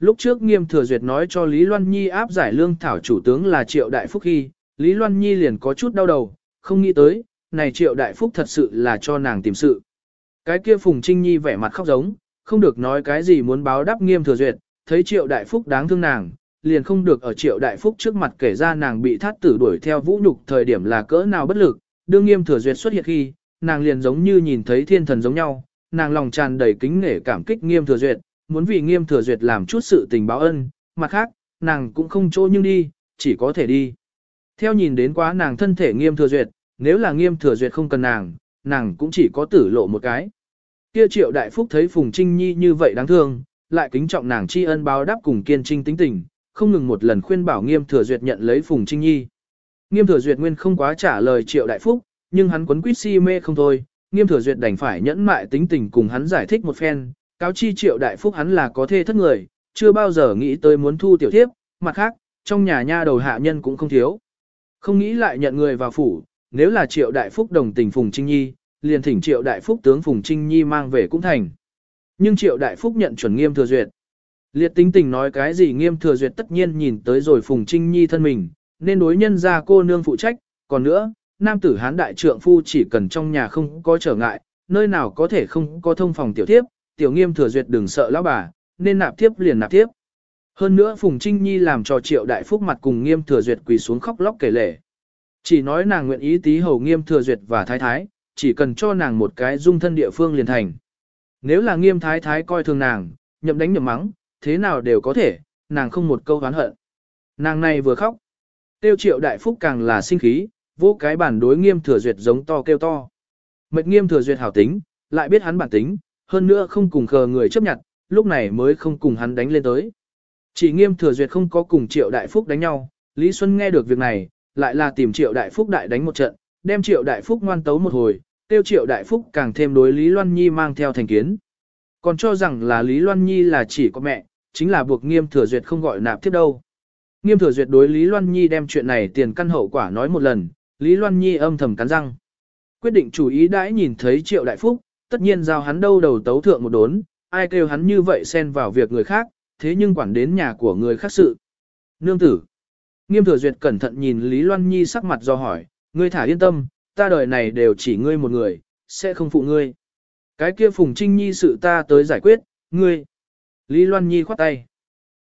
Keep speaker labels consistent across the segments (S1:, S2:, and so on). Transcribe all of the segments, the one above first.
S1: lúc trước nghiêm thừa duyệt nói cho Lý Loan Nhi áp giải lương thảo chủ tướng là Triệu Đại Phúc khi, Lý Loan Nhi liền có chút đau đầu, không nghĩ tới, này Triệu Đại Phúc thật sự là cho nàng tìm sự. Cái kia Phùng Trinh Nhi vẻ mặt khóc giống, không được nói cái gì muốn báo đáp nghiêm thừa duyệt, thấy Triệu Đại Phúc đáng thương nàng, liền không được ở Triệu Đại Phúc trước mặt kể ra nàng bị thát tử đuổi theo vũ nhục thời điểm là cỡ nào bất lực, đương nghiêm thừa duyệt xuất hiện khi, nàng liền giống như nhìn thấy thiên thần giống nhau, nàng lòng tràn đầy kính nể cảm kích nghiêm thừa duyệt, muốn vì nghiêm thừa duyệt làm chút sự tình báo ân, mặt khác, nàng cũng không chỗ nhưng đi, chỉ có thể đi. Theo nhìn đến quá nàng thân thể nghiêm thừa duyệt, nếu là nghiêm thừa duyệt không cần nàng, nàng cũng chỉ có tử lộ một cái. Kia triệu đại phúc thấy Phùng Trinh Nhi như vậy đáng thương, lại kính trọng nàng tri ân báo đáp cùng kiên trinh tính tình, không ngừng một lần khuyên bảo nghiêm thừa duyệt nhận lấy Phùng Trinh Nhi. Nghiêm thừa duyệt nguyên không quá trả lời triệu đại phúc, nhưng hắn quấn quýt si mê không thôi, nghiêm thừa duyệt đành phải nhẫn mại tính tình cùng hắn giải thích một phen, cáo chi triệu đại phúc hắn là có thê thất người, chưa bao giờ nghĩ tới muốn thu tiểu thiếp, mặt khác, trong nhà nha đầu hạ nhân cũng không thiếu. Không nghĩ lại nhận người vào phủ, nếu là triệu đại phúc đồng tình Phùng Trinh Nhi, liền thỉnh triệu đại phúc tướng Phùng Trinh Nhi mang về cũng thành. Nhưng triệu đại phúc nhận chuẩn nghiêm thừa duyệt. Liệt tính tình nói cái gì nghiêm thừa duyệt tất nhiên nhìn tới rồi Phùng Trinh Nhi thân mình, nên đối nhân ra cô nương phụ trách, còn nữa, nam tử hán đại trượng phu chỉ cần trong nhà không có trở ngại, nơi nào có thể không có thông phòng tiểu thiếp, tiểu nghiêm thừa duyệt đừng sợ lão bà, nên nạp tiếp liền nạp tiếp. Hơn nữa Phùng Trinh Nhi làm cho triệu đại phúc mặt cùng nghiêm thừa duyệt quỳ xuống khóc lóc kể lể. Chỉ nói nàng nguyện ý tí hầu nghiêm thừa duyệt và thái thái, chỉ cần cho nàng một cái dung thân địa phương liền thành. Nếu là nghiêm thái thái coi thường nàng, nhậm đánh nhậm mắng, thế nào đều có thể, nàng không một câu oán hận. Nàng này vừa khóc. Tiêu triệu đại phúc càng là sinh khí, vô cái bản đối nghiêm thừa duyệt giống to kêu to. Mệt nghiêm thừa duyệt hảo tính, lại biết hắn bản tính, hơn nữa không cùng khờ người chấp nhận, lúc này mới không cùng hắn đánh lên tới. Chỉ nghiêm thừa duyệt không có cùng triệu đại phúc đánh nhau, Lý Xuân nghe được việc này, lại là tìm triệu đại phúc đại đánh một trận, đem triệu đại phúc ngoan tấu một hồi, tiêu triệu đại phúc càng thêm đối Lý Loan Nhi mang theo thành kiến. Còn cho rằng là Lý Loan Nhi là chỉ có mẹ, chính là buộc nghiêm thừa duyệt không gọi nạp tiếp đâu. Nghiêm thừa duyệt đối Lý Loan Nhi đem chuyện này tiền căn hậu quả nói một lần, Lý Loan Nhi âm thầm cắn răng. Quyết định chủ ý đãi nhìn thấy triệu đại phúc, tất nhiên giao hắn đâu đầu tấu thượng một đốn, ai kêu hắn như vậy xen vào việc người khác, thế nhưng quản đến nhà của người khác sự. Nương tử. Nghiêm thừa duyệt cẩn thận nhìn Lý Loan Nhi sắc mặt do hỏi, ngươi thả yên tâm, ta đời này đều chỉ ngươi một người, sẽ không phụ ngươi. Cái kia Phùng Trinh Nhi sự ta tới giải quyết, ngươi. Lý Loan Nhi khoát tay.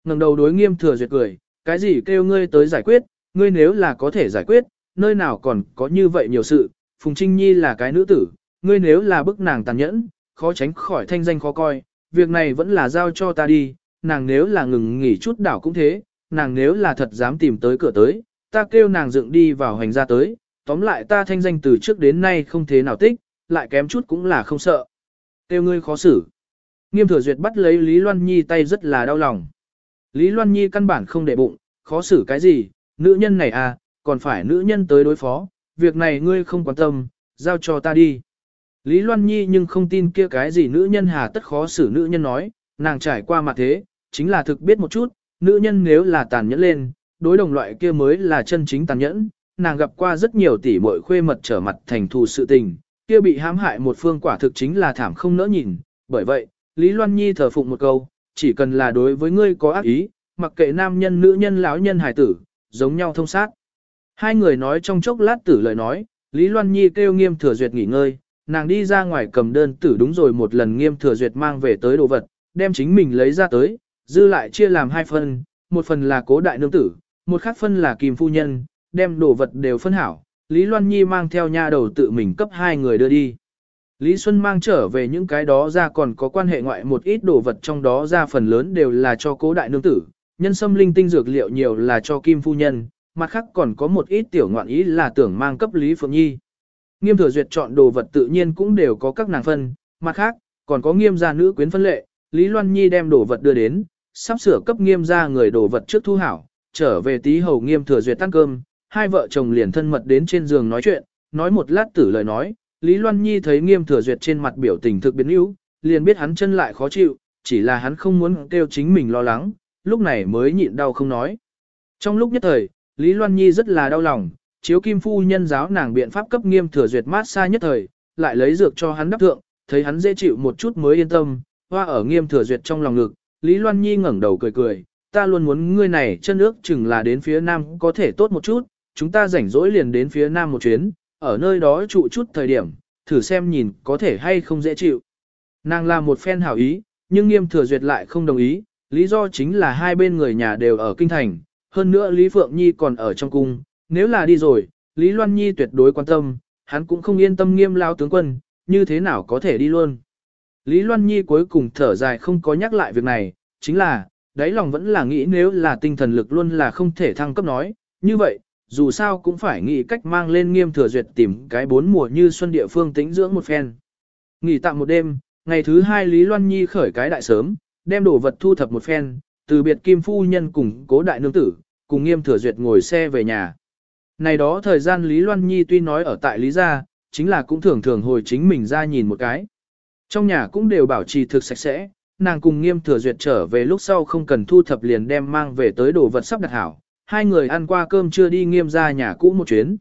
S1: ngẩng đầu đối nghiêm thừa duyệt cười, cái gì kêu ngươi tới giải quyết, ngươi nếu là có thể giải quyết, nơi nào còn có như vậy nhiều sự, Phùng Trinh Nhi là cái nữ tử, ngươi nếu là bức nàng tàn nhẫn, khó tránh khỏi thanh danh khó coi, việc này vẫn là giao cho ta đi, nàng nếu là ngừng nghỉ chút đảo cũng thế, nàng nếu là thật dám tìm tới cửa tới, ta kêu nàng dựng đi vào hành ra tới, tóm lại ta thanh danh từ trước đến nay không thế nào tích, lại kém chút cũng là không sợ. Kêu ngươi khó xử. Nghiêm thừa duyệt bắt lấy Lý Loan Nhi tay rất là đau lòng. Lý Loan Nhi căn bản không để bụng, khó xử cái gì, nữ nhân này à, còn phải nữ nhân tới đối phó, việc này ngươi không quan tâm, giao cho ta đi. Lý Loan Nhi nhưng không tin kia cái gì nữ nhân hà tất khó xử nữ nhân nói, nàng trải qua mặt thế, chính là thực biết một chút, nữ nhân nếu là tàn nhẫn lên, đối đồng loại kia mới là chân chính tàn nhẫn, nàng gặp qua rất nhiều tỷ muội khuê mật trở mặt thành thù sự tình, kia bị hãm hại một phương quả thực chính là thảm không nỡ nhìn, bởi vậy, Lý Loan Nhi thờ phụng một câu, chỉ cần là đối với ngươi có ác ý, mặc kệ nam nhân nữ nhân lão nhân hài tử, giống nhau thông sát. Hai người nói trong chốc lát tử lời nói, Lý Loan Nhi kêu nghiêm thừa duyệt nghỉ ngơi, nàng đi ra ngoài cầm đơn tử đúng rồi một lần nghiêm thừa duyệt mang về tới đồ vật, đem chính mình lấy ra tới, dư lại chia làm hai phần, một phần là cố đại nương tử, một khác phân là kim phu nhân, đem đồ vật đều phân hảo, Lý Loan Nhi mang theo nha đầu tự mình cấp hai người đưa đi. Lý Xuân mang trở về những cái đó ra còn có quan hệ ngoại một ít đồ vật trong đó ra phần lớn đều là cho cố đại nương tử, nhân sâm linh tinh dược liệu nhiều là cho kim phu nhân, mặt khác còn có một ít tiểu ngoạn ý là tưởng mang cấp Lý Phượng Nhi. Nghiêm thừa duyệt chọn đồ vật tự nhiên cũng đều có các nàng phân, mặt khác, còn có nghiêm gia nữ quyến phân lệ, Lý Loan Nhi đem đồ vật đưa đến, sắp sửa cấp nghiêm gia người đồ vật trước thu hảo, trở về tí hầu nghiêm thừa duyệt tăng cơm, hai vợ chồng liền thân mật đến trên giường nói chuyện, nói một lát tử lời nói, Lý Loan Nhi thấy nghiêm thừa duyệt trên mặt biểu tình thực biến yếu, liền biết hắn chân lại khó chịu, chỉ là hắn không muốn kêu chính mình lo lắng, lúc này mới nhịn đau không nói. Trong lúc nhất thời, Lý Loan Nhi rất là đau lòng, chiếu kim phu nhân giáo nàng biện pháp cấp nghiêm thừa duyệt mát xa nhất thời, lại lấy dược cho hắn đắp thượng, thấy hắn dễ chịu một chút mới yên tâm, hoa ở nghiêm thừa duyệt trong lòng ngực, Lý Loan Nhi ngẩng đầu cười cười, ta luôn muốn ngươi này chân ước chừng là đến phía nam có thể tốt một chút, chúng ta rảnh rỗi liền đến phía nam một chuyến, ở nơi đó trụ chút thời điểm, thử xem nhìn có thể hay không dễ chịu. Nàng là một phen hảo ý, nhưng nghiêm thừa duyệt lại không đồng ý, lý do chính là hai bên người nhà đều ở kinh thành, hơn nữa Lý Phượng Nhi còn ở trong cung, nếu là đi rồi, Lý Loan Nhi tuyệt đối quan tâm, hắn cũng không yên tâm nghiêm lao tướng quân, như thế nào có thể đi luôn. Lý Loan Nhi cuối cùng thở dài không có nhắc lại việc này, chính là, đáy lòng vẫn là nghĩ nếu là tinh thần lực luôn là không thể thăng cấp nói, như vậy, dù sao cũng phải nghĩ cách mang lên nghiêm thừa duyệt tìm cái bốn mùa như xuân địa phương tĩnh dưỡng một phen. Nghỉ tạm một đêm, ngày thứ hai Lý Loan Nhi khởi cái đại sớm, đem đồ vật thu thập một phen, từ biệt kim phu nhân cùng cố đại nương tử, cùng nghiêm thừa duyệt ngồi xe về nhà. Này đó thời gian Lý Loan Nhi tuy nói ở tại Lý Gia, chính là cũng thường thường hồi chính mình ra nhìn một cái. Trong nhà cũng đều bảo trì thực sạch sẽ, nàng cùng nghiêm thừa duyệt trở về lúc sau không cần thu thập liền đem mang về tới đồ vật sắp đặt hảo. Hai người ăn qua cơm chưa đi nghiêm ra nhà cũ một chuyến.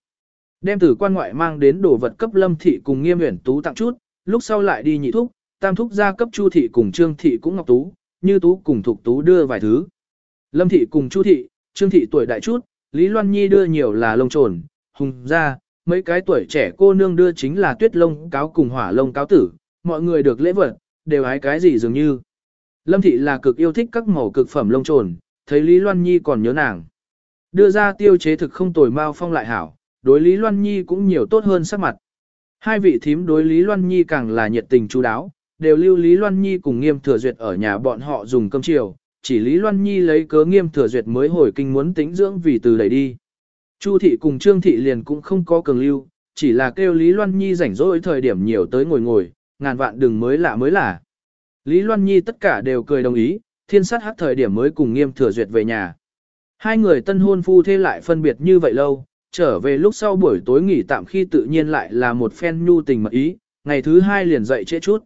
S1: Đem từ quan ngoại mang đến đồ vật cấp lâm thị cùng nghiêm uyển tú tặng chút, lúc sau lại đi nhị thúc, tam thúc ra cấp chu thị cùng trương thị cũng ngọc tú, như tú cùng thục tú đưa vài thứ. Lâm thị cùng chu thị, trương thị tuổi đại chút, Lý Loan Nhi đưa nhiều là lông trồn, hùng ra, mấy cái tuổi trẻ cô nương đưa chính là tuyết lông cáo cùng hỏa lông cáo tử, mọi người được lễ vật, đều hái cái gì dường như. Lâm thị là cực yêu thích các màu cực phẩm lông trồn, thấy Lý Loan Nhi còn nhớ nàng. Đưa ra tiêu chế thực không tồi mau phong lại hảo, đối Lý Loan Nhi cũng nhiều tốt hơn sắc mặt. Hai vị thím đối Lý Loan Nhi càng là nhiệt tình chú đáo, đều lưu Lý Loan Nhi cùng nghiêm thừa duyệt ở nhà bọn họ dùng cơm chiều, chỉ Lý Loan Nhi lấy cớ nghiêm thừa duyệt mới hồi kinh muốn tĩnh dưỡng vì từ đẩy đi. Chu thị cùng Trương thị liền cũng không có cường lưu, chỉ là kêu Lý Loan Nhi rảnh rỗi thời điểm nhiều tới ngồi ngồi, ngàn vạn đừng mới lạ mới lạ. Lý Loan Nhi tất cả đều cười đồng ý, thiên sát hát thời điểm mới cùng nghiêm thừa duyệt về nhà. Hai người tân hôn phu thê lại phân biệt như vậy lâu, trở về lúc sau buổi tối nghỉ tạm khi tự nhiên lại là một phen nhu tình mật ý, ngày thứ hai liền dậy trễ chút.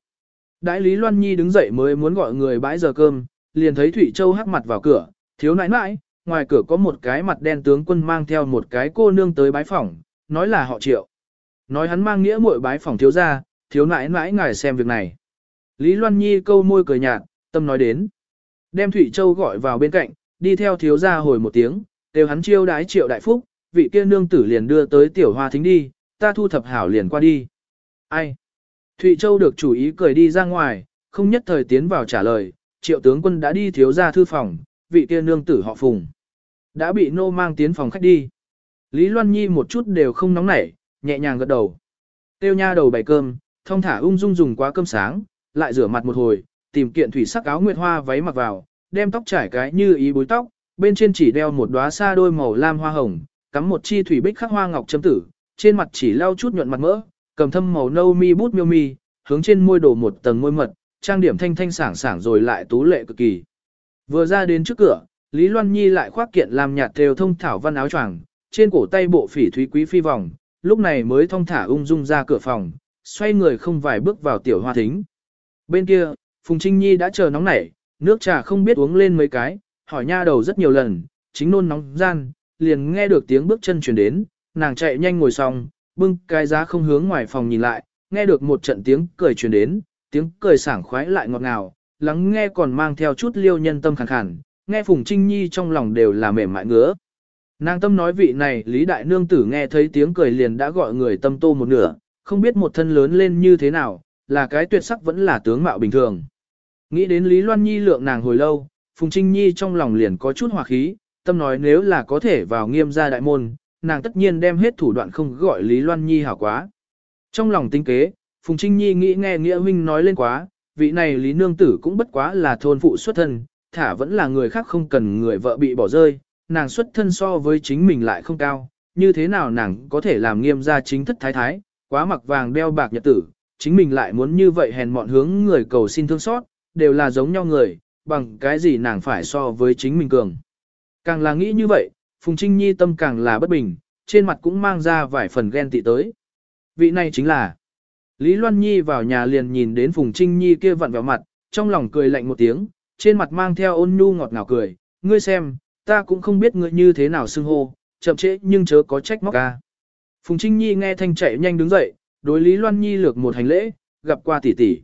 S1: Đại Lý Loan Nhi đứng dậy mới muốn gọi người bãi giờ cơm, liền thấy Thủy Châu hắc mặt vào cửa, thiếu nãi nãi, ngoài cửa có một cái mặt đen tướng quân mang theo một cái cô nương tới bái phỏng, nói là họ triệu. Nói hắn mang nghĩa muội bái phỏng thiếu ra, thiếu nãi nãi ngài xem việc này. Lý Loan Nhi câu môi cười nhạt, tâm nói đến. Đem Thủy Châu gọi vào bên cạnh, đi theo thiếu gia hồi một tiếng, đều hắn chiêu đái triệu đại phúc, vị kia nương tử liền đưa tới tiểu hoa thính đi, ta thu thập hảo liền qua đi. Ai? Thụy Châu được chủ ý cười đi ra ngoài, không nhất thời tiến vào trả lời, triệu tướng quân đã đi thiếu ra thư phòng, vị kia nương tử họ phùng. Đã bị nô mang tiến phòng khách đi. Lý Loan Nhi một chút đều không nóng nảy, nhẹ nhàng gật đầu. Tiêu nha đầu bày cơm, thông thả ung dung dùng quá cơm sáng, lại rửa mặt một hồi, tìm kiện thủy sắc áo nguyệt hoa váy mặc vào, đem tóc trải cái như ý búi tóc, bên trên chỉ đeo một đóa sa đôi màu lam hoa hồng, cắm một chi thủy bích khắc hoa ngọc chấm tử, trên mặt chỉ lau chút nhuận mặt mỡ, cầm thâm màu nâu mi bút miêu mi, hướng trên môi đổ một tầng môi mật, trang điểm thanh thanh sảng sảng rồi lại tú lệ cực kỳ. Vừa ra đến trước cửa, Lý Loan Nhi lại khoác kiện làm nhạt theo thông thảo văn áo choàng, trên cổ tay bộ phỉ thúy quý phi vòng, lúc này mới thông thả ung dung ra cửa phòng, xoay người không vài bước vào tiểu hoa thính. Bên kia, Phùng Trinh Nhi đã chờ nóng nảy, nước trà không biết uống lên mấy cái, hỏi nha đầu rất nhiều lần, chính nôn nóng gian, liền nghe được tiếng bước chân chuyển đến, nàng chạy nhanh ngồi xong, bưng cái giá không hướng ngoài phòng nhìn lại, nghe được một trận tiếng cười truyền đến, tiếng cười sảng khoái lại ngọt ngào, lắng nghe còn mang theo chút liêu nhân tâm khàn khàn, nghe Phùng Trinh Nhi trong lòng đều là mềm mại ngứa. Nàng tâm nói vị này Lý Đại Nương Tử nghe thấy tiếng cười liền đã gọi người tâm tô một nửa, không biết một thân lớn lên như thế nào, là cái tuyệt sắc vẫn là tướng mạo bình thường. Nghĩ đến Lý Loan Nhi lượng nàng hồi lâu, Phùng Trinh Nhi trong lòng liền có chút hòa khí, tâm nói nếu là có thể vào nghiêm gia đại môn, nàng tất nhiên đem hết thủ đoạn không gọi Lý Loan Nhi hảo quá. Trong lòng tinh kế, Phùng Trinh Nhi nghĩ nghe Nghĩa Huynh nói lên quá, vị này Lý Nương Tử cũng bất quá là thôn phụ xuất thân, thả vẫn là người khác không cần người vợ bị bỏ rơi, nàng xuất thân so với chính mình lại không cao, như thế nào nàng có thể làm nghiêm gia chính thất thái thái, quá mặc vàng đeo bạc nhật tử, chính mình lại muốn như vậy hèn mọn hướng người cầu xin thương xót, đều là giống nhau người, bằng cái gì nàng phải so với chính mình cường. Càng là nghĩ như vậy, Phùng Trinh Nhi tâm càng là bất bình, trên mặt cũng mang ra vài phần ghen tị tới. Vị này chính là Lý Loan Nhi vào nhà liền nhìn đến Phùng Trinh Nhi kia vặn vẹo mặt, trong lòng cười lạnh một tiếng, trên mặt mang theo ôn nhu ngọt ngào cười, ngươi xem, ta cũng không biết ngươi như thế nào xưng hô, chậm trễ nhưng chớ có trách móc ca. Phùng Trinh Nhi nghe thanh chạy nhanh đứng dậy, đối Lý Loan Nhi lược một hành lễ, gặp qua tỷ tỷ.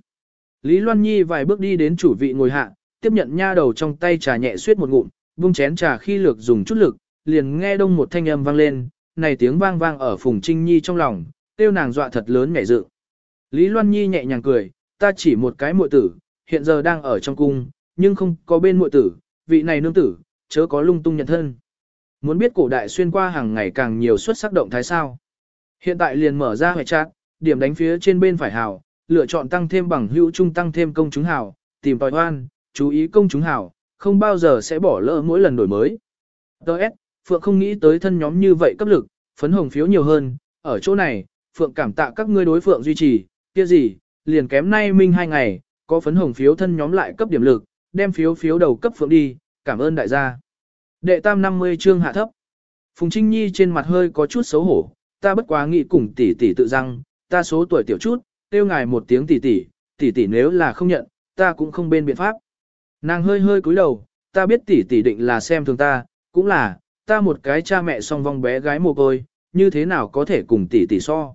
S1: Lý Loan Nhi vài bước đi đến chủ vị ngồi hạ, tiếp nhận nha đầu trong tay trà nhẹ suýt một ngụm, buông chén trà khi lược dùng chút lực, liền nghe đông một thanh âm vang lên, này tiếng vang vang ở Phùng Trinh Nhi trong lòng, tiêu nàng dọa thật lớn nhảy dựng. Lý Loan Nhi nhẹ nhàng cười, ta chỉ một cái muội tử, hiện giờ đang ở trong cung, nhưng không có bên muội tử, vị này nương tử, chớ có lung tung nhận thân. Muốn biết cổ đại xuyên qua hàng ngày càng nhiều xuất sắc động thái sao. Hiện tại liền mở ra hệ trạng, điểm đánh phía trên bên phải hào, lựa chọn tăng thêm bằng hữu trung tăng thêm công chúng hào, tìm tòi hoan, chú ý công chúng hào, không bao giờ sẽ bỏ lỡ mỗi lần đổi mới. Đợt, Phượng không nghĩ tới thân nhóm như vậy cấp lực, phấn hồng phiếu nhiều hơn, ở chỗ này, Phượng cảm tạ các ngươi đối Phượng duy trì, kia gì, liền kém nay minh hai ngày, có phấn hồng phiếu thân nhóm lại cấp điểm lực, đem phiếu phiếu đầu cấp Phượng đi, cảm ơn đại gia. Đệ tam 50 chương hạ thấp. Phùng Trinh Nhi trên mặt hơi có chút xấu hổ, ta bất quá nghĩ cùng tỷ tỷ tự rằng, ta số tuổi tiểu chút, tiêu ngài một tiếng tỷ tỷ, tỷ tỷ nếu là không nhận, ta cũng không bên biện pháp. Nàng hơi hơi cúi đầu, ta biết tỷ tỷ định là xem thường ta, cũng là, ta một cái cha mẹ song vong bé gái mồ côi, như thế nào có thể cùng tỷ tỷ so.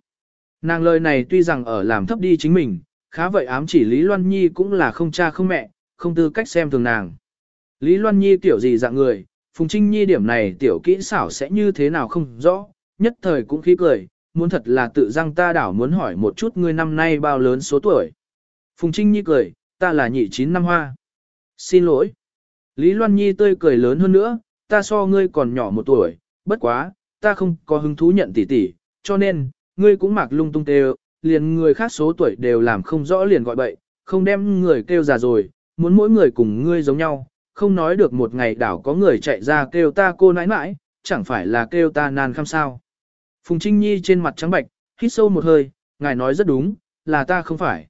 S1: Nàng lời này tuy rằng ở làm thấp đi chính mình, khá vậy ám chỉ Lý Loan Nhi cũng là không cha không mẹ, không tư cách xem thường nàng. Lý Loan Nhi tiểu gì dạng người, Phùng Trinh Nhi điểm này tiểu kỹ xảo sẽ như thế nào không rõ, nhất thời cũng khí cười, muốn thật là tự răng ta đảo muốn hỏi một chút ngươi năm nay bao lớn số tuổi. Phùng Trinh Nhi cười, ta là nhị chín năm hoa. Xin lỗi. Lý Loan Nhi tươi cười lớn hơn nữa, ta so ngươi còn nhỏ một tuổi, bất quá, ta không có hứng thú nhận tỷ tỷ, cho nên, ngươi cũng mặc lung tung tê liền người khác số tuổi đều làm không rõ liền gọi bậy, không đem người kêu già rồi, muốn mỗi người cùng ngươi giống nhau, không nói được một ngày đảo có người chạy ra kêu ta cô nãi nãi, chẳng phải là kêu ta nan khăm sao. Phùng Trinh Nhi trên mặt trắng bạch, hít sâu một hơi, ngài nói rất đúng, là ta không phải.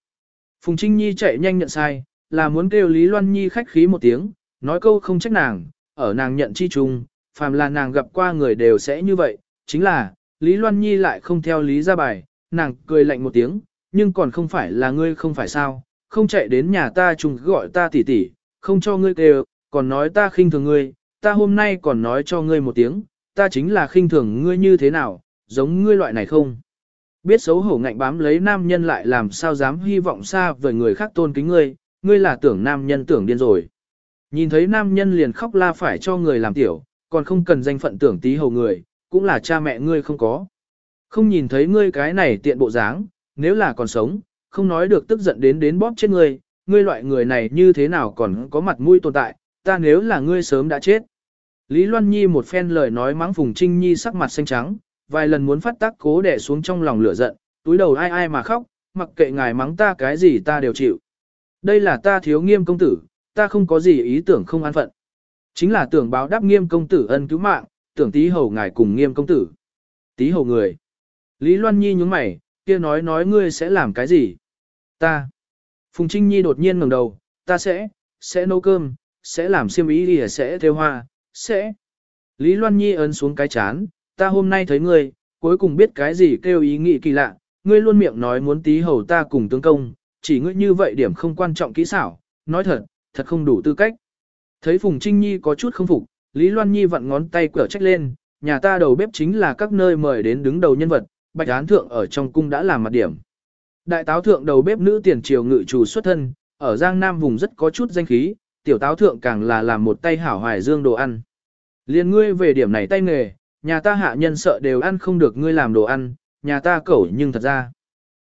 S1: Phùng Trinh Nhi chạy nhanh nhận sai, là muốn kêu Lý Loan Nhi khách khí một tiếng, nói câu không trách nàng, ở nàng nhận chi chung, phàm là nàng gặp qua người đều sẽ như vậy, chính là, Lý Loan Nhi lại không theo lý ra bài, nàng cười lạnh một tiếng, nhưng còn không phải là ngươi không phải sao, không chạy đến nhà ta chung gọi ta tỉ tỉ, không cho ngươi kêu, còn nói ta khinh thường ngươi, ta hôm nay còn nói cho ngươi một tiếng, ta chính là khinh thường ngươi như thế nào, giống ngươi loại này không. Biết xấu hổ ngạnh bám lấy nam nhân lại làm sao dám hy vọng xa với người khác tôn kính ngươi, ngươi là tưởng nam nhân tưởng điên rồi. Nhìn thấy nam nhân liền khóc la phải cho người làm tiểu, còn không cần danh phận tưởng tí hầu người, cũng là cha mẹ ngươi không có. Không nhìn thấy ngươi cái này tiện bộ dáng, nếu là còn sống, không nói được tức giận đến đến bóp chết ngươi, ngươi loại người này như thế nào còn có mặt mũi tồn tại, ta nếu là ngươi sớm đã chết. Lý Loan Nhi một phen lời nói mắng Phùng Trinh Nhi sắc mặt xanh trắng, vài lần muốn phát tác cố đè xuống trong lòng lửa giận, túi đầu ai ai mà khóc, mặc kệ ngài mắng ta cái gì ta đều chịu. Đây là ta thiếu nghiêm công tử, ta không có gì ý tưởng không an phận. Chính là tưởng báo đáp nghiêm công tử ân cứu mạng, tưởng tí hầu ngài cùng nghiêm công tử. Tí hầu người. Lý Loan Nhi nhúng mày, kia nói nói ngươi sẽ làm cái gì? Ta. Phùng Trinh Nhi đột nhiên ngẩng đầu, ta sẽ, sẽ nấu cơm, sẽ làm xiêm ý đi sẽ theo hoa, sẽ. Lý Loan Nhi ấn xuống cái chán, ta hôm nay thấy ngươi, cuối cùng biết cái gì kêu ý nghĩ kỳ lạ, ngươi luôn miệng nói muốn tí hầu ta cùng tướng công, chỉ ngươi như vậy điểm không quan trọng kỹ xảo, nói thật, thật không đủ tư cách. Thấy Phùng Trinh Nhi có chút không phục, Lý Loan Nhi vặn ngón tay cửa trách lên, nhà ta đầu bếp chính là các nơi mời đến đứng đầu nhân vật, bạch án thượng ở trong cung đã làm mặt điểm. Đại táo thượng đầu bếp nữ tiền triều ngự chủ xuất thân, ở Giang Nam vùng rất có chút danh khí, tiểu táo thượng càng là làm một tay hảo hoài dương đồ ăn. Liên ngươi về điểm này tay nghề, nhà ta hạ nhân sợ đều ăn không được ngươi làm đồ ăn, nhà ta cẩu nhưng thật ra.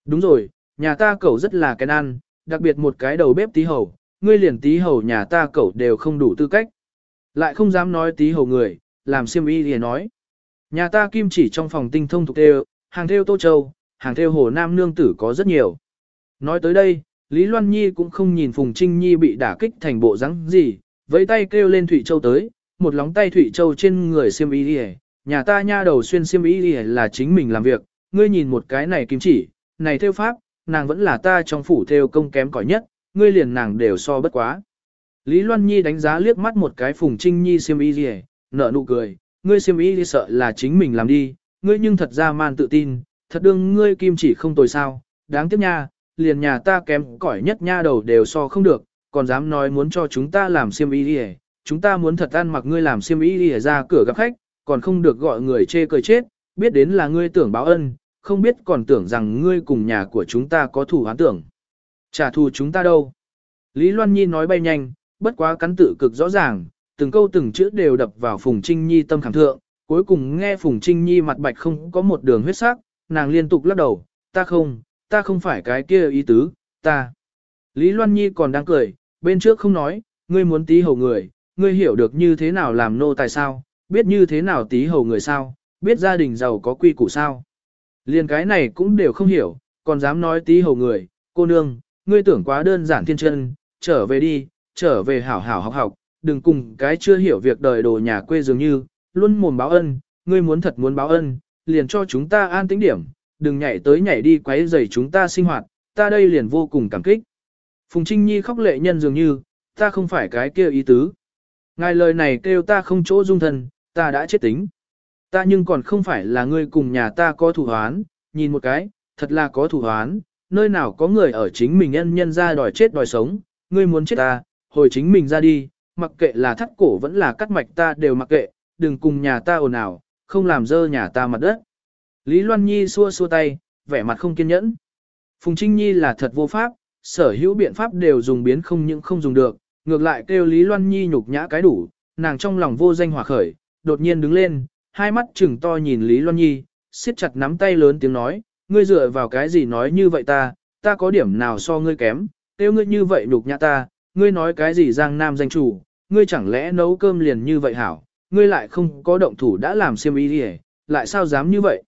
S1: Đúng rồi, nhà ta cẩu rất là cái ăn, đặc biệt một cái đầu bếp tí hầu, ngươi liền tí hầu nhà ta cẩu đều không đủ tư cách. Lại không dám nói tí hầu người, làm siêm y thì nói. Nhà ta kim chỉ trong phòng tinh thông thuộc theo, hàng theo tô châu, hàng theo hồ nam nương tử có rất nhiều. Nói tới đây, Lý Loan Nhi cũng không nhìn Phùng Trinh Nhi bị đả kích thành bộ rắn gì, với tay kêu lên Thụy Châu tới, một lóng tay Thụy Châu trên người siêm y thì nhà ta nha đầu xuyên siêm y thì là chính mình làm việc, ngươi nhìn một cái này kim chỉ, này theo pháp, nàng vẫn là ta trong phủ theo công kém cỏi nhất, ngươi liền nàng đều so bất quá. Lý Loan Nhi đánh giá liếc mắt một cái Phùng Trinh Nhi siêm y gì nở nụ cười, ngươi siêm y đi sợ là chính mình làm đi, ngươi nhưng thật ra man tự tin, thật đương ngươi kim chỉ không tồi sao, đáng tiếc nha, liền nhà ta kém cỏi nhất nha đầu đều so không được, còn dám nói muốn cho chúng ta làm xiêm y gì chúng ta muốn thật ăn mặc ngươi làm xiêm y gì ra cửa gặp khách, còn không được gọi người chê cười chết, biết đến là ngươi tưởng báo ân, không biết còn tưởng rằng ngươi cùng nhà của chúng ta có thủ hán tưởng. Trả thù chúng ta đâu? Lý Loan Nhi nói bay nhanh, bất quá cắn tự cực rõ ràng, từng câu từng chữ đều đập vào Phùng Trinh Nhi tâm khảm thượng, cuối cùng nghe Phùng Trinh Nhi mặt bạch không có một đường huyết sắc, nàng liên tục lắc đầu, ta không, ta không phải cái kia ý tứ, ta. Lý Loan Nhi còn đang cười, bên trước không nói, ngươi muốn tí hầu người, ngươi hiểu được như thế nào làm nô tài sao, biết như thế nào tí hầu người sao, biết gia đình giàu có quy củ sao. Liên cái này cũng đều không hiểu, còn dám nói tí hầu người, cô nương, ngươi tưởng quá đơn giản thiên chân, trở về đi, trở về hảo hảo học học, đừng cùng cái chưa hiểu việc đời đồ nhà quê dường như, luôn mồm báo ân, ngươi muốn thật muốn báo ân, liền cho chúng ta an tĩnh điểm, đừng nhảy tới nhảy đi quấy rầy chúng ta sinh hoạt, ta đây liền vô cùng cảm kích. Phùng Trinh Nhi khóc lệ nhân dường như, ta không phải cái kia ý tứ. Ngài lời này kêu ta không chỗ dung thân, ta đã chết tính. Ta nhưng còn không phải là ngươi cùng nhà ta có thủ hoán, nhìn một cái, thật là có thủ hoán, nơi nào có người ở chính mình nhân nhân ra đòi chết đòi sống, ngươi muốn chết ta, hồi chính mình ra đi, mặc kệ là thắt cổ vẫn là cắt mạch ta đều mặc kệ, đừng cùng nhà ta ồn ào, không làm dơ nhà ta mặt đất. Lý Loan Nhi xua xua tay, vẻ mặt không kiên nhẫn. Phùng Trinh Nhi là thật vô pháp, sở hữu biện pháp đều dùng biến không những không dùng được, ngược lại kêu Lý Loan Nhi nhục nhã cái đủ, nàng trong lòng vô danh hỏa khởi, đột nhiên đứng lên, hai mắt trừng to nhìn Lý Loan Nhi, siết chặt nắm tay lớn tiếng nói, ngươi dựa vào cái gì nói như vậy ta, ta có điểm nào so ngươi kém, kêu ngươi như vậy nhục nhã ta, ngươi nói cái gì giang nam danh chủ, ngươi chẳng lẽ nấu cơm liền như vậy hảo, ngươi lại không có động thủ đã làm xiêm y gì, lại sao dám như vậy?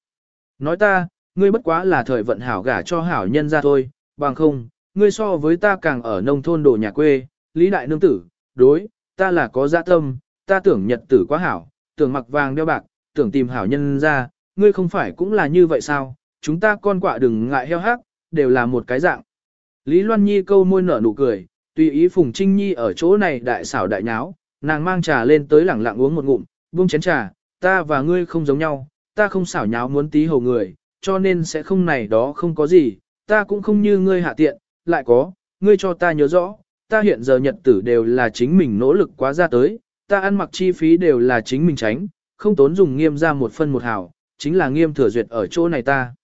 S1: Nói ta, ngươi bất quá là thời vận hảo gả cho hảo nhân ra thôi, bằng không, ngươi so với ta càng ở nông thôn đồ nhà quê, lý đại nương tử, đối, ta là có dạ tâm, ta tưởng nhật tử quá hảo, tưởng mặc vàng đeo bạc, tưởng tìm hảo nhân ra, ngươi không phải cũng là như vậy sao, chúng ta con quạ đừng ngại heo hắc, đều là một cái dạng. Lý Loan Nhi câu môi nở nụ cười, tùy ý Phùng Trinh Nhi ở chỗ này đại xảo đại nháo, nàng mang trà lên tới lẳng lặng uống một ngụm, buông chén trà, ta và ngươi không giống nhau, ta không xảo nháo muốn tí hầu người, cho nên sẽ không này đó không có gì, ta cũng không như ngươi hạ tiện, lại có, ngươi cho ta nhớ rõ, ta hiện giờ nhật tử đều là chính mình nỗ lực quá ra tới, ta ăn mặc chi phí đều là chính mình tránh, không tốn dùng nghiêm ra một phân một hào, chính là nghiêm thừa duyệt ở chỗ này ta.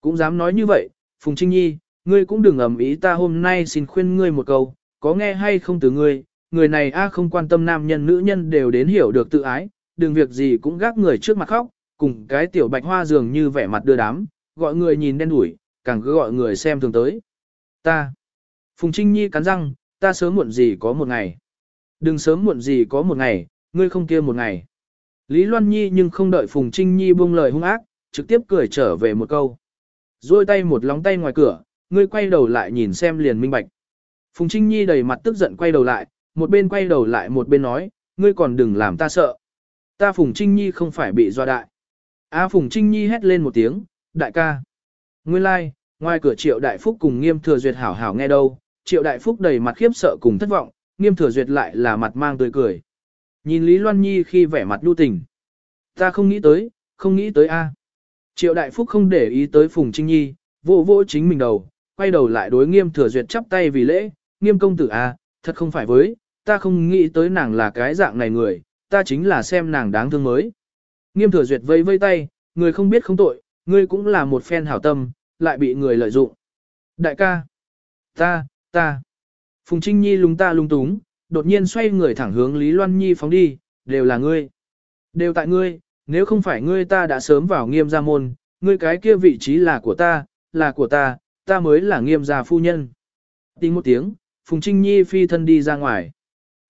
S1: Cũng dám nói như vậy, Phùng Trinh Nhi, ngươi cũng đừng ầm ý ta hôm nay xin khuyên ngươi một câu, có nghe hay không từ ngươi, người này a không quan tâm nam nhân nữ nhân đều đến hiểu được tự ái, đừng việc gì cũng gác người trước mặt khóc, cùng cái tiểu bạch hoa dường như vẻ mặt đưa đám, gọi người nhìn đen đủi, càng cứ gọi người xem thường tới. Ta. Phùng Trinh Nhi cắn răng, ta sớm muộn gì có một ngày. Đừng sớm muộn gì có một ngày, ngươi không kia một ngày. Lý Loan Nhi nhưng không đợi Phùng Trinh Nhi buông lời hung ác, trực tiếp cười trở về một câu. Rồi tay một lóng tay ngoài cửa, ngươi quay đầu lại nhìn xem liền minh bạch. Phùng Trinh Nhi đầy mặt tức giận quay đầu lại, một bên quay đầu lại một bên nói, ngươi còn đừng làm ta sợ. Ta Phùng Trinh Nhi không phải bị doa đại. A Phùng Trinh Nhi hét lên một tiếng, đại ca. Nguyên lai, like, ngoài cửa triệu đại phúc cùng nghiêm thừa duyệt hảo hảo nghe đâu, triệu đại phúc đầy mặt khiếp sợ cùng thất vọng, nghiêm thừa duyệt lại là mặt mang tươi cười. Nhìn Lý Loan Nhi khi vẻ mặt nhu tình. Ta không nghĩ tới, không nghĩ tới A. Triệu đại phúc không để ý tới Phùng Trinh Nhi, vỗ vỗ chính mình đầu, quay đầu lại đối nghiêm thừa duyệt chắp tay vì lễ, nghiêm công tử A, thật không phải với, ta không nghĩ tới nàng là cái dạng này người, ta chính là xem nàng đáng thương mới. Nghiêm thừa duyệt vây vây tay, người không biết không tội, ngươi cũng là một phen hảo tâm, lại bị người lợi dụng. Đại ca, ta, ta. Phùng Trinh Nhi lung ta lung túng, đột nhiên xoay người thẳng hướng Lý Loan Nhi phóng đi, đều là ngươi. Đều tại ngươi, nếu không phải ngươi ta đã sớm vào nghiêm gia môn, ngươi cái kia vị trí là của ta, là của ta, ta mới là nghiêm gia phu nhân. Tính một tiếng, Phùng Trinh Nhi phi thân đi ra ngoài.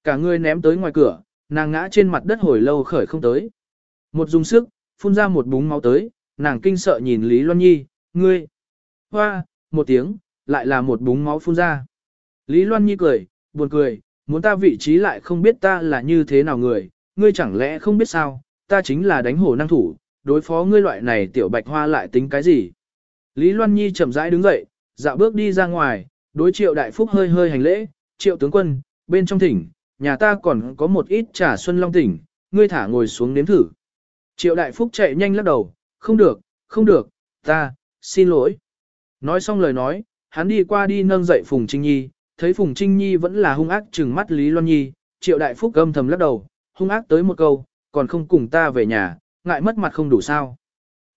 S1: Cả người ném tới ngoài cửa, nàng ngã trên mặt đất hồi lâu khởi không tới. Một dùng sức, phun ra một búng máu tới, nàng kinh sợ nhìn Lý Loan Nhi, ngươi. Hoa, một tiếng, lại là một búng máu phun ra. Lý Loan Nhi cười, buồn cười, muốn ta vị trí lại không biết ta là như thế nào người, ngươi chẳng lẽ không biết sao, ta chính là đánh hổ năng thủ, đối phó ngươi loại này tiểu bạch hoa lại tính cái gì. Lý Loan Nhi chậm rãi đứng dậy, dạo bước đi ra ngoài, đối triệu đại phúc hơi hơi hành lễ, triệu tướng quân, bên trong thỉnh, nhà ta còn có một ít trà xuân long tỉnh, ngươi thả ngồi xuống nếm thử. Triệu đại phúc chạy nhanh lắc đầu, không được, không được, ta, xin lỗi. Nói xong lời nói, hắn đi qua đi nâng dậy Phùng Trinh Nhi, thấy Phùng Trinh Nhi vẫn là hung ác trừng mắt Lý Loan Nhi, triệu đại phúc gâm thầm lắc đầu, hung ác tới một câu, còn không cùng ta về nhà, ngại mất mặt không đủ sao.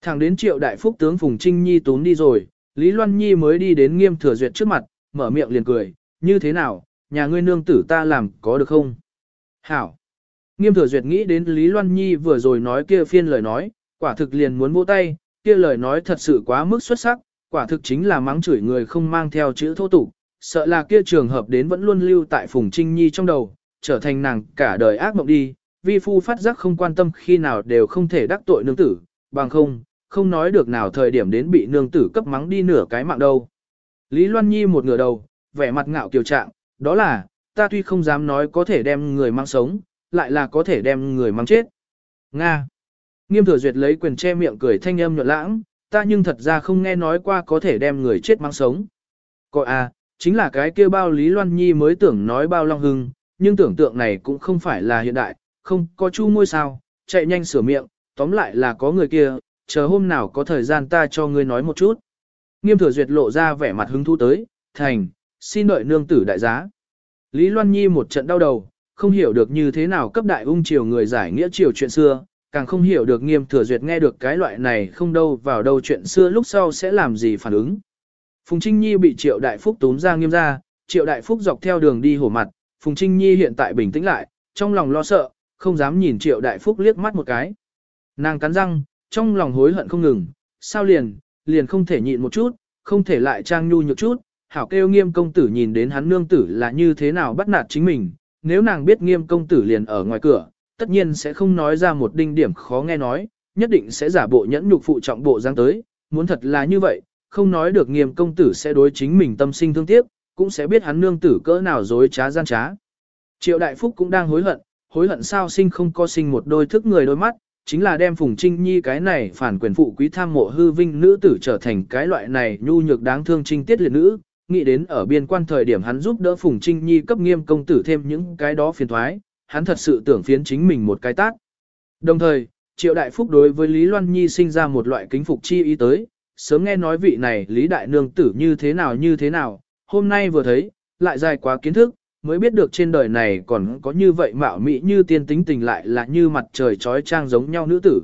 S1: Thẳng đến triệu đại phúc tướng Phùng Trinh Nhi tốn đi rồi, Lý Loan Nhi mới đi đến nghiêm thừa duyệt trước mặt, mở miệng liền cười, như thế nào, nhà ngươi nương tử ta làm có được không? Hảo. Nghiêm thừa duyệt nghĩ đến Lý Loan Nhi vừa rồi nói kia phiên lời nói, quả thực liền muốn vỗ tay, kia lời nói thật sự quá mức xuất sắc, quả thực chính là mắng chửi người không mang theo chữ thô tục, sợ là kia trường hợp đến vẫn luôn lưu tại Phùng Trinh Nhi trong đầu, trở thành nàng cả đời ác mộng đi, vi phu phát giác không quan tâm khi nào đều không thể đắc tội nương tử, bằng không, không nói được nào thời điểm đến bị nương tử cấp mắng đi nửa cái mạng đâu. Lý Loan Nhi một ngửa đầu, vẻ mặt ngạo kiều trạng, đó là, ta tuy không dám nói có thể đem người mang sống, lại là có thể đem người mang chết. Nga. Nghiêm thừa duyệt lấy quyền che miệng cười thanh âm nhuận lãng, ta nhưng thật ra không nghe nói qua có thể đem người chết mang sống. Coi à, chính là cái kia bao Lý Loan Nhi mới tưởng nói bao Long Hưng, nhưng tưởng tượng này cũng không phải là hiện đại, không có chu ngôi sao, chạy nhanh sửa miệng, tóm lại là có người kia, chờ hôm nào có thời gian ta cho ngươi nói một chút. Nghiêm thừa duyệt lộ ra vẻ mặt hứng thú tới, thành, xin đợi nương tử đại giá. Lý Loan Nhi một trận đau đầu, không hiểu được như thế nào cấp đại ung triều người giải nghĩa triều chuyện xưa, càng không hiểu được nghiêm thừa duyệt nghe được cái loại này không đâu vào đâu chuyện xưa lúc sau sẽ làm gì phản ứng. Phùng Trinh Nhi bị triệu đại phúc tốn ra nghiêm ra, triệu đại phúc dọc theo đường đi hổ mặt, Phùng Trinh Nhi hiện tại bình tĩnh lại, trong lòng lo sợ, không dám nhìn triệu đại phúc liếc mắt một cái. Nàng cắn răng, trong lòng hối hận không ngừng, sao liền, liền không thể nhịn một chút, không thể lại trang nhu nhược chút, hảo kêu nghiêm công tử nhìn đến hắn nương tử là như thế nào bắt nạt chính mình, nếu nàng biết nghiêm công tử liền ở ngoài cửa, tất nhiên sẽ không nói ra một đinh điểm khó nghe nói, nhất định sẽ giả bộ nhẫn nhục phụ trọng bộ giang tới, muốn thật là như vậy, không nói được nghiêm công tử sẽ đối chính mình tâm sinh thương tiếc, cũng sẽ biết hắn nương tử cỡ nào dối trá gian trá. Triệu Đại Phúc cũng đang hối hận, hối hận sao sinh không có sinh một đôi thức người đôi mắt, chính là đem Phùng Trinh Nhi cái này phản quyền phụ quý tham mộ hư vinh nữ tử trở thành cái loại này nhu nhược đáng thương trinh tiết liệt nữ, nghĩ đến ở biên quan thời điểm hắn giúp đỡ Phùng Trinh Nhi cấp nghiêm công tử thêm những cái đó phiền thoái, hắn thật sự tưởng phiến chính mình một cái tác. Đồng thời, Triệu Đại Phúc đối với Lý Loan Nhi sinh ra một loại kính phục chi ý tới, sớm nghe nói vị này Lý Đại Nương tử như thế nào như thế nào, hôm nay vừa thấy, lại dài quá kiến thức, mới biết được trên đời này còn có như vậy mạo mỹ như tiên tính tình lại là như mặt trời trói trang giống nhau nữ tử.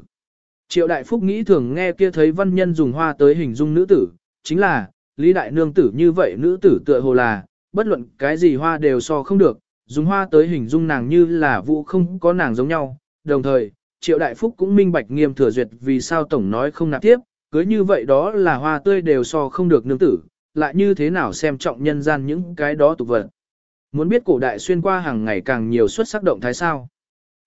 S1: Triệu Đại Phúc nghĩ thường nghe kia thấy văn nhân dùng hoa tới hình dung nữ tử, chính là, Lý Đại Nương tử như vậy nữ tử tựa hồ là, bất luận cái gì hoa đều so không được, dùng hoa tới hình dung nàng như là vụ không có nàng giống nhau. Đồng thời, Triệu Đại Phúc cũng minh bạch nghiêm thừa duyệt vì sao Tổng nói không nạp tiếp, cưới như vậy đó là hoa tươi đều so không được nương tử, lại như thế nào xem trọng nhân gian những cái đó tục vật. Muốn biết cổ đại xuyên qua hàng ngày càng nhiều xuất sắc động thái sao.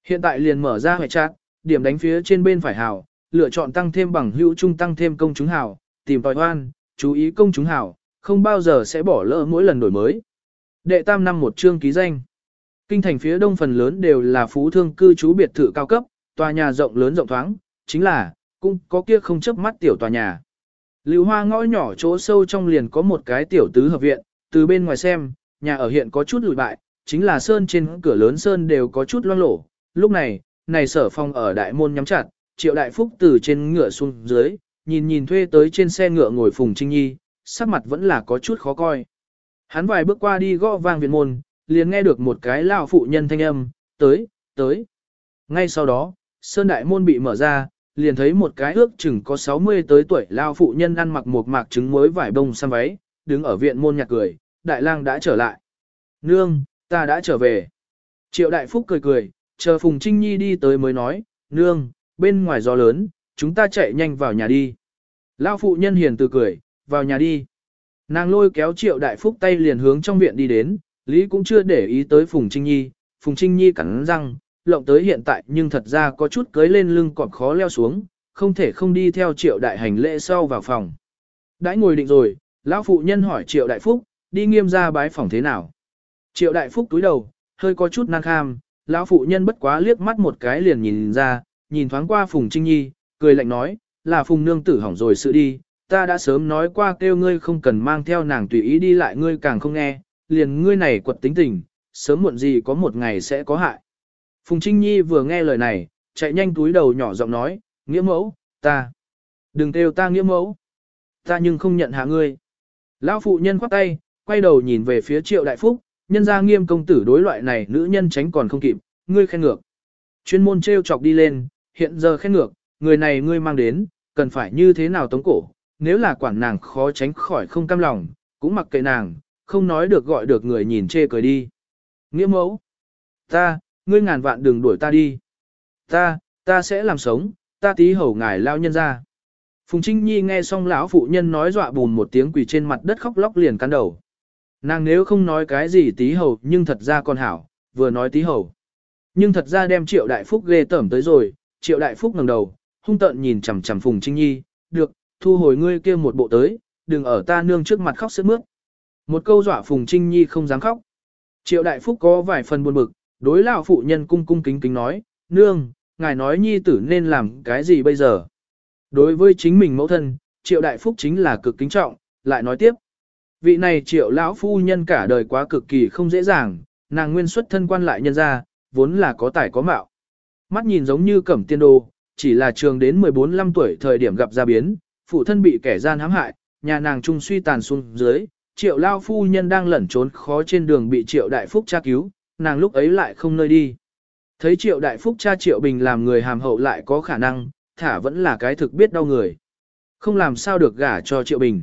S1: Hiện tại liền mở ra hệ chat, điểm đánh phía trên bên phải hào, lựa chọn tăng thêm bằng hữu trung tăng thêm công chúng hào, tìm tòi hoan, chú ý công chúng hào, không bao giờ sẽ bỏ lỡ mỗi lần đổi mới. Đệ tam năm một chương ký danh. Kinh thành phía đông phần lớn đều là phú thương cư trú biệt thự cao cấp, tòa nhà rộng lớn rộng thoáng, chính là, cũng có kia không chấp mắt tiểu tòa nhà. Lưu hoa ngõ nhỏ chỗ sâu trong liền có một cái tiểu tứ hợp viện, từ bên ngoài xem, nhà ở hiện có chút lùi bại, chính là sơn trên cửa lớn sơn đều có chút loang lổ. Lúc này, này sở phong ở đại môn nhắm chặt, triệu đại phúc từ trên ngựa xuống dưới, nhìn nhìn thuê tới trên xe ngựa ngồi phùng trinh nhi, sắc mặt vẫn là có chút khó coi. Hắn vài bước qua đi gõ vang viện môn, liền nghe được một cái lão phụ nhân thanh âm, tới, tới. Ngay sau đó, sơn đại môn bị mở ra, liền thấy một cái ước chừng có 60 tới tuổi lao phụ nhân ăn mặc một mạc trứng muối vải bông xăm váy, đứng ở viện môn nhạc cười, đại lang đã trở lại. Nương, ta đã trở về. Triệu đại phúc cười cười, chờ Phùng Trinh Nhi đi tới mới nói, nương, bên ngoài gió lớn, chúng ta chạy nhanh vào nhà đi. Lao phụ nhân hiền từ cười, vào nhà đi. Nàng lôi kéo triệu đại phúc tay liền hướng trong viện đi đến, Lý cũng chưa để ý tới Phùng Trinh Nhi, Phùng Trinh Nhi cắn răng, lộng tới hiện tại nhưng thật ra có chút cưới lên lưng còn khó leo xuống, không thể không đi theo triệu đại hành lễ sau vào phòng. Đãi ngồi định rồi, lão phụ nhân hỏi triệu đại phúc, đi nghiêm ra bái phòng thế nào. Triệu đại phúc túi đầu, hơi có chút năng kham, lão phụ nhân bất quá liếc mắt một cái liền nhìn ra, nhìn thoáng qua Phùng Trinh Nhi, cười lạnh nói, là Phùng nương tử hỏng rồi sự đi, ta đã sớm nói qua kêu ngươi không cần mang theo nàng tùy ý đi lại ngươi càng không nghe, liền ngươi này quật tính tình, sớm muộn gì có một ngày sẽ có hại. Phùng Trinh Nhi vừa nghe lời này, chạy nhanh túi đầu nhỏ giọng nói, nghĩa mẫu, ta. Đừng kêu ta nghĩa mẫu. Ta nhưng không nhận hạ ngươi. Lão phụ nhân khoát tay, quay đầu nhìn về phía triệu đại phúc, nhân ra nghiêm công tử đối loại này nữ nhân tránh còn không kịp, ngươi khen ngược. Chuyên môn treo chọc đi lên, hiện giờ khen ngược, người này ngươi mang đến, cần phải như thế nào tống cổ, nếu là quản nàng khó tránh khỏi không cam lòng, cũng mặc kệ nàng, không nói được gọi được người nhìn chê cười đi. Nghĩa mẫu. Ta, ngươi ngàn vạn đừng đuổi ta đi. Ta, ta sẽ làm sống, ta tí hầu ngài lao nhân ra. Phùng Trinh Nhi nghe xong lão phụ nhân nói dọa bùn một tiếng quỳ trên mặt đất khóc lóc liền cắn đầu. Nàng nếu không nói cái gì tí hầu nhưng thật ra còn hảo, vừa nói tí hầu. Nhưng thật ra đem triệu đại phúc ghê tởm tới rồi, triệu đại phúc ngẩng đầu, hung tợn nhìn chằm chằm Phùng Trinh Nhi, được, thu hồi ngươi kia một bộ tới, đừng ở ta nương trước mặt khóc sướt mướt. Một câu dọa Phùng Trinh Nhi không dám khóc. Triệu đại phúc có vài phần buồn bực, đối lão phụ nhân cung cung kính kính nói, nương, ngài nói nhi tử nên làm cái gì bây giờ. Đối với chính mình mẫu thân, triệu đại phúc chính là cực kính trọng, lại nói tiếp. Vị này triệu lão phu nhân cả đời quá cực kỳ không dễ dàng, nàng nguyên xuất thân quan lại nhân ra, vốn là có tài có mạo. Mắt nhìn giống như cẩm tiên đồ, chỉ là trường đến 14-15 tuổi thời điểm gặp gia biến, phụ thân bị kẻ gian hãm hại, nhà nàng trung suy tàn xuống dưới, triệu lao phu nhân đang lẩn trốn khó trên đường bị triệu đại phúc tra cứu, nàng lúc ấy lại không nơi đi. Thấy triệu đại phúc cha triệu bình làm người hàm hậu lại có khả năng, thả vẫn là cái thực biết đau người. Không làm sao được gả cho triệu bình.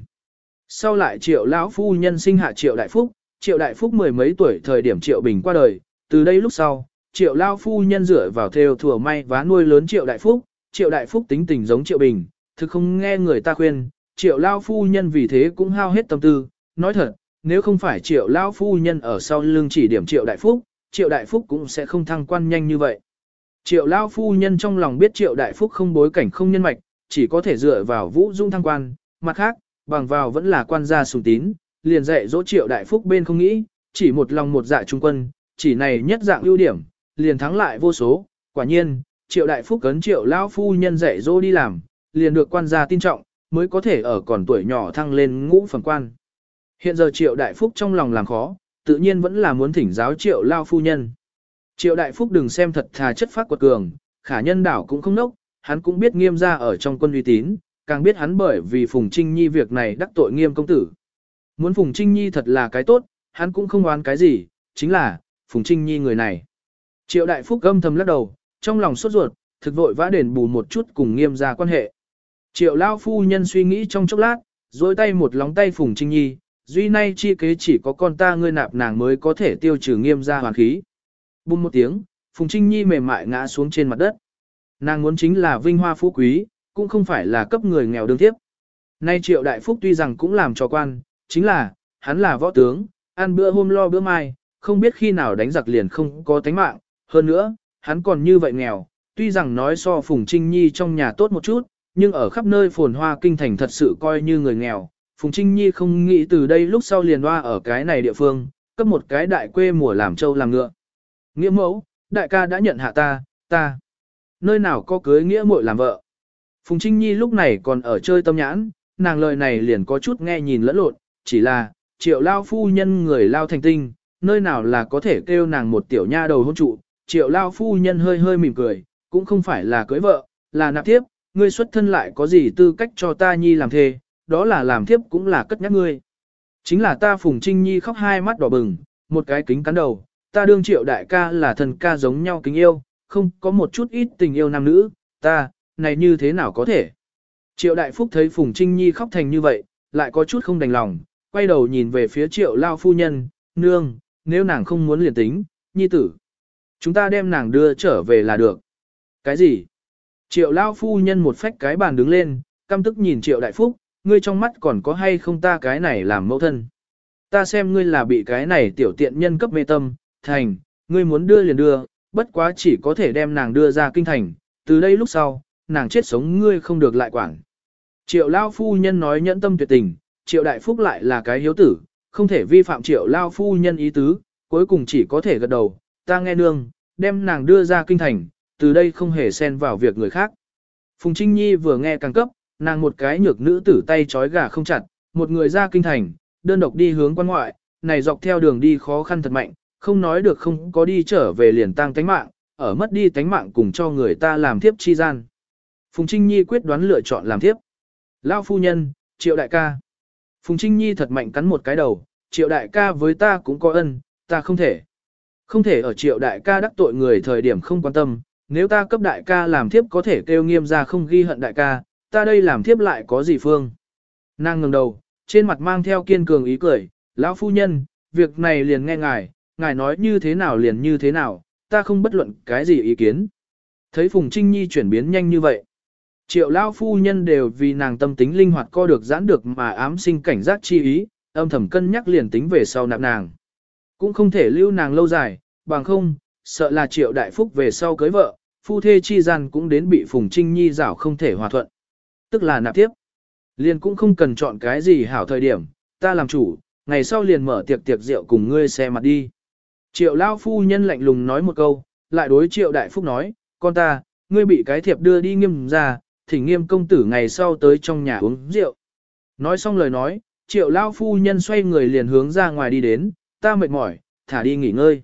S1: Sau lại triệu lão phu nhân sinh hạ triệu đại phúc, triệu đại phúc mười mấy tuổi thời điểm triệu bình qua đời, từ đây lúc sau, triệu lão phu nhân dựa vào theo thừa may vá nuôi lớn triệu đại phúc, triệu đại phúc tính tình giống triệu bình, thực không nghe người ta khuyên, triệu lão phu nhân vì thế cũng hao hết tâm tư, nói thật, nếu không phải triệu lão phu nhân ở sau lưng chỉ điểm triệu đại phúc, triệu đại phúc cũng sẽ không thăng quan nhanh như vậy. Triệu lão phu nhân trong lòng biết triệu đại phúc không bối cảnh không nhân mạch, chỉ có thể dựa vào vũ dung thăng quan, mặt khác, bằng vào vẫn là quan gia sùng tín, liền dạy dỗ triệu đại phúc bên không nghĩ, chỉ một lòng một dạ trung quân, chỉ này nhất dạng ưu điểm, liền thắng lại vô số, quả nhiên, triệu đại phúc cấn triệu lao phu nhân dạy dỗ đi làm, liền được quan gia tin trọng, mới có thể ở còn tuổi nhỏ thăng lên ngũ phẩm quan. Hiện giờ triệu đại phúc trong lòng làm khó, tự nhiên vẫn là muốn thỉnh giáo triệu lao phu nhân. Triệu đại phúc đừng xem thật thà chất phát quật cường, khả nhân đảo cũng không nốc, hắn cũng biết nghiêm ra ở trong quân uy tín, càng biết hắn bởi vì Phùng Trinh Nhi việc này đắc tội nghiêm công tử. Muốn Phùng Trinh Nhi thật là cái tốt, hắn cũng không oán cái gì, chính là, Phùng Trinh Nhi người này. Triệu đại phúc âm thầm lắc đầu, trong lòng sốt ruột, thực vội vã đền bù một chút cùng nghiêm ra quan hệ. Triệu lao phu nhân suy nghĩ trong chốc lát, dối tay một lóng tay Phùng Trinh Nhi, duy nay chi kế chỉ có con ta ngươi nạp nàng mới có thể tiêu trừ nghiêm ra hoàn khí. Bùm một tiếng, Phùng Trinh Nhi mềm mại ngã xuống trên mặt đất. Nàng muốn chính là vinh hoa phú quý, cũng không phải là cấp người nghèo đương tiếp. Nay triệu đại phúc tuy rằng cũng làm cho quan, chính là, hắn là võ tướng, ăn bữa hôm lo bữa mai, không biết khi nào đánh giặc liền không có tánh mạng. Hơn nữa, hắn còn như vậy nghèo, tuy rằng nói so Phùng Trinh Nhi trong nhà tốt một chút, nhưng ở khắp nơi phồn hoa kinh thành thật sự coi như người nghèo, Phùng Trinh Nhi không nghĩ từ đây lúc sau liền hoa ở cái này địa phương, cấp một cái đại quê mùa làm trâu làm ngựa. Nghĩa mẫu, đại ca đã nhận hạ ta, ta. Nơi nào có cưới nghĩa muội làm vợ. Phùng Trinh Nhi lúc này còn ở chơi tâm nhãn, nàng lời này liền có chút nghe nhìn lẫn lộn, chỉ là, triệu lao phu nhân người lao thành tinh, nơi nào là có thể kêu nàng một tiểu nha đầu hôn trụ. Triệu lao phu nhân hơi hơi mỉm cười, cũng không phải là cưới vợ, là nạp tiếp, ngươi xuất thân lại có gì tư cách cho ta nhi làm thê, đó là làm thiếp cũng là cất nhắc ngươi. Chính là ta Phùng Trinh Nhi khóc hai mắt đỏ bừng, một cái kính cắn đầu, ta đương triệu đại ca là thần ca giống nhau kính yêu, không có một chút ít tình yêu nam nữ, ta, này như thế nào có thể. Triệu đại phúc thấy Phùng Trinh Nhi khóc thành như vậy, lại có chút không đành lòng, quay đầu nhìn về phía triệu lao phu nhân, nương, nếu nàng không muốn liền tính, nhi tử. Chúng ta đem nàng đưa trở về là được. Cái gì? Triệu lao phu nhân một phách cái bàn đứng lên, căm tức nhìn triệu đại phúc, ngươi trong mắt còn có hay không ta cái này làm mẫu thân. Ta xem ngươi là bị cái này tiểu tiện nhân cấp mê tâm, thành, ngươi muốn đưa liền đưa, bất quá chỉ có thể đem nàng đưa ra kinh thành, từ đây lúc sau, nàng chết sống ngươi không được lại quản. Triệu Lao Phu Nhân nói nhẫn tâm tuyệt tình, Triệu Đại Phúc lại là cái hiếu tử, không thể vi phạm Triệu Lao Phu Nhân ý tứ, cuối cùng chỉ có thể gật đầu, ta nghe nương, đem nàng đưa ra kinh thành, từ đây không hề xen vào việc người khác. Phùng Trinh Nhi vừa nghe càng cấp, nàng một cái nhược nữ tử tay trói gà không chặt, một người ra kinh thành, đơn độc đi hướng quan ngoại, này dọc theo đường đi khó khăn thật mạnh, không nói được không có đi trở về liền tăng tánh mạng, ở mất đi tánh mạng cùng cho người ta làm thiếp chi gian. Phùng Trinh Nhi quyết đoán lựa chọn làm thiếp. Lao phu nhân, triệu đại ca. Phùng Trinh Nhi thật mạnh cắn một cái đầu, triệu đại ca với ta cũng có ân, ta không thể. Không thể ở triệu đại ca đắc tội người thời điểm không quan tâm, nếu ta cấp đại ca làm thiếp có thể kêu nghiêm ra không ghi hận đại ca, ta đây làm thiếp lại có gì phương. Nàng ngừng đầu, trên mặt mang theo kiên cường ý cười, lão phu nhân, việc này liền nghe ngài, ngài nói như thế nào liền như thế nào, ta không bất luận cái gì ý kiến. Thấy Phùng Trinh Nhi chuyển biến nhanh như vậy. Triệu lão phu nhân đều vì nàng tâm tính linh hoạt co được giãn được mà ám sinh cảnh giác chi ý, âm thầm cân nhắc liền tính về sau nạp nàng. Cũng không thể lưu nàng lâu dài, bằng không, sợ là triệu đại phúc về sau cưới vợ, phu thê chi gian cũng đến bị Phùng Trinh Nhi rảo không thể hòa thuận. Tức là nạp tiếp. Liền cũng không cần chọn cái gì hảo thời điểm, ta làm chủ, ngày sau liền mở tiệc tiệc rượu cùng ngươi xe mặt đi. Triệu lao phu nhân lạnh lùng nói một câu, lại đối triệu đại phúc nói, con ta, ngươi bị cái thiệp đưa đi nghiêm ra, thỉnh nghiêm công tử ngày sau tới trong nhà uống rượu. Nói xong lời nói, triệu lao phu nhân xoay người liền hướng ra ngoài đi đến, ta mệt mỏi, thả đi nghỉ ngơi.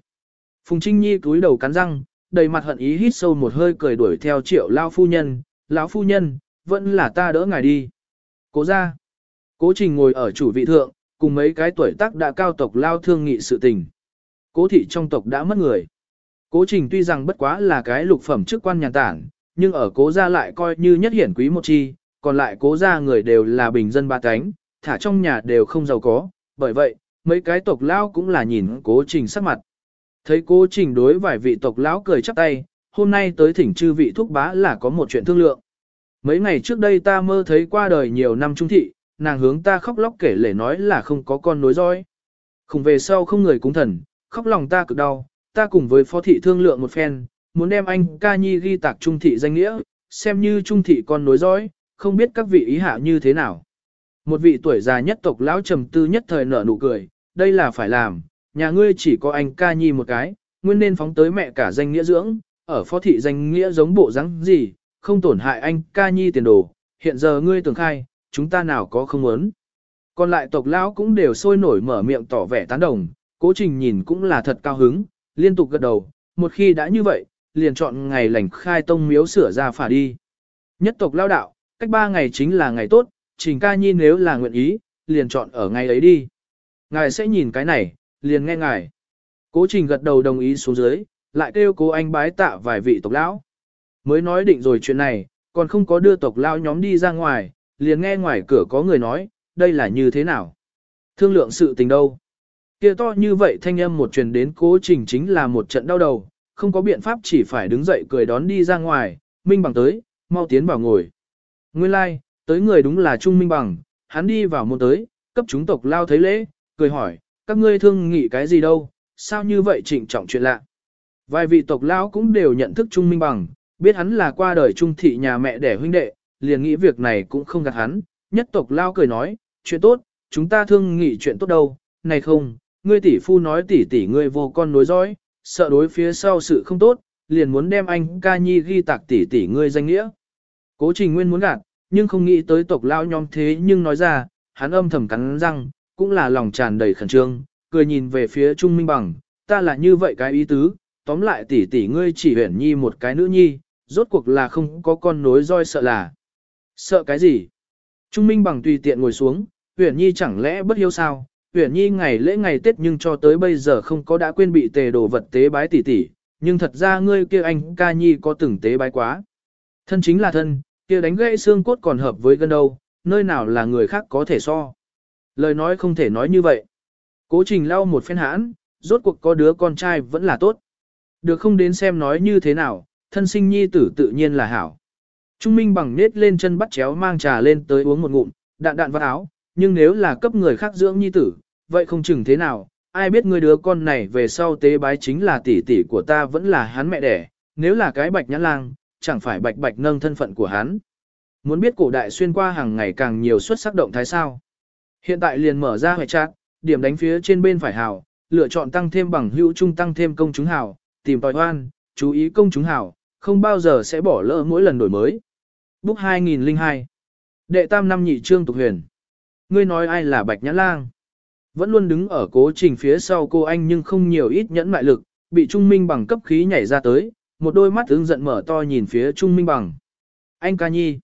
S1: Phùng Trinh Nhi cúi đầu cắn răng, đầy mặt hận ý hít sâu một hơi cười đuổi theo triệu lao phu nhân, lão phu nhân, vẫn là ta đỡ ngài đi. Cố ra. Cố trình ngồi ở chủ vị thượng, cùng mấy cái tuổi tác đã cao tộc lao thương nghị sự tình. Cố thị trong tộc đã mất người. Cố trình tuy rằng bất quá là cái lục phẩm chức quan nhàn tản, nhưng ở cố gia lại coi như nhất hiển quý một chi, còn lại cố gia người đều là bình dân ba cánh, thả trong nhà đều không giàu có, bởi vậy, mấy cái tộc lão cũng là nhìn cố trình sắc mặt. Thấy cố trình đối vài vị tộc lão cười chắp tay, hôm nay tới thỉnh chư vị thúc bá là có một chuyện thương lượng. Mấy ngày trước đây ta mơ thấy qua đời nhiều năm trung thị, nàng hướng ta khóc lóc kể lể nói là không có con nối dõi. không về sau không người cúng thần, khóc lòng ta cực đau, ta cùng với phó thị thương lượng một phen, muốn đem anh ca nhi ghi tạc trung thị danh nghĩa, xem như trung thị con nối dõi, không biết các vị ý hạ như thế nào. Một vị tuổi già nhất tộc lão trầm tư nhất thời nở nụ cười, đây là phải làm, nhà ngươi chỉ có anh ca nhi một cái, nguyên nên phóng tới mẹ cả danh nghĩa dưỡng, ở phó thị danh nghĩa giống bộ dáng gì, không tổn hại anh ca nhi tiền đồ, hiện giờ ngươi tưởng khai, chúng ta nào có không muốn. Còn lại tộc lão cũng đều sôi nổi mở miệng tỏ vẻ tán đồng, cố trình nhìn cũng là thật cao hứng, liên tục gật đầu, một khi đã như vậy, liền chọn ngày lành khai tông miếu sửa ra phả đi. Nhất tộc lao đạo, cách ba ngày chính là ngày tốt, trình ca nhi nếu là nguyện ý, liền chọn ở ngày ấy đi. Ngài sẽ nhìn cái này, liền nghe ngài. Cố trình gật đầu đồng ý xuống dưới, lại kêu cố anh bái tạ vài vị tộc lão. Mới nói định rồi chuyện này, còn không có đưa tộc lão nhóm đi ra ngoài, liền nghe ngoài cửa có người nói, đây là như thế nào? Thương lượng sự tình đâu? Kia to như vậy thanh âm một truyền đến cố trình chính là một trận đau đầu, không có biện pháp chỉ phải đứng dậy cười đón đi ra ngoài, Minh Bằng tới, mau tiến vào ngồi. Nguyên lai, like, tới người đúng là Trung Minh Bằng, hắn đi vào môn tới, cấp chúng tộc lao thấy lễ, cười hỏi, các ngươi thương nghị cái gì đâu, sao như vậy trịnh trọng chuyện lạ. Vài vị tộc lao cũng đều nhận thức Trung Minh Bằng, biết hắn là qua đời Trung thị nhà mẹ đẻ huynh đệ, liền nghĩ việc này cũng không gạt hắn, nhất tộc lao cười nói, chuyện tốt, chúng ta thương nghị chuyện tốt đâu, này không, ngươi tỷ phu nói tỷ tỷ ngươi vô con nối dõi, sợ đối phía sau sự không tốt, liền muốn đem anh ca nhi ghi tạc tỷ tỷ ngươi danh nghĩa. Cố trình nguyên muốn gạt, nhưng không nghĩ tới tộc lao nhóm thế nhưng nói ra, hắn âm thầm cắn răng, cũng là lòng tràn đầy khẩn trương, cười nhìn về phía Trung Minh Bằng, ta là như vậy cái ý tứ, tóm lại tỷ tỷ ngươi chỉ huyển nhi một cái nữ nhi, rốt cuộc là không có con nối roi sợ là. Sợ cái gì? Trung Minh Bằng tùy tiện ngồi xuống, huyển nhi chẳng lẽ bất hiếu sao? Uyển nhi ngày lễ ngày Tết nhưng cho tới bây giờ không có đã quên bị tề đồ vật tế bái tỷ tỷ, nhưng thật ra ngươi kia anh ca nhi có từng tế bái quá. Thân chính là thân, kia đánh gãy xương cốt còn hợp với gân đâu, nơi nào là người khác có thể so. Lời nói không thể nói như vậy. Cố trình lau một phen hãn, rốt cuộc có đứa con trai vẫn là tốt. Được không đến xem nói như thế nào, thân sinh nhi tử tự nhiên là hảo. Trung Minh bằng nết lên chân bắt chéo mang trà lên tới uống một ngụm, đạn đạn vào áo, nhưng nếu là cấp người khác dưỡng nhi tử, vậy không chừng thế nào, ai biết người đứa con này về sau tế bái chính là tỷ tỷ của ta vẫn là hắn mẹ đẻ, nếu là cái bạch nhãn lang, chẳng phải bạch bạch nâng thân phận của hắn. Muốn biết cổ đại xuyên qua hàng ngày càng nhiều xuất sắc động thái sao. Hiện tại liền mở ra hệ trạng, điểm đánh phía trên bên phải hào, lựa chọn tăng thêm bằng hữu trung tăng thêm công chúng hào, tìm tòi hoan, chú ý công chúng hào, không bao giờ sẽ bỏ lỡ mỗi lần đổi mới. Book 2002 Đệ tam năm nhị trương tục huyền. Ngươi nói ai là bạch nhãn lang? Vẫn luôn đứng ở cố trình phía sau cô anh nhưng không nhiều ít nhẫn mại lực, bị Trung Minh bằng cấp khí nhảy ra tới, một đôi mắt ứng giận mở to nhìn phía Trung Minh bằng. Anh ca nhi.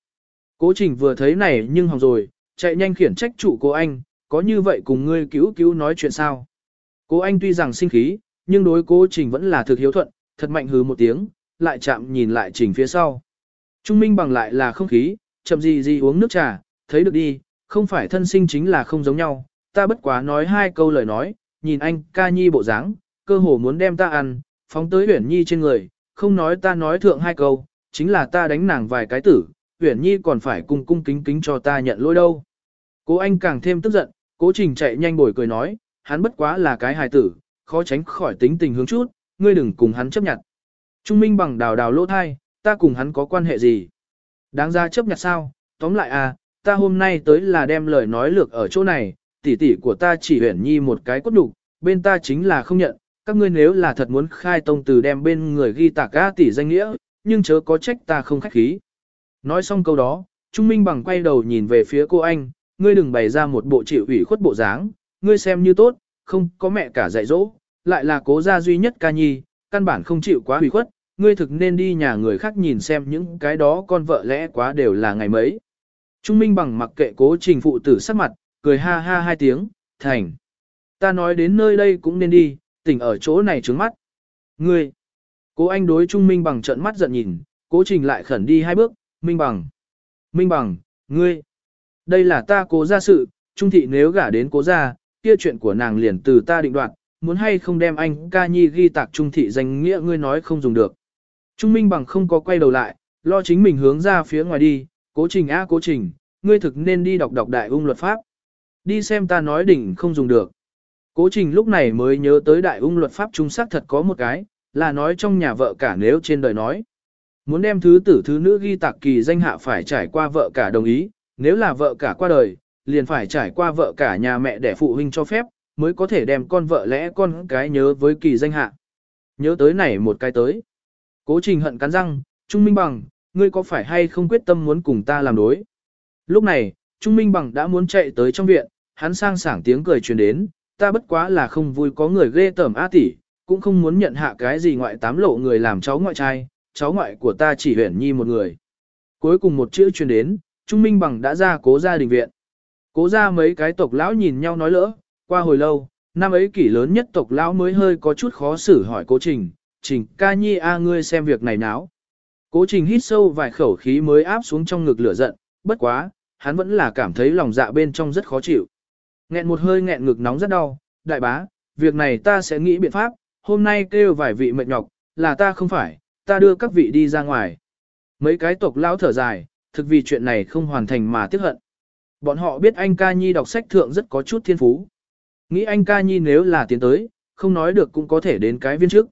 S1: Cố trình vừa thấy này nhưng hỏng rồi, chạy nhanh khiển trách chủ cô anh, có như vậy cùng ngươi cứu cứu nói chuyện sao? Cố anh tuy rằng sinh khí, nhưng đối cố trình vẫn là thực hiếu thuận, thật mạnh hứ một tiếng, lại chạm nhìn lại trình phía sau. Trung minh bằng lại là không khí, chậm gì gì uống nước trà, thấy được đi, không phải thân sinh chính là không giống nhau, ta bất quá nói hai câu lời nói, nhìn anh ca nhi bộ dáng, cơ hồ muốn đem ta ăn, phóng tới huyển nhi trên người, không nói ta nói thượng hai câu, chính là ta đánh nàng vài cái tử, huyển nhi còn phải cung cung kính kính cho ta nhận lỗi đâu. Cố anh càng thêm tức giận, cố trình chạy nhanh bồi cười nói, hắn bất quá là cái hài tử, khó tránh khỏi tính tình hướng chút, ngươi đừng cùng hắn chấp nhận. Trung minh bằng đào đào lỗ thai, ta cùng hắn có quan hệ gì? Đáng ra chấp nhận sao? Tóm lại à, ta hôm nay tới là đem lời nói lược ở chỗ này, tỷ tỷ của ta chỉ huyển nhi một cái cốt đục, bên ta chính là không nhận, các ngươi nếu là thật muốn khai tông từ đem bên người ghi tạc ca tỷ danh nghĩa, nhưng chớ có trách ta không khách khí. Nói xong câu đó, Trung Minh bằng quay đầu nhìn về phía cô anh, ngươi đừng bày ra một bộ chịu ủy khuất bộ dáng, ngươi xem như tốt, không có mẹ cả dạy dỗ, lại là cố gia duy nhất ca nhi, căn bản không chịu quá ủy khuất, ngươi thực nên đi nhà người khác nhìn xem những cái đó con vợ lẽ quá đều là ngày mấy. Trung Minh bằng mặc kệ cố trình phụ tử sắc mặt, cười ha ha hai tiếng, thành. Ta nói đến nơi đây cũng nên đi, tỉnh ở chỗ này trướng mắt. Ngươi, cố anh đối Trung Minh bằng trận mắt giận nhìn, cố trình lại khẩn đi hai bước, Minh bằng. Minh bằng, ngươi. Đây là ta cố ra sự, Trung thị nếu gả đến cố ra, kia chuyện của nàng liền từ ta định đoạt, muốn hay không đem anh ca nhi ghi tạc Trung thị danh nghĩa ngươi nói không dùng được. Trung Minh bằng không có quay đầu lại, lo chính mình hướng ra phía ngoài đi, cố trình à, cố trình, ngươi thực nên đi đọc đọc đại ung luật pháp. Đi xem ta nói đỉnh không dùng được. Cố trình lúc này mới nhớ tới đại ung luật pháp trung xác thật có một cái, là nói trong nhà vợ cả nếu trên đời nói. Muốn đem thứ tử thứ nữ ghi tạc kỳ danh hạ phải trải qua vợ cả đồng ý, nếu là vợ cả qua đời, liền phải trải qua vợ cả nhà mẹ để phụ huynh cho phép, mới có thể đem con vợ lẽ con cái nhớ với kỳ danh hạ. Nhớ tới này một cái tới. Cố trình hận cắn răng, Trung Minh Bằng, ngươi có phải hay không quyết tâm muốn cùng ta làm đối? Lúc này, Trung Minh Bằng đã muốn chạy tới trong viện, hắn sang sảng tiếng cười truyền đến, ta bất quá là không vui có người ghê tởm A tỷ, cũng không muốn nhận hạ cái gì ngoại tám lộ người làm cháu ngoại trai, cháu ngoại của ta chỉ huyển nhi một người. Cuối cùng một chữ truyền đến, Trung Minh Bằng đã ra cố gia đình viện. Cố ra mấy cái tộc lão nhìn nhau nói lỡ, qua hồi lâu, năm ấy kỷ lớn nhất tộc lão mới hơi có chút khó xử hỏi cố trình, trình ca nhi a ngươi xem việc này náo. Cố trình hít sâu vài khẩu khí mới áp xuống trong ngực lửa giận, bất quá, hắn vẫn là cảm thấy lòng dạ bên trong rất khó chịu. Nghẹn một hơi nghẹn ngực nóng rất đau, đại bá, việc này ta sẽ nghĩ biện pháp, hôm nay kêu vài vị mệt nhọc, là ta không phải, ta đưa các vị đi ra ngoài. Mấy cái tộc lão thở dài, thực vì chuyện này không hoàn thành mà tiếc hận. Bọn họ biết anh ca nhi đọc sách thượng rất có chút thiên phú. Nghĩ anh ca nhi nếu là tiến tới, không nói được cũng có thể đến cái viên trước.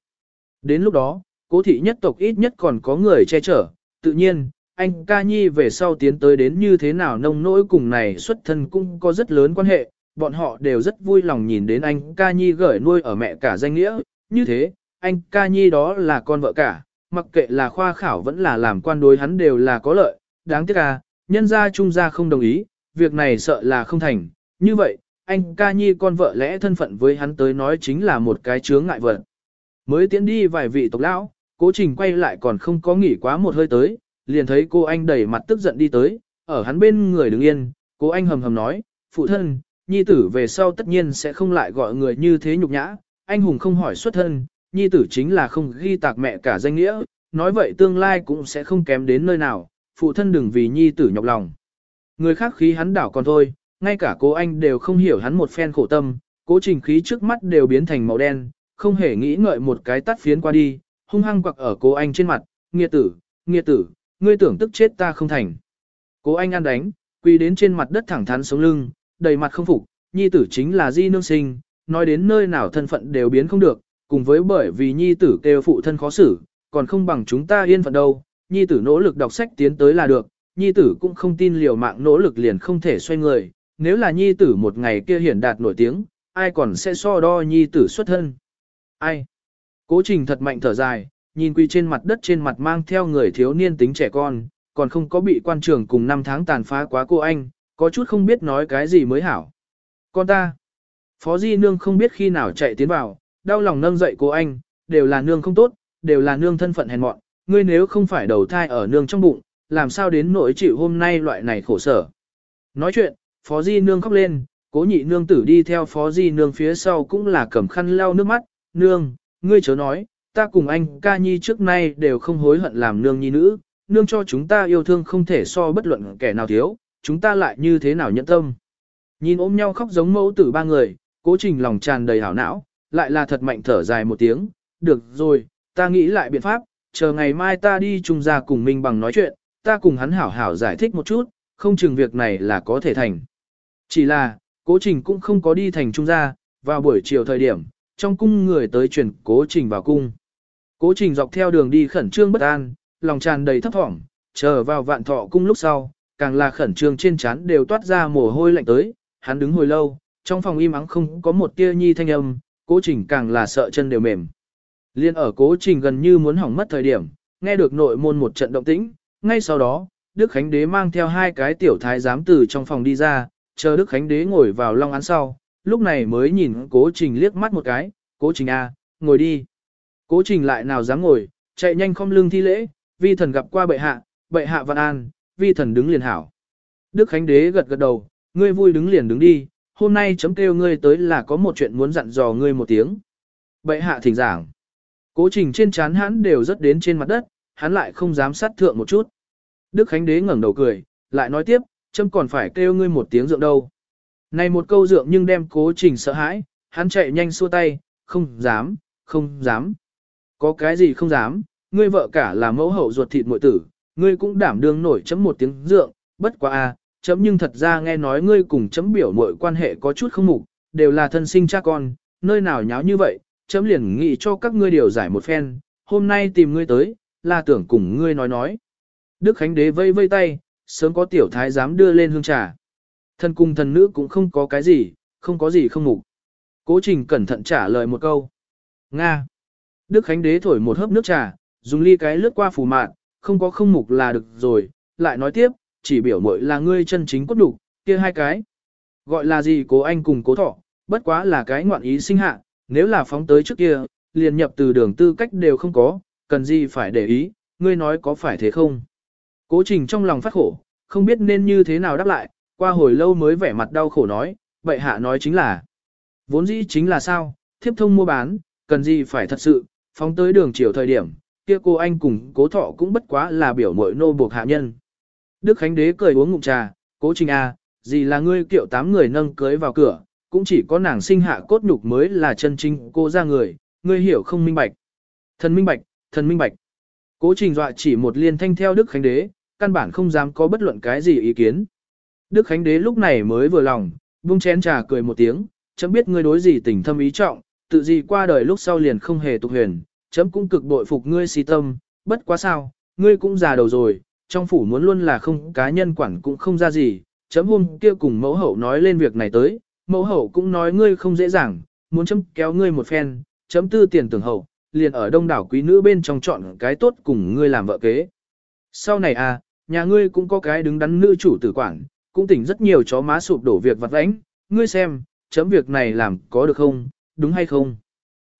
S1: Đến lúc đó, cố thị nhất tộc ít nhất còn có người che chở, tự nhiên, anh ca nhi về sau tiến tới đến như thế nào nông nỗi cùng này xuất thân cũng có rất lớn quan hệ, bọn họ đều rất vui lòng nhìn đến anh ca nhi gửi nuôi ở mẹ cả danh nghĩa, như thế, anh ca nhi đó là con vợ cả, mặc kệ là khoa khảo vẫn là làm quan đối hắn đều là có lợi, đáng tiếc à, nhân gia trung gia không đồng ý, việc này sợ là không thành, như vậy, anh ca nhi con vợ lẽ thân phận với hắn tới nói chính là một cái chướng ngại vật. Mới tiến đi vài vị tộc lão, cố trình quay lại còn không có nghỉ quá một hơi tới, liền thấy cô anh đẩy mặt tức giận đi tới, ở hắn bên người đứng yên, cô anh hầm hầm nói, phụ thân, nhi tử về sau tất nhiên sẽ không lại gọi người như thế nhục nhã, anh hùng không hỏi xuất thân, nhi tử chính là không ghi tạc mẹ cả danh nghĩa, nói vậy tương lai cũng sẽ không kém đến nơi nào, phụ thân đừng vì nhi tử nhọc lòng. Người khác khí hắn đảo còn thôi, ngay cả cô anh đều không hiểu hắn một phen khổ tâm, cố trình khí trước mắt đều biến thành màu đen, không hề nghĩ ngợi một cái tắt phiến qua đi, hung hăng quặc ở cô anh trên mặt, nghiệt tử, nghiệt tử, ngươi tưởng tức chết ta không thành. Cố anh ăn đánh, quỳ đến trên mặt đất thẳng thắn sống lưng, đầy mặt không phục, nhi tử chính là di nương sinh, nói đến nơi nào thân phận đều biến không được, cùng với bởi vì nhi tử kêu phụ thân khó xử, còn không bằng chúng ta yên phận đâu, nhi tử nỗ lực đọc sách tiến tới là được, nhi tử cũng không tin liều mạng nỗ lực liền không thể xoay người, nếu là nhi tử một ngày kia hiển đạt nổi tiếng, ai còn sẽ so đo nhi tử xuất thân. Ai? Cố trình thật mạnh thở dài, nhìn quỳ trên mặt đất trên mặt mang theo người thiếu niên tính trẻ con, còn không có bị quan trường cùng năm tháng tàn phá quá cô anh, có chút không biết nói cái gì mới hảo. Con ta, Phó Di Nương không biết khi nào chạy tiến vào, đau lòng nâng dậy cô anh, đều là nương không tốt, đều là nương thân phận hèn mọn, ngươi nếu không phải đầu thai ở nương trong bụng, làm sao đến nỗi chịu hôm nay loại này khổ sở. Nói chuyện, Phó Di Nương khóc lên, cố nhị nương tử đi theo Phó Di Nương phía sau cũng là cầm khăn lau nước mắt, nương, ngươi chớ nói, ta cùng anh ca nhi trước nay đều không hối hận làm nương nhi nữ, nương cho chúng ta yêu thương không thể so bất luận kẻ nào thiếu, chúng ta lại như thế nào nhẫn tâm. Nhìn ôm nhau khóc giống mẫu tử ba người, cố trình lòng tràn đầy hảo não, lại là thật mạnh thở dài một tiếng, được rồi, ta nghĩ lại biện pháp, chờ ngày mai ta đi chung ra cùng Minh bằng nói chuyện, ta cùng hắn hảo hảo giải thích một chút, không chừng việc này là có thể thành. Chỉ là, cố trình cũng không có đi thành trung gia, vào buổi chiều thời điểm, trong cung người tới truyền cố trình vào cung. Cố trình dọc theo đường đi khẩn trương bất an, lòng tràn đầy thấp thỏm, chờ vào vạn thọ cung lúc sau, càng là khẩn trương trên trán đều toát ra mồ hôi lạnh tới, hắn đứng hồi lâu, trong phòng im ắng không có một tia nhi thanh âm, cố trình càng là sợ chân đều mềm. Liên ở cố trình gần như muốn hỏng mất thời điểm, nghe được nội môn một trận động tĩnh, ngay sau đó, Đức Khánh Đế mang theo hai cái tiểu thái giám từ trong phòng đi ra, chờ Đức Khánh Đế ngồi vào long án sau, lúc này mới nhìn cố trình liếc mắt một cái, cố trình A, ngồi đi. Cố trình lại nào dám ngồi, chạy nhanh không lưng thi lễ, vi thần gặp qua bệ hạ, bệ hạ vạn an, vi thần đứng liền hảo. Đức Khánh Đế gật gật đầu, ngươi vui đứng liền đứng đi, hôm nay chấm kêu ngươi tới là có một chuyện muốn dặn dò ngươi một tiếng. Bệ hạ thỉnh giảng. Cố trình trên chán hắn đều rất đến trên mặt đất, hắn lại không dám sát thượng một chút. Đức Khánh Đế ngẩng đầu cười, lại nói tiếp, chấm còn phải kêu ngươi một tiếng dượng đâu. Này một câu dượng nhưng đem cố trình sợ hãi, hắn chạy nhanh xua tay, không dám, không dám. Có cái gì không dám, ngươi vợ cả là mẫu hậu ruột thịt muội tử, ngươi cũng đảm đương nổi chấm một tiếng dượng, bất quá a, chấm nhưng thật ra nghe nói ngươi cùng chấm biểu muội quan hệ có chút không mục, đều là thân sinh cha con, nơi nào nháo như vậy, chấm liền nghĩ cho các ngươi điều giải một phen, hôm nay tìm ngươi tới, là tưởng cùng ngươi nói nói. Đức Khánh Đế vây vây tay, sớm có tiểu thái dám đưa lên hương trà. Thần cùng thần nữ cũng không có cái gì, không có gì không ngủ. Cố trình cẩn thận trả lời một câu. Nga. Đức Khánh Đế thổi một hớp nước trà, dùng ly cái lướt qua phù mạn, không có không mục là được rồi, lại nói tiếp, chỉ biểu mội là ngươi chân chính cốt đủ, kia hai cái. Gọi là gì cố anh cùng cố thọ, bất quá là cái ngoạn ý sinh hạ, nếu là phóng tới trước kia, liền nhập từ đường tư cách đều không có, cần gì phải để ý, ngươi nói có phải thế không? Cố trình trong lòng phát khổ, không biết nên như thế nào đáp lại, qua hồi lâu mới vẻ mặt đau khổ nói, vậy hạ nói chính là, vốn dĩ chính là sao, thiếp thông mua bán, cần gì phải thật sự, phóng tới đường chiều thời điểm, kia cô anh cùng cố thọ cũng bất quá là biểu mội nô buộc hạ nhân. Đức Khánh Đế cười uống ngụm trà, cố trình a, à, gì là ngươi kiệu tám người nâng cưới vào cửa, cũng chỉ có nàng sinh hạ cốt nhục mới là chân chính cô ra người, ngươi hiểu không minh bạch. Thần minh bạch, thần minh bạch. Cố trình dọa chỉ một liên thanh theo Đức Khánh Đế, căn bản không dám có bất luận cái gì ý kiến. Đức Khánh Đế lúc này mới vừa lòng, buông chén trà cười một tiếng, chấm biết ngươi đối gì tình thâm ý trọng, tự gì qua đời lúc sau liền không hề tục huyền, chấm cũng cực bội phục ngươi si tâm, bất quá sao, ngươi cũng già đầu rồi, trong phủ muốn luôn là không cá nhân quản cũng không ra gì, chấm hôm kia cùng mẫu hậu nói lên việc này tới, mẫu hậu cũng nói ngươi không dễ dàng, muốn chấm kéo ngươi một phen, chấm tư tiền tưởng hậu, liền ở đông đảo quý nữ bên trong chọn cái tốt cùng ngươi làm vợ kế. Sau này à, nhà ngươi cũng có cái đứng đắn nữ chủ tử quản, cũng tỉnh rất nhiều chó má sụp đổ việc vặt vãnh, ngươi xem, chấm việc này làm có được không, đúng hay không?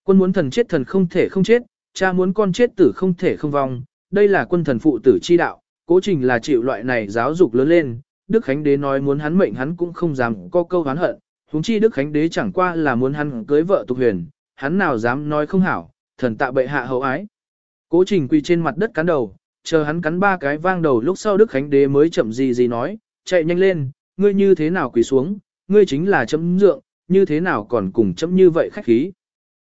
S1: Quân muốn thần chết thần không thể không chết, cha muốn con chết tử không thể không vong, đây là quân thần phụ tử chi đạo, cố trình là chịu loại này giáo dục lớn lên, Đức Khánh Đế nói muốn hắn mệnh hắn cũng không dám có câu hán hận, huống chi Đức Khánh Đế chẳng qua là muốn hắn cưới vợ tục huyền, hắn nào dám nói không hảo, thần tạ bệ hạ hậu ái. Cố trình quỳ trên mặt đất cắn đầu, chờ hắn cắn ba cái vang đầu lúc sau Đức Khánh Đế mới chậm gì gì nói, chạy nhanh lên, ngươi như thế nào quỳ xuống, ngươi chính là chấm dượng, như thế nào còn cùng chấm như vậy khách khí.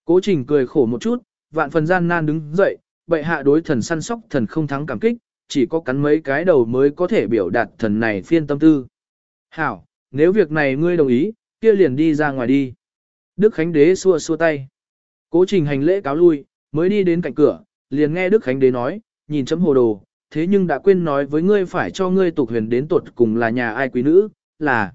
S1: Cố trình cười khổ một chút, vạn phần gian nan đứng dậy, bệ hạ đối thần săn sóc thần không thắng cảm kích, chỉ có cắn mấy cái đầu mới có thể biểu đạt thần này phiên tâm tư. Hảo, nếu việc này ngươi đồng ý, kia liền đi ra ngoài đi. Đức Khánh Đế xua xua tay. Cố trình hành lễ cáo lui, mới đi đến cạnh cửa, liền nghe Đức Khánh Đế nói, nhìn chấm hồ đồ, thế nhưng đã quên nói với ngươi phải cho ngươi tục huyền đến tuột cùng là nhà ai quý nữ, là.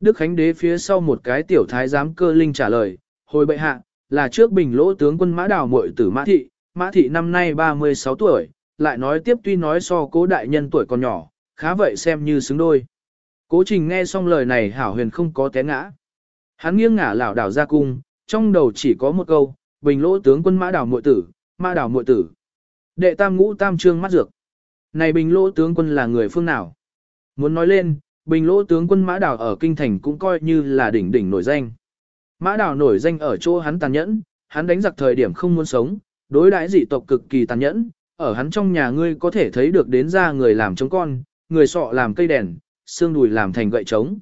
S1: Đức Khánh Đế phía sau một cái tiểu thái giám cơ linh trả lời, hồi bệ hạ, là trước bình lỗ tướng quân mã đào muội tử mã thị, mã thị năm nay 36 tuổi, lại nói tiếp tuy nói so cố đại nhân tuổi còn nhỏ, khá vậy xem như xứng đôi. Cố trình nghe xong lời này hảo huyền không có té ngã. Hắn nghiêng ngả lảo đảo ra cung, trong đầu chỉ có một câu, bình lỗ tướng quân mã đảo muội tử, mã đảo muội tử. Đệ tam ngũ tam trương mắt dược. Này bình lỗ tướng quân là người phương nào? Muốn nói lên, bình lỗ tướng quân mã đảo ở kinh thành cũng coi như là đỉnh đỉnh nổi danh. Mã đảo nổi danh ở chỗ hắn tàn nhẫn, hắn đánh giặc thời điểm không muốn sống, đối đãi dị tộc cực kỳ tàn nhẫn, ở hắn trong nhà ngươi có thể thấy được đến ra người làm trống con, người sọ làm cây đèn, xương đùi làm thành gậy trống.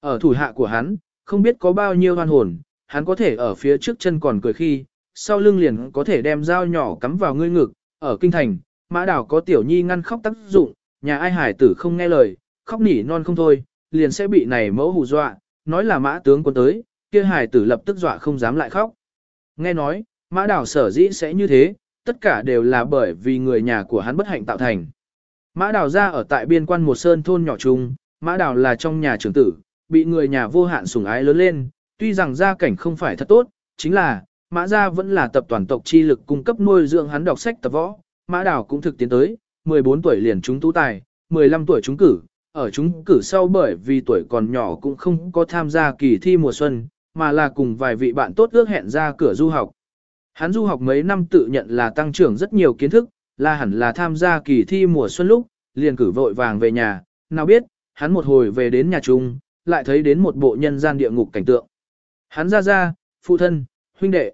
S1: Ở thủ hạ của hắn, không biết có bao nhiêu hoan hồn, hắn có thể ở phía trước chân còn cười khi, sau lưng liền có thể đem dao nhỏ cắm vào ngươi ngực, ở kinh thành, mã đảo có tiểu nhi ngăn khóc tác dụng, nhà ai hải tử không nghe lời, khóc nỉ non không thôi, liền sẽ bị này mẫu hù dọa, nói là mã tướng quân tới, kia hải tử lập tức dọa không dám lại khóc. Nghe nói, mã đảo sở dĩ sẽ như thế, tất cả đều là bởi vì người nhà của hắn bất hạnh tạo thành. Mã đảo ra ở tại biên quan một sơn thôn nhỏ trung, mã đảo là trong nhà trưởng tử, bị người nhà vô hạn sủng ái lớn lên, tuy rằng gia cảnh không phải thật tốt, chính là, mã gia vẫn là tập toàn tộc chi lực cung cấp nuôi dưỡng hắn đọc sách tập võ, mã Đào cũng thực tiến tới, 14 tuổi liền trúng tú tài, 15 tuổi trúng cử, ở trúng cử sau bởi vì tuổi còn nhỏ cũng không có tham gia kỳ thi mùa xuân, mà là cùng vài vị bạn tốt ước hẹn ra cửa du học. Hắn du học mấy năm tự nhận là tăng trưởng rất nhiều kiến thức, là hẳn là tham gia kỳ thi mùa xuân lúc, liền cử vội vàng về nhà, nào biết, hắn một hồi về đến nhà chung, lại thấy đến một bộ nhân gian địa ngục cảnh tượng. Hắn ra ra, phụ thân, huynh đệ.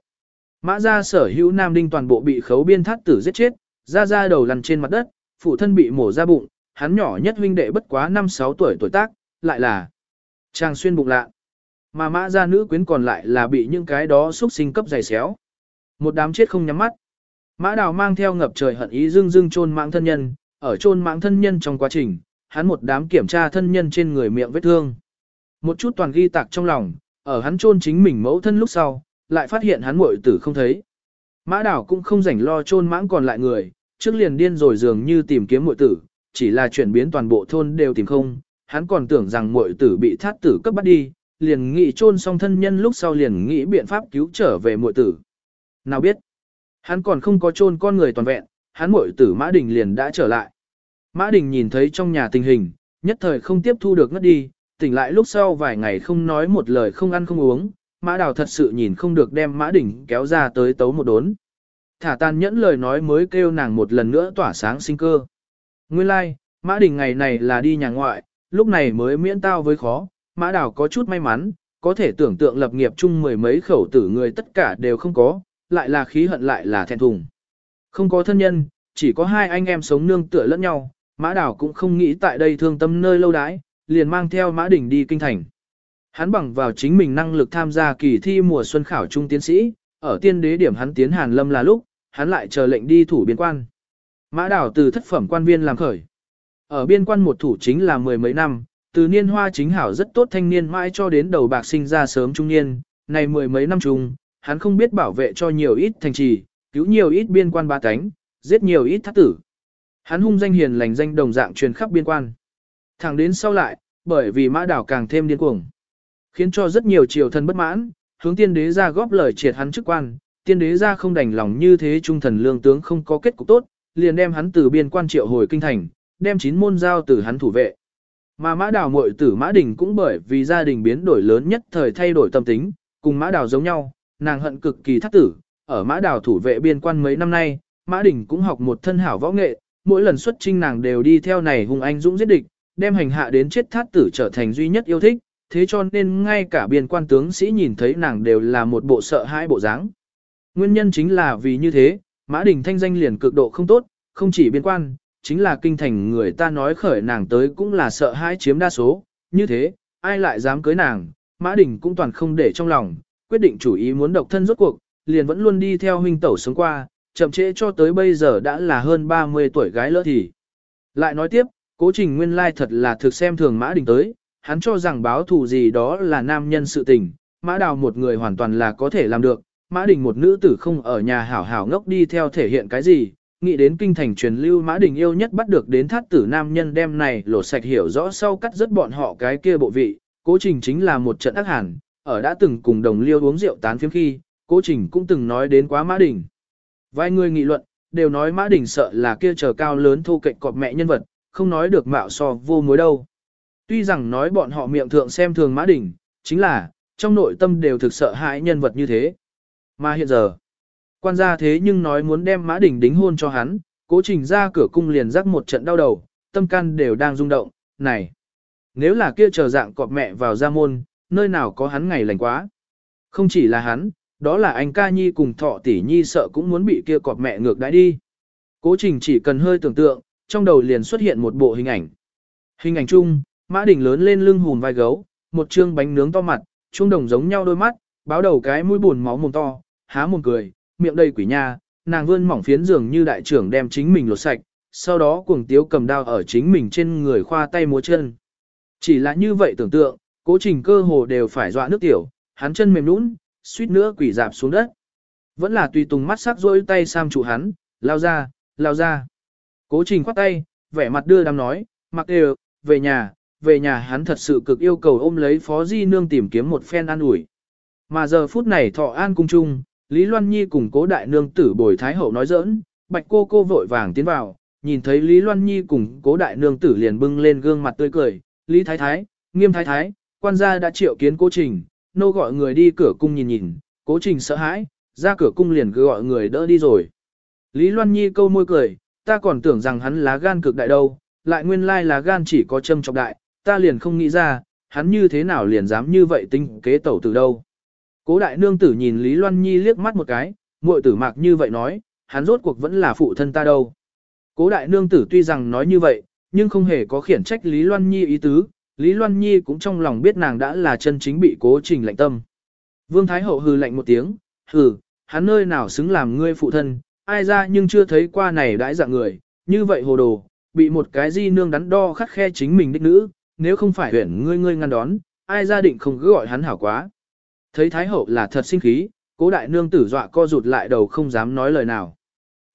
S1: Mã ra sở hữu nam đinh toàn bộ bị khấu biên thắt tử giết chết, ra ra đầu lăn trên mặt đất, phụ thân bị mổ ra bụng, hắn nhỏ nhất huynh đệ bất quá 5-6 tuổi tuổi tác, lại là trang xuyên bụng lạ. Mà mã ra nữ quyến còn lại là bị những cái đó xúc sinh cấp dày xéo. Một đám chết không nhắm mắt. Mã đào mang theo ngập trời hận ý dưng dưng chôn mạng thân nhân, ở chôn mạng thân nhân trong quá trình, hắn một đám kiểm tra thân nhân trên người miệng vết thương. Một chút toàn ghi tạc trong lòng, ở hắn chôn chính mình mẫu thân lúc sau, lại phát hiện hắn muội tử không thấy. Mã đảo cũng không rảnh lo chôn mãng còn lại người, trước liền điên rồi dường như tìm kiếm muội tử, chỉ là chuyển biến toàn bộ thôn đều tìm không, hắn còn tưởng rằng muội tử bị thát tử cấp bắt đi, liền nghĩ chôn xong thân nhân lúc sau liền nghĩ biện pháp cứu trở về muội tử. Nào biết, hắn còn không có chôn con người toàn vẹn, hắn muội tử Mã Đình liền đã trở lại. Mã Đình nhìn thấy trong nhà tình hình, nhất thời không tiếp thu được ngất đi, tỉnh lại lúc sau vài ngày không nói một lời không ăn không uống, Mã Đào thật sự nhìn không được đem Mã Đỉnh kéo ra tới tấu một đốn. Thả tan nhẫn lời nói mới kêu nàng một lần nữa tỏa sáng sinh cơ. Nguyên lai, like, Mã Đỉnh ngày này là đi nhà ngoại, lúc này mới miễn tao với khó, Mã Đào có chút may mắn, có thể tưởng tượng lập nghiệp chung mười mấy khẩu tử người tất cả đều không có, lại là khí hận lại là thẹn thùng. Không có thân nhân, chỉ có hai anh em sống nương tựa lẫn nhau, Mã Đào cũng không nghĩ tại đây thương tâm nơi lâu đãi, liền mang theo Mã Đỉnh đi kinh thành. Hắn bằng vào chính mình năng lực tham gia kỳ thi mùa xuân khảo trung tiến sĩ, ở tiên đế điểm hắn tiến Hàn Lâm là lúc, hắn lại chờ lệnh đi thủ biên quan. Mã Đảo từ thất phẩm quan viên làm khởi. Ở biên quan một thủ chính là mười mấy năm, từ niên hoa chính hảo rất tốt thanh niên mãi cho đến đầu bạc sinh ra sớm trung niên, này mười mấy năm chung, hắn không biết bảo vệ cho nhiều ít thành trì, cứu nhiều ít biên quan ba cánh, giết nhiều ít thất tử. Hắn hung danh hiền lành danh đồng dạng truyền khắp biên quan. Thẳng đến sau lại, bởi vì mã đảo càng thêm điên cuồng, khiến cho rất nhiều triều thần bất mãn, hướng tiên đế ra góp lời triệt hắn chức quan, tiên đế ra không đành lòng như thế trung thần lương tướng không có kết cục tốt, liền đem hắn từ biên quan triệu hồi kinh thành, đem chín môn giao từ hắn thủ vệ. Mà mã đào muội tử mã đình cũng bởi vì gia đình biến đổi lớn nhất thời thay đổi tâm tính, cùng mã đào giống nhau, nàng hận cực kỳ thất tử, ở mã đào thủ vệ biên quan mấy năm nay, mã đình cũng học một thân hảo võ nghệ, mỗi lần xuất trinh nàng đều đi theo này hùng anh dũng giết địch, đem hành hạ đến chết thát tử trở thành duy nhất yêu thích, thế cho nên ngay cả biên quan tướng sĩ nhìn thấy nàng đều là một bộ sợ hãi bộ dáng. Nguyên nhân chính là vì như thế, Mã Đình thanh danh liền cực độ không tốt, không chỉ biên quan, chính là kinh thành người ta nói khởi nàng tới cũng là sợ hãi chiếm đa số, như thế, ai lại dám cưới nàng, Mã Đình cũng toàn không để trong lòng, quyết định chủ ý muốn độc thân rốt cuộc, liền vẫn luôn đi theo huynh tẩu sống qua, chậm trễ cho tới bây giờ đã là hơn 30 tuổi gái lỡ thì. Lại nói tiếp, cố trình nguyên lai thật là thực xem thường Mã Đình tới, hắn cho rằng báo thù gì đó là nam nhân sự tình, Mã Đào một người hoàn toàn là có thể làm được, Mã Đình một nữ tử không ở nhà hảo hảo ngốc đi theo thể hiện cái gì, nghĩ đến kinh thành truyền lưu Mã Đình yêu nhất bắt được đến thát tử nam nhân đem này lột sạch hiểu rõ sau cắt rất bọn họ cái kia bộ vị, cố trình chính là một trận ác hẳn, ở đã từng cùng đồng liêu uống rượu tán phiếm khi, cố trình cũng từng nói đến quá Mã Đình. Vài người nghị luận, đều nói Mã Đình sợ là kia chờ cao lớn thô cạnh cọp mẹ nhân vật, không nói được mạo so vô mối đâu. Tuy rằng nói bọn họ miệng thượng xem thường Mã Đình, chính là, trong nội tâm đều thực sợ hãi nhân vật như thế. Mà hiện giờ, quan gia thế nhưng nói muốn đem Mã Đình đính hôn cho hắn, cố trình ra cửa cung liền rắc một trận đau đầu, tâm can đều đang rung động, này. Nếu là kia chờ dạng cọp mẹ vào gia môn, nơi nào có hắn ngày lành quá. Không chỉ là hắn, đó là anh ca nhi cùng thọ tỷ nhi sợ cũng muốn bị kia cọp mẹ ngược đãi đi. Cố trình chỉ cần hơi tưởng tượng, trong đầu liền xuất hiện một bộ hình ảnh. Hình ảnh chung, Mã Đình lớn lên lưng hùn vai gấu, một trương bánh nướng to mặt, trung đồng giống nhau đôi mắt, báo đầu cái mũi buồn máu mồm to, há mồm cười, miệng đầy quỷ nha, nàng vươn mỏng phiến giường như đại trưởng đem chính mình lột sạch, sau đó cuồng tiếu cầm đao ở chính mình trên người khoa tay múa chân. Chỉ là như vậy tưởng tượng, cố trình cơ hồ đều phải dọa nước tiểu, hắn chân mềm nũng, suýt nữa quỷ dạp xuống đất. Vẫn là tùy tùng mắt sắc rôi tay sam trụ hắn, lao ra, lao ra. Cố trình khoát tay, vẻ mặt đưa đám nói, mặc đều, về nhà, về nhà hắn thật sự cực yêu cầu ôm lấy phó di nương tìm kiếm một phen an ủi. Mà giờ phút này thọ an cung chung, Lý Loan Nhi cùng cố đại nương tử bồi thái hậu nói giỡn, bạch cô cô vội vàng tiến vào, nhìn thấy Lý Loan Nhi cùng cố đại nương tử liền bưng lên gương mặt tươi cười, Lý Thái Thái, nghiêm Thái Thái, quan gia đã triệu kiến cố trình, nô gọi người đi cửa cung nhìn nhìn, cố trình sợ hãi, ra cửa cung liền gọi người đỡ đi rồi. Lý Loan Nhi câu môi cười, ta còn tưởng rằng hắn lá gan cực đại đâu, lại nguyên lai lá gan chỉ có châm trọng đại, ta liền không nghĩ ra, hắn như thế nào liền dám như vậy tinh kế tẩu từ đâu. Cố đại nương tử nhìn Lý Loan Nhi liếc mắt một cái, muội tử mạc như vậy nói, hắn rốt cuộc vẫn là phụ thân ta đâu. Cố đại nương tử tuy rằng nói như vậy, nhưng không hề có khiển trách Lý Loan Nhi ý tứ, Lý Loan Nhi cũng trong lòng biết nàng đã là chân chính bị cố trình lạnh tâm. Vương Thái Hậu hừ lạnh một tiếng, hừ, hắn nơi nào xứng làm ngươi phụ thân, ai ra nhưng chưa thấy qua này đãi dạng người, như vậy hồ đồ, bị một cái di nương đắn đo khắc khe chính mình đích nữ, nếu không phải huyển ngươi ngươi ngăn đón, ai gia định không cứ gọi hắn hảo quá. Thấy Thái Hậu là thật sinh khí, cố đại nương tử dọa co rụt lại đầu không dám nói lời nào.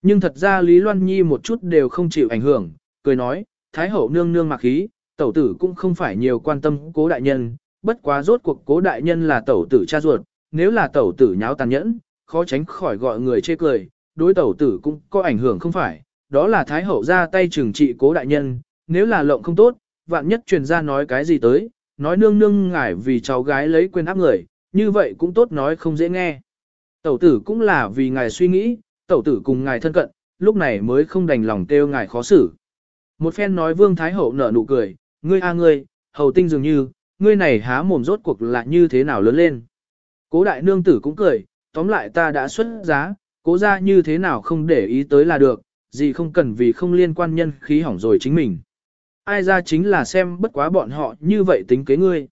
S1: Nhưng thật ra Lý Loan Nhi một chút đều không chịu ảnh hưởng, cười nói, Thái Hậu nương nương mặc khí, tẩu tử cũng không phải nhiều quan tâm cố đại nhân, bất quá rốt cuộc cố đại nhân là tẩu tử cha ruột, nếu là tẩu tử nháo tàn nhẫn, khó tránh khỏi gọi người chê cười, đối tẩu tử cũng có ảnh hưởng không phải, đó là Thái Hậu ra tay trừng trị cố đại nhân, nếu là lộng không tốt, vạn nhất truyền ra nói cái gì tới, nói nương nương ngải vì cháu gái lấy quyền áp người, như vậy cũng tốt nói không dễ nghe. Tẩu tử cũng là vì ngài suy nghĩ, tẩu tử cùng ngài thân cận, lúc này mới không đành lòng kêu ngài khó xử. Một phen nói vương thái hậu nở nụ cười, ngươi a ngươi, hầu tinh dường như, ngươi này há mồm rốt cuộc là như thế nào lớn lên. Cố đại nương tử cũng cười, tóm lại ta đã xuất giá, cố ra như thế nào không để ý tới là được, gì không cần vì không liên quan nhân khí hỏng rồi chính mình. Ai ra chính là xem bất quá bọn họ như vậy tính kế ngươi.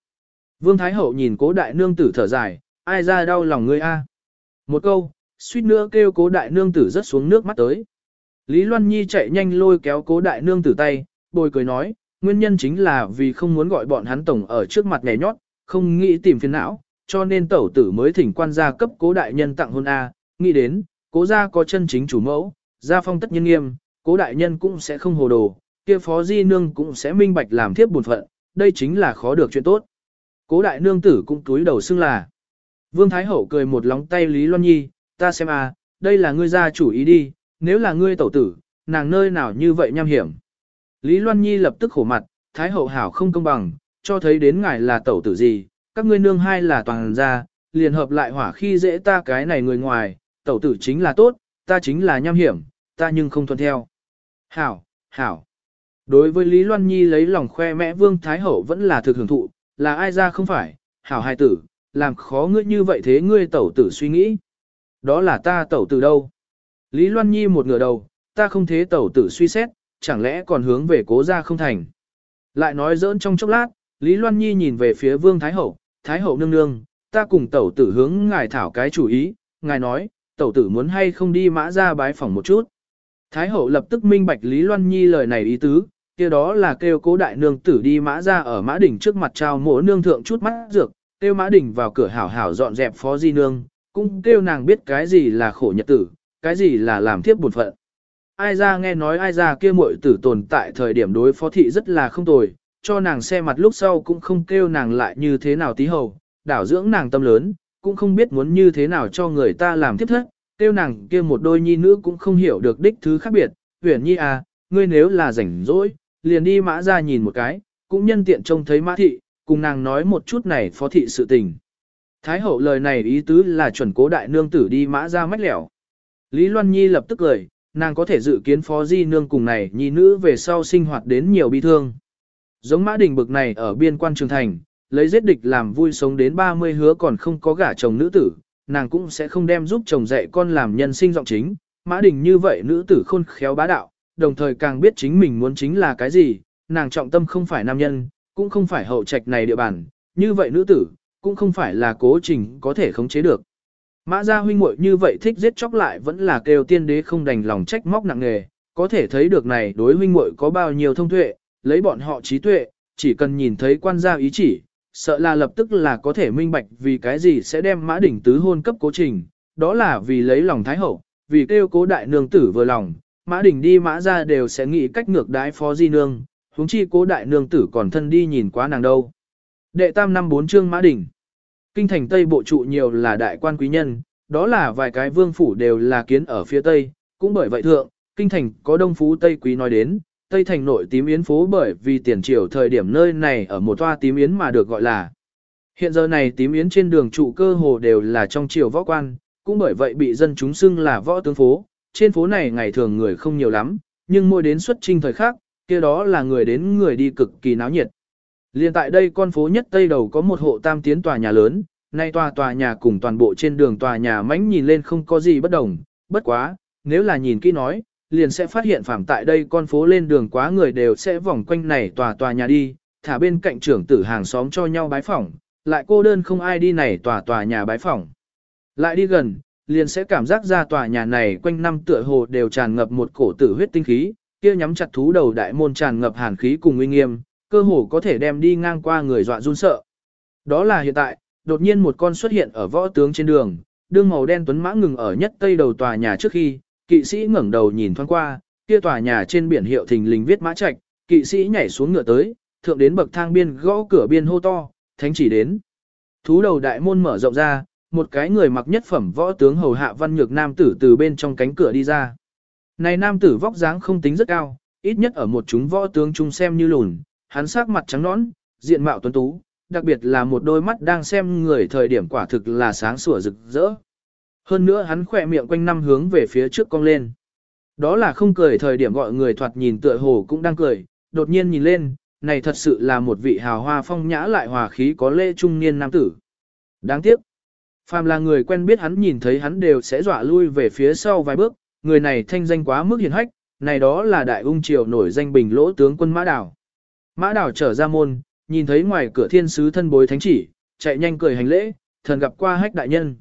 S1: Vương Thái Hậu nhìn cố đại nương tử thở dài, ai ra đau lòng ngươi a? Một câu, suýt nữa kêu cố đại nương tử rất xuống nước mắt tới. Lý Loan Nhi chạy nhanh lôi kéo cố đại nương tử tay, bồi cười nói, nguyên nhân chính là vì không muốn gọi bọn hắn tổng ở trước mặt nhảy nhót, không nghĩ tìm phiền não, cho nên tẩu tử mới thỉnh quan gia cấp cố đại nhân tặng hôn A, nghĩ đến, cố gia có chân chính chủ mẫu, gia phong tất nhân nghiêm, cố đại nhân cũng sẽ không hồ đồ, kia phó di nương cũng sẽ minh bạch làm thiếp buồn phận, đây chính là khó được chuyện tốt. Cố đại nương tử cũng túi đầu xưng là. Vương Thái Hậu cười một lóng tay Lý Loan Nhi, ta xem a, đây là ngươi gia chủ ý đi, nếu là ngươi tẩu tử, nàng nơi nào như vậy nham hiểm. Lý Loan Nhi lập tức khổ mặt, Thái Hậu hảo không công bằng, cho thấy đến ngài là tẩu tử gì, các ngươi nương hai là toàn gia, liền hợp lại hỏa khi dễ ta cái này người ngoài, tẩu tử chính là tốt, ta chính là nham hiểm, ta nhưng không thuận theo. Hảo, hảo. Đối với Lý Loan Nhi lấy lòng khoe mẽ Vương Thái Hậu vẫn là thực hưởng thụ, là ai ra không phải, hảo hài tử, làm khó ngươi như vậy thế ngươi tẩu tử suy nghĩ. Đó là ta tẩu tử đâu? Lý Loan Nhi một ngửa đầu, ta không thế tẩu tử suy xét, chẳng lẽ còn hướng về cố ra không thành. Lại nói dỡn trong chốc lát, Lý Loan Nhi nhìn về phía Vương Thái Hậu, Thái Hậu nương nương, ta cùng tẩu tử hướng ngài thảo cái chủ ý, ngài nói, tẩu tử muốn hay không đi mã ra bái phỏng một chút. Thái Hậu lập tức minh bạch Lý Loan Nhi lời này ý tứ, kia đó là kêu cố đại nương tử đi mã ra ở mã đỉnh trước mặt trao mộ nương thượng chút mắt dược, kêu mã đỉnh vào cửa hảo hảo dọn dẹp phó di nương, cũng kêu nàng biết cái gì là khổ nhật tử, cái gì là làm thiếp buồn phận. Ai ra nghe nói ai ra kia muội tử tồn tại thời điểm đối phó thị rất là không tồi, cho nàng xe mặt lúc sau cũng không kêu nàng lại như thế nào tí hầu, đảo dưỡng nàng tâm lớn, cũng không biết muốn như thế nào cho người ta làm thiếp thất, kêu nàng kia một đôi nhi nữ cũng không hiểu được đích thứ khác biệt, huyền nhi à, ngươi nếu là rảnh rỗi, liền đi mã ra nhìn một cái, cũng nhân tiện trông thấy mã thị, cùng nàng nói một chút này phó thị sự tình. Thái hậu lời này ý tứ là chuẩn cố đại nương tử đi mã ra mách lẻo. Lý Loan Nhi lập tức cười, nàng có thể dự kiến phó di nương cùng này nhi nữ về sau sinh hoạt đến nhiều bi thương. Giống mã đình bực này ở biên quan trường thành, lấy giết địch làm vui sống đến 30 hứa còn không có gả chồng nữ tử, nàng cũng sẽ không đem giúp chồng dạy con làm nhân sinh giọng chính. Mã đình như vậy nữ tử khôn khéo bá đạo, đồng thời càng biết chính mình muốn chính là cái gì, nàng trọng tâm không phải nam nhân, cũng không phải hậu trạch này địa bàn, như vậy nữ tử, cũng không phải là cố trình có thể khống chế được. Mã gia huynh muội như vậy thích giết chóc lại vẫn là kêu tiên đế không đành lòng trách móc nặng nề, có thể thấy được này đối huynh muội có bao nhiêu thông tuệ, lấy bọn họ trí tuệ, chỉ cần nhìn thấy quan gia ý chỉ, sợ là lập tức là có thể minh bạch vì cái gì sẽ đem mã đỉnh tứ hôn cấp cố trình, đó là vì lấy lòng thái hậu, vì kêu cố đại nương tử vừa lòng, mã đỉnh đi mã ra đều sẽ nghĩ cách ngược đái phó di nương, huống chi cố đại nương tử còn thân đi nhìn quá nàng đâu. Đệ tam năm bốn chương mã đỉnh. Kinh thành Tây bộ trụ nhiều là đại quan quý nhân, đó là vài cái vương phủ đều là kiến ở phía Tây, cũng bởi vậy thượng, kinh thành có đông phú Tây quý nói đến, Tây thành nội tím yến phố bởi vì tiền triều thời điểm nơi này ở một toa tím yến mà được gọi là. Hiện giờ này tím yến trên đường trụ cơ hồ đều là trong triều võ quan, cũng bởi vậy bị dân chúng xưng là võ tướng phố. Trên phố này ngày thường người không nhiều lắm, nhưng mỗi đến xuất trinh thời khác, kia đó là người đến người đi cực kỳ náo nhiệt. Liên tại đây con phố nhất tây đầu có một hộ tam tiến tòa nhà lớn, nay tòa tòa nhà cùng toàn bộ trên đường tòa nhà mánh nhìn lên không có gì bất đồng, bất quá, nếu là nhìn kỹ nói, liền sẽ phát hiện phạm tại đây con phố lên đường quá người đều sẽ vòng quanh này tòa tòa nhà đi, thả bên cạnh trưởng tử hàng xóm cho nhau bái phỏng, lại cô đơn không ai đi này tòa tòa nhà bái phỏng. Lại đi gần, liền sẽ cảm giác ra tòa nhà này quanh năm tựa hồ đều tràn ngập một cổ tử huyết tinh khí, kia nhắm chặt thú đầu đại môn tràn ngập hàn khí cùng uy nghiêm, cơ hồ có thể đem đi ngang qua người dọa run sợ. Đó là hiện tại, đột nhiên một con xuất hiện ở võ tướng trên đường, đương màu đen tuấn mã ngừng ở nhất tây đầu tòa nhà trước khi, kỵ sĩ ngẩng đầu nhìn thoáng qua, kia tòa nhà trên biển hiệu thình lình viết mã trạch, kỵ sĩ nhảy xuống ngựa tới, thượng đến bậc thang biên gõ cửa biên hô to, thánh chỉ đến. Thú đầu đại môn mở rộng ra, một cái người mặc nhất phẩm võ tướng hầu hạ văn nhược nam tử từ bên trong cánh cửa đi ra. Này nam tử vóc dáng không tính rất cao, ít nhất ở một chúng võ tướng chung xem như lùn, hắn sắc mặt trắng nõn, diện mạo tuấn tú, đặc biệt là một đôi mắt đang xem người thời điểm quả thực là sáng sủa rực rỡ. Hơn nữa hắn khỏe miệng quanh năm hướng về phía trước cong lên. Đó là không cười thời điểm gọi người thoạt nhìn tựa hồ cũng đang cười, đột nhiên nhìn lên, này thật sự là một vị hào hoa phong nhã lại hòa khí có lễ trung niên nam tử. Đáng tiếc, phàm là người quen biết hắn nhìn thấy hắn đều sẽ dọa lui về phía sau vài bước, người này thanh danh quá mức hiền hách, này đó là đại ung triều nổi danh bình lỗ tướng quân Mã Đảo. Mã Đảo trở ra môn, nhìn thấy ngoài cửa thiên sứ thân bối thánh chỉ, chạy nhanh cười hành lễ, thần gặp qua hách đại nhân.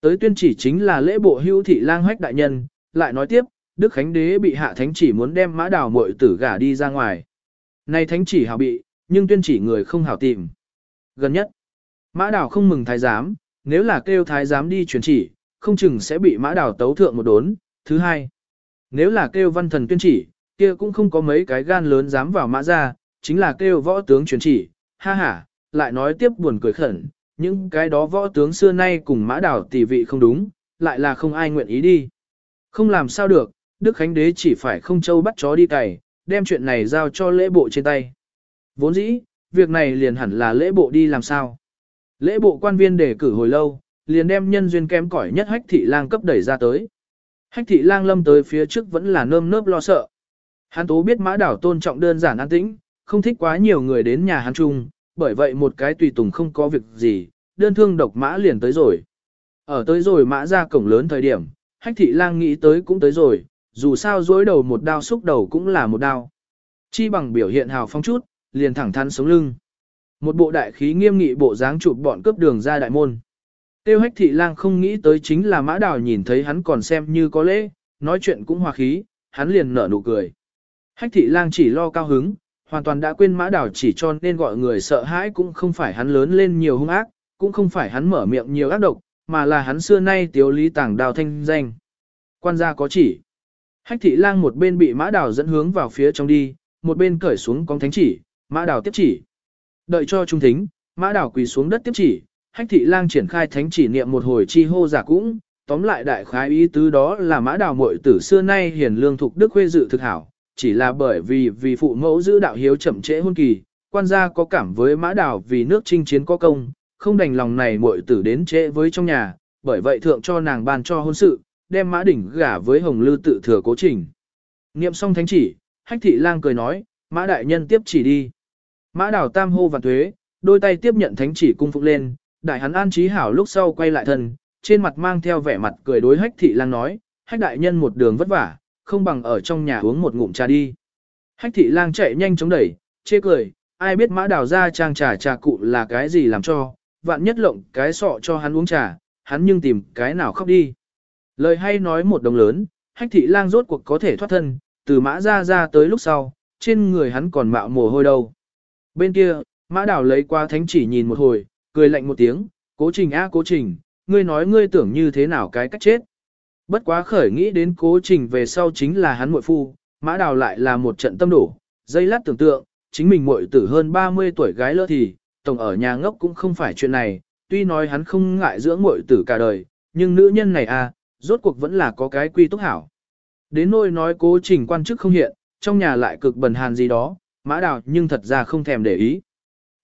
S1: Tới tuyên chỉ chính là lễ bộ hưu thị lang hách đại nhân, lại nói tiếp, Đức Khánh Đế bị hạ thánh chỉ muốn đem mã đào muội tử gả đi ra ngoài. Nay thánh chỉ hảo bị, nhưng tuyên chỉ người không hảo tìm. Gần nhất, mã đào không mừng thái giám, nếu là kêu thái giám đi truyền chỉ, không chừng sẽ bị mã đào tấu thượng một đốn. Thứ hai, nếu là kêu văn thần tuyên chỉ, kia cũng không có mấy cái gan lớn dám vào mã ra, chính là kêu võ tướng truyền chỉ, ha ha, lại nói tiếp buồn cười khẩn, những cái đó võ tướng xưa nay cùng mã đảo tỷ vị không đúng, lại là không ai nguyện ý đi. Không làm sao được, Đức Khánh Đế chỉ phải không châu bắt chó đi cày, đem chuyện này giao cho lễ bộ trên tay. Vốn dĩ, việc này liền hẳn là lễ bộ đi làm sao. Lễ bộ quan viên đề cử hồi lâu, liền đem nhân duyên kém cỏi nhất hách thị lang cấp đẩy ra tới. Hách thị lang lâm tới phía trước vẫn là nơm nớp lo sợ. Hắn tố biết mã đảo tôn trọng đơn giản an tĩnh, không thích quá nhiều người đến nhà hắn chung, bởi vậy một cái tùy tùng không có việc gì, đơn thương độc mã liền tới rồi. Ở tới rồi mã ra cổng lớn thời điểm, hách thị lang nghĩ tới cũng tới rồi, dù sao dối đầu một đao xúc đầu cũng là một đao. Chi bằng biểu hiện hào phong chút, liền thẳng thắn sống lưng. Một bộ đại khí nghiêm nghị bộ dáng chụp bọn cướp đường ra đại môn. Tiêu hách thị lang không nghĩ tới chính là mã đào nhìn thấy hắn còn xem như có lễ, nói chuyện cũng hòa khí, hắn liền nở nụ cười. Hách thị lang chỉ lo cao hứng, hoàn toàn đã quên mã Đào chỉ cho nên gọi người sợ hãi cũng không phải hắn lớn lên nhiều hung ác, cũng không phải hắn mở miệng nhiều ác độc, mà là hắn xưa nay tiếu lý tàng đào thanh danh. Quan gia có chỉ. Hách thị lang một bên bị mã Đào dẫn hướng vào phía trong đi, một bên cởi xuống con thánh chỉ, mã Đào tiếp chỉ. Đợi cho trung thính, mã đảo quỳ xuống đất tiếp chỉ, hách thị lang triển khai thánh chỉ niệm một hồi chi hô giả cũng, tóm lại đại khái ý tứ đó là mã đảo muội tử xưa nay hiền lương thục đức khuê dự thực hảo, chỉ là bởi vì vì phụ mẫu giữ đạo hiếu chậm trễ hôn kỳ, quan gia có cảm với mã đảo vì nước chinh chiến có công, không đành lòng này muội tử đến trễ với trong nhà, bởi vậy thượng cho nàng ban cho hôn sự, đem mã đỉnh gả với hồng lư tự thừa cố trình. Niệm xong thánh chỉ, hách thị lang cười nói, mã đại nhân tiếp chỉ đi. Mã đảo tam hô và thuế, đôi tay tiếp nhận thánh chỉ cung phục lên, đại hắn an trí hảo lúc sau quay lại thân, trên mặt mang theo vẻ mặt cười đối hách thị lang nói, hách đại nhân một đường vất vả, không bằng ở trong nhà uống một ngụm trà đi. Hách thị lang chạy nhanh chống đẩy, chê cười, ai biết mã đào ra trang trà trà cụ là cái gì làm cho, vạn nhất lộng cái sọ cho hắn uống trà, hắn nhưng tìm cái nào khóc đi. Lời hay nói một đồng lớn, hách thị lang rốt cuộc có thể thoát thân, từ mã ra ra tới lúc sau, trên người hắn còn mạo mồ hôi đâu. Bên kia, mã đào lấy qua thánh chỉ nhìn một hồi, cười lạnh một tiếng, cố trình a cố trình, ngươi nói ngươi tưởng như thế nào cái cách chết. Bất quá khởi nghĩ đến cố trình về sau chính là hắn muội phu, mã đào lại là một trận tâm đổ, dây lát tưởng tượng, chính mình muội tử hơn 30 tuổi gái lỡ thì, tổng ở nhà ngốc cũng không phải chuyện này, tuy nói hắn không ngại dưỡng muội tử cả đời, nhưng nữ nhân này à, rốt cuộc vẫn là có cái quy túc hảo. Đến nỗi nói cố trình quan chức không hiện, trong nhà lại cực bần hàn gì đó, mã đào nhưng thật ra không thèm để ý.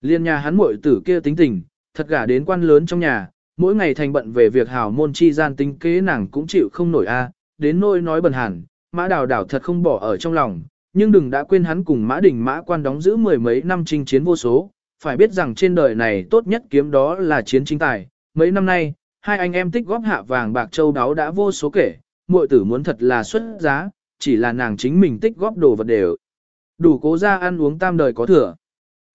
S1: Liên nhà hắn muội tử kia tính tình, thật gả đến quan lớn trong nhà, mỗi ngày thành bận về việc hào môn chi gian tính kế nàng cũng chịu không nổi a. đến nỗi nói bần hàn, mã đào đảo thật không bỏ ở trong lòng, nhưng đừng đã quên hắn cùng mã đình mã quan đóng giữ mười mấy năm chinh chiến vô số, phải biết rằng trên đời này tốt nhất kiếm đó là chiến chính tài, mấy năm nay, hai anh em tích góp hạ vàng bạc châu đáo đã vô số kể, muội tử muốn thật là xuất giá, chỉ là nàng chính mình tích góp đồ vật đều. Đủ cố ra ăn uống tam đời có thừa.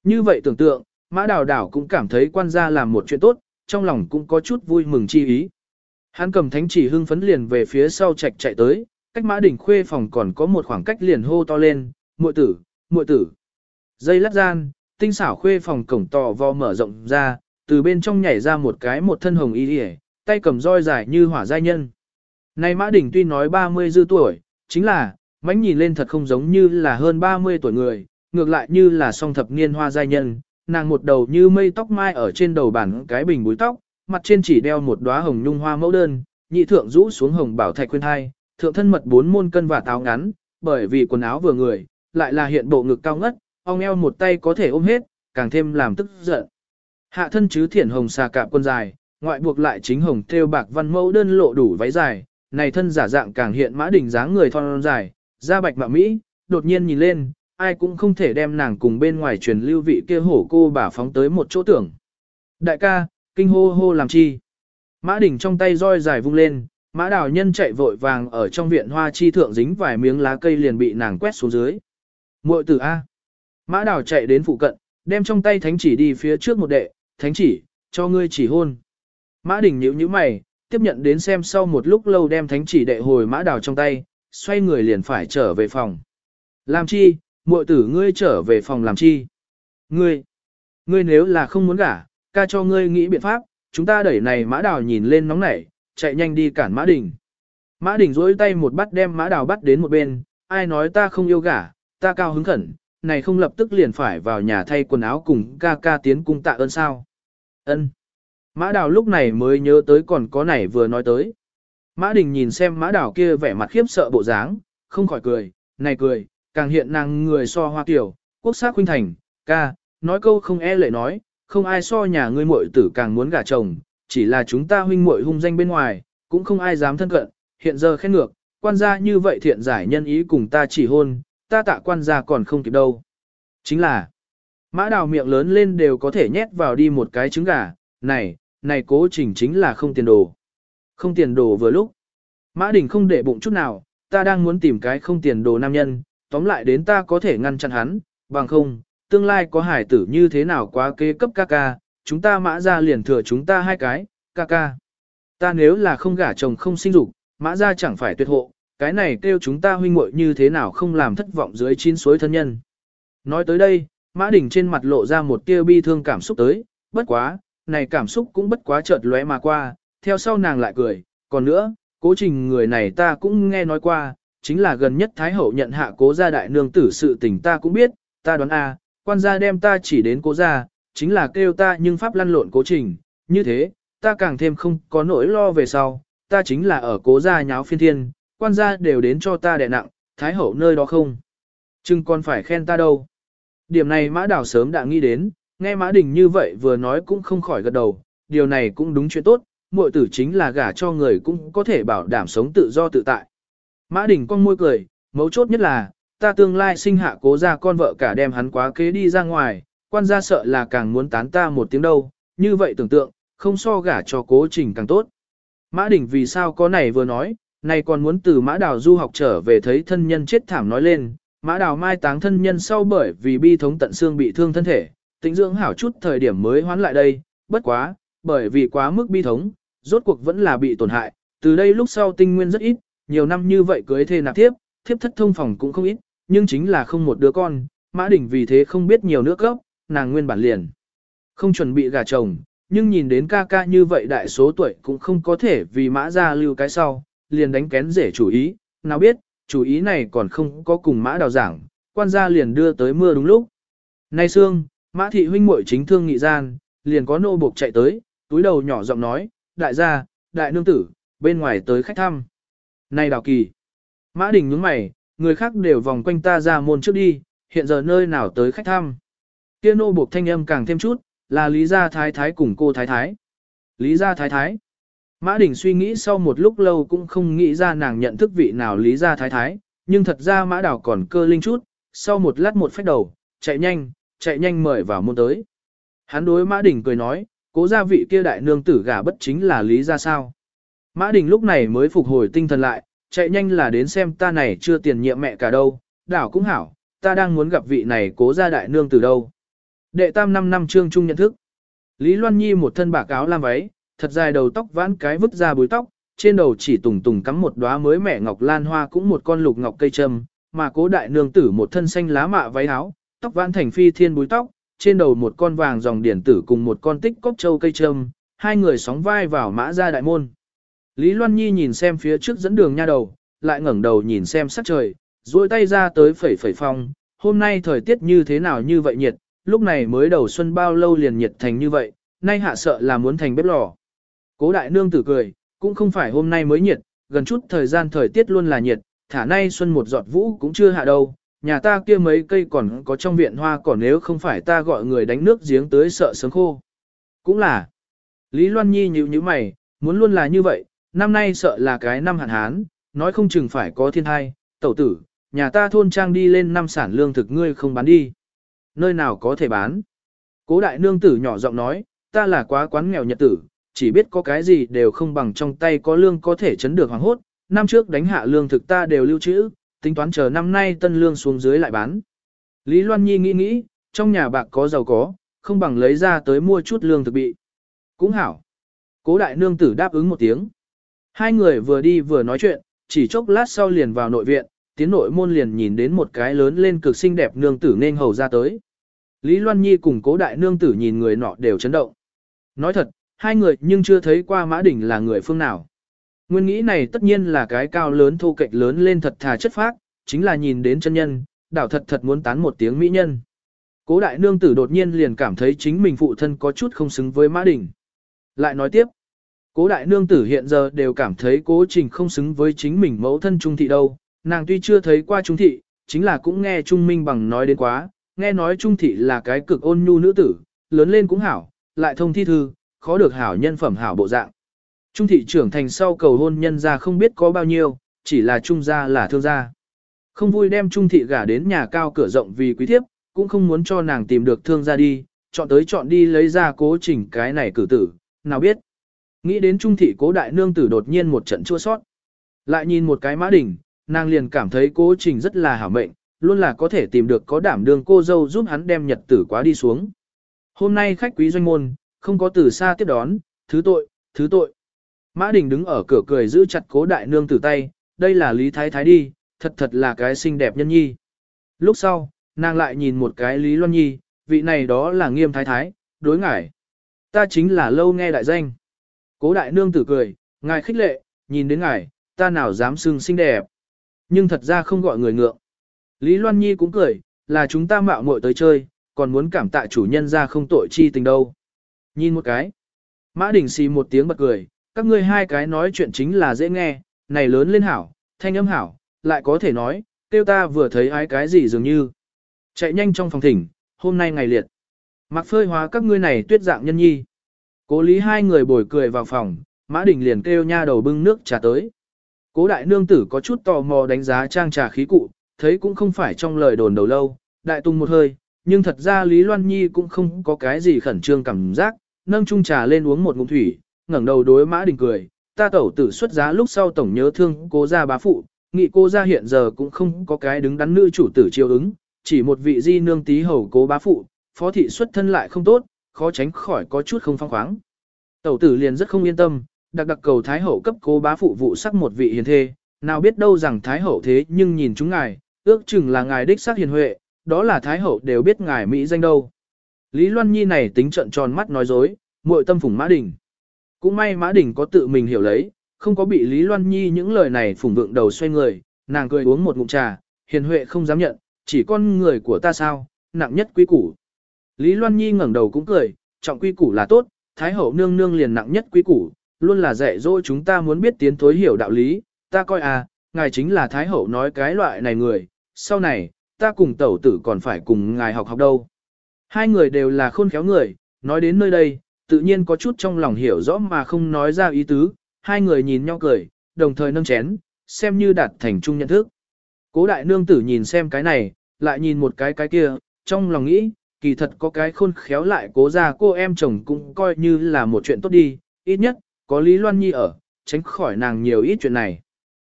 S1: Như vậy tưởng tượng, mã đào đảo cũng cảm thấy quan gia làm một chuyện tốt, trong lòng cũng có chút vui mừng chi ý. Hắn cầm thánh chỉ hưng phấn liền về phía sau chạy chạy tới, cách mã đỉnh khuê phòng còn có một khoảng cách liền hô to lên, muội tử, muội tử. Dây lát gian, tinh xảo khuê phòng cổng tò vo mở rộng ra, từ bên trong nhảy ra một cái một thân hồng y hề, tay cầm roi dài như hỏa giai nhân. Này mã đỉnh tuy nói 30 dư tuổi, chính là, mánh nhìn lên thật không giống như là hơn 30 tuổi người, ngược lại như là song thập niên hoa giai nhân, nàng một đầu như mây tóc mai ở trên đầu bản cái bình búi tóc, mặt trên chỉ đeo một đóa hồng nhung hoa mẫu đơn, nhị thượng rũ xuống hồng bảo thạch khuyên hai, thượng thân mật bốn môn cân và táo ngắn, bởi vì quần áo vừa người, lại là hiện bộ ngực cao ngất, ong eo một tay có thể ôm hết, càng thêm làm tức giận. Hạ thân chứ thiển hồng xà cạp quân dài, ngoại buộc lại chính hồng thêu bạc văn mẫu đơn lộ đủ váy dài, này thân giả dạng càng hiện mã đỉnh dáng người thon dài, da bạch mạ mỹ, đột nhiên nhìn lên, ai cũng không thể đem nàng cùng bên ngoài truyền lưu vị kia hổ cô bà phóng tới một chỗ tưởng. Đại ca, kinh hô hô làm chi? Mã đỉnh trong tay roi dài vung lên, mã đào nhân chạy vội vàng ở trong viện hoa chi thượng dính vài miếng lá cây liền bị nàng quét xuống dưới. muội tử A. Mã đào chạy đến phụ cận, đem trong tay thánh chỉ đi phía trước một đệ, thánh chỉ, cho ngươi chỉ hôn. Mã đỉnh nhíu nhíu mày, tiếp nhận đến xem sau một lúc lâu đem thánh chỉ đệ hồi mã đào trong tay, xoay người liền phải trở về phòng. Làm chi, muội tử ngươi trở về phòng làm chi? Ngươi, ngươi nếu là không muốn gả, ca cho ngươi nghĩ biện pháp, chúng ta đẩy này mã đào nhìn lên nóng nảy, chạy nhanh đi cản mã đình. Mã đình duỗi tay một bắt đem mã đào bắt đến một bên, ai nói ta không yêu gả, ta cao hứng khẩn, này không lập tức liền phải vào nhà thay quần áo cùng ca ca tiến cung tạ ơn sao. Ân. Mã đào lúc này mới nhớ tới còn có này vừa nói tới. Mã đình nhìn xem mã đào kia vẻ mặt khiếp sợ bộ dáng, không khỏi cười, này cười, càng hiện nàng người so hoa tiểu, quốc sắc huynh thành, ca, nói câu không e lệ nói, không ai so nhà ngươi muội tử càng muốn gả chồng, chỉ là chúng ta huynh muội hung danh bên ngoài, cũng không ai dám thân cận, hiện giờ khen ngược, quan gia như vậy thiện giải nhân ý cùng ta chỉ hôn, ta tạ quan gia còn không kịp đâu. Chính là, mã đào miệng lớn lên đều có thể nhét vào đi một cái trứng gà, này, này cố trình chính là không tiền đồ. Không tiền đồ vừa lúc. Mã Đình không để bụng chút nào, ta đang muốn tìm cái không tiền đồ nam nhân, tóm lại đến ta có thể ngăn chặn hắn, bằng không, tương lai có hải tử như thế nào quá kế cấp ca ca, chúng ta mã ra liền thừa chúng ta hai cái, ca ca. Ta nếu là không gả chồng không sinh dục, mã ra chẳng phải tuyệt hộ, cái này kêu chúng ta huynh muội như thế nào không làm thất vọng dưới chín suối thân nhân. Nói tới đây, mã đỉnh trên mặt lộ ra một tia bi thương cảm xúc tới, bất quá, này cảm xúc cũng bất quá chợt lóe mà qua, theo sau nàng lại cười, còn nữa, cố trình người này ta cũng nghe nói qua, chính là gần nhất Thái Hậu nhận hạ cố gia đại nương tử sự tình ta cũng biết, ta đoán a, quan gia đem ta chỉ đến cố gia, chính là kêu ta nhưng pháp lăn lộn cố trình, như thế, ta càng thêm không có nỗi lo về sau, ta chính là ở cố gia nháo phiên thiên, quan gia đều đến cho ta đè nặng, Thái Hậu nơi đó không. Chừng còn phải khen ta đâu. Điểm này Mã Đào sớm đã nghĩ đến, nghe Mã Đình như vậy vừa nói cũng không khỏi gật đầu, điều này cũng đúng chuyện tốt, muội tử chính là gả cho người cũng có thể bảo đảm sống tự do tự tại. Mã Đình con môi cười, mấu chốt nhất là, ta tương lai sinh hạ cố ra con vợ cả đem hắn quá kế đi ra ngoài, quan gia sợ là càng muốn tán ta một tiếng đâu, như vậy tưởng tượng, không so gả cho cố trình càng tốt. Mã Đình vì sao có này vừa nói, này còn muốn từ mã đào du học trở về thấy thân nhân chết thảm nói lên, Mã Đào mai táng thân nhân sau bởi vì bi thống tận xương bị thương thân thể, tính dưỡng hảo chút thời điểm mới hoán lại đây, bất quá, bởi vì quá mức bi thống, rốt cuộc vẫn là bị tổn hại, từ đây lúc sau tinh nguyên rất ít, nhiều năm như vậy cưới thê nạp tiếp, thiếp thất thông phòng cũng không ít, nhưng chính là không một đứa con, Mã Đình vì thế không biết nhiều nữa gốc, nàng nguyên bản liền. Không chuẩn bị gả chồng, nhưng nhìn đến ca ca như vậy đại số tuổi cũng không có thể vì Mã ra lưu cái sau, liền đánh kén rể chủ ý, nào biết, chủ ý này còn không có cùng Mã đào giảng, quan gia liền đưa tới mưa đúng lúc. Nay Sương, Mã thị huynh muội chính thương nghị gian, liền có nô buộc chạy tới, túi đầu nhỏ giọng nói, đại gia, đại nương tử, bên ngoài tới khách thăm. Này đào kỳ. Mã đình nhướng mày, người khác đều vòng quanh ta ra môn trước đi, hiện giờ nơi nào tới khách thăm. Kia nô buộc thanh âm càng thêm chút, là Lý Gia Thái Thái cùng cô Thái Thái. Lý Gia Thái Thái. Mã Đình suy nghĩ sau một lúc lâu cũng không nghĩ ra nàng nhận thức vị nào Lý Gia Thái Thái, nhưng thật ra Mã Đào còn cơ linh chút, sau một lát một phách đầu, chạy nhanh, chạy nhanh mời vào môn tới. Hắn đối Mã Đình cười nói, cố gia vị kia đại nương tử gả bất chính là Lý ra sao. Mã Đình lúc này mới phục hồi tinh thần lại, chạy nhanh là đến xem ta này chưa tiền nhiệm mẹ cả đâu, đảo cũng hảo, ta đang muốn gặp vị này cố gia đại nương tử đâu. Đệ tam năm năm trương trung nhận thức. Lý Loan Nhi một thân bạc áo lam váy, thật dài đầu tóc vãn cái vứt ra búi tóc, trên đầu chỉ tùng tùng cắm một đóa mới mẹ ngọc lan hoa cũng một con lục ngọc cây trâm, mà cố đại nương tử một thân xanh lá mạ váy áo, tóc vãn thành phi thiên búi tóc, trên đầu một con vàng dòng điển tử cùng một con tích cốc châu cây trâm, hai người sóng vai vào mã ra đại môn. Lý Loan Nhi nhìn xem phía trước dẫn đường nha đầu, lại ngẩng đầu nhìn xem sắc trời, duỗi tay ra tới phẩy phẩy phong, hôm nay thời tiết như thế nào như vậy nhiệt, lúc này mới đầu xuân bao lâu liền nhiệt thành như vậy, nay hạ sợ là muốn thành bếp lò. Cố đại nương tử cười, cũng không phải hôm nay mới nhiệt, gần chút thời gian thời tiết luôn là nhiệt, thả nay xuân một giọt vũ cũng chưa hạ đâu, nhà ta kia mấy cây còn có trong viện hoa còn nếu không phải ta gọi người đánh nước giếng tới sợ sớm khô. Cũng là, Lý Loan Nhi nhíu nhíu mày, muốn luôn là như vậy, năm nay sợ là cái năm hạn hán, nói không chừng phải có thiên thai, tẩu tử, nhà ta thôn trang đi lên năm sản lương thực ngươi không bán đi. Nơi nào có thể bán? Cố đại nương tử nhỏ giọng nói, ta là quá quán nghèo nhật tử, chỉ biết có cái gì đều không bằng trong tay có lương có thể chấn được hoàng hốt, năm trước đánh hạ lương thực ta đều lưu trữ, tính toán chờ năm nay tân lương xuống dưới lại bán. Lý Loan Nhi nghĩ nghĩ, trong nhà bạc có giàu có, không bằng lấy ra tới mua chút lương thực bị. Cũng hảo. Cố đại nương tử đáp ứng một tiếng. Hai người vừa đi vừa nói chuyện, chỉ chốc lát sau liền vào nội viện, tiến nội môn liền nhìn đến một cái lớn lên cực xinh đẹp nương tử nên hầu ra tới. Lý Loan Nhi cùng cố đại nương tử nhìn người nọ đều chấn động. Nói thật, hai người nhưng chưa thấy qua Mã Đỉnh là người phương nào. Nguyên nghĩ này tất nhiên là cái cao lớn thô kệch lớn lên thật thà chất phác, chính là nhìn đến chân nhân, đảo thật thật muốn tán một tiếng mỹ nhân. Cố đại nương tử đột nhiên liền cảm thấy chính mình phụ thân có chút không xứng với Mã Đỉnh. Lại nói tiếp, cố đại nương tử hiện giờ đều cảm thấy cố trình không xứng với chính mình mẫu thân trung thị đâu, nàng tuy chưa thấy qua trung thị, chính là cũng nghe trung minh bằng nói đến quá, nghe nói trung thị là cái cực ôn nhu nữ tử, lớn lên cũng hảo, lại thông thi thư, khó được hảo nhân phẩm hảo bộ dạng. Trung thị trưởng thành sau cầu hôn nhân ra không biết có bao nhiêu, chỉ là trung gia là thương gia. Không vui đem trung thị gả đến nhà cao cửa rộng vì quý thiếp, cũng không muốn cho nàng tìm được thương gia đi, chọn tới chọn đi lấy ra cố trình cái này cử tử, nào biết. Nghĩ đến trung thị cố đại nương tử đột nhiên một trận chua sót. Lại nhìn một cái mã đỉnh, nàng liền cảm thấy cố trình rất là hảo mệnh, luôn là có thể tìm được có đảm đương cô dâu giúp hắn đem nhật tử quá đi xuống. Hôm nay khách quý doanh môn, không có từ xa tiếp đón, thứ tội, thứ tội. Mã Đình đứng ở cửa cười giữ chặt cố đại nương tử tay, đây là Lý Thái Thái đi, thật thật là cái xinh đẹp nhân nhi. Lúc sau, nàng lại nhìn một cái Lý Loan Nhi, vị này đó là nghiêm thái thái, đối ngải. Ta chính là lâu nghe đại danh. Cố đại nương tử cười, ngài khích lệ, nhìn đến ngài, ta nào dám xưng xinh đẹp. Nhưng thật ra không gọi người ngượng. Lý Loan Nhi cũng cười, là chúng ta mạo muội tới chơi, còn muốn cảm tạ chủ nhân ra không tội chi tình đâu. Nhìn một cái. Mã Đình xì một tiếng bật cười, các ngươi hai cái nói chuyện chính là dễ nghe, này lớn lên hảo, thanh âm hảo, lại có thể nói, tiêu ta vừa thấy ái cái gì dường như. Chạy nhanh trong phòng thỉnh, hôm nay ngày liệt. Mặc phơi hóa các ngươi này tuyết dạng nhân nhi. Cố lý hai người bồi cười vào phòng, Mã Đình liền kêu nha đầu bưng nước trà tới. Cố đại nương tử có chút tò mò đánh giá trang trà khí cụ, thấy cũng không phải trong lời đồn đầu lâu, đại tung một hơi, nhưng thật ra Lý Loan Nhi cũng không có cái gì khẩn trương cảm giác, nâng chung trà lên uống một ngụm thủy, ngẩng đầu đối Mã Đình cười, ta tẩu tử xuất giá lúc sau tổng nhớ thương cố gia bá phụ, nghị cô gia hiện giờ cũng không có cái đứng đắn nữ chủ tử chiêu ứng, chỉ một vị di nương tí hầu cố bá phụ, phó thị xuất thân lại không tốt, khó tránh khỏi có chút không phong khoáng. Tẩu tử liền rất không yên tâm, đặc đặc cầu Thái Hậu cấp cố bá phụ vụ sắc một vị hiền thê, nào biết đâu rằng Thái Hậu thế nhưng nhìn chúng ngài, ước chừng là ngài đích xác hiền huệ, đó là Thái Hậu đều biết ngài Mỹ danh đâu. Lý Loan Nhi này tính trận tròn mắt nói dối, muội tâm phủng Mã Đình. Cũng may Mã Đình có tự mình hiểu lấy, không có bị Lý Loan Nhi những lời này phủng vượng đầu xoay người, nàng cười uống một ngụm trà, hiền huệ không dám nhận, chỉ con người của ta sao, nặng nhất quý củ. Lý Loan Nhi ngẩng đầu cũng cười, trọng quy củ là tốt, Thái hậu nương nương liền nặng nhất quý củ, luôn là dạy dỗ chúng ta muốn biết tiến thối hiểu đạo lý, ta coi à, ngài chính là Thái hậu nói cái loại này người, sau này, ta cùng tẩu tử còn phải cùng ngài học học đâu. Hai người đều là khôn khéo người, nói đến nơi đây, tự nhiên có chút trong lòng hiểu rõ mà không nói ra ý tứ, hai người nhìn nhau cười, đồng thời nâng chén, xem như đạt thành chung nhận thức. Cố đại nương tử nhìn xem cái này, lại nhìn một cái cái kia, trong lòng nghĩ, kỳ thật có cái khôn khéo lại cố ra cô em chồng cũng coi như là một chuyện tốt đi, ít nhất, có Lý Loan Nhi ở, tránh khỏi nàng nhiều ít chuyện này.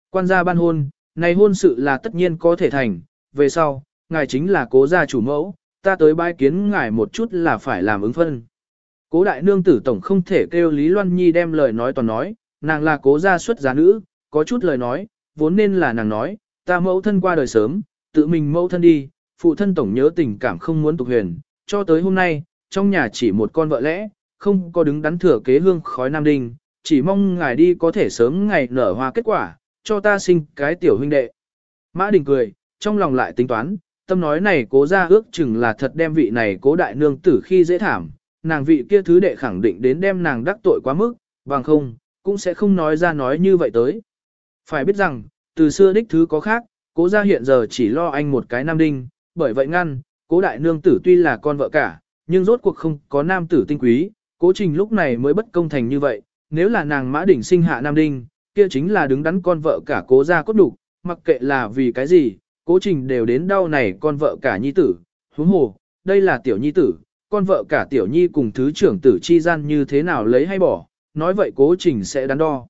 S1: Quan gia ban hôn, này hôn sự là tất nhiên có thể thành, về sau, ngài chính là cố gia chủ mẫu, ta tới bái kiến ngài một chút là phải làm ứng phân. Cố đại nương tử tổng không thể kêu Lý Loan Nhi đem lời nói toàn nói, nàng là cố gia xuất giá nữ, có chút lời nói, vốn nên là nàng nói, ta mẫu thân qua đời sớm, tự mình mẫu thân đi, phụ thân tổng nhớ tình cảm không muốn tục huyền, cho tới hôm nay, trong nhà chỉ một con vợ lẽ, không có đứng đắn thừa kế hương khói nam đinh, chỉ mong ngài đi có thể sớm ngày nở hoa kết quả, cho ta sinh cái tiểu huynh đệ. Mã Đình cười, trong lòng lại tính toán, tâm nói này cố ra ước chừng là thật đem vị này cố đại nương tử khi dễ thảm, nàng vị kia thứ đệ khẳng định đến đem nàng đắc tội quá mức, bằng không, cũng sẽ không nói ra nói như vậy tới. Phải biết rằng, từ xưa đích thứ có khác, cố gia hiện giờ chỉ lo anh một cái nam đinh, bởi vậy ngăn, cố đại nương tử tuy là con vợ cả, nhưng rốt cuộc không có nam tử tinh quý, cố trình lúc này mới bất công thành như vậy, nếu là nàng mã đỉnh sinh hạ nam đinh, kia chính là đứng đắn con vợ cả cố gia cốt đủ, mặc kệ là vì cái gì, cố trình đều đến đau này con vợ cả nhi tử, huống hồ, đây là tiểu nhi tử, con vợ cả tiểu nhi cùng thứ trưởng tử chi gian như thế nào lấy hay bỏ, nói vậy cố trình sẽ đắn đo.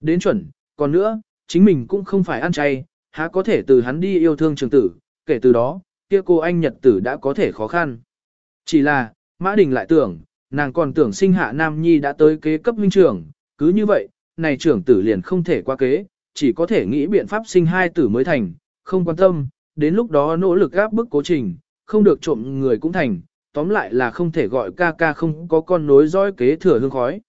S1: Đến chuẩn, còn nữa, chính mình cũng không phải ăn chay, há có thể từ hắn đi yêu thương trường tử, kể từ đó, kia cô anh nhật tử đã có thể khó khăn. Chỉ là, Mã Đình lại tưởng, nàng còn tưởng sinh hạ Nam Nhi đã tới kế cấp minh trưởng, cứ như vậy, này trưởng tử liền không thể qua kế, chỉ có thể nghĩ biện pháp sinh hai tử mới thành, không quan tâm, đến lúc đó nỗ lực gáp bức cố trình, không được trộm người cũng thành, tóm lại là không thể gọi ca ca không có con nối dõi kế thừa hương khói.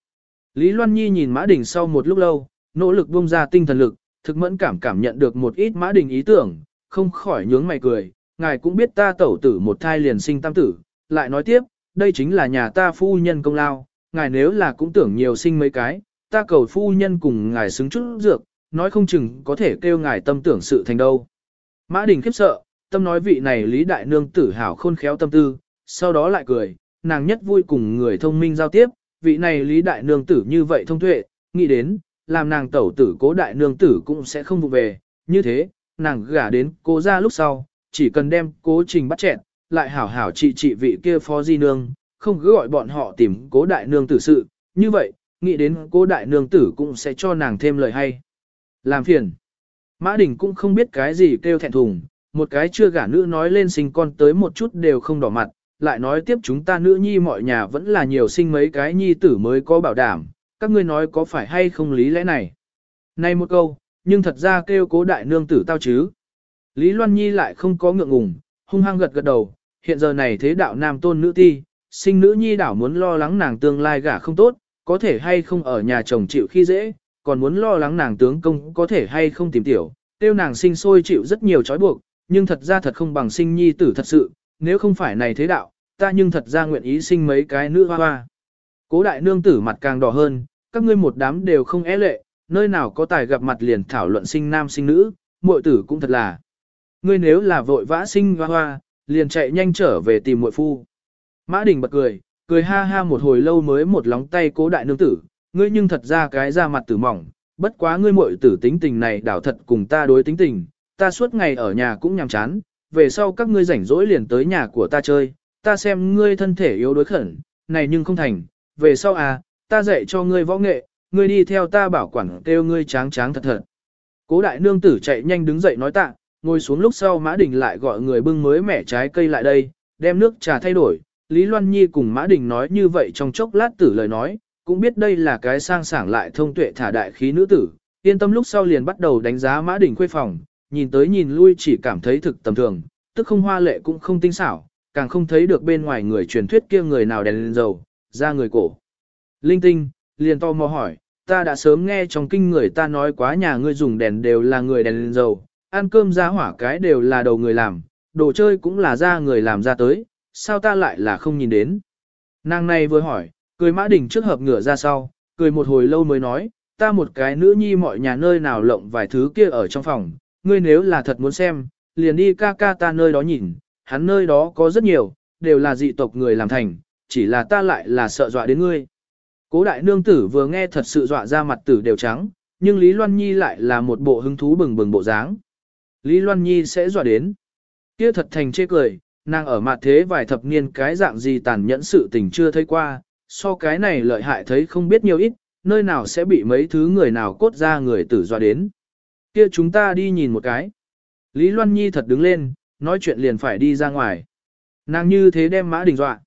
S1: Lý Loan Nhi nhìn Mã Đình sau một lúc lâu, nỗ lực buông ra tinh thần lực, thực mẫn cảm cảm nhận được một ít Mã Đình ý tưởng, không khỏi nhướng mày cười, ngài cũng biết ta tẩu tử một thai liền sinh tam tử, lại nói tiếp, đây chính là nhà ta phu nhân công lao, ngài nếu là cũng tưởng nhiều sinh mấy cái, ta cầu phu nhân cùng ngài xứng chút dược, nói không chừng có thể kêu ngài tâm tưởng sự thành đâu. Mã Đình khiếp sợ, tâm nói vị này Lý Đại Nương tử hảo khôn khéo tâm tư, sau đó lại cười, nàng nhất vui cùng người thông minh giao tiếp, vị này Lý Đại Nương tử như vậy thông tuệ, nghĩ đến, làm nàng tẩu tử cố Đại Nương tử cũng sẽ không vụ về, như thế, nàng gả đến cố ra lúc sau, chỉ cần đem cố trình bắt chẹn, lại hảo hảo trị trị vị kia phó di nương, không cứ gọi bọn họ tìm cố Đại Nương tử sự, như vậy, nghĩ đến cố Đại Nương tử cũng sẽ cho nàng thêm lời hay. Làm phiền. Mã Đình cũng không biết cái gì kêu thẹn thùng, một cái chưa gả nữ nói lên sinh con tới một chút đều không đỏ mặt, lại nói tiếp chúng ta nữ nhi mọi nhà vẫn là nhiều sinh mấy cái nhi tử mới có bảo đảm, các ngươi nói có phải hay không lý lẽ này. Này một câu, nhưng thật ra kêu cố đại nương tử tao chứ. Lý Loan Nhi lại không có ngượng ngùng, hung hăng gật gật đầu, hiện giờ này thế đạo nam tôn nữ ti, sinh nữ nhi đảo muốn lo lắng nàng tương lai gả không tốt, có thể hay không ở nhà chồng chịu khi dễ, còn muốn lo lắng nàng tướng công có thể hay không tìm tiểu, tiêu nàng sinh sôi chịu rất nhiều trói buộc, nhưng thật ra thật không bằng sinh nhi tử thật sự, nếu không phải này thế đạo, ta nhưng thật ra nguyện ý sinh mấy cái nữ hoa hoa. Cố đại nương tử mặt càng đỏ hơn, các ngươi một đám đều không é lệ, nơi nào có tài gặp mặt liền thảo luận sinh nam sinh nữ, muội tử cũng thật là. Ngươi nếu là vội vã sinh hoa hoa, liền chạy nhanh trở về tìm muội phu. Mã Đình bật cười, cười ha ha một hồi lâu mới một lóng tay cố đại nương tử, ngươi nhưng thật ra cái da mặt tử mỏng, bất quá ngươi muội tử tính tình này đảo thật cùng ta đối tính tình, ta suốt ngày ở nhà cũng nhàm chán, về sau các ngươi rảnh rỗi liền tới nhà của ta chơi, ta xem ngươi thân thể yếu đối khẩn, này nhưng không thành, về sau à, ta dạy cho ngươi võ nghệ, ngươi đi theo ta bảo quản kêu ngươi tráng tráng thật thật. Cố đại nương tử chạy nhanh đứng dậy nói tạ, ngồi xuống lúc sau Mã Đình lại gọi người bưng mới mẻ trái cây lại đây, đem nước trà thay đổi. Lý Loan Nhi cùng Mã Đình nói như vậy trong chốc lát tử lời nói, cũng biết đây là cái sang sảng lại thông tuệ thả đại khí nữ tử, yên tâm lúc sau liền bắt đầu đánh giá Mã Đình khuê phòng, nhìn tới nhìn lui chỉ cảm thấy thực tầm thường, tức không hoa lệ cũng không tinh xảo, càng không thấy được bên ngoài người truyền thuyết kia người nào đèn lên dầu, ra người cổ. Linh tinh, liền to mò hỏi, ta đã sớm nghe trong kinh người ta nói quá nhà ngươi dùng đèn đều là người đèn lên dầu, ăn cơm ra hỏa cái đều là đầu người làm, đồ chơi cũng là ra người làm ra tới, sao ta lại là không nhìn đến. Nàng này vừa hỏi, cười mã đỉnh trước hợp ngửa ra sau, cười một hồi lâu mới nói, ta một cái nữ nhi mọi nhà nơi nào lộng vài thứ kia ở trong phòng, ngươi nếu là thật muốn xem, liền đi ca ca ta nơi đó nhìn, hắn nơi đó có rất nhiều, đều là dị tộc người làm thành, chỉ là ta lại là sợ dọa đến ngươi. Cố đại nương tử vừa nghe thật sự dọa ra mặt tử đều trắng, nhưng Lý Loan Nhi lại là một bộ hứng thú bừng bừng bộ dáng. Lý Loan Nhi sẽ dọa đến. Kia thật thành chê cười, nàng ở mặt thế vài thập niên cái dạng gì tàn nhẫn sự tình chưa thấy qua, so cái này lợi hại thấy không biết nhiều ít, nơi nào sẽ bị mấy thứ người nào cốt ra người tử dọa đến. Kia chúng ta đi nhìn một cái. Lý Loan Nhi thật đứng lên, nói chuyện liền phải đi ra ngoài. Nàng như thế đem Mã Đình dọa.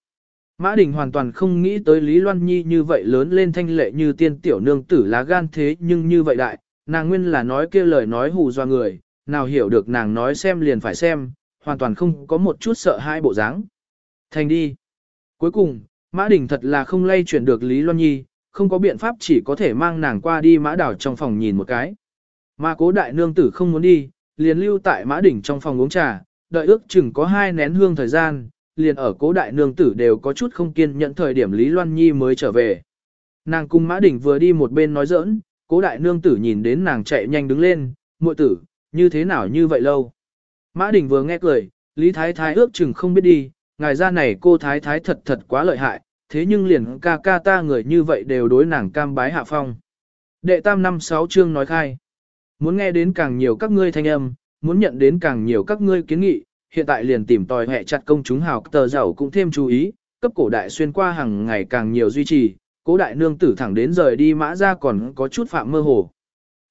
S1: Mã Đình hoàn toàn không nghĩ tới Lý Loan Nhi như vậy lớn lên thanh lệ như tiên tiểu nương tử lá gan thế nhưng như vậy đại, nàng nguyên là nói kia lời nói hù doa người, nào hiểu được nàng nói xem liền phải xem, hoàn toàn không có một chút sợ hai bộ dáng. Thành đi. Cuối cùng, Mã Đình thật là không lay chuyển được Lý Loan Nhi, không có biện pháp chỉ có thể mang nàng qua đi Mã Đảo trong phòng nhìn một cái. Mà cố đại nương tử không muốn đi, liền lưu tại Mã đỉnh trong phòng uống trà, đợi ước chừng có hai nén hương thời gian, liền ở cố đại nương tử đều có chút không kiên nhận thời điểm Lý Loan Nhi mới trở về. Nàng cùng Mã đỉnh vừa đi một bên nói giỡn, cố đại nương tử nhìn đến nàng chạy nhanh đứng lên, muội tử, như thế nào như vậy lâu. Mã đỉnh vừa nghe cười, Lý Thái Thái ước chừng không biết đi, ngài ra này cô Thái Thái thật thật quá lợi hại, thế nhưng liền ca ca ta người như vậy đều đối nàng cam bái hạ phong. Đệ tam năm sáu chương nói khai. Muốn nghe đến càng nhiều các ngươi thanh âm, muốn nhận đến càng nhiều các ngươi kiến nghị, hiện tại liền tìm tòi hệ chặt công chúng hào tờ giàu cũng thêm chú ý, cấp cổ đại xuyên qua hàng ngày càng nhiều duy trì, cố đại nương tử thẳng đến rời đi mã ra còn có chút phạm mơ hồ.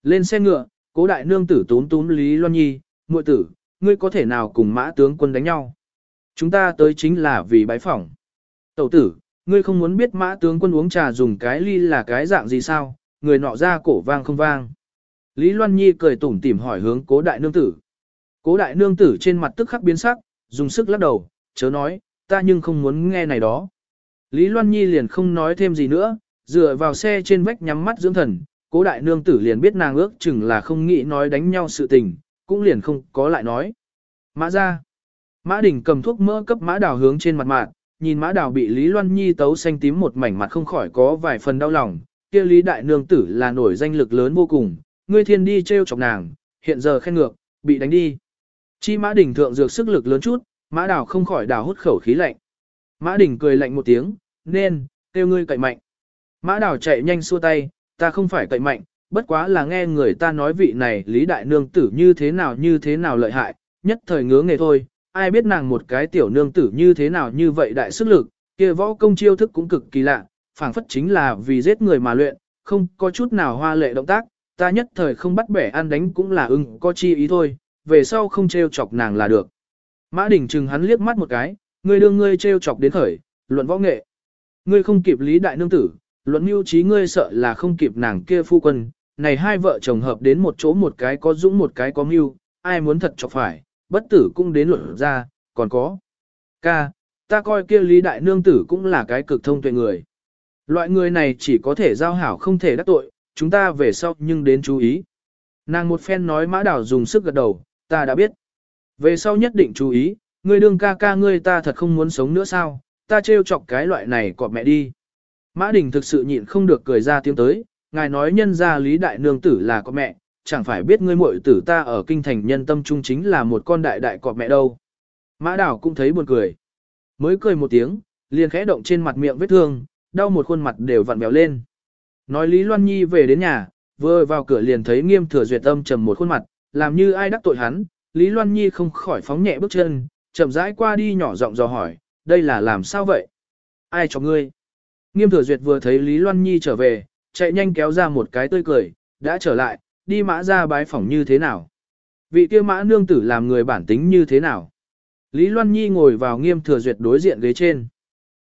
S1: Lên xe ngựa, cố đại nương tử tún tún Lý Loan Nhi, muội tử, ngươi có thể nào cùng mã tướng quân đánh nhau? Chúng ta tới chính là vì bái phỏng. Tẩu tử, ngươi không muốn biết mã tướng quân uống trà dùng cái ly là cái dạng gì sao, người nọ ra cổ vang không vang. Lý Loan Nhi cười tủm tỉm hỏi hướng cố đại nương tử. Cố đại nương tử trên mặt tức khắc biến sắc, dùng sức lắc đầu, chớ nói, ta nhưng không muốn nghe này đó. Lý Loan Nhi liền không nói thêm gì nữa, dựa vào xe trên vách nhắm mắt dưỡng thần, cố đại nương tử liền biết nàng ước chừng là không nghĩ nói đánh nhau sự tình, cũng liền không có lại nói. Mã ra. Mã đỉnh cầm thuốc mỡ cấp mã đào hướng trên mặt mạng, nhìn mã đào bị Lý Loan Nhi tấu xanh tím một mảnh mặt không khỏi có vài phần đau lòng, kia Lý đại nương tử là nổi danh lực lớn vô cùng, ngươi thiên đi trêu chọc nàng, hiện giờ khen ngược, bị đánh đi. Chi mã đỉnh thượng dược sức lực lớn chút, mã đảo không khỏi đảo hút khẩu khí lạnh. Mã đỉnh cười lạnh một tiếng, nên, kêu ngươi cậy mạnh. Mã đảo chạy nhanh xua tay, ta không phải cậy mạnh, bất quá là nghe người ta nói vị này Lý Đại Nương tử như thế nào như thế nào lợi hại, nhất thời ngứa nghề thôi, ai biết nàng một cái tiểu nương tử như thế nào như vậy đại sức lực, kia võ công chiêu thức cũng cực kỳ lạ, phảng phất chính là vì giết người mà luyện, không có chút nào hoa lệ động tác, ta nhất thời không bắt bẻ ăn đánh cũng là ưng có chi ý thôi, về sau không trêu chọc nàng là được. Mã Đình chừng hắn liếc mắt một cái, ngươi đương ngươi trêu chọc đến khởi, luận võ nghệ. Ngươi không kịp lý đại nương tử, luận mưu trí ngươi sợ là không kịp nàng kia phu quân, này hai vợ chồng hợp đến một chỗ một cái có dũng một cái có mưu, ai muốn thật chọc phải, bất tử cũng đến luận ra, còn có. Ca, ta coi kia lý đại nương tử cũng là cái cực thông tuệ người. Loại người này chỉ có thể giao hảo không thể đắc tội, chúng ta về sau nhưng đến chú ý. Nàng một phen nói mã đảo dùng sức gật đầu, ta đã biết. Về sau nhất định chú ý, ngươi đương ca ca ngươi ta thật không muốn sống nữa sao, ta trêu chọc cái loại này cọp mẹ đi. Mã Đình thực sự nhịn không được cười ra tiếng tới, ngài nói nhân ra lý đại nương tử là cọp mẹ, chẳng phải biết ngươi muội tử ta ở kinh thành nhân tâm trung chính là một con đại đại cọp mẹ đâu. Mã Đảo cũng thấy buồn cười. Mới cười một tiếng, liền khẽ động trên mặt miệng vết thương, đau một khuôn mặt đều vặn béo lên. Nói Lý Loan Nhi về đến nhà, vừa vào cửa liền thấy nghiêm thừa duyệt âm trầm một khuôn mặt, làm như ai đắc tội hắn, Lý Loan Nhi không khỏi phóng nhẹ bước chân, chậm rãi qua đi nhỏ giọng dò hỏi, đây là làm sao vậy? Ai cho ngươi? Nghiêm thừa duyệt vừa thấy Lý Loan Nhi trở về, chạy nhanh kéo ra một cái tươi cười, đã trở lại, đi mã ra bái phỏng như thế nào. Vị kia mã nương tử làm người bản tính như thế nào. Lý Loan Nhi ngồi vào nghiêm thừa duyệt đối diện ghế trên.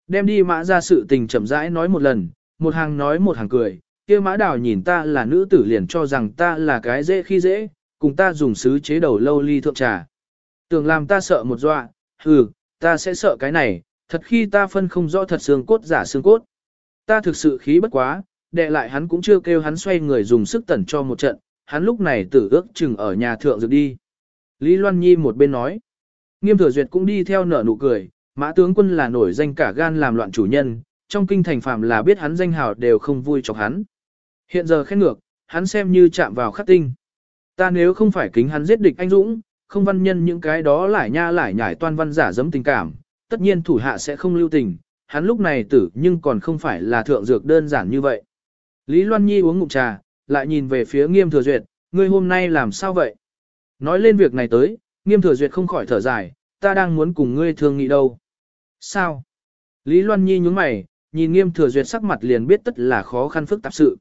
S1: Đem đi mã ra sự tình chậm rãi nói một lần, một hàng nói một hàng cười, kia mã đào nhìn ta là nữ tử liền cho rằng ta là cái dễ khi dễ, cùng ta dùng sứ chế đầu lâu ly thượng trà. Tưởng làm ta sợ một dọa, hừ, ta sẽ sợ cái này, thật khi ta phân không rõ thật xương cốt giả xương cốt. Ta thực sự khí bất quá, đệ lại hắn cũng chưa kêu hắn xoay người dùng sức tẩn cho một trận, hắn lúc này tử ước chừng ở nhà thượng dược đi. Lý Loan Nhi một bên nói, nghiêm thừa duyệt cũng đi theo nở nụ cười, mã tướng quân là nổi danh cả gan làm loạn chủ nhân, trong kinh thành phạm là biết hắn danh hào đều không vui chọc hắn. Hiện giờ khen ngược, hắn xem như chạm vào khắc tinh. Ta nếu không phải kính hắn giết địch anh dũng, không văn nhân những cái đó lại nha lại nhải toan văn giả dấm tình cảm, tất nhiên thủ hạ sẽ không lưu tình, hắn lúc này tử nhưng còn không phải là thượng dược đơn giản như vậy. Lý Loan Nhi uống ngụm trà, lại nhìn về phía nghiêm thừa duyệt, ngươi hôm nay làm sao vậy? Nói lên việc này tới, nghiêm thừa duyệt không khỏi thở dài, ta đang muốn cùng ngươi thương nghị đâu. Sao? Lý Loan Nhi nhúng mày, nhìn nghiêm thừa duyệt sắc mặt liền biết tất là khó khăn phức tạp sự.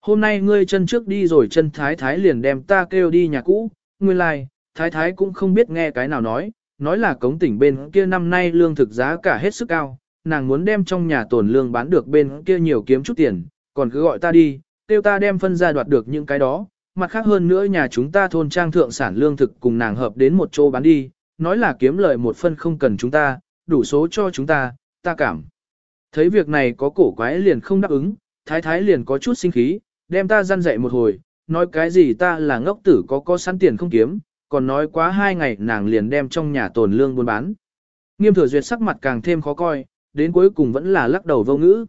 S1: Hôm nay ngươi chân trước đi rồi chân thái thái liền đem ta kêu đi nhà cũ, nguyên lai, like, thái thái cũng không biết nghe cái nào nói, nói là cống tỉnh bên kia năm nay lương thực giá cả hết sức cao, nàng muốn đem trong nhà tồn lương bán được bên kia nhiều kiếm chút tiền, còn cứ gọi ta đi, tiêu ta đem phân ra đoạt được những cái đó, mặt khác hơn nữa nhà chúng ta thôn trang thượng sản lương thực cùng nàng hợp đến một chỗ bán đi, nói là kiếm lời một phân không cần chúng ta, đủ số cho chúng ta, ta cảm. Thấy việc này có cổ quái liền không đáp ứng, thái thái liền có chút sinh khí, đem ta răn dậy một hồi, nói cái gì ta là ngốc tử có có sẵn tiền không kiếm, còn nói quá hai ngày nàng liền đem trong nhà tồn lương buôn bán. Nghiêm thừa duyệt sắc mặt càng thêm khó coi, đến cuối cùng vẫn là lắc đầu vô ngữ.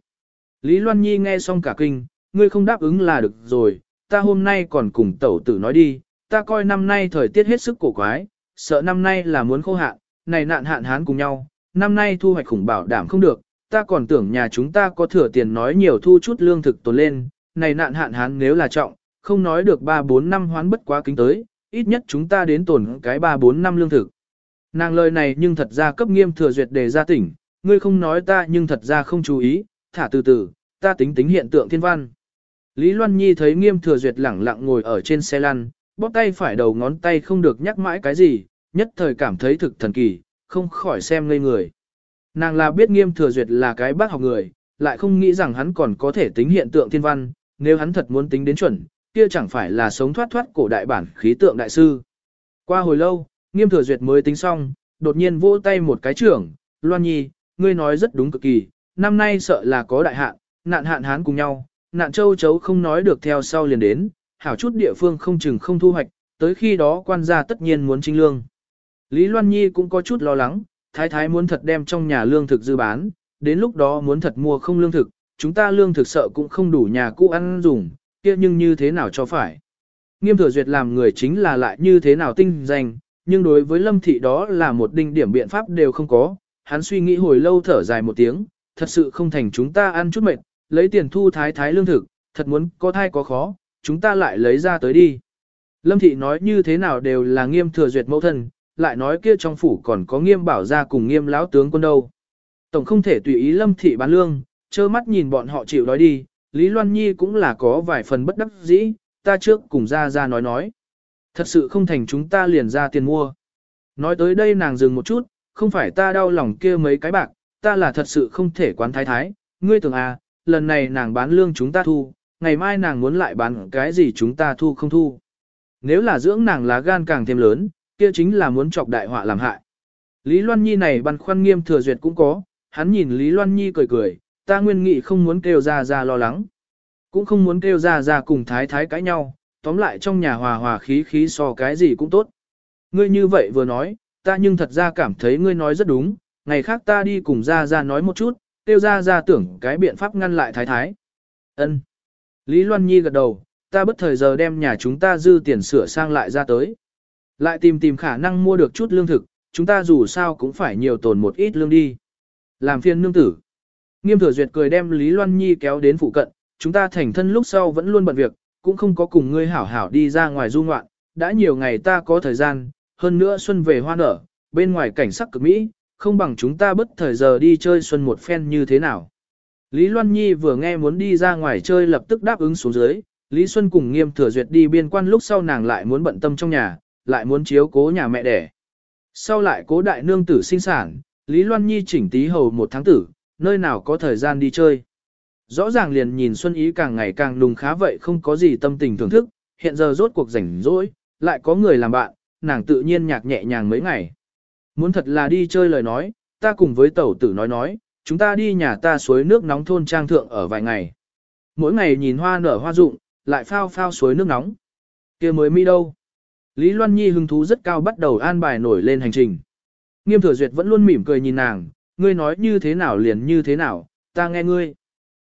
S1: Lý Loan Nhi nghe xong cả kinh, ngươi không đáp ứng là được rồi, ta hôm nay còn cùng tẩu tử nói đi, ta coi năm nay thời tiết hết sức cổ quái, sợ năm nay là muốn khô hạn, này nạn hạn hán cùng nhau, năm nay thu hoạch khủng bảo đảm không được, ta còn tưởng nhà chúng ta có thừa tiền nói nhiều thu chút lương thực tồn lên, này nạn hạn hán nếu là trọng, không nói được 3-4 năm hoán bất quá kính tới, ít nhất chúng ta đến tồn cái 3-4 năm lương thực. Nàng lời này nhưng thật ra cấp nghiêm thừa duyệt đề ra tỉnh, ngươi không nói ta nhưng thật ra không chú ý, thả từ từ, ta tính tính hiện tượng thiên văn. Lý Loan Nhi thấy nghiêm thừa duyệt lẳng lặng ngồi ở trên xe lăn, bóp tay phải đầu ngón tay không được nhắc mãi cái gì, nhất thời cảm thấy thực thần kỳ, không khỏi xem ngây người. Nàng là biết nghiêm thừa duyệt là cái bác học người, lại không nghĩ rằng hắn còn có thể tính hiện tượng thiên văn, nếu hắn thật muốn tính đến chuẩn, kia chẳng phải là sống thoát thoát cổ đại bản khí tượng đại sư. Qua hồi lâu, nghiêm thừa duyệt mới tính xong, đột nhiên vỗ tay một cái trưởng, Loan Nhi, ngươi nói rất đúng cực kỳ, năm nay sợ là có đại hạn, nạn hạn hán cùng nhau, nạn châu chấu không nói được theo sau liền đến, hảo chút địa phương không chừng không thu hoạch, tới khi đó quan gia tất nhiên muốn trinh lương. Lý Loan Nhi cũng có chút lo lắng, thái thái muốn thật đem trong nhà lương thực dư bán, đến lúc đó muốn thật mua không lương thực, chúng ta lương thực sợ cũng không đủ nhà cũ ăn dùng, kia nhưng như thế nào cho phải. Nghiêm thừa duyệt làm người chính là lại như thế nào tinh danh, nhưng đối với lâm thị đó là một đinh điểm biện pháp đều không có, hắn suy nghĩ hồi lâu thở dài một tiếng, thật sự không thành chúng ta ăn chút mệt, lấy tiền thu thái thái lương thực, thật muốn có thai có khó, chúng ta lại lấy ra tới đi. Lâm thị nói như thế nào đều là nghiêm thừa duyệt mẫu thân, lại nói kia trong phủ còn có nghiêm bảo ra cùng nghiêm lão tướng quân đâu. Tổng không thể tùy ý lâm thị bán lương, trơ mắt nhìn bọn họ chịu đói đi, Lý Loan Nhi cũng là có vài phần bất đắc dĩ, ta trước cùng ra ra nói nói. Thật sự không thành chúng ta liền ra tiền mua. Nói tới đây nàng dừng một chút, không phải ta đau lòng kia mấy cái bạc, ta là thật sự không thể quán thái thái, ngươi tưởng à, lần này nàng bán lương chúng ta thu, ngày mai nàng muốn lại bán cái gì chúng ta thu không thu. Nếu là dưỡng nàng lá gan càng thêm lớn, kia chính là muốn chọc đại họa làm hại. Lý Loan Nhi này băn khoăn nghiêm thừa duyệt cũng có, hắn nhìn Lý Loan Nhi cười cười, ta nguyên nghị không muốn kêu ra ra lo lắng. Cũng không muốn kêu ra ra cùng thái thái cãi nhau, tóm lại trong nhà hòa hòa khí khí so cái gì cũng tốt. Ngươi như vậy vừa nói, ta nhưng thật ra cảm thấy ngươi nói rất đúng, ngày khác ta đi cùng ra ra nói một chút, tiêu ra ra tưởng cái biện pháp ngăn lại thái thái. Ân. Lý Loan Nhi gật đầu, ta bất thời giờ đem nhà chúng ta dư tiền sửa sang lại ra tới. Lại tìm tìm khả năng mua được chút lương thực, chúng ta dù sao cũng phải nhiều tồn một ít lương đi. Làm phiên nương tử. Nghiêm thừa duyệt cười đem Lý Loan Nhi kéo đến phụ cận, chúng ta thành thân lúc sau vẫn luôn bận việc, cũng không có cùng ngươi hảo hảo đi ra ngoài du ngoạn, đã nhiều ngày ta có thời gian, hơn nữa xuân về hoa nở, bên ngoài cảnh sắc cực mỹ, không bằng chúng ta bất thời giờ đi chơi xuân một phen như thế nào. Lý Loan Nhi vừa nghe muốn đi ra ngoài chơi lập tức đáp ứng xuống dưới, Lý Xuân cùng nghiêm thừa duyệt đi biên quan lúc sau nàng lại muốn bận tâm trong nhà, lại muốn chiếu cố nhà mẹ đẻ. Sau lại cố đại nương tử sinh sản, Lý Loan Nhi chỉnh tí hầu một tháng tử, nơi nào có thời gian đi chơi. Rõ ràng liền nhìn Xuân Ý càng ngày càng đùng khá vậy không có gì tâm tình thưởng thức, hiện giờ rốt cuộc rảnh rỗi, lại có người làm bạn, nàng tự nhiên nhạc nhẹ nhàng mấy ngày. Muốn thật là đi chơi lời nói, ta cùng với tẩu tử nói nói, chúng ta đi nhà ta suối nước nóng thôn trang thượng ở vài ngày. Mỗi ngày nhìn hoa nở hoa rụng, lại phao phao suối nước nóng. kia mới mi đâu. Lý Loan Nhi hứng thú rất cao bắt đầu an bài nổi lên hành trình. Nghiêm thừa duyệt vẫn luôn mỉm cười nhìn nàng, ngươi nói như thế nào liền như thế nào, ta nghe ngươi.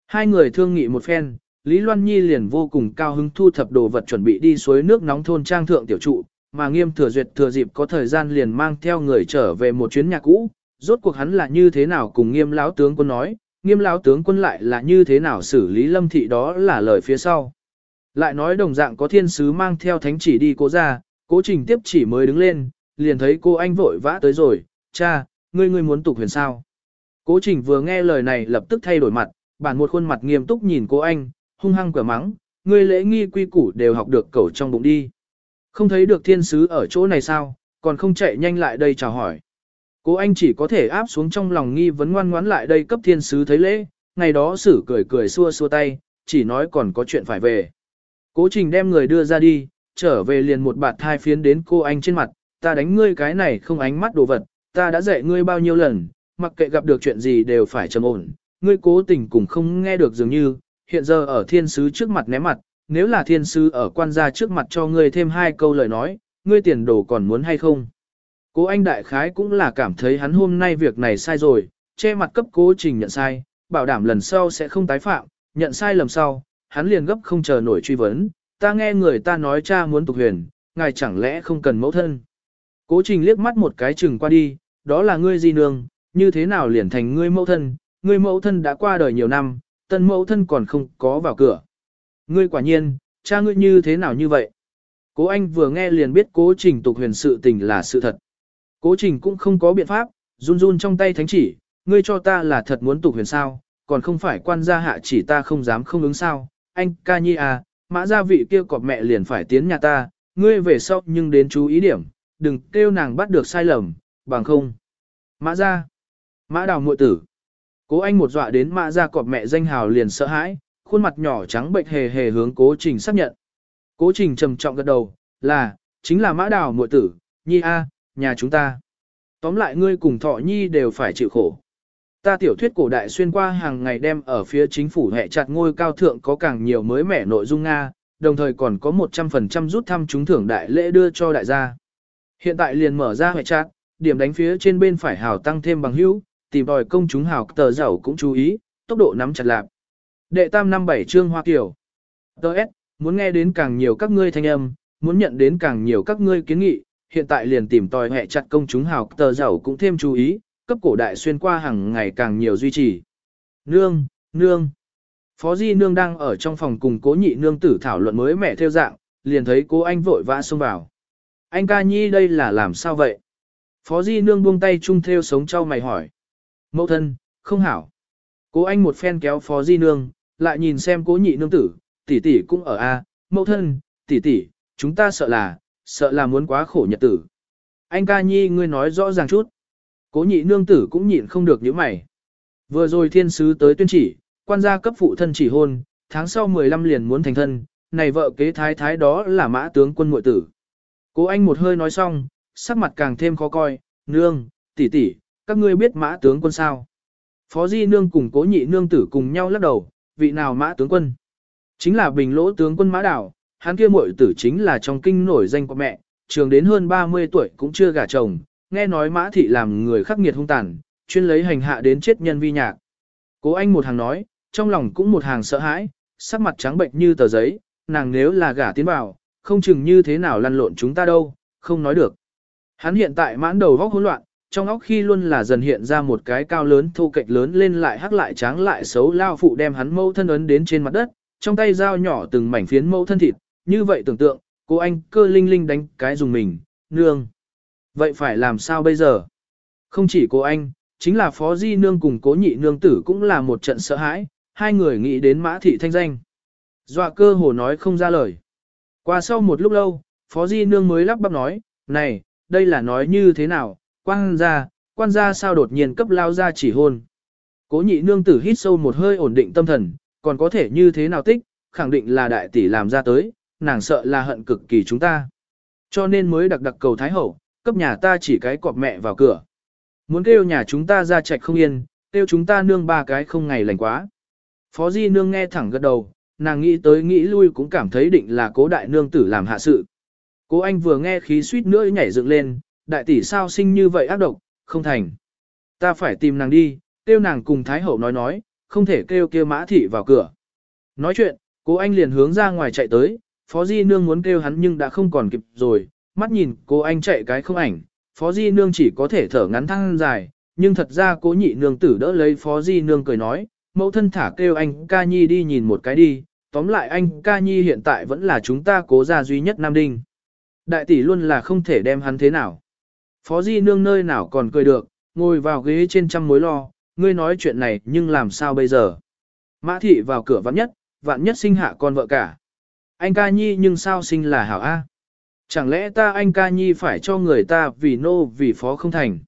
S1: Hai người thương nghị một phen, Lý Loan Nhi liền vô cùng cao hứng thu thập đồ vật chuẩn bị đi suối nước nóng thôn trang thượng tiểu trụ, mà nghiêm thừa duyệt thừa dịp có thời gian liền mang theo người trở về một chuyến nhà cũ, rốt cuộc hắn là như thế nào cùng nghiêm lão tướng quân nói, nghiêm lão tướng quân lại là như thế nào xử lý lâm thị đó là lời phía sau. Lại nói đồng dạng có thiên sứ mang theo thánh chỉ đi cố ra, cố trình tiếp chỉ mới đứng lên, liền thấy cô anh vội vã tới rồi, cha, ngươi ngươi muốn tục huyền sao. Cố trình vừa nghe lời này lập tức thay đổi mặt, bản một khuôn mặt nghiêm túc nhìn cô anh, hung hăng quả mắng, ngươi lễ nghi quy củ đều học được cẩu trong bụng đi. Không thấy được thiên sứ ở chỗ này sao, còn không chạy nhanh lại đây chào hỏi. Cố anh chỉ có thể áp xuống trong lòng nghi vấn ngoan ngoãn lại đây cấp thiên sứ thấy lễ, ngày đó xử cười cười xua xua tay, chỉ nói còn có chuyện phải về. Cố trình đem người đưa ra đi, trở về liền một bạt thai phiến đến cô anh trên mặt, ta đánh ngươi cái này không ánh mắt đồ vật, ta đã dạy ngươi bao nhiêu lần, mặc kệ gặp được chuyện gì đều phải trầm ổn, ngươi cố tình cũng không nghe được dường như, hiện giờ ở thiên sứ trước mặt ném mặt, nếu là thiên sứ ở quan gia trước mặt cho ngươi thêm hai câu lời nói, ngươi tiền đồ còn muốn hay không. Cố anh đại khái cũng là cảm thấy hắn hôm nay việc này sai rồi, che mặt cấp cố trình nhận sai, bảo đảm lần sau sẽ không tái phạm, nhận sai lầm sau, hắn liền gấp không chờ nổi truy vấn, ta nghe người ta nói cha muốn tục huyền, ngài chẳng lẽ không cần mẫu thân. Cố trình liếc mắt một cái chừng qua đi, đó là ngươi di nương, như thế nào liền thành ngươi mẫu thân, ngươi mẫu thân đã qua đời nhiều năm, tân mẫu thân còn không có vào cửa. Ngươi quả nhiên, cha ngươi như thế nào như vậy? Cố anh vừa nghe liền biết cố trình tục huyền sự tình là sự thật. Cố trình cũng không có biện pháp, run run trong tay thánh chỉ, ngươi cho ta là thật muốn tục huyền sao, còn không phải quan gia hạ chỉ ta không dám không ứng sao. Anh ca nhi à, mã gia vị kia cọp mẹ liền phải tiến nhà ta, ngươi về sau nhưng đến chú ý điểm, đừng kêu nàng bắt được sai lầm, bằng không. Mã gia, mã đào muội tử. Cố anh một dọa đến mã gia cọp mẹ danh hào liền sợ hãi, khuôn mặt nhỏ trắng bệnh hề hề hướng cố trình xác nhận. Cố trình trầm trọng gật đầu, là, chính là mã đào muội tử, nhi a, nhà chúng ta. Tóm lại ngươi cùng thọ nhi đều phải chịu khổ. Ta tiểu thuyết cổ đại xuyên qua hàng ngày đem ở phía chính phủ hệ chặt ngôi cao thượng có càng nhiều mới mẻ nội dung Nga, đồng thời còn có 100% rút thăm trúng thưởng đại lễ đưa cho đại gia. Hiện tại liền mở ra hệ chặt, điểm đánh phía trên bên phải hào tăng thêm bằng hữu, tìm đòi công chúng hào tờ giàu cũng chú ý, tốc độ nắm chặt lạp. Đệ tam năm bảy chương Hoa Kiều. Đợt, muốn nghe đến càng nhiều các ngươi thanh âm, muốn nhận đến càng nhiều các ngươi kiến nghị, hiện tại liền tìm tòi hệ chặt công chúng hào tờ giàu cũng thêm chú ý, cấp cổ đại xuyên qua hàng ngày càng nhiều duy trì. Nương, nương. Phó Di Nương đang ở trong phòng cùng cố nhị nương tử thảo luận mới mẹ theo dạng, liền thấy cố anh vội vã xông vào. Anh ca nhi đây là làm sao vậy? Phó Di Nương buông tay chung theo sống trao mày hỏi. Mẫu thân, không hảo. Cố anh một phen kéo Phó Di Nương, lại nhìn xem cố nhị nương tử, tỷ tỷ cũng ở a, mẫu thân, tỷ tỷ, chúng ta sợ là, sợ là muốn quá khổ nhật tử. Anh ca nhi ngươi nói rõ ràng chút. Cố nhị nương tử cũng nhịn không được những mày. Vừa rồi thiên sứ tới tuyên chỉ, quan gia cấp phụ thân chỉ hôn, tháng sau 15 liền muốn thành thân, này vợ kế thái thái đó là mã tướng quân muội tử. Cố anh một hơi nói xong, sắc mặt càng thêm khó coi, nương, tỷ tỷ, các ngươi biết mã tướng quân sao. Phó di nương cùng cố nhị nương tử cùng nhau lắc đầu, vị nào mã tướng quân. Chính là bình lỗ tướng quân mã đảo, hắn kia muội tử chính là trong kinh nổi danh của mẹ, trường đến hơn 30 tuổi cũng chưa gả chồng, nghe nói mã thị làm người khắc nghiệt hung tàn, chuyên lấy hành hạ đến chết nhân vi nhạc. Cố anh một hàng nói, trong lòng cũng một hàng sợ hãi, sắc mặt trắng bệnh như tờ giấy, nàng nếu là gả tiến vào, không chừng như thế nào lăn lộn chúng ta đâu, không nói được. Hắn hiện tại mãn đầu vóc hỗn loạn, trong óc khi luôn là dần hiện ra một cái cao lớn thô kệch lớn lên lại hắc lại tráng lại xấu lao phụ đem hắn mâu thân ấn đến trên mặt đất, trong tay dao nhỏ từng mảnh phiến mâu thân thịt, như vậy tưởng tượng, cô anh cơ linh linh đánh cái dùng mình, nương. Vậy phải làm sao bây giờ? Không chỉ cô anh, chính là phó di nương cùng cố nhị nương tử cũng là một trận sợ hãi, hai người nghĩ đến mã thị thanh danh. Dọa cơ hồ nói không ra lời. Qua sau một lúc lâu, Phó Di Nương mới lắp bắp nói, này, đây là nói như thế nào, quan gia, quan gia sao đột nhiên cấp lao ra chỉ hôn. Cố nhị nương tử hít sâu một hơi ổn định tâm thần, còn có thể như thế nào tích, khẳng định là đại tỷ làm ra tới, nàng sợ là hận cực kỳ chúng ta. Cho nên mới đặc đặc cầu Thái Hậu, cấp nhà ta chỉ cái cọp mẹ vào cửa. Muốn kêu nhà chúng ta ra chạch không yên, kêu chúng ta nương ba cái không ngày lành quá. Phó Di nương nghe thẳng gật đầu, nàng nghĩ tới nghĩ lui cũng cảm thấy định là cố đại nương tử làm hạ sự. Cố anh vừa nghe khí suýt nữa nhảy dựng lên, đại tỷ sao sinh như vậy ác độc, không thành. Ta phải tìm nàng đi, kêu nàng cùng Thái Hậu nói nói, không thể kêu kia mã thị vào cửa. Nói chuyện, cố anh liền hướng ra ngoài chạy tới, Phó Di Nương muốn kêu hắn nhưng đã không còn kịp rồi, mắt nhìn cô anh chạy cái không ảnh, Phó Di Nương chỉ có thể thở ngắn thăng dài, nhưng thật ra cố nhị nương tử đỡ lấy Phó Di Nương cười nói, mẫu thân thả kêu anh ca nhi đi nhìn một cái đi, tóm lại anh ca nhi hiện tại vẫn là chúng ta cố gia duy nhất Nam Đinh. Đại tỷ luôn là không thể đem hắn thế nào. Phó Di Nương nơi nào còn cười được, ngồi vào ghế trên trăm mối lo, ngươi nói chuyện này nhưng làm sao bây giờ. Mã thị vào cửa vạn nhất, vạn nhất sinh hạ con vợ cả. Anh ca nhi nhưng sao sinh là hảo A. Chẳng lẽ ta anh ca nhi phải cho người ta vì nô vì phó không thành.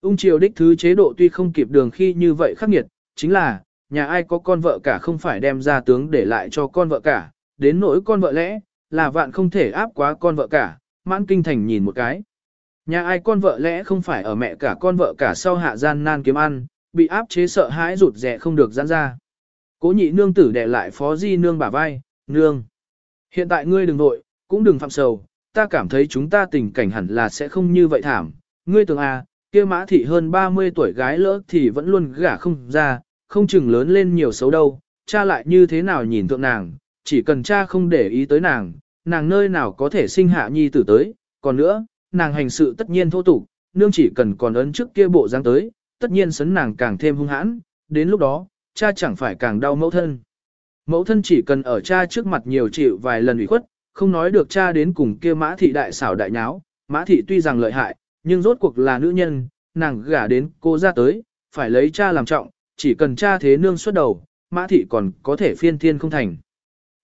S1: Ung triều đích thứ chế độ tuy không kịp đường khi như vậy khắc nghiệt, chính là, nhà ai có con vợ cả không phải đem ra tướng để lại cho con vợ cả, đến nỗi con vợ lẽ, là vạn không thể áp quá con vợ cả, mãn kinh thành nhìn một cái. Nhà ai con vợ lẽ không phải ở mẹ cả con vợ cả sau hạ gian nan kiếm ăn, bị áp chế sợ hãi rụt rẻ không được giãn ra. Cố nhị nương tử để lại phó di nương bả vai, nương. Hiện tại ngươi đừng nội, cũng đừng phạm sầu, ta cảm thấy chúng ta tình cảnh hẳn là sẽ không như vậy thảm. Ngươi tưởng à, kia mã thị hơn 30 tuổi gái lỡ thì vẫn luôn gả không ra, không chừng lớn lên nhiều xấu đâu, cha lại như thế nào nhìn tượng nàng, chỉ cần cha không để ý tới nàng, nàng nơi nào có thể sinh hạ nhi tử tới, còn nữa, nàng hành sự tất nhiên thô tục, nương chỉ cần còn ấn trước kia bộ dáng tới, tất nhiên sấn nàng càng thêm hung hãn, đến lúc đó, cha chẳng phải càng đau mẫu thân. Mẫu thân chỉ cần ở cha trước mặt nhiều chịu vài lần ủy khuất, không nói được cha đến cùng kia mã thị đại xảo đại nháo, mã thị tuy rằng lợi hại, nhưng rốt cuộc là nữ nhân, nàng gả đến cô ra tới, phải lấy cha làm trọng, chỉ cần cha thế nương xuất đầu, mã thị còn có thể phiên thiên không thành.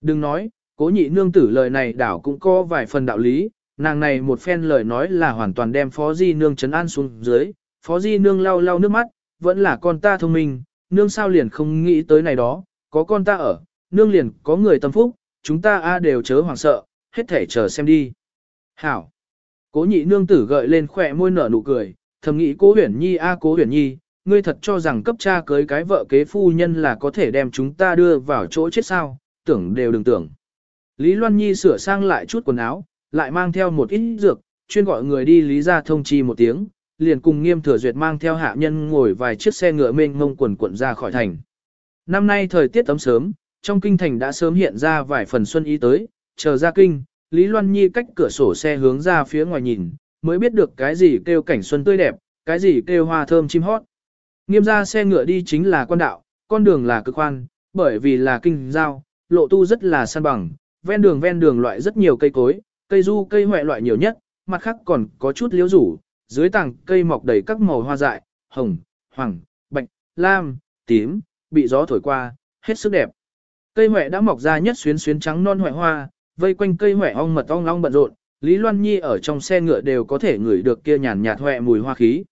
S1: Đừng nói, cố nhị nương tử lời này đảo cũng có vài phần đạo lý, nàng này một phen lời nói là hoàn toàn đem phó di nương chấn an xuống dưới, phó di nương lau lau nước mắt, vẫn là con ta thông minh, nương sao liền không nghĩ tới này đó, có con ta ở, nương liền có người tâm phúc, chúng ta a đều chớ hoảng sợ, hết thể chờ xem đi. Hảo. Cố nhị nương tử gợi lên khỏe môi nở nụ cười, thầm nghĩ cố huyền nhi a cố huyền nhi, ngươi thật cho rằng cấp cha cưới cái vợ kế phu nhân là có thể đem chúng ta đưa vào chỗ chết sao, tưởng đều đừng tưởng. Lý Loan Nhi sửa sang lại chút quần áo, lại mang theo một ít dược, chuyên gọi người đi lý ra thông chi một tiếng, liền cùng nghiêm thừa duyệt mang theo hạ nhân ngồi vài chiếc xe ngựa mênh mông quần quận ra khỏi thành. Năm nay thời tiết tấm sớm, trong kinh thành đã sớm hiện ra vài phần xuân ý tới, chờ ra kinh, Lý Loan Nhi cách cửa sổ xe hướng ra phía ngoài nhìn, mới biết được cái gì kêu cảnh xuân tươi đẹp, cái gì kêu hoa thơm chim hót. Nghiêm ra xe ngựa đi chính là quan đạo, con đường là cực khoan, bởi vì là kinh giao, lộ tu rất là san bằng, ven đường ven đường loại rất nhiều cây cối, cây du cây hoẹ loại nhiều nhất, mặt khác còn có chút liễu rủ, dưới tảng cây mọc đầy các màu hoa dại, hồng, hoàng, bạch, lam, tím, bị gió thổi qua, hết sức đẹp. Cây huệ đã mọc ra nhất xuyến xuyến trắng non huệ hoa, vây quanh cây huệ ong mật ong long bận rộn, Lý Loan Nhi ở trong xe ngựa đều có thể ngửi được kia nhàn nhạt huệ mùi hoa khí.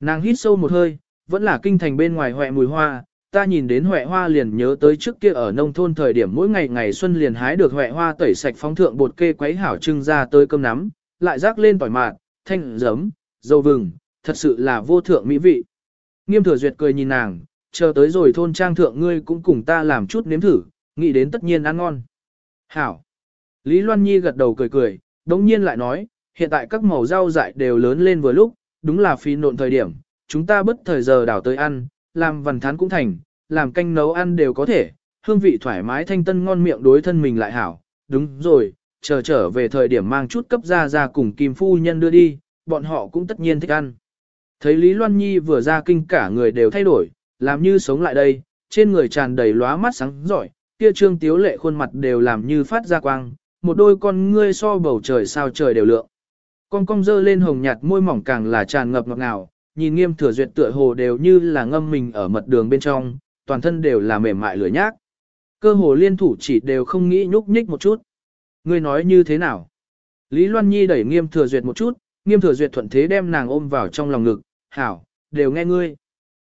S1: Nàng hít sâu một hơi, vẫn là kinh thành bên ngoài huệ mùi hoa, ta nhìn đến huệ hoa liền nhớ tới trước kia ở nông thôn thời điểm mỗi ngày ngày xuân liền hái được huệ hoa tẩy sạch phóng thượng bột kê quấy hảo trưng ra tới cơm nắm, lại rác lên tỏi mạt, thanh giấm, dầu vừng, thật sự là vô thượng mỹ vị. Nghiêm thừa duyệt cười nhìn nàng, chờ tới rồi thôn trang thượng ngươi cũng cùng ta làm chút nếm thử, nghĩ đến tất nhiên ăn ngon. Hảo. Lý Loan Nhi gật đầu cười cười, đồng nhiên lại nói, hiện tại các màu rau dại đều lớn lên vừa lúc, đúng là phi nộn thời điểm, chúng ta bất thời giờ đảo tới ăn, làm vằn thán cũng thành, làm canh nấu ăn đều có thể, hương vị thoải mái thanh tân ngon miệng đối thân mình lại hảo. Đúng rồi, chờ trở về thời điểm mang chút cấp ra ra cùng Kim Phu Nhân đưa đi, bọn họ cũng tất nhiên thích ăn. Thấy Lý Loan Nhi vừa ra kinh cả người đều thay đổi, làm như sống lại đây, trên người tràn đầy lóa mắt sáng giỏi, kia trương tiếu lệ khuôn mặt đều làm như phát ra quang, một đôi con ngươi so bầu trời sao trời đều lượng. Con cong dơ lên hồng nhạt môi mỏng càng là tràn ngập ngọt ngào, nhìn nghiêm thừa duyệt tựa hồ đều như là ngâm mình ở mật đường bên trong, toàn thân đều là mềm mại lửa nhác. Cơ hồ liên thủ chỉ đều không nghĩ nhúc nhích một chút. Ngươi nói như thế nào? Lý Loan Nhi đẩy nghiêm thừa duyệt một chút, nghiêm thừa duyệt thuận thế đem nàng ôm vào trong lòng ngực, hảo, đều nghe ngươi.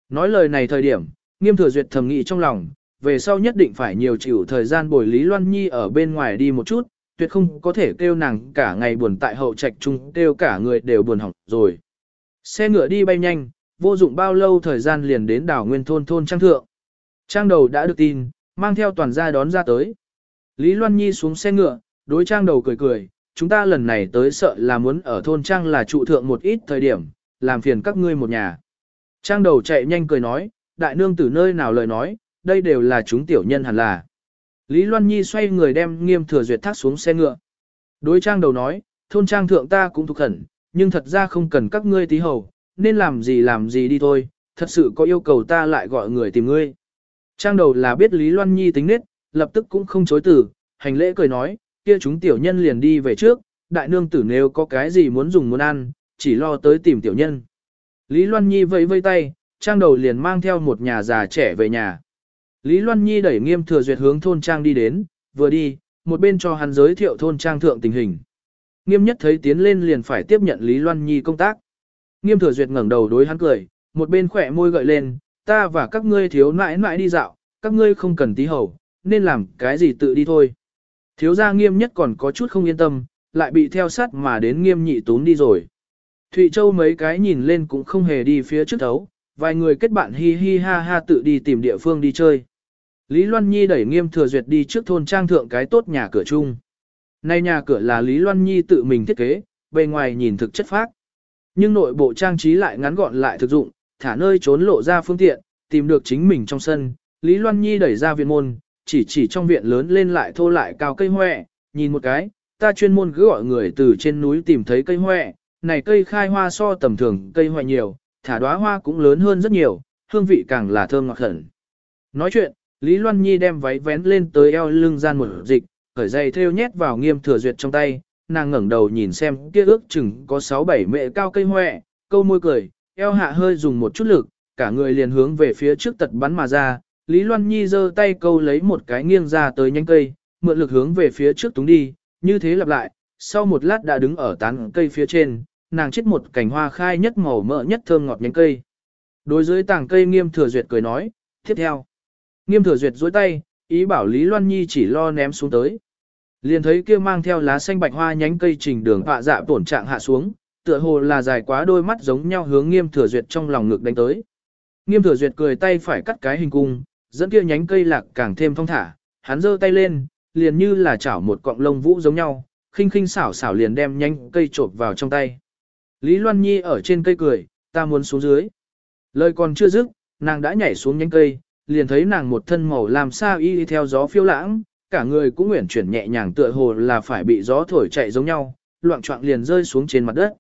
S1: Nói lời này thời điểm, nghiêm thừa duyệt thầm nghĩ trong lòng, về sau nhất định phải nhiều chịu thời gian bồi Lý Loan Nhi ở bên ngoài đi một chút, tuyệt không có thể kêu nàng cả ngày buồn tại hậu trạch chung, kêu cả người đều buồn hỏng rồi. Xe ngựa đi bay nhanh, vô dụng bao lâu thời gian liền đến đảo nguyên thôn thôn trang thượng. Trang đầu đã được tin, mang theo toàn gia đón ra tới. Lý Loan Nhi xuống xe ngựa, đối trang đầu cười cười, chúng ta lần này tới sợ là muốn ở thôn trang là trụ thượng một ít thời điểm, làm phiền các ngươi một nhà. Trang đầu chạy nhanh cười nói, đại nương từ nơi nào lời nói, đây đều là chúng tiểu nhân hẳn là. Lý Loan Nhi xoay người đem nghiêm thừa duyệt thác xuống xe ngựa. Đối trang đầu nói, thôn trang thượng ta cũng thuộc khẩn, nhưng thật ra không cần các ngươi tí hầu, nên làm gì làm gì đi thôi, thật sự có yêu cầu ta lại gọi người tìm ngươi. Trang đầu là biết Lý Loan Nhi tính nết, lập tức cũng không chối từ, hành lễ cười nói, kia chúng tiểu nhân liền đi về trước, đại nương tử nếu có cái gì muốn dùng muốn ăn, chỉ lo tới tìm tiểu nhân. Lý Loan Nhi vẫy vây tay, trang đầu liền mang theo một nhà già trẻ về nhà. Lý Loan Nhi đẩy nghiêm thừa duyệt hướng thôn trang đi đến, vừa đi, một bên cho hắn giới thiệu thôn trang thượng tình hình. Nghiêm nhất thấy tiến lên liền phải tiếp nhận Lý Loan Nhi công tác. Nghiêm thừa duyệt ngẩng đầu đối hắn cười, một bên khỏe môi gợi lên, ta và các ngươi thiếu nãi nãi đi dạo, các ngươi không cần tí hầu, nên làm cái gì tự đi thôi. Thiếu gia nghiêm nhất còn có chút không yên tâm, lại bị theo sát mà đến nghiêm nhị tún đi rồi. Thụy Châu mấy cái nhìn lên cũng không hề đi phía trước thấu, vài người kết bạn hi hi ha ha tự đi tìm địa phương đi chơi. Lý Loan Nhi đẩy nghiêm thừa duyệt đi trước thôn trang thượng cái tốt nhà cửa chung. Nay nhà cửa là Lý Loan Nhi tự mình thiết kế, bề ngoài nhìn thực chất phác. Nhưng nội bộ trang trí lại ngắn gọn lại thực dụng, thả nơi trốn lộ ra phương tiện, tìm được chính mình trong sân. Lý Loan Nhi đẩy ra viện môn, chỉ chỉ trong viện lớn lên lại thô lại cao cây hoẹ, nhìn một cái, ta chuyên môn cứ gọi người từ trên núi tìm thấy cây hoẹ, này cây khai hoa so tầm thường cây hoẹ nhiều, thả đóa hoa cũng lớn hơn rất nhiều, hương vị càng là thơm ngọt khẩn. Nói chuyện, Lý Loan Nhi đem váy vén lên tới eo lưng gian một dịch, khởi dây thêu nhét vào nghiêm thừa duyệt trong tay, nàng ngẩng đầu nhìn xem kia ước chừng có 6-7 mệ cao cây hoẹ, câu môi cười, eo hạ hơi dùng một chút lực, cả người liền hướng về phía trước tật bắn mà ra, Lý Loan Nhi giơ tay câu lấy một cái nghiêng ra tới nhánh cây, mượn lực hướng về phía trước túng đi, như thế lặp lại, sau một lát đã đứng ở tán cây phía trên, nàng chết một cành hoa khai nhất màu mỡ nhất thơm ngọt nhánh cây. Đối dưới tảng cây nghiêm thừa duyệt cười nói, tiếp theo. Nghiêm thừa duyệt dối tay, ý bảo Lý Loan Nhi chỉ lo ném xuống tới. Liền thấy kia mang theo lá xanh bạch hoa nhánh cây trình đường họa dạ tổn trạng hạ xuống, tựa hồ là dài quá đôi mắt giống nhau hướng nghiêm thừa duyệt trong lòng ngực đánh tới. Nghiêm thừa duyệt cười tay phải cắt cái hình cung, dẫn kia nhánh cây lạc càng thêm thong thả, hắn giơ tay lên, liền như là chảo một cọng lông vũ giống nhau, khinh khinh xảo xảo liền đem nhánh cây trộn vào trong tay. Lý Loan Nhi ở trên cây cười, ta muốn xuống dưới. Lời còn chưa dứt, nàng đã nhảy xuống nhánh cây, liền thấy nàng một thân màu làm sao y theo gió phiêu lãng, cả người cũng nguyện chuyển nhẹ nhàng tựa hồ là phải bị gió thổi chạy giống nhau, loạn trọng liền rơi xuống trên mặt đất.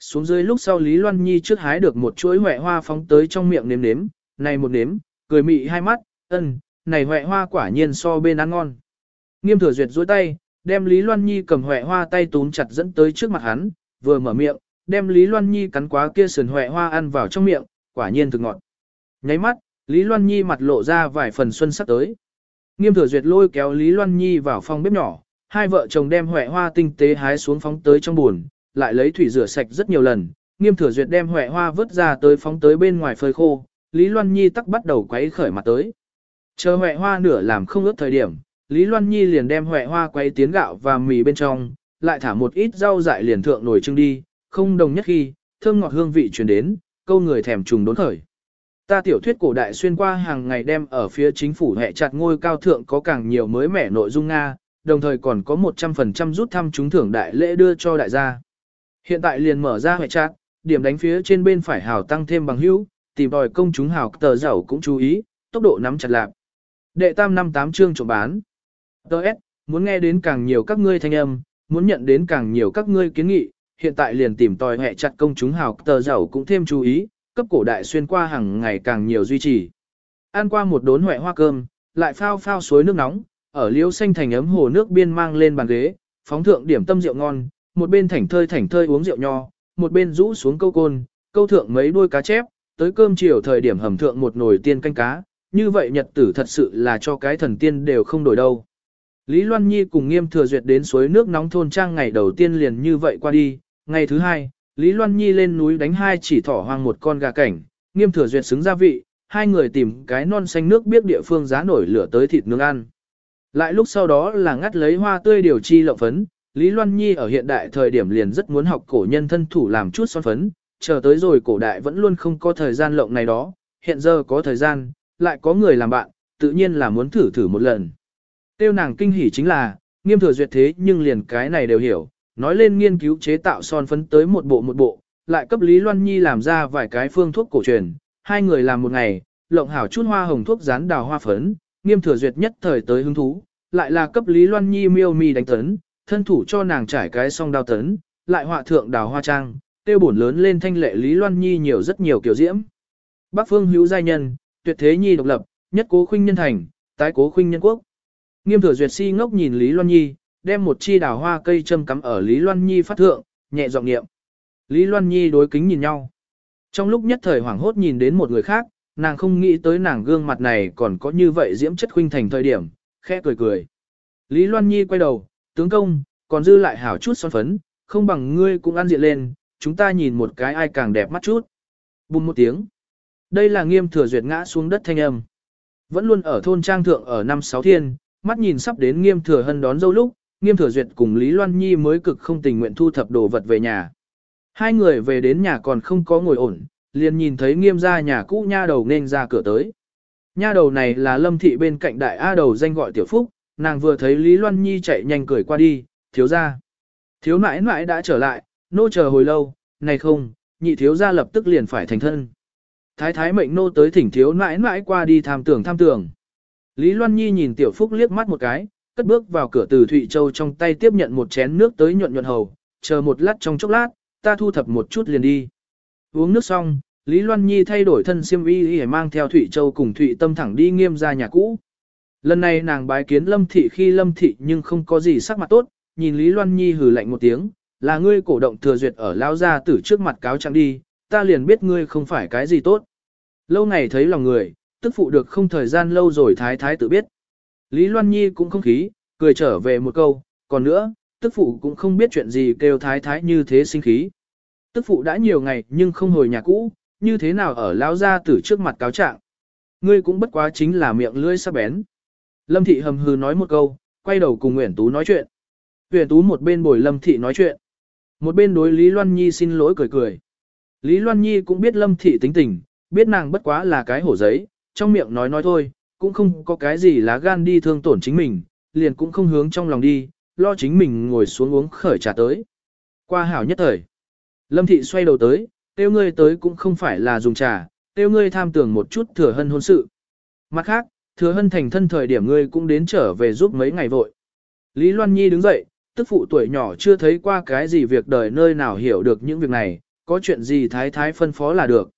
S1: Xuống dưới lúc sau Lý Loan Nhi trước hái được một chuỗi huệ hoa phóng tới trong miệng nếm nếm, này một nếm, cười mị hai mắt, ân, này huệ hoa quả nhiên so bên ăn ngon. Nghiêm thừa duyệt duỗi tay, đem Lý Loan Nhi cầm huệ hoa tay túm chặt dẫn tới trước mặt hắn, vừa mở miệng, đem Lý Loan Nhi cắn quá kia sườn huệ hoa ăn vào trong miệng, quả nhiên thực ngọt. Nháy mắt, Lý Loan Nhi mặt lộ ra vài phần xuân sắc tới. Nghiêm thừa duyệt lôi kéo Lý Loan Nhi vào phòng bếp nhỏ, hai vợ chồng đem huệ hoa tinh tế hái xuống phóng tới trong buồn, lại lấy thủy rửa sạch rất nhiều lần. Nghiêm thừa duyệt đem huệ hoa vớt ra tới phóng tới bên ngoài phơi khô, Lý Loan Nhi tắc bắt đầu quấy khởi mặt tới. Chờ huệ hoa nửa làm không ướt thời điểm, Lý Loan Nhi liền đem huệ hoa quấy tiến gạo và mì bên trong, lại thả một ít rau dại liền thượng nồi trưng đi, không đồng nhất khi, thơm ngọt hương vị truyền đến, câu người thèm trùng đốn khởi. Ta tiểu thuyết cổ đại xuyên qua hàng ngày đem ở phía chính phủ hệ chặt ngôi cao thượng có càng nhiều mới mẻ nội dung Nga, đồng thời còn có 100% rút thăm trúng thưởng đại lễ đưa cho đại gia. Hiện tại liền mở ra hệ chặt, điểm đánh phía trên bên phải hào tăng thêm bằng hữu, tìm đòi công chúng hào tờ giàu cũng chú ý, tốc độ nắm chặt lạc. Đệ tam năm tám chương trộm bán. Đợt, muốn nghe đến càng nhiều các ngươi thanh âm, muốn nhận đến càng nhiều các ngươi kiến nghị, hiện tại liền tìm tòi hệ chặt công chúng hào tờ giàu cũng thêm chú ý, cấp cổ đại xuyên qua hàng ngày càng nhiều duy trì. Ăn qua một đốn huệ hoa cơm, lại phao phao suối nước nóng, ở liễu xanh thành ấm hồ nước biên mang lên bàn ghế, phóng thượng điểm tâm rượu ngon, một bên thảnh thơi thảnh thơi uống rượu nho, một bên rũ xuống câu côn, câu thượng mấy đuôi cá chép, tới cơm chiều thời điểm hầm thượng một nồi tiên canh cá, như vậy nhật tử thật sự là cho cái thần tiên đều không đổi đâu. Lý Loan Nhi cùng nghiêm thừa duyệt đến suối nước nóng thôn trang ngày đầu tiên liền như vậy qua đi, ngày thứ hai, Lý Loan Nhi lên núi đánh hai chỉ thỏ hoang một con gà cảnh, nghiêm thừa duyệt xứng gia vị, hai người tìm cái non xanh nước biết địa phương giá nổi lửa tới thịt nướng ăn. Lại lúc sau đó là ngắt lấy hoa tươi điều chi lộng phấn, Lý Loan Nhi ở hiện đại thời điểm liền rất muốn học cổ nhân thân thủ làm chút son phấn, chờ tới rồi cổ đại vẫn luôn không có thời gian lộng này đó, hiện giờ có thời gian, lại có người làm bạn, tự nhiên là muốn thử thử một lần. Tiêu nàng kinh hỉ chính là, nghiêm thừa duyệt thế nhưng liền cái này đều hiểu, nói lên nghiên cứu chế tạo son phấn tới một bộ một bộ, lại cấp Lý Loan Nhi làm ra vài cái phương thuốc cổ truyền, hai người làm một ngày, lộng hảo chút hoa hồng thuốc rán đào hoa phấn, nghiêm thừa duyệt nhất thời tới hứng thú, lại là cấp Lý Loan Nhi miêu mi đánh tấn, thân thủ cho nàng trải cái song đao tấn, lại họa thượng đào hoa trang, tiêu bổn lớn lên thanh lệ Lý Loan Nhi nhiều rất nhiều kiểu diễm. Bắc phương hữu giai nhân, tuyệt thế nhi độc lập, nhất cố khuynh nhân thành, tái cố khuynh nhân quốc. Nghiêm thừa duyệt si ngốc nhìn Lý Loan Nhi, đem một chi đào hoa cây châm cắm ở Lý Loan Nhi phát thượng, nhẹ giọng niệm. Lý Loan Nhi đối kính nhìn nhau. Trong lúc nhất thời hoảng hốt nhìn đến một người khác, nàng không nghĩ tới nàng gương mặt này còn có như vậy diễm chất khuynh thành thời điểm, khẽ cười cười. Lý Loan Nhi quay đầu, tướng công, còn dư lại hảo chút son phấn, không bằng ngươi cũng ăn diện lên, chúng ta nhìn một cái ai càng đẹp mắt chút. Bùm một tiếng. Đây là nghiêm thừa duyệt ngã xuống đất thanh âm. Vẫn luôn ở thôn trang thượng ở năm sáu thiên, mắt nhìn sắp đến nghiêm thừa hân đón dâu lúc, nghiêm thừa duyệt cùng Lý Loan Nhi mới cực không tình nguyện thu thập đồ vật về nhà. Hai người về đến nhà còn không có ngồi ổn, liền nhìn thấy nghiêm ra nhà cũ nha đầu nên ra cửa tới. Nha đầu này là lâm thị bên cạnh đại A đầu danh gọi tiểu phúc, nàng vừa thấy Lý Loan Nhi chạy nhanh cười qua đi, thiếu ra. Thiếu nãi nãi đã trở lại, nô chờ hồi lâu, này không, nhị thiếu ra lập tức liền phải thành thân. Thái thái mệnh nô tới thỉnh thiếu nãi nãi qua đi tham tưởng tham tưởng. Lý Loan Nhi nhìn tiểu phúc liếc mắt một cái, cất bước vào cửa từ Thụy Châu trong tay tiếp nhận một chén nước tới nhuận nhuận hầu, chờ một lát trong chốc lát, ta thu thập một chút liền đi. Uống nước xong, Lý Loan Nhi thay đổi thân xiêm y để mang theo Thụy Châu cùng Thụy Tâm thẳng đi nghiêm ra nhà cũ. Lần này nàng bái kiến Lâm Thị khi Lâm Thị nhưng không có gì sắc mặt tốt, nhìn Lý Loan Nhi hừ lạnh một tiếng, là ngươi cổ động thừa duyệt ở lao gia tử trước mặt cáo trạng đi, ta liền biết ngươi không phải cái gì tốt. Lâu ngày thấy lòng người, tức phụ được không thời gian lâu rồi thái thái tự biết. Lý Loan Nhi cũng không khí, cười trở về một câu, còn nữa, tức phụ cũng không biết chuyện gì kêu thái thái như thế sinh khí. Tức phụ đã nhiều ngày nhưng không hồi nhà cũ, như thế nào ở lão gia tử trước mặt cáo trạng. Ngươi cũng bất quá chính là miệng lưỡi sắc bén. Lâm Thị hầm hừ nói một câu, quay đầu cùng Nguyễn Tú nói chuyện. Nguyễn Tú một bên bồi Lâm Thị nói chuyện. Một bên đối Lý Loan Nhi xin lỗi cười cười. Lý Loan Nhi cũng biết Lâm Thị tính tình, biết nàng bất quá là cái hổ giấy, trong miệng nói nói thôi, cũng không có cái gì lá gan đi thương tổn chính mình, liền cũng không hướng trong lòng đi, lo chính mình ngồi xuống uống khởi trà tới. Qua hảo nhất thời. Lâm Thị xoay đầu tới, tiêu ngươi tới cũng không phải là dùng trà, tiêu ngươi tham tưởng một chút thừa hân hôn sự. Mặt khác, thừa hân thành thân thời điểm ngươi cũng đến trở về giúp mấy ngày vội. Lý Loan Nhi đứng dậy, tức phụ tuổi nhỏ chưa thấy qua cái gì việc đời nơi nào hiểu được những việc này, có chuyện gì thái thái phân phó là được.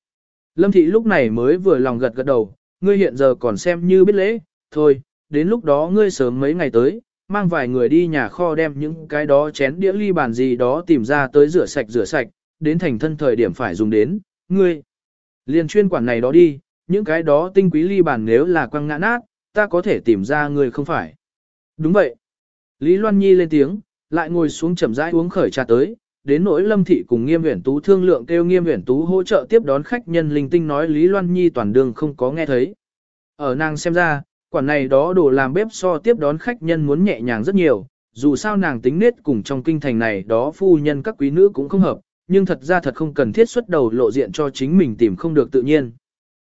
S1: Lâm thị lúc này mới vừa lòng gật gật đầu, ngươi hiện giờ còn xem như biết lễ, thôi, đến lúc đó ngươi sớm mấy ngày tới, mang vài người đi nhà kho đem những cái đó chén đĩa ly bàn gì đó tìm ra tới rửa sạch rửa sạch, đến thành thân thời điểm phải dùng đến, ngươi. Liền chuyên quản này đó đi, những cái đó tinh quý ly bàn nếu là quăng ngã nát, ta có thể tìm ra ngươi không phải. Đúng vậy. Lý Loan Nhi lên tiếng, lại ngồi xuống chậm rãi uống khởi trà tới, đến nỗi Lâm Thị cùng Nghiêm Uyển Tú thương lượng kêu Nghiêm Uyển Tú hỗ trợ tiếp đón khách nhân linh tinh nói Lý Loan Nhi toàn đường không có nghe thấy. Ở nàng xem ra, quản này đó đồ làm bếp so tiếp đón khách nhân muốn nhẹ nhàng rất nhiều, dù sao nàng tính nết cùng trong kinh thành này đó phu nhân các quý nữ cũng không hợp, nhưng thật ra thật không cần thiết xuất đầu lộ diện cho chính mình tìm không được tự nhiên.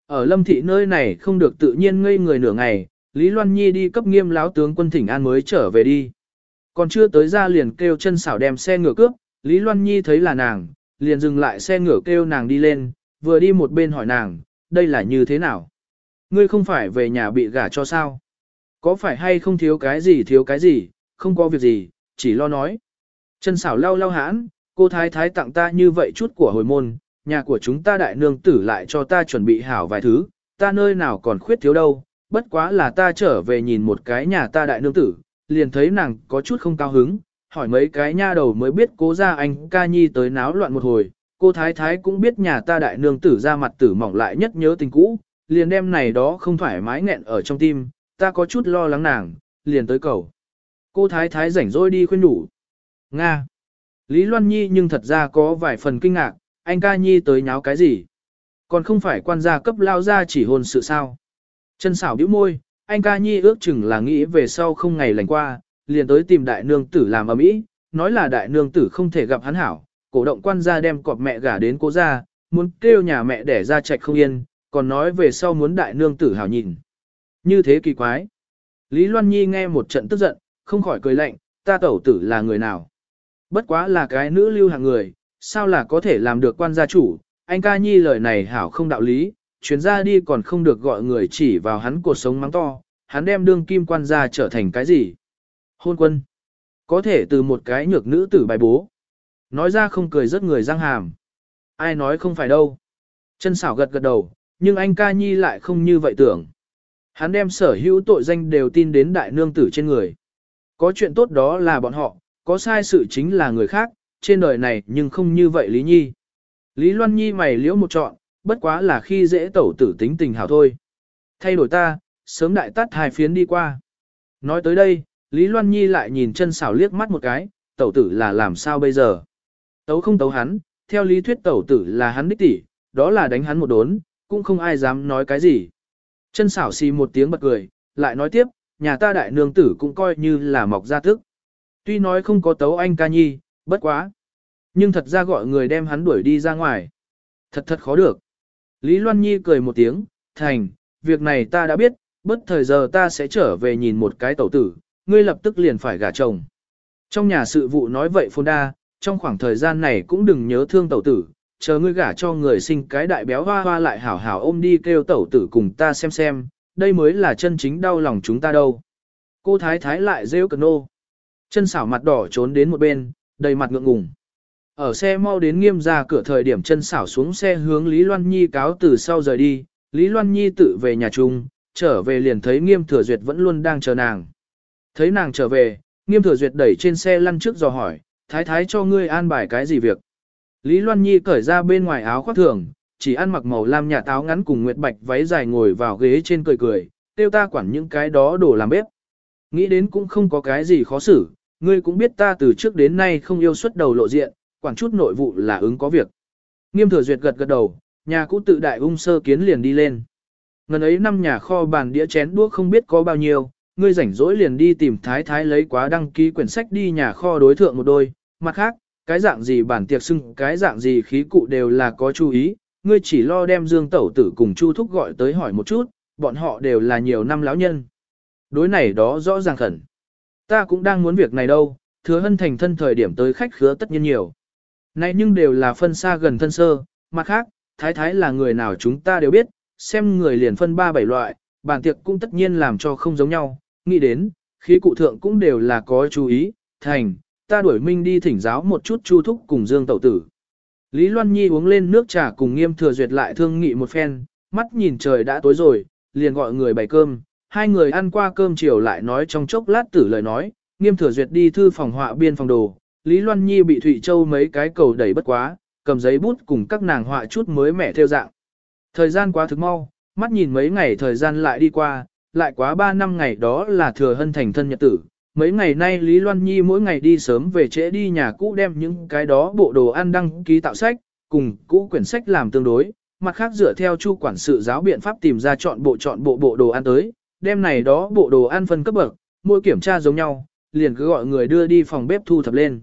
S1: Ở Lâm Thị nơi này không được tự nhiên ngây người nửa ngày, Lý Loan Nhi đi cấp nghiêm láo tướng quân thỉnh an mới trở về đi. Còn chưa tới ra liền kêu chân xảo đem xe ngựa cướp, Lý Loan Nhi thấy là nàng, liền dừng lại xe ngựa kêu nàng đi lên, vừa đi một bên hỏi nàng, đây là như thế nào? Ngươi không phải về nhà bị gả cho sao? Có phải hay không thiếu cái gì thiếu cái gì, không có việc gì, chỉ lo nói. Chân xảo lau lau hãn, cô thái thái tặng ta như vậy chút của hồi môn, nhà của chúng ta đại nương tử lại cho ta chuẩn bị hảo vài thứ, ta nơi nào còn khuyết thiếu đâu, bất quá là ta trở về nhìn một cái nhà ta đại nương tử, liền thấy nàng có chút không cao hứng, hỏi mấy cái nha đầu mới biết cố ra anh ca nhi tới náo loạn một hồi, cô thái thái cũng biết nhà ta đại nương tử ra mặt tử mỏng lại nhất nhớ tình cũ, liền đem này đó không thoải mái nghẹn ở trong tim, ta có chút lo lắng nàng, liền tới cầu. Cô thái thái rảnh rỗi đi khuyên đủ. Nga. Lý Loan Nhi nhưng thật ra có vài phần kinh ngạc, anh ca Nhi tới nháo cái gì? Còn không phải quan gia cấp lao ra chỉ hôn sự sao? Chân xảo bĩu môi, anh ca Nhi ước chừng là nghĩ về sau không ngày lành qua, liền tới tìm đại nương tử làm ở mỹ, nói là đại nương tử không thể gặp hắn hảo, cổ động quan gia đem cọp mẹ gả đến cố gia, muốn kêu nhà mẹ để ra trạch không yên, còn nói về sau muốn đại nương tử hảo nhìn. Như thế kỳ quái. Lý Loan Nhi nghe một trận tức giận, không khỏi cười lạnh, ta tẩu tử là người nào. Bất quá là cái nữ lưu hạng người, sao là có thể làm được quan gia chủ, anh ca nhi lời này hảo không đạo lý, chuyến ra đi còn không được gọi người chỉ vào hắn cuộc sống mắng to, hắn đem đương kim quan gia trở thành cái gì. Hôn quân. Có thể từ một cái nhược nữ tử bài bố. Nói ra không cười rất người răng hàm. Ai nói không phải đâu. Chân xảo gật gật đầu, nhưng anh ca nhi lại không như vậy tưởng. Hắn đem sở hữu tội danh đều tin đến đại nương tử trên người. Có chuyện tốt đó là bọn họ, có sai sự chính là người khác, trên đời này nhưng không như vậy Lý Nhi. Lý Loan Nhi mày liễu một chọn, bất quá là khi dễ tẩu tử tính tình hảo thôi. Thay đổi ta, sớm đại tắt hai phiến đi qua. Nói tới đây, Lý Loan Nhi lại nhìn chân xảo liếc mắt một cái, tẩu tử là làm sao bây giờ? Tấu không tấu hắn, theo lý thuyết tẩu tử là hắn đích tỷ, đó là đánh hắn một đốn, cũng không ai dám nói cái gì. Chân xảo xì một tiếng bật cười, lại nói tiếp, nhà ta đại nương tử cũng coi như là mọc ra thức. Tuy nói không có tấu anh ca nhi, bất quá. Nhưng thật ra gọi người đem hắn đuổi đi ra ngoài. Thật thật khó được. Lý Loan Nhi cười một tiếng, thành, việc này ta đã biết, bất thời giờ ta sẽ trở về nhìn một cái tẩu tử, ngươi lập tức liền phải gả chồng. Trong nhà sự vụ nói vậy phôn đa, trong khoảng thời gian này cũng đừng nhớ thương tẩu tử, chờ ngươi gả cho người sinh cái đại béo hoa hoa lại hảo hảo ôm đi kêu tẩu tử cùng ta xem xem, đây mới là chân chính đau lòng chúng ta đâu. Cô thái thái lại rêu cần nô. Chân xảo mặt đỏ trốn đến một bên, đầy mặt ngượng ngùng. Ở xe mau đến nghiêm ra cửa thời điểm chân xảo xuống xe hướng Lý Loan Nhi cáo từ sau rời đi, Lý Loan Nhi tự về nhà chung, trở về liền thấy nghiêm thừa duyệt vẫn luôn đang chờ nàng. Thấy nàng trở về, nghiêm thừa duyệt đẩy trên xe lăn trước dò hỏi, thái thái cho ngươi an bài cái gì việc. Lý Loan Nhi cởi ra bên ngoài áo khoác thường, chỉ ăn mặc màu lam nhà táo ngắn cùng nguyệt bạch váy dài ngồi vào ghế trên cười cười, tiêu ta quản những cái đó đổ làm bếp. Nghĩ đến cũng không có cái gì khó xử, ngươi cũng biết ta từ trước đến nay không yêu xuất đầu lộ diện, quản chút nội vụ là ứng có việc. Nghiêm thừa duyệt gật gật đầu, nhà cũ tự đại ung sơ kiến liền đi lên. Ngần ấy năm nhà kho bàn đĩa chén đũa không biết có bao nhiêu, ngươi rảnh rỗi liền đi tìm thái thái lấy quá đăng ký quyển sách đi nhà kho đối thượng một đôi, mặt khác, cái dạng gì bản tiệc xưng, cái dạng gì khí cụ đều là có chú ý, ngươi chỉ lo đem Dương Tẩu Tử cùng Chu Thúc gọi tới hỏi một chút, bọn họ đều là nhiều năm lão nhân. Đối này đó rõ ràng khẩn. Ta cũng đang muốn việc này đâu, thừa hân thành thân thời điểm tới khách khứa tất nhiên nhiều. Này nhưng đều là phân xa gần thân sơ, mặt khác, thái thái là người nào chúng ta đều biết, xem người liền phân ba bảy loại, bản tiệc cũng tất nhiên làm cho không giống nhau, nghĩ đến, khí cụ thượng cũng đều là có chú ý, thành, ta đuổi minh đi thỉnh giáo một chút chu thúc cùng dương tẩu tử. Lý Loan Nhi uống lên nước trà cùng nghiêm thừa duyệt lại thương nghị một phen, mắt nhìn trời đã tối rồi, liền gọi người bày cơm, hai người ăn qua cơm chiều lại nói trong chốc lát tử lời nói, nghiêm thừa duyệt đi thư phòng họa biên phòng đồ, Lý Loan Nhi bị Thụy Châu mấy cái cầu đẩy bất quá, cầm giấy bút cùng các nàng họa chút mới mẻ theo dạng. Thời gian quá thực mau, mắt nhìn mấy ngày thời gian lại đi qua, lại quá ba năm ngày đó là thừa hân thành thân nhật tử, Mấy ngày nay Lý Loan Nhi mỗi ngày đi sớm về trễ đi nhà cũ đem những cái đó bộ đồ ăn đăng ký tạo sách, cùng cũ quyển sách làm tương đối, mặt khác dựa theo chu quản sự giáo biện pháp tìm ra chọn bộ chọn bộ bộ đồ ăn tới, đem này đó bộ đồ ăn phân cấp bậc, mỗi kiểm tra giống nhau, liền cứ gọi người đưa đi phòng bếp thu thập lên.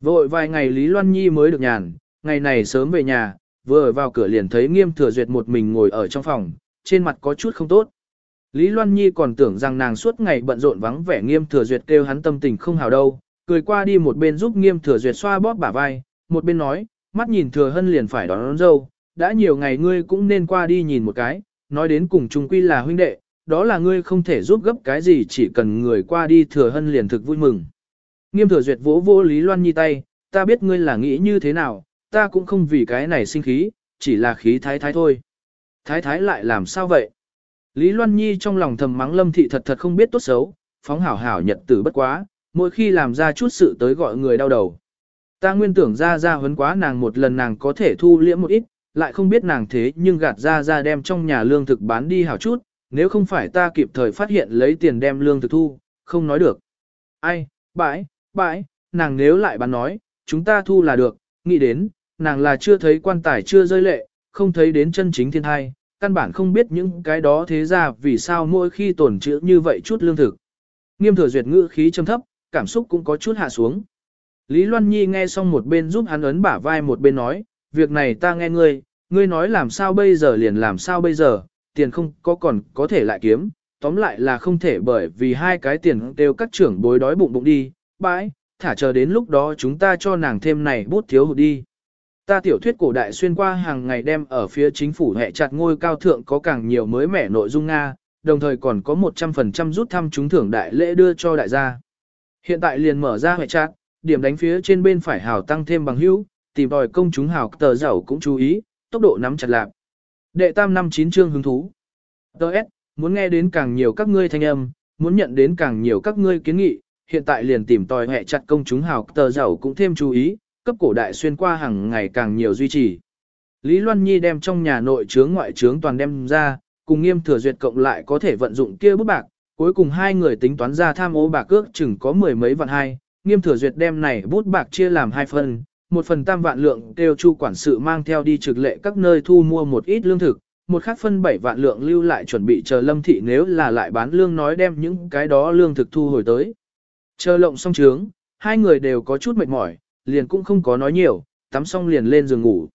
S1: Vội vài ngày Lý Loan Nhi mới được nhàn, ngày này sớm về nhà, vừa vào cửa liền thấy nghiêm thừa duyệt một mình ngồi ở trong phòng, trên mặt có chút không tốt. Lý Loan Nhi còn tưởng rằng nàng suốt ngày bận rộn vắng vẻ nghiêm thừa duyệt kêu hắn tâm tình không hào đâu, cười qua đi một bên giúp nghiêm thừa duyệt xoa bóp bả vai, một bên nói, mắt nhìn thừa hân liền phải đón, đón dâu, đã nhiều ngày ngươi cũng nên qua đi nhìn một cái, nói đến cùng chung quy là huynh đệ, đó là ngươi không thể giúp gấp cái gì chỉ cần người qua đi thừa hân liền thực vui mừng. Nghiêm thừa duyệt vỗ vô Lý Loan Nhi tay, ta biết ngươi là nghĩ như thế nào, ta cũng không vì cái này sinh khí, chỉ là khí thái thái thôi. Thái thái lại làm sao vậy? Lý Loan Nhi trong lòng thầm mắng Lâm Thị thật thật không biết tốt xấu, phóng hảo hảo nhật tử bất quá, mỗi khi làm ra chút sự tới gọi người đau đầu. Ta nguyên tưởng ra ra huấn quá nàng một lần nàng có thể thu liễm một ít, lại không biết nàng thế nhưng gạt ra ra đem trong nhà lương thực bán đi hảo chút, nếu không phải ta kịp thời phát hiện lấy tiền đem lương thực thu, không nói được. Ai, bãi, bãi, nàng nếu lại bán nói, chúng ta thu là được, nghĩ đến, nàng là chưa thấy quan tài chưa rơi lệ, không thấy đến chân chính thiên thai, căn bản không biết những cái đó thế ra vì sao mỗi khi tổn trữ như vậy chút lương thực. Nghiêm thừa duyệt ngữ khí trầm thấp, cảm xúc cũng có chút hạ xuống. Lý Loan Nhi nghe xong một bên giúp hắn ấn bả vai một bên nói, việc này ta nghe ngươi, ngươi nói làm sao bây giờ liền làm sao bây giờ, tiền không có còn có thể lại kiếm, tóm lại là không thể bởi vì hai cái tiền đều các trưởng bối đói bụng bụng đi, bãi, thả chờ đến lúc đó chúng ta cho nàng thêm này bút thiếu hụt đi. Ta tiểu thuyết cổ đại xuyên qua hàng ngày đem ở phía chính phủ hệ chặt ngôi cao thượng có càng nhiều mới mẻ nội dung Nga, đồng thời còn có 100% rút thăm trúng thưởng đại lễ đưa cho đại gia. Hiện tại liền mở ra hệ chặt, điểm đánh phía trên bên phải hào tăng thêm bằng hữu, tìm đòi công chúng hào tờ giàu cũng chú ý, tốc độ nắm chặt lạc. Đệ tam năm chín chương hứng thú. Đợt, muốn nghe đến càng nhiều các ngươi thanh âm, muốn nhận đến càng nhiều các ngươi kiến nghị, hiện tại liền tìm tòi hệ chặt công chúng hào tờ giàu cũng thêm chú ý, cấp cổ đại xuyên qua hàng ngày càng nhiều duy trì. Lý Loan Nhi đem trong nhà nội chướng ngoại chướng toàn đem ra, cùng nghiêm thừa duyệt cộng lại có thể vận dụng kia bút bạc, cuối cùng hai người tính toán ra tham ô bạc cước chừng có mười mấy vạn hai, nghiêm thừa duyệt đem này bút bạc chia làm hai phần, một phần tam vạn lượng kêu chu quản sự mang theo đi trực lệ các nơi thu mua một ít lương thực, một khác phân bảy vạn lượng lưu lại chuẩn bị chờ lâm thị nếu là lại bán lương nói đem những cái đó lương thực thu hồi tới. Chờ lộng xong trướng, hai người đều có chút mệt mỏi, liền cũng không có nói nhiều, tắm xong liền lên giường ngủ.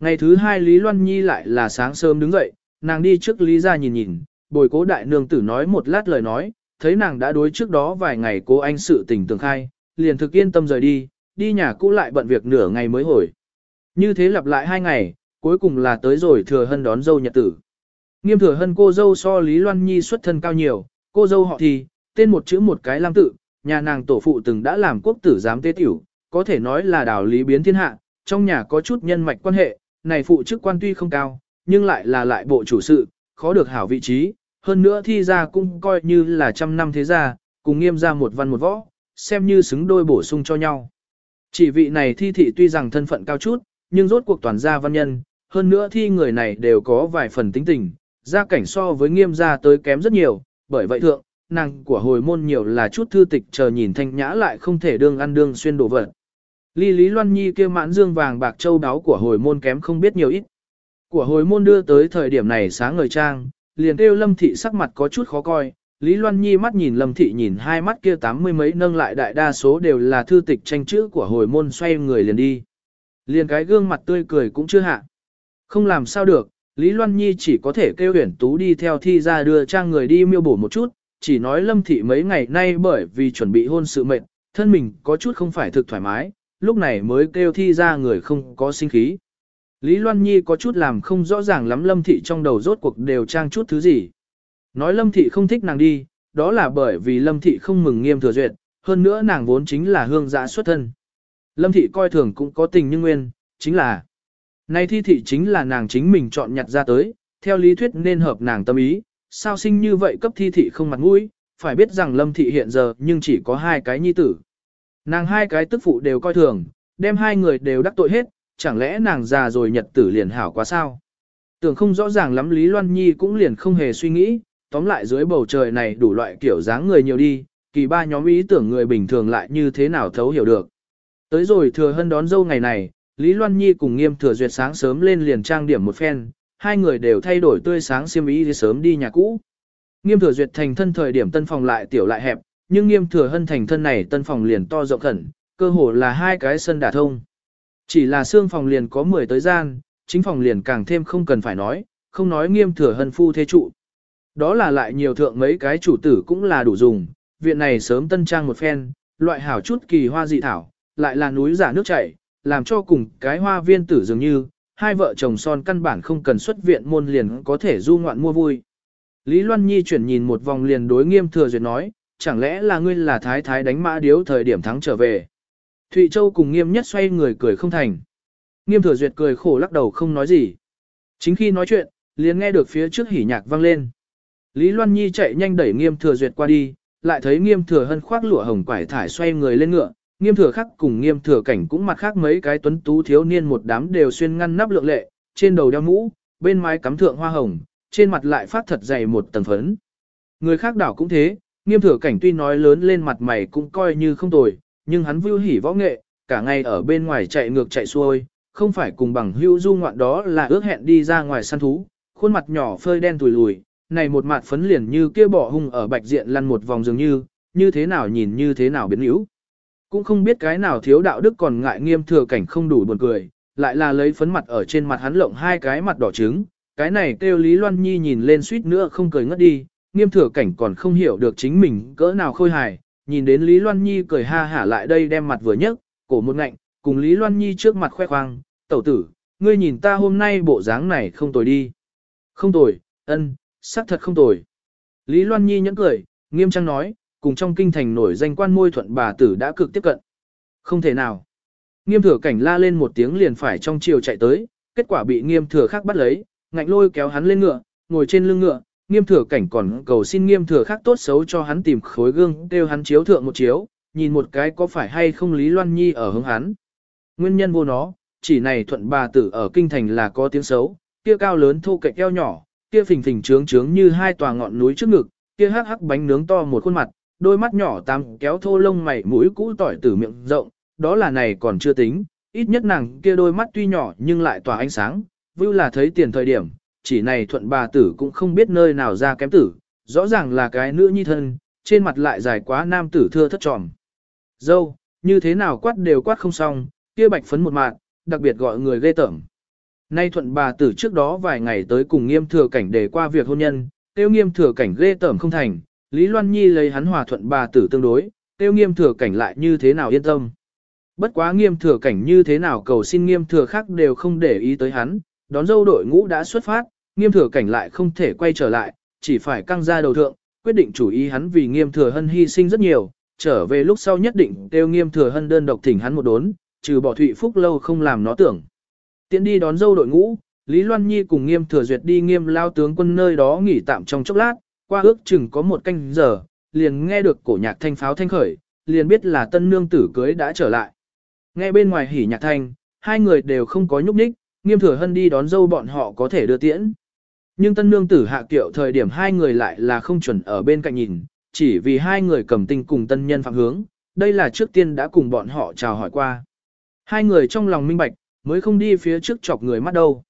S1: Ngày thứ hai Lý Loan Nhi lại là sáng sớm đứng dậy, nàng đi trước Lý ra nhìn nhìn, bồi cố đại nương tử nói một lát lời nói, thấy nàng đã đối trước đó vài ngày cô anh sự tình tường khai, liền thực yên tâm rời đi, đi nhà cũ lại bận việc nửa ngày mới hồi. Như thế lặp lại hai ngày, cuối cùng là tới rồi thừa hân đón dâu nhật tử. Nghiêm thừa hân cô dâu so Lý Loan Nhi xuất thân cao nhiều, cô dâu họ thì, tên một chữ một cái lam tự, nhà nàng tổ phụ từng đã làm quốc tử giám tế tiểu, có thể nói là đảo lý biến thiên hạ, trong nhà có chút nhân mạch quan hệ, này phụ chức quan tuy không cao, nhưng lại là lại bộ chủ sự, khó được hảo vị trí, hơn nữa thi ra cũng coi như là trăm năm thế gia, cùng nghiêm ra một văn một võ, xem như xứng đôi bổ sung cho nhau. Chỉ vị này thi thị tuy rằng thân phận cao chút, nhưng rốt cuộc toàn gia văn nhân, hơn nữa thi người này đều có vài phần tính tình, gia cảnh so với nghiêm gia tới kém rất nhiều, bởi vậy thượng, nàng của hồi môn nhiều là chút thư tịch chờ nhìn thanh nhã lại không thể đương ăn đương xuyên đồ vật. Ly Lý Loan Nhi kia mãn dương vàng bạc châu đáo của hồi môn kém không biết nhiều ít. Của hồi môn đưa tới thời điểm này sáng ngời trang, liền kêu lâm thị sắc mặt có chút khó coi, Lý Loan Nhi mắt nhìn Lâm Thị nhìn hai mắt kia tám mươi mấy nâng lại đại đa số đều là thư tịch tranh chữ của hồi môn xoay người liền đi. Liền cái gương mặt tươi cười cũng chưa hạ. Không làm sao được, Lý Loan Nhi chỉ có thể kêu huyển tú đi theo thi ra đưa trang người đi miêu bổ một chút, chỉ nói Lâm Thị mấy ngày nay bởi vì chuẩn bị hôn sự mệnh, thân mình có chút không phải thực thoải mái, lúc này mới kêu thi ra người không có sinh khí. Lý Loan Nhi có chút làm không rõ ràng lắm Lâm Thị trong đầu rốt cuộc đều trang chút thứ gì. Nói Lâm Thị không thích nàng đi, đó là bởi vì Lâm Thị không mừng nghiêm thừa duyệt, hơn nữa nàng vốn chính là hương giã xuất thân. Lâm Thị coi thường cũng có tình nhưng nguyên, chính là Nay thi thị chính là nàng chính mình chọn nhặt ra tới, theo lý thuyết nên hợp nàng tâm ý, sao sinh như vậy cấp thi thị không mặt mũi, phải biết rằng Lâm Thị hiện giờ nhưng chỉ có hai cái nhi tử. Nàng hai cái tức phụ đều coi thường, đem hai người đều đắc tội hết, chẳng lẽ nàng già rồi nhật tử liền hảo quá sao? Tưởng không rõ ràng lắm Lý Loan Nhi cũng liền không hề suy nghĩ, tóm lại dưới bầu trời này đủ loại kiểu dáng người nhiều đi, kỳ ba nhóm ý tưởng người bình thường lại như thế nào thấu hiểu được. Tới rồi thừa hân đón dâu ngày này, Lý Loan Nhi cùng nghiêm thừa duyệt sáng sớm lên liền trang điểm một phen, hai người đều thay đổi tươi sáng xiêm ý thì sớm đi nhà cũ. Nghiêm thừa duyệt thành thân thời điểm tân phòng lại tiểu lại hẹp, nhưng nghiêm thừa hân thành thân này tân phòng liền to rộng khẩn, cơ hồ là hai cái sân đả thông. Chỉ là xương phòng liền có 10 tới gian, chính phòng liền càng thêm không cần phải nói, không nói nghiêm thừa hân phu thế trụ. Đó là lại nhiều thượng mấy cái chủ tử cũng là đủ dùng, viện này sớm tân trang một phen, loại hảo chút kỳ hoa dị thảo, lại là núi giả nước chảy, làm cho cùng cái hoa viên tử dường như, hai vợ chồng son căn bản không cần xuất viện môn liền có thể du ngoạn mua vui. Lý Loan Nhi chuyển nhìn một vòng liền đối nghiêm thừa duyệt nói, chẳng lẽ là ngươi là thái thái đánh mã điếu thời điểm thắng trở về. Thụy Châu cùng nghiêm nhất xoay người cười không thành. Nghiêm thừa duyệt cười khổ lắc đầu không nói gì. Chính khi nói chuyện, liền nghe được phía trước hỉ nhạc vang lên. Lý Loan Nhi chạy nhanh đẩy nghiêm thừa duyệt qua đi, lại thấy nghiêm thừa hân khoác lụa hồng quải thải xoay người lên ngựa, nghiêm thừa khắc cùng nghiêm thừa cảnh cũng mặt khác mấy cái tuấn tú thiếu niên một đám đều xuyên ngăn nắp lượng lệ, trên đầu đeo mũ, bên mái cắm thượng hoa hồng, trên mặt lại phát thật dày một tầng phấn. Người khác đảo cũng thế, nghiêm thừa cảnh tuy nói lớn lên mặt mày cũng coi như không tồi, nhưng hắn vưu hỉ võ nghệ, cả ngày ở bên ngoài chạy ngược chạy xuôi, không phải cùng bằng hữu du ngoạn đó là ước hẹn đi ra ngoài săn thú, khuôn mặt nhỏ phơi đen tùi lùi, này một mặt phấn liền như kia bỏ hung ở bạch diện lăn một vòng dường như, như thế nào nhìn như thế nào biến yếu. Cũng không biết cái nào thiếu đạo đức còn ngại nghiêm thừa cảnh không đủ buồn cười, lại là lấy phấn mặt ở trên mặt hắn lộng hai cái mặt đỏ trứng, cái này kêu Lý Loan Nhi nhìn lên suýt nữa không cười ngất đi, nghiêm thừa cảnh còn không hiểu được chính mình cỡ nào khôi hài, nhìn đến Lý Loan Nhi cười ha hả lại đây đem mặt vừa nhấc, cổ một ngạnh, cùng Lý Loan Nhi trước mặt khoe khoang, tẩu tử, ngươi nhìn ta hôm nay bộ dáng này không tồi đi. Không tồi, ân, xác thật không tồi. Lý Loan Nhi nhẫn cười, nghiêm trang nói, cùng trong kinh thành nổi danh quan môi thuận bà tử đã cực tiếp cận. Không thể nào. Nghiêm thừa cảnh la lên một tiếng liền phải trong chiều chạy tới, kết quả bị nghiêm thừa khác bắt lấy, ngạnh lôi kéo hắn lên ngựa, ngồi trên lưng ngựa, nghiêm thừa cảnh còn cầu xin nghiêm thừa khác tốt xấu cho hắn tìm khối gương, kêu hắn chiếu thượng một chiếu, nhìn một cái có phải hay không Lý Loan Nhi ở hướng hắn. Nguyên nhân vô nó, chỉ này thuận bà tử ở kinh thành là có tiếng xấu, kia cao lớn thô cạnh eo nhỏ, kia phình phình trướng trướng như hai tòa ngọn núi trước ngực, kia hắc hắc bánh nướng to một khuôn mặt, đôi mắt nhỏ tam kéo thô lông mày mũi cũ tỏi tử miệng rộng, đó là này còn chưa tính, ít nhất nàng kia đôi mắt tuy nhỏ nhưng lại tỏa ánh sáng, vưu là thấy tiền thời điểm, chỉ này thuận bà tử cũng không biết nơi nào ra kém tử, rõ ràng là cái nữ nhi thân, trên mặt lại dài quá nam tử thưa thất tròn Dâu, như thế nào quát đều quát không xong, kia bạch phấn một mạng, đặc biệt gọi người ghê tởm. Nay thuận bà tử trước đó vài ngày tới cùng nghiêm thừa cảnh để qua việc hôn nhân, tiêu nghiêm thừa cảnh ghê tởm không thành, Lý Loan Nhi lấy hắn hòa thuận bà tử tương đối, tiêu nghiêm thừa cảnh lại như thế nào yên tâm. Bất quá nghiêm thừa cảnh như thế nào cầu xin nghiêm thừa khác đều không để ý tới hắn, đón dâu đội ngũ đã xuất phát, nghiêm thừa cảnh lại không thể quay trở lại, chỉ phải căng ra đầu thượng, quyết định chủ ý hắn vì nghiêm thừa hân hy sinh rất nhiều, trở về lúc sau nhất định kêu nghiêm thừa hân đơn độc thỉnh hắn một đốn, trừ bỏ thụy phúc lâu không làm nó tưởng. Tiến đi đón dâu đội ngũ, Lý Loan Nhi cùng nghiêm thừa duyệt đi nghiêm lao tướng quân nơi đó nghỉ tạm trong chốc lát, qua ước chừng có một canh giờ, liền nghe được cổ nhạc thanh pháo thanh khởi, liền biết là tân nương tử cưới đã trở lại. Nghe bên ngoài hỉ nhạc thanh, hai người đều không có nhúc nhích, nghiêm thừa hân đi đón dâu bọn họ có thể đưa tiễn. Nhưng tân nương tử hạ kiệu thời điểm hai người lại là không chuẩn ở bên cạnh nhìn, chỉ vì hai người cầm tinh cùng tân nhân phạm hướng, đây là trước tiên đã cùng bọn họ chào hỏi qua. Hai người trong lòng minh bạch, mới không đi phía trước chọc người mắt đâu.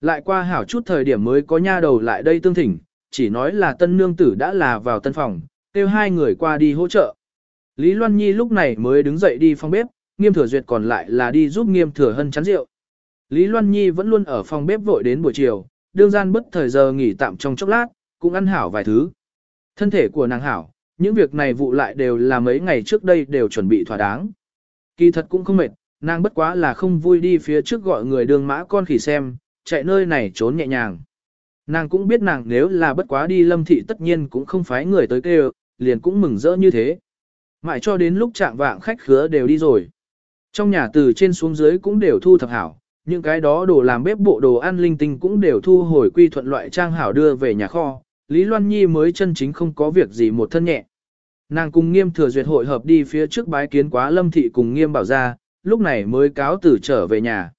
S1: Lại qua hảo chút thời điểm mới có nha đầu lại đây tương thỉnh, chỉ nói là tân nương tử đã là vào tân phòng, kêu hai người qua đi hỗ trợ. Lý Loan Nhi lúc này mới đứng dậy đi phòng bếp, nghiêm thừa duyệt còn lại là đi giúp nghiêm thừa hân chắn rượu. Lý Loan Nhi vẫn luôn ở phòng bếp vội đến buổi chiều, đương gian bất thời giờ nghỉ tạm trong chốc lát, cũng ăn hảo vài thứ. Thân thể của nàng hảo, những việc này vụ lại đều là mấy ngày trước đây đều chuẩn bị thỏa đáng. Kỳ thật cũng không mệt, nàng bất quá là không vui đi phía trước gọi người đường mã con khỉ xem, chạy nơi này trốn nhẹ nhàng. Nàng cũng biết nàng nếu là bất quá đi lâm thị tất nhiên cũng không phái người tới kêu, liền cũng mừng rỡ như thế. Mãi cho đến lúc trạng vạng khách khứa đều đi rồi. Trong nhà từ trên xuống dưới cũng đều thu thập hảo, những cái đó đồ làm bếp bộ đồ ăn linh tinh cũng đều thu hồi quy thuận loại trang hảo đưa về nhà kho, Lý Loan Nhi mới chân chính không có việc gì một thân nhẹ. Nàng cùng nghiêm thừa duyệt hội hợp đi phía trước bái kiến quá lâm thị cùng nghiêm bảo ra, lúc này mới cáo tử trở về nhà.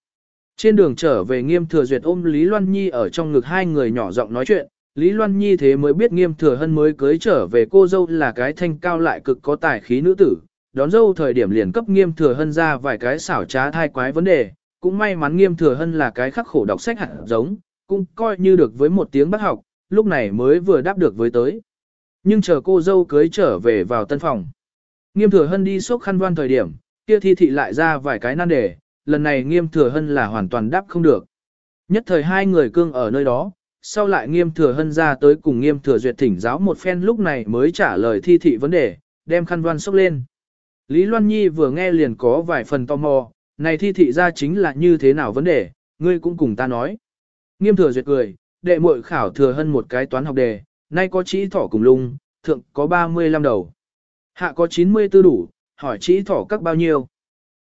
S1: Trên đường trở về nghiêm thừa duyệt ôm Lý Loan Nhi ở trong ngực hai người nhỏ giọng nói chuyện, Lý Loan Nhi thế mới biết nghiêm thừa hân mới cưới trở về cô dâu là cái thanh cao lại cực có tài khí nữ tử, đón dâu thời điểm liền cấp nghiêm thừa hân ra vài cái xảo trá thai quái vấn đề, cũng may mắn nghiêm thừa hân là cái khắc khổ đọc sách hẳn giống, cũng coi như được với một tiếng bác học, lúc này mới vừa đáp được với tới. Nhưng chờ cô dâu cưới trở về vào tân phòng. Nghiêm thừa hân đi xúc khăn đoan thời điểm, kia thi thị lại ra vài cái nan đề, lần này nghiêm thừa hân là hoàn toàn đáp không được. Nhất thời hai người cương ở nơi đó, sau lại nghiêm thừa hân ra tới cùng nghiêm thừa duyệt thỉnh giáo một phen lúc này mới trả lời thi thị vấn đề, đem khăn đoan xúc lên. Lý Loan Nhi vừa nghe liền có vài phần tò mò, này thi thị ra chính là như thế nào vấn đề, ngươi cũng cùng ta nói. Nghiêm thừa duyệt cười, đệ muội khảo thừa hơn một cái toán học đề, nay có chỉ thỏ cùng lung, thượng có 35 đầu. Hạ có 94 đủ, hỏi chỉ thỏ các bao nhiêu.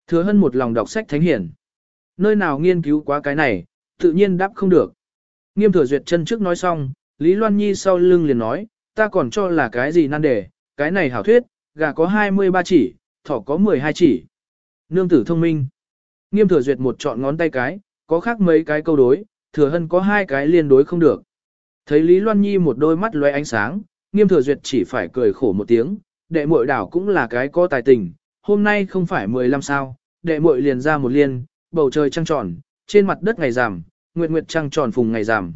S1: Thừa hơn một lòng đọc sách thánh hiển. Nơi nào nghiên cứu quá cái này, tự nhiên đáp không được. Nghiêm thừa duyệt chân trước nói xong, Lý Loan Nhi sau lưng liền nói, ta còn cho là cái gì nan đề, cái này hảo thuyết, gà có 23 chỉ, thỏ có 12 chỉ. Nương tử thông minh. Nghiêm thừa duyệt một chọn ngón tay cái, có khác mấy cái câu đối, thừa hân có hai cái liên đối không được. Thấy Lý Loan Nhi một đôi mắt loe ánh sáng, nghiêm thừa duyệt chỉ phải cười khổ một tiếng, đệ muội đảo cũng là cái có tài tình, hôm nay không phải 15 sao, đệ muội liền ra một liên, bầu trời trăng tròn, trên mặt đất ngày giảm, nguyệt nguyệt trăng tròn phùng ngày giảm.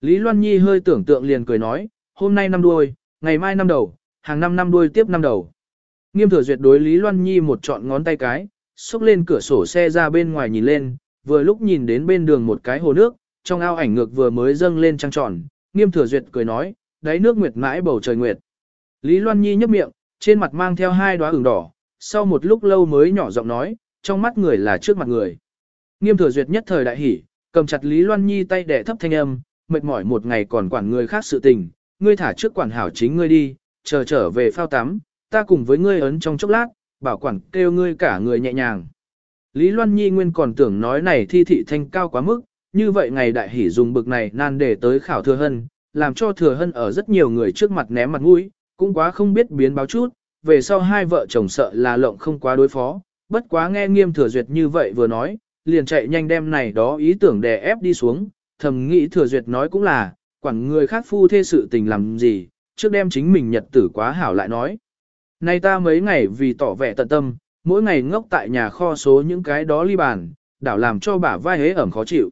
S1: Lý Loan Nhi hơi tưởng tượng liền cười nói, hôm nay năm đuôi, ngày mai năm đầu, hàng năm năm đuôi tiếp năm đầu. Nghiêm thừa duyệt đối Lý Loan Nhi một chọn ngón tay cái, xúc lên cửa sổ xe ra bên ngoài nhìn lên, vừa lúc nhìn đến bên đường một cái hồ nước, trong ao ảnh ngược vừa mới dâng lên trăng tròn, nghiêm thừa duyệt cười nói, đáy nước nguyệt mãi bầu trời nguyệt. Lý Loan Nhi nhấp miệng, trên mặt mang theo hai đóa ửng đỏ, sau một lúc lâu mới nhỏ giọng nói, trong mắt người là trước mặt người. Nghiêm thừa duyệt nhất thời đại hỉ, cầm chặt Lý Loan Nhi tay đẻ thấp thanh âm, mệt mỏi một ngày còn quản người khác sự tình, ngươi thả trước quản hảo chính ngươi đi, chờ trở về phao tắm, ta cùng với ngươi ấn trong chốc lát, bảo quản kêu ngươi cả người nhẹ nhàng. Lý Loan Nhi nguyên còn tưởng nói này thi thị thanh cao quá mức, như vậy ngày đại hỉ dùng bực này nan để tới khảo thừa hân, làm cho thừa hân ở rất nhiều người trước mặt ném mặt mũi, cũng quá không biết biến báo chút, về sau hai vợ chồng sợ là lộng không quá đối phó, bất quá nghe nghiêm thừa duyệt như vậy vừa nói, liền chạy nhanh đem này đó ý tưởng đè ép đi xuống, thầm nghĩ thừa duyệt nói cũng là, quản người khác phu thê sự tình làm gì, trước đem chính mình nhật tử quá hảo lại nói. Nay ta mấy ngày vì tỏ vẻ tận tâm, mỗi ngày ngốc tại nhà kho số những cái đó ly bàn, đảo làm cho bả vai hế ẩm khó chịu.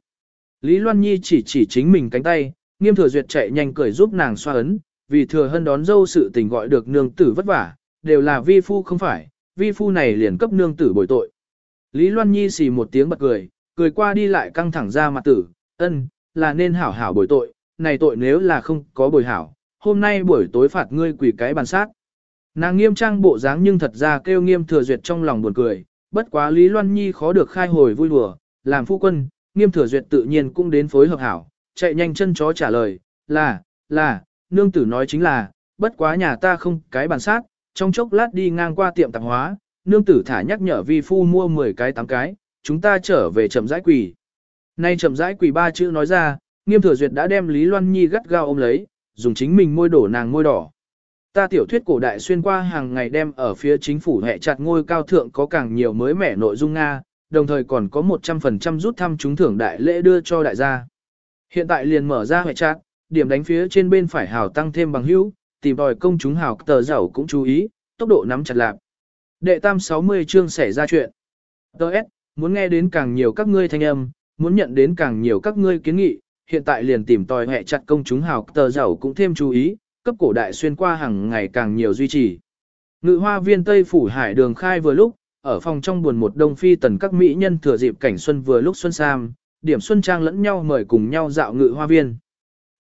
S1: Lý Loan Nhi chỉ chỉ chính mình cánh tay, nghiêm thừa duyệt chạy nhanh cười giúp nàng xoa ấn, vì thừa hân đón dâu sự tình gọi được nương tử vất vả, đều là vi phu không phải, vi phu này liền cấp nương tử bồi tội. Lý Loan Nhi xì một tiếng bật cười, cười qua đi lại căng thẳng ra mặt tử, ân, là nên hảo hảo bồi tội, này tội nếu là không có bồi hảo, hôm nay buổi tối phạt ngươi quỷ cái bàn sát. Nàng nghiêm trang bộ dáng nhưng thật ra kêu nghiêm thừa duyệt trong lòng buồn cười, bất quá Lý Loan Nhi khó được khai hồi vui đùa, làm phu quân, nghiêm thừa duyệt tự nhiên cũng đến phối hợp hảo, chạy nhanh chân chó trả lời, là, là, nương tử nói chính là, bất quá nhà ta không cái bàn sát, trong chốc lát đi ngang qua tiệm tạp hóa, nương tử thả nhắc nhở vi phu mua 10 cái 8 cái, chúng ta trở về chậm rãi quỷ. Nay chậm rãi quỷ ba chữ nói ra, nghiêm thừa duyệt đã đem Lý Loan Nhi gắt gao ôm lấy, dùng chính mình môi đổ nàng môi đỏ. Ta tiểu thuyết cổ đại xuyên qua hàng ngày đem ở phía chính phủ hệ chặt ngôi cao thượng có càng nhiều mới mẻ nội dung Nga, đồng thời còn có 100% rút thăm trúng thưởng đại lễ đưa cho đại gia. Hiện tại liền mở ra hệ chặt, điểm đánh phía trên bên phải hào tăng thêm bằng hữu, tìm tòi công chúng hào tờ giàu cũng chú ý, tốc độ nắm chặt lạc. Đệ tam 60 chương xảy ra chuyện. Đợt, muốn nghe đến càng nhiều các ngươi thanh âm, muốn nhận đến càng nhiều các ngươi kiến nghị, hiện tại liền tìm tòi hệ chặt công chúng hào tờ giàu cũng thêm chú ý, cấp cổ đại xuyên qua hàng ngày càng nhiều duy trì. Ngự hoa viên Tây Phủ Hải đường khai vừa lúc, ở phòng trong buồn một đông phi tần các mỹ nhân thừa dịp cảnh xuân vừa lúc xuân sam, điểm xuân trang lẫn nhau mời cùng nhau dạo ngự hoa viên.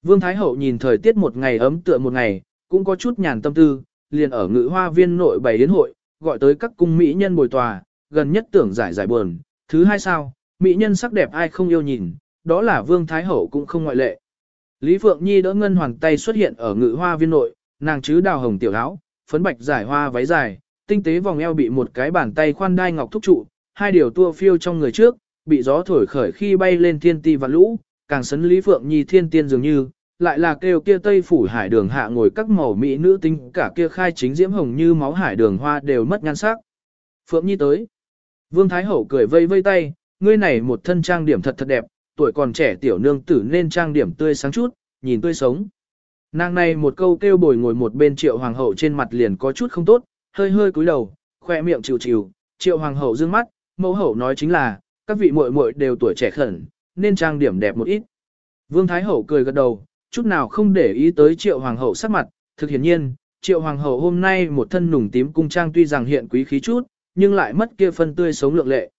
S1: Vương Thái Hậu nhìn thời tiết một ngày ấm tựa một ngày, cũng có chút nhàn tâm tư, liền ở ngự hoa viên nội bày đến hội, gọi tới các cung mỹ nhân bồi tòa, gần nhất tưởng giải giải buồn. Thứ hai sao, mỹ nhân sắc đẹp ai không yêu nhìn, đó là Vương Thái Hậu cũng không ngoại lệ. Lý Phượng Nhi đỡ ngân hoàng tay xuất hiện ở ngự hoa viên nội, nàng chứ đào hồng tiểu áo, phấn bạch giải hoa váy dài, tinh tế vòng eo bị một cái bàn tay khoan đai ngọc thúc trụ, hai điều tua phiêu trong người trước, bị gió thổi khởi khi bay lên thiên ti và lũ, càng sấn Lý Phượng Nhi thiên tiên dường như, lại là kêu kia tây phủ hải đường hạ ngồi các màu mỹ nữ tinh cả kia khai chính diễm hồng như máu hải đường hoa đều mất nhan sắc. Phượng Nhi tới. Vương Thái Hậu cười vây vây tay, ngươi này một thân trang điểm thật thật đẹp, tuổi còn trẻ tiểu nương tử nên trang điểm tươi sáng chút, nhìn tươi sống. Nàng này một câu kêu bồi ngồi một bên triệu hoàng hậu trên mặt liền có chút không tốt, hơi hơi cúi đầu, khoe miệng chịu chịu, triệu hoàng hậu dương mắt, mẫu hậu nói chính là, các vị muội muội đều tuổi trẻ khẩn, nên trang điểm đẹp một ít. Vương Thái hậu cười gật đầu, chút nào không để ý tới triệu hoàng hậu sắc mặt, thực hiển nhiên, triệu hoàng hậu hôm nay một thân nùng tím cung trang tuy rằng hiện quý khí chút, nhưng lại mất kia phân tươi sống lượng lệ.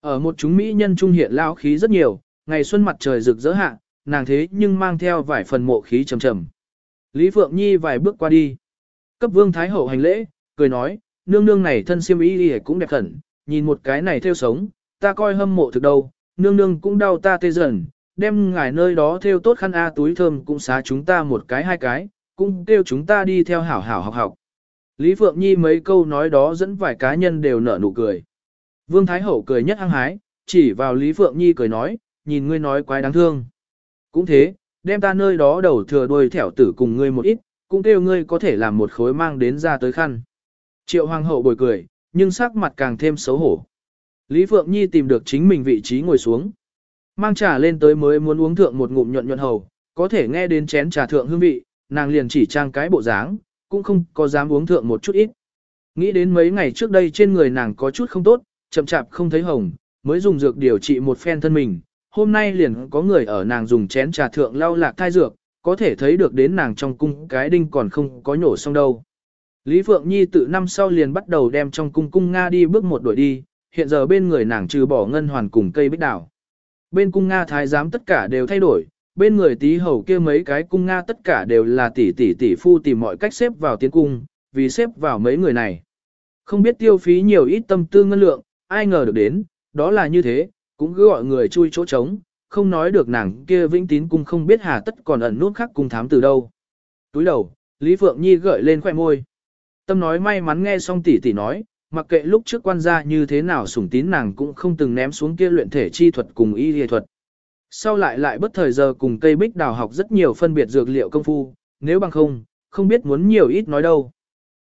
S1: Ở một chúng mỹ nhân trung hiện lao khí rất nhiều, ngày xuân mặt trời rực rỡ hạ, nàng thế nhưng mang theo vài phần mộ khí trầm trầm. Lý Phượng Nhi vài bước qua đi. Cấp vương thái hậu hành lễ, cười nói, nương nương này thân siêm ý đi cũng đẹp khẩn, nhìn một cái này theo sống, ta coi hâm mộ thực đâu, nương nương cũng đau ta tê dần, đem ngài nơi đó theo tốt khăn A túi thơm cũng xá chúng ta một cái hai cái, cũng kêu chúng ta đi theo hảo hảo học học. Lý Phượng Nhi mấy câu nói đó dẫn vài cá nhân đều nở nụ cười. Vương Thái Hậu cười nhất hăng hái, chỉ vào Lý Phượng Nhi cười nói, nhìn ngươi nói quái đáng thương. Cũng thế, đem ta nơi đó đầu thừa đuôi thẻo tử cùng ngươi một ít, cũng kêu ngươi có thể làm một khối mang đến ra tới khăn. Triệu Hoàng hậu bồi cười, nhưng sắc mặt càng thêm xấu hổ. Lý Phượng Nhi tìm được chính mình vị trí ngồi xuống. Mang trà lên tới mới muốn uống thượng một ngụm nhuận nhuận hầu, có thể nghe đến chén trà thượng hương vị, nàng liền chỉ trang cái bộ dáng, cũng không có dám uống thượng một chút ít. Nghĩ đến mấy ngày trước đây trên người nàng có chút không tốt, chậm chạp không thấy hồng, mới dùng dược điều trị một phen thân mình. Hôm nay liền có người ở nàng dùng chén trà thượng lau lạc thai dược, có thể thấy được đến nàng trong cung cái đinh còn không có nhổ xong đâu. Lý Phượng Nhi tự năm sau liền bắt đầu đem trong cung cung Nga đi bước một đuổi đi, hiện giờ bên người nàng trừ bỏ ngân hoàn cùng cây bích đảo. Bên cung Nga thái giám tất cả đều thay đổi, bên người tí hầu kia mấy cái cung Nga tất cả đều là tỷ tỷ tỷ phu tìm mọi cách xếp vào tiến cung, vì xếp vào mấy người này. Không biết tiêu phí nhiều ít tâm tư ngân lượng, ai ngờ được đến, đó là như thế, cũng cứ gọi người chui chỗ trống, không nói được nàng kia vĩnh tín cung không biết hà tất còn ẩn nút khác cung thám từ đâu. Túi đầu, Lý Phượng Nhi gợi lên khoẻ môi. Tâm nói may mắn nghe xong tỷ tỷ nói, mặc kệ lúc trước quan gia như thế nào sủng tín nàng cũng không từng ném xuống kia luyện thể chi thuật cùng y y thuật. Sau lại lại bất thời giờ cùng cây bích đào học rất nhiều phân biệt dược liệu công phu, nếu bằng không, không biết muốn nhiều ít nói đâu.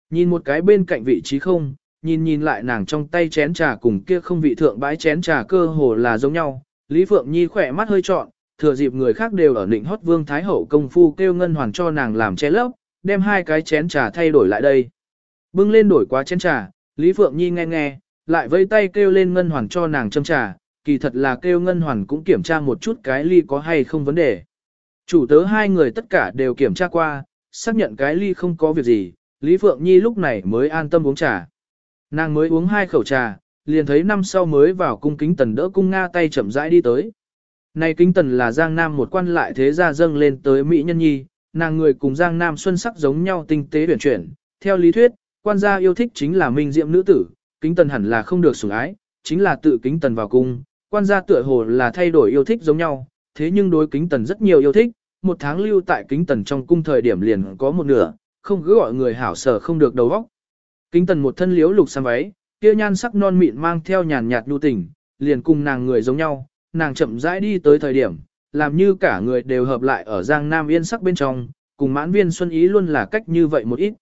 S1: Nhìn một cái bên cạnh vị trí không, nhìn nhìn lại nàng trong tay chén trà cùng kia không vị thượng bãi chén trà cơ hồ là giống nhau, Lý Phượng Nhi khỏe mắt hơi trọn, thừa dịp người khác đều ở định hót vương thái hậu công phu kêu ngân hoàn cho nàng làm che lấp, đem hai cái chén trà thay đổi lại đây. Bưng lên đổi quá chén trà, Lý Phượng Nhi nghe nghe, lại vây tay kêu lên ngân hoàn cho nàng châm trà, kỳ thật là kêu ngân hoàn cũng kiểm tra một chút cái ly có hay không vấn đề. Chủ tớ hai người tất cả đều kiểm tra qua, xác nhận cái ly không có việc gì, Lý Phượng Nhi lúc này mới an tâm uống trà. Nàng mới uống hai khẩu trà, liền thấy năm sau mới vào cung kính tần đỡ cung Nga tay chậm rãi đi tới. Này kính tần là Giang Nam một quan lại thế gia dâng lên tới Mỹ Nhân Nhi, nàng người cùng Giang Nam xuân sắc giống nhau tinh tế tuyển chuyển. Theo lý thuyết, quan gia yêu thích chính là minh diệm nữ tử, kính tần hẳn là không được sủng ái, chính là tự kính tần vào cung, quan gia tựa hồ là thay đổi yêu thích giống nhau, thế nhưng đối kính tần rất nhiều yêu thích, một tháng lưu tại kính tần trong cung thời điểm liền có một nửa, không cứ gọi người hảo sở không được đầu óc. Kính tần một thân liếu lục sam váy, kia nhan sắc non mịn mang theo nhàn nhạt nhu tình, liền cùng nàng người giống nhau, nàng chậm rãi đi tới thời điểm, làm như cả người đều hợp lại ở Giang Nam yên sắc bên trong, cùng mãn viên xuân ý luôn là cách như vậy một ít.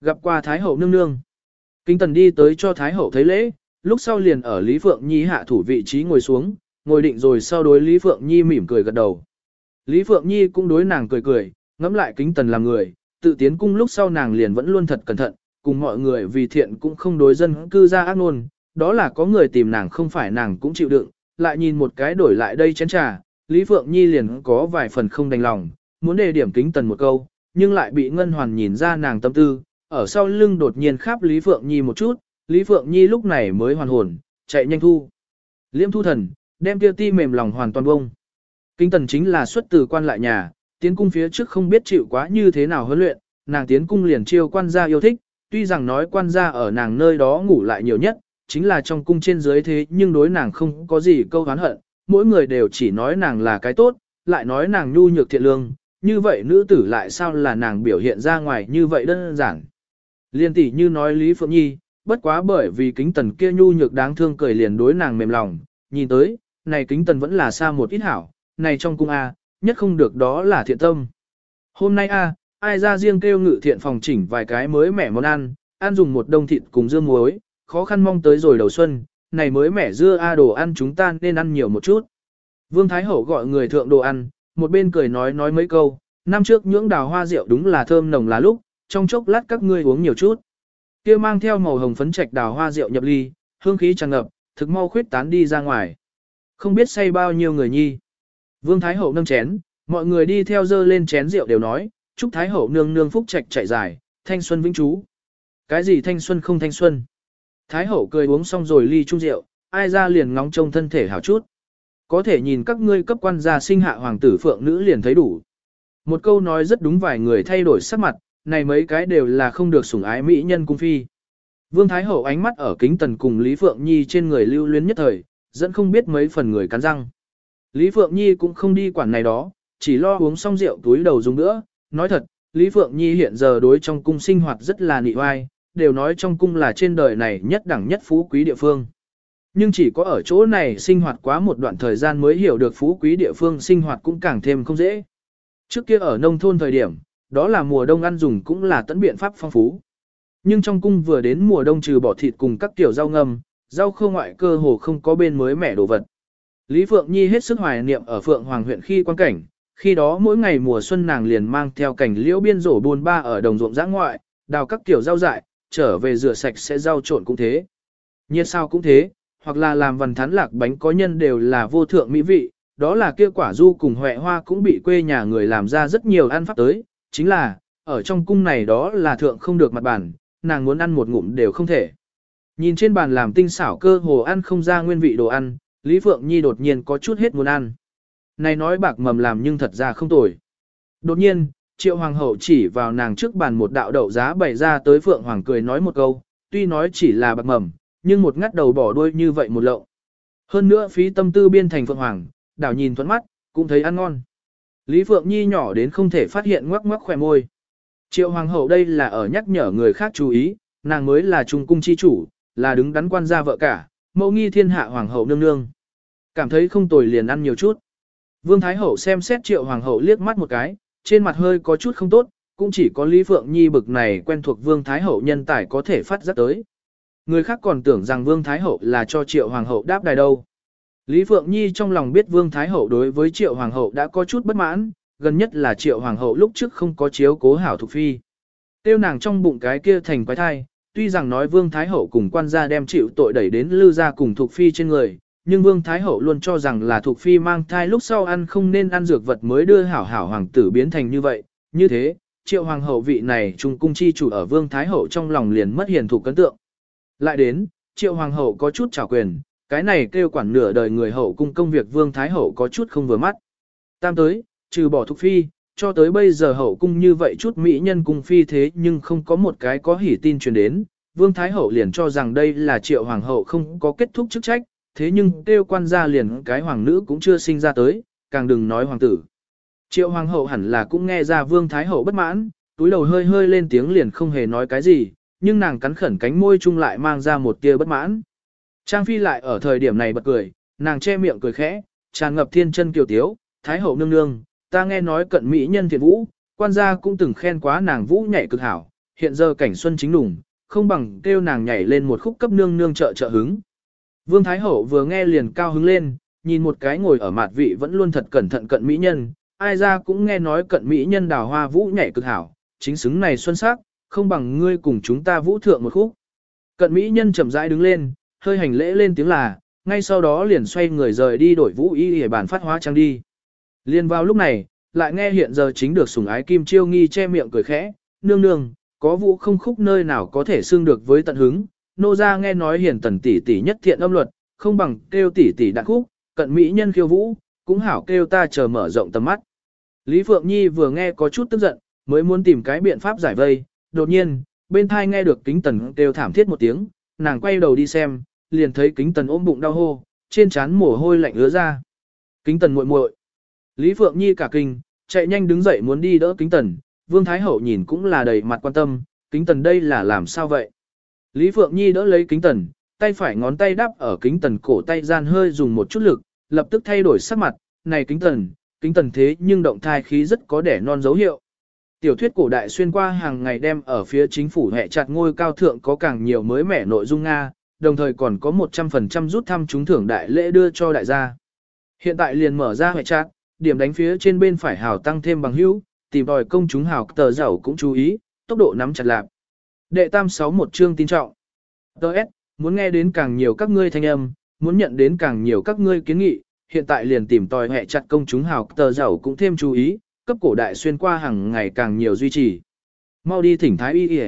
S1: Gặp qua Thái Hậu nương nương. Kính tần đi tới cho Thái Hậu thấy lễ, lúc sau liền ở Lý Phượng Nhi hạ thủ vị trí ngồi xuống, ngồi định rồi sau đối Lý Phượng Nhi mỉm cười gật đầu. Lý Phượng Nhi cũng đối nàng cười cười, ngẫm lại kính tần làm người, tự tiến cung lúc sau nàng liền vẫn luôn thật cẩn thận, cùng mọi người vì thiện cũng không đối dân cư ra ác nôn, đó là có người tìm nàng không phải nàng cũng chịu đựng, lại nhìn một cái đổi lại đây chén trà, Lý Phượng Nhi liền có vài phần không đành lòng, muốn đề điểm kính tần một câu, nhưng lại bị Ngân Hoàn nhìn ra nàng tâm tư, ở sau lưng đột nhiên khắp Lý Phượng Nhi một chút, Lý Phượng Nhi lúc này mới hoàn hồn, chạy nhanh thu. Liêm thu thần, đem tiêu ti mềm lòng hoàn toàn bông. Kính tần chính là xuất từ quan lại nhà, tiến cung phía trước không biết chịu quá như thế nào huấn luyện, nàng tiến cung liền chiêu quan gia yêu thích, tuy rằng nói quan gia ở nàng nơi đó ngủ lại nhiều nhất, chính là trong cung trên dưới thế nhưng đối nàng không có gì câu hán hận, mỗi người đều chỉ nói nàng là cái tốt, lại nói nàng nhu nhược thiện lương, như vậy nữ tử lại sao là nàng biểu hiện ra ngoài như vậy đơn giản. Liên tỷ như nói Lý Phượng Nhi, bất quá bởi vì kính tần kia nhu nhược đáng thương cười liền đối nàng mềm lòng, nhìn tới, này kính tần vẫn là xa một ít hảo, này trong cung A, nhất không được đó là thiện tâm. Hôm nay A, ai ra riêng kêu ngự thiện phòng chỉnh vài cái mới mẻ món ăn, ăn dùng một đông thịt cùng dưa muối, khó khăn mong tới rồi đầu xuân, này mới mẻ dưa A à đồ ăn chúng ta nên ăn nhiều một chút. Vương Thái Hậu gọi người thượng đồ ăn, một bên cười nói nói mấy câu, năm trước những đào hoa rượu đúng là thơm nồng là lúc, trong chốc lát các ngươi uống nhiều chút. Kia mang theo màu hồng phấn trạch đào hoa rượu nhập ly, hương khí tràn ngập, thực mau khuyết tán đi ra ngoài. Không biết say bao nhiêu người nhi. Vương Thái Hậu nâng chén, mọi người đi theo dơ lên chén rượu đều nói, chúc Thái Hậu nương nương phúc trạch chạy dài, thanh xuân vĩnh trú. Cái gì thanh xuân không thanh xuân? Thái Hậu cười uống xong rồi ly chung rượu, ai ra liền ngóng trông thân thể hảo chút. Có thể nhìn các ngươi cấp quan gia sinh hạ hoàng tử phượng nữ liền thấy đủ. Một câu nói rất đúng vài người thay đổi sắc mặt, này mấy cái đều là không được sủng ái mỹ nhân cung phi. Vương Thái Hậu ánh mắt ở kính tần cùng Lý Phượng Nhi trên người lưu luyến nhất thời, dẫn không biết mấy phần người cắn răng. Lý Phượng Nhi cũng không đi quản này đó, chỉ lo uống xong rượu túi đầu dùng nữa. Nói thật, Lý Phượng Nhi hiện giờ đối trong cung sinh hoạt rất là nị oai, đều nói trong cung là trên đời này nhất đẳng nhất phú quý địa phương. Nhưng chỉ có ở chỗ này sinh hoạt quá một đoạn thời gian mới hiểu được phú quý địa phương sinh hoạt cũng càng thêm không dễ. Trước kia ở nông thôn thời điểm, đó là mùa đông ăn dùng cũng là tận biện pháp phong phú. Nhưng trong cung vừa đến mùa đông trừ bỏ thịt cùng các kiểu rau ngâm, rau khô ngoại cơ hồ không có bên mới mẻ đồ vật. Lý Phượng Nhi hết sức hoài niệm ở Phượng Hoàng huyện khi quan cảnh, khi đó mỗi ngày mùa xuân nàng liền mang theo cảnh liễu biên rổ buôn ba ở đồng ruộng giã ngoại, đào các kiểu rau dại, trở về rửa sạch sẽ rau trộn cũng thế. Nhiệt sao cũng thế, hoặc là làm vần thán lạc bánh có nhân đều là vô thượng mỹ vị, đó là kia quả du cùng huệ hoa cũng bị quê nhà người làm ra rất nhiều ăn pháp tới, chính là, ở trong cung này đó là thượng không được mặt bản, nàng muốn ăn một ngụm đều không thể. Nhìn trên bàn làm tinh xảo cơ hồ ăn không ra nguyên vị đồ ăn, Lý Phượng Nhi đột nhiên có chút hết muốn ăn. Này nói bạc mầm làm nhưng thật ra không tồi. Đột nhiên, Triệu Hoàng hậu chỉ vào nàng trước bàn một đạo đậu giá bày ra tới Phượng Hoàng cười nói một câu, tuy nói chỉ là bạc mầm, nhưng một ngắt đầu bỏ đuôi như vậy một lậu. Hơn nữa phí tâm tư biên thành Phượng Hoàng, đảo nhìn thuẫn mắt, cũng thấy ăn ngon. Lý Phượng Nhi nhỏ đến không thể phát hiện ngoắc ngoắc khỏe môi. Triệu Hoàng hậu đây là ở nhắc nhở người khác chú ý, nàng mới là trung cung chi chủ, là đứng đắn quan gia vợ cả, mẫu nghi thiên hạ Hoàng hậu nương nương. Cảm thấy không tồi liền ăn nhiều chút. Vương Thái hậu xem xét Triệu Hoàng hậu liếc mắt một cái, trên mặt hơi có chút không tốt, cũng chỉ có Lý Phượng Nhi bực này quen thuộc Vương Thái hậu nhân tài có thể phát giác tới. Người khác còn tưởng rằng Vương Thái hậu là cho Triệu Hoàng hậu đáp đài đâu. Lý Phượng Nhi trong lòng biết Vương Thái Hậu đối với Triệu Hoàng Hậu đã có chút bất mãn, gần nhất là Triệu Hoàng Hậu lúc trước không có chiếu cố hảo thuộc Phi. Tiêu nàng trong bụng cái kia thành quái thai, tuy rằng nói Vương Thái Hậu cùng quan gia đem chịu tội đẩy đến Lư gia cùng Thục Phi trên người, nhưng Vương Thái Hậu luôn cho rằng là thuộc Phi mang thai lúc sau ăn không nên ăn dược vật mới đưa hảo hảo hoàng tử biến thành như vậy. Như thế, Triệu Hoàng Hậu vị này trung cung chi chủ ở Vương Thái Hậu trong lòng liền mất hiền thủ cấn tượng. Lại đến, Triệu Hoàng Hậu có chút trả quyền, cái này kêu quản nửa đời người hậu cung công việc Vương Thái Hậu có chút không vừa mắt. Tam tới, trừ bỏ thuộc phi, cho tới bây giờ hậu cung như vậy chút mỹ nhân cung phi thế nhưng không có một cái có hỉ tin truyền đến. Vương Thái Hậu liền cho rằng đây là triệu hoàng hậu không có kết thúc chức trách, thế nhưng kêu quan gia liền cái hoàng nữ cũng chưa sinh ra tới, càng đừng nói hoàng tử. Triệu hoàng hậu hẳn là cũng nghe ra Vương Thái Hậu bất mãn, túi đầu hơi hơi lên tiếng liền không hề nói cái gì, nhưng nàng cắn khẩn cánh môi chung lại mang ra một tia bất mãn. Trang Phi lại ở thời điểm này bật cười, nàng che miệng cười khẽ, tràn ngập thiên chân kiều tiếu, thái hậu nương nương, ta nghe nói cận mỹ nhân thiện vũ, quan gia cũng từng khen quá nàng vũ nhảy cực hảo, hiện giờ cảnh xuân chính đủng, không bằng kêu nàng nhảy lên một khúc cấp nương nương trợ trợ hứng. Vương Thái Hậu vừa nghe liền cao hứng lên, nhìn một cái ngồi ở mặt vị vẫn luôn thật cẩn thận cận mỹ nhân, ai ra cũng nghe nói cận mỹ nhân đào hoa vũ nhảy cực hảo, chính xứng này xuân sắc, không bằng ngươi cùng chúng ta vũ thượng một khúc. Cận mỹ nhân chậm rãi đứng lên, hơi hành lễ lên tiếng là, ngay sau đó liền xoay người rời đi đổi vũ y để bàn phát hóa trang đi. Liên vào lúc này, lại nghe hiện giờ chính được sủng ái kim chiêu nghi che miệng cười khẽ, nương nương, có vũ không khúc nơi nào có thể xương được với tận hứng, nô gia nghe nói hiền tần tỷ tỷ nhất thiện âm luật, không bằng kêu tỷ tỷ đạn khúc, cận mỹ nhân khiêu vũ, cũng hảo kêu ta chờ mở rộng tầm mắt. Lý Phượng Nhi vừa nghe có chút tức giận, mới muốn tìm cái biện pháp giải vây, đột nhiên, bên thai nghe được kính tần kêu thảm thiết một tiếng, nàng quay đầu đi xem, liền thấy kính tần ôm bụng đau hô, trên trán mồ hôi lạnh ứa ra. Kính tần muội muội. Lý Phượng Nhi cả kinh, chạy nhanh đứng dậy muốn đi đỡ kính tần, Vương Thái Hậu nhìn cũng là đầy mặt quan tâm, kính tần đây là làm sao vậy? Lý Phượng Nhi đỡ lấy kính tần, tay phải ngón tay đắp ở kính tần cổ tay gian hơi dùng một chút lực, lập tức thay đổi sắc mặt, này kính tần, kính tần thế nhưng động thai khí rất có đẻ non dấu hiệu. Tiểu thuyết cổ đại xuyên qua hàng ngày đem ở phía chính phủ hệ chặt ngôi cao thượng có càng nhiều mới mẻ nội dung Nga, đồng thời còn có 100% rút thăm trúng thưởng đại lễ đưa cho đại gia. Hiện tại liền mở ra hệ chặt, điểm đánh phía trên bên phải hào tăng thêm bằng hữu, tìm đòi công chúng hào tờ giàu cũng chú ý, tốc độ nắm chặt lạp. Đệ tam 61 chương tin trọng. Đợt, muốn nghe đến càng nhiều các ngươi thanh âm, muốn nhận đến càng nhiều các ngươi kiến nghị, hiện tại liền tìm tòi hệ chặt công chúng hào tờ giàu cũng thêm chú ý, cấp cổ đại xuyên qua hàng ngày càng nhiều duy trì. Mau đi thỉnh thái y y.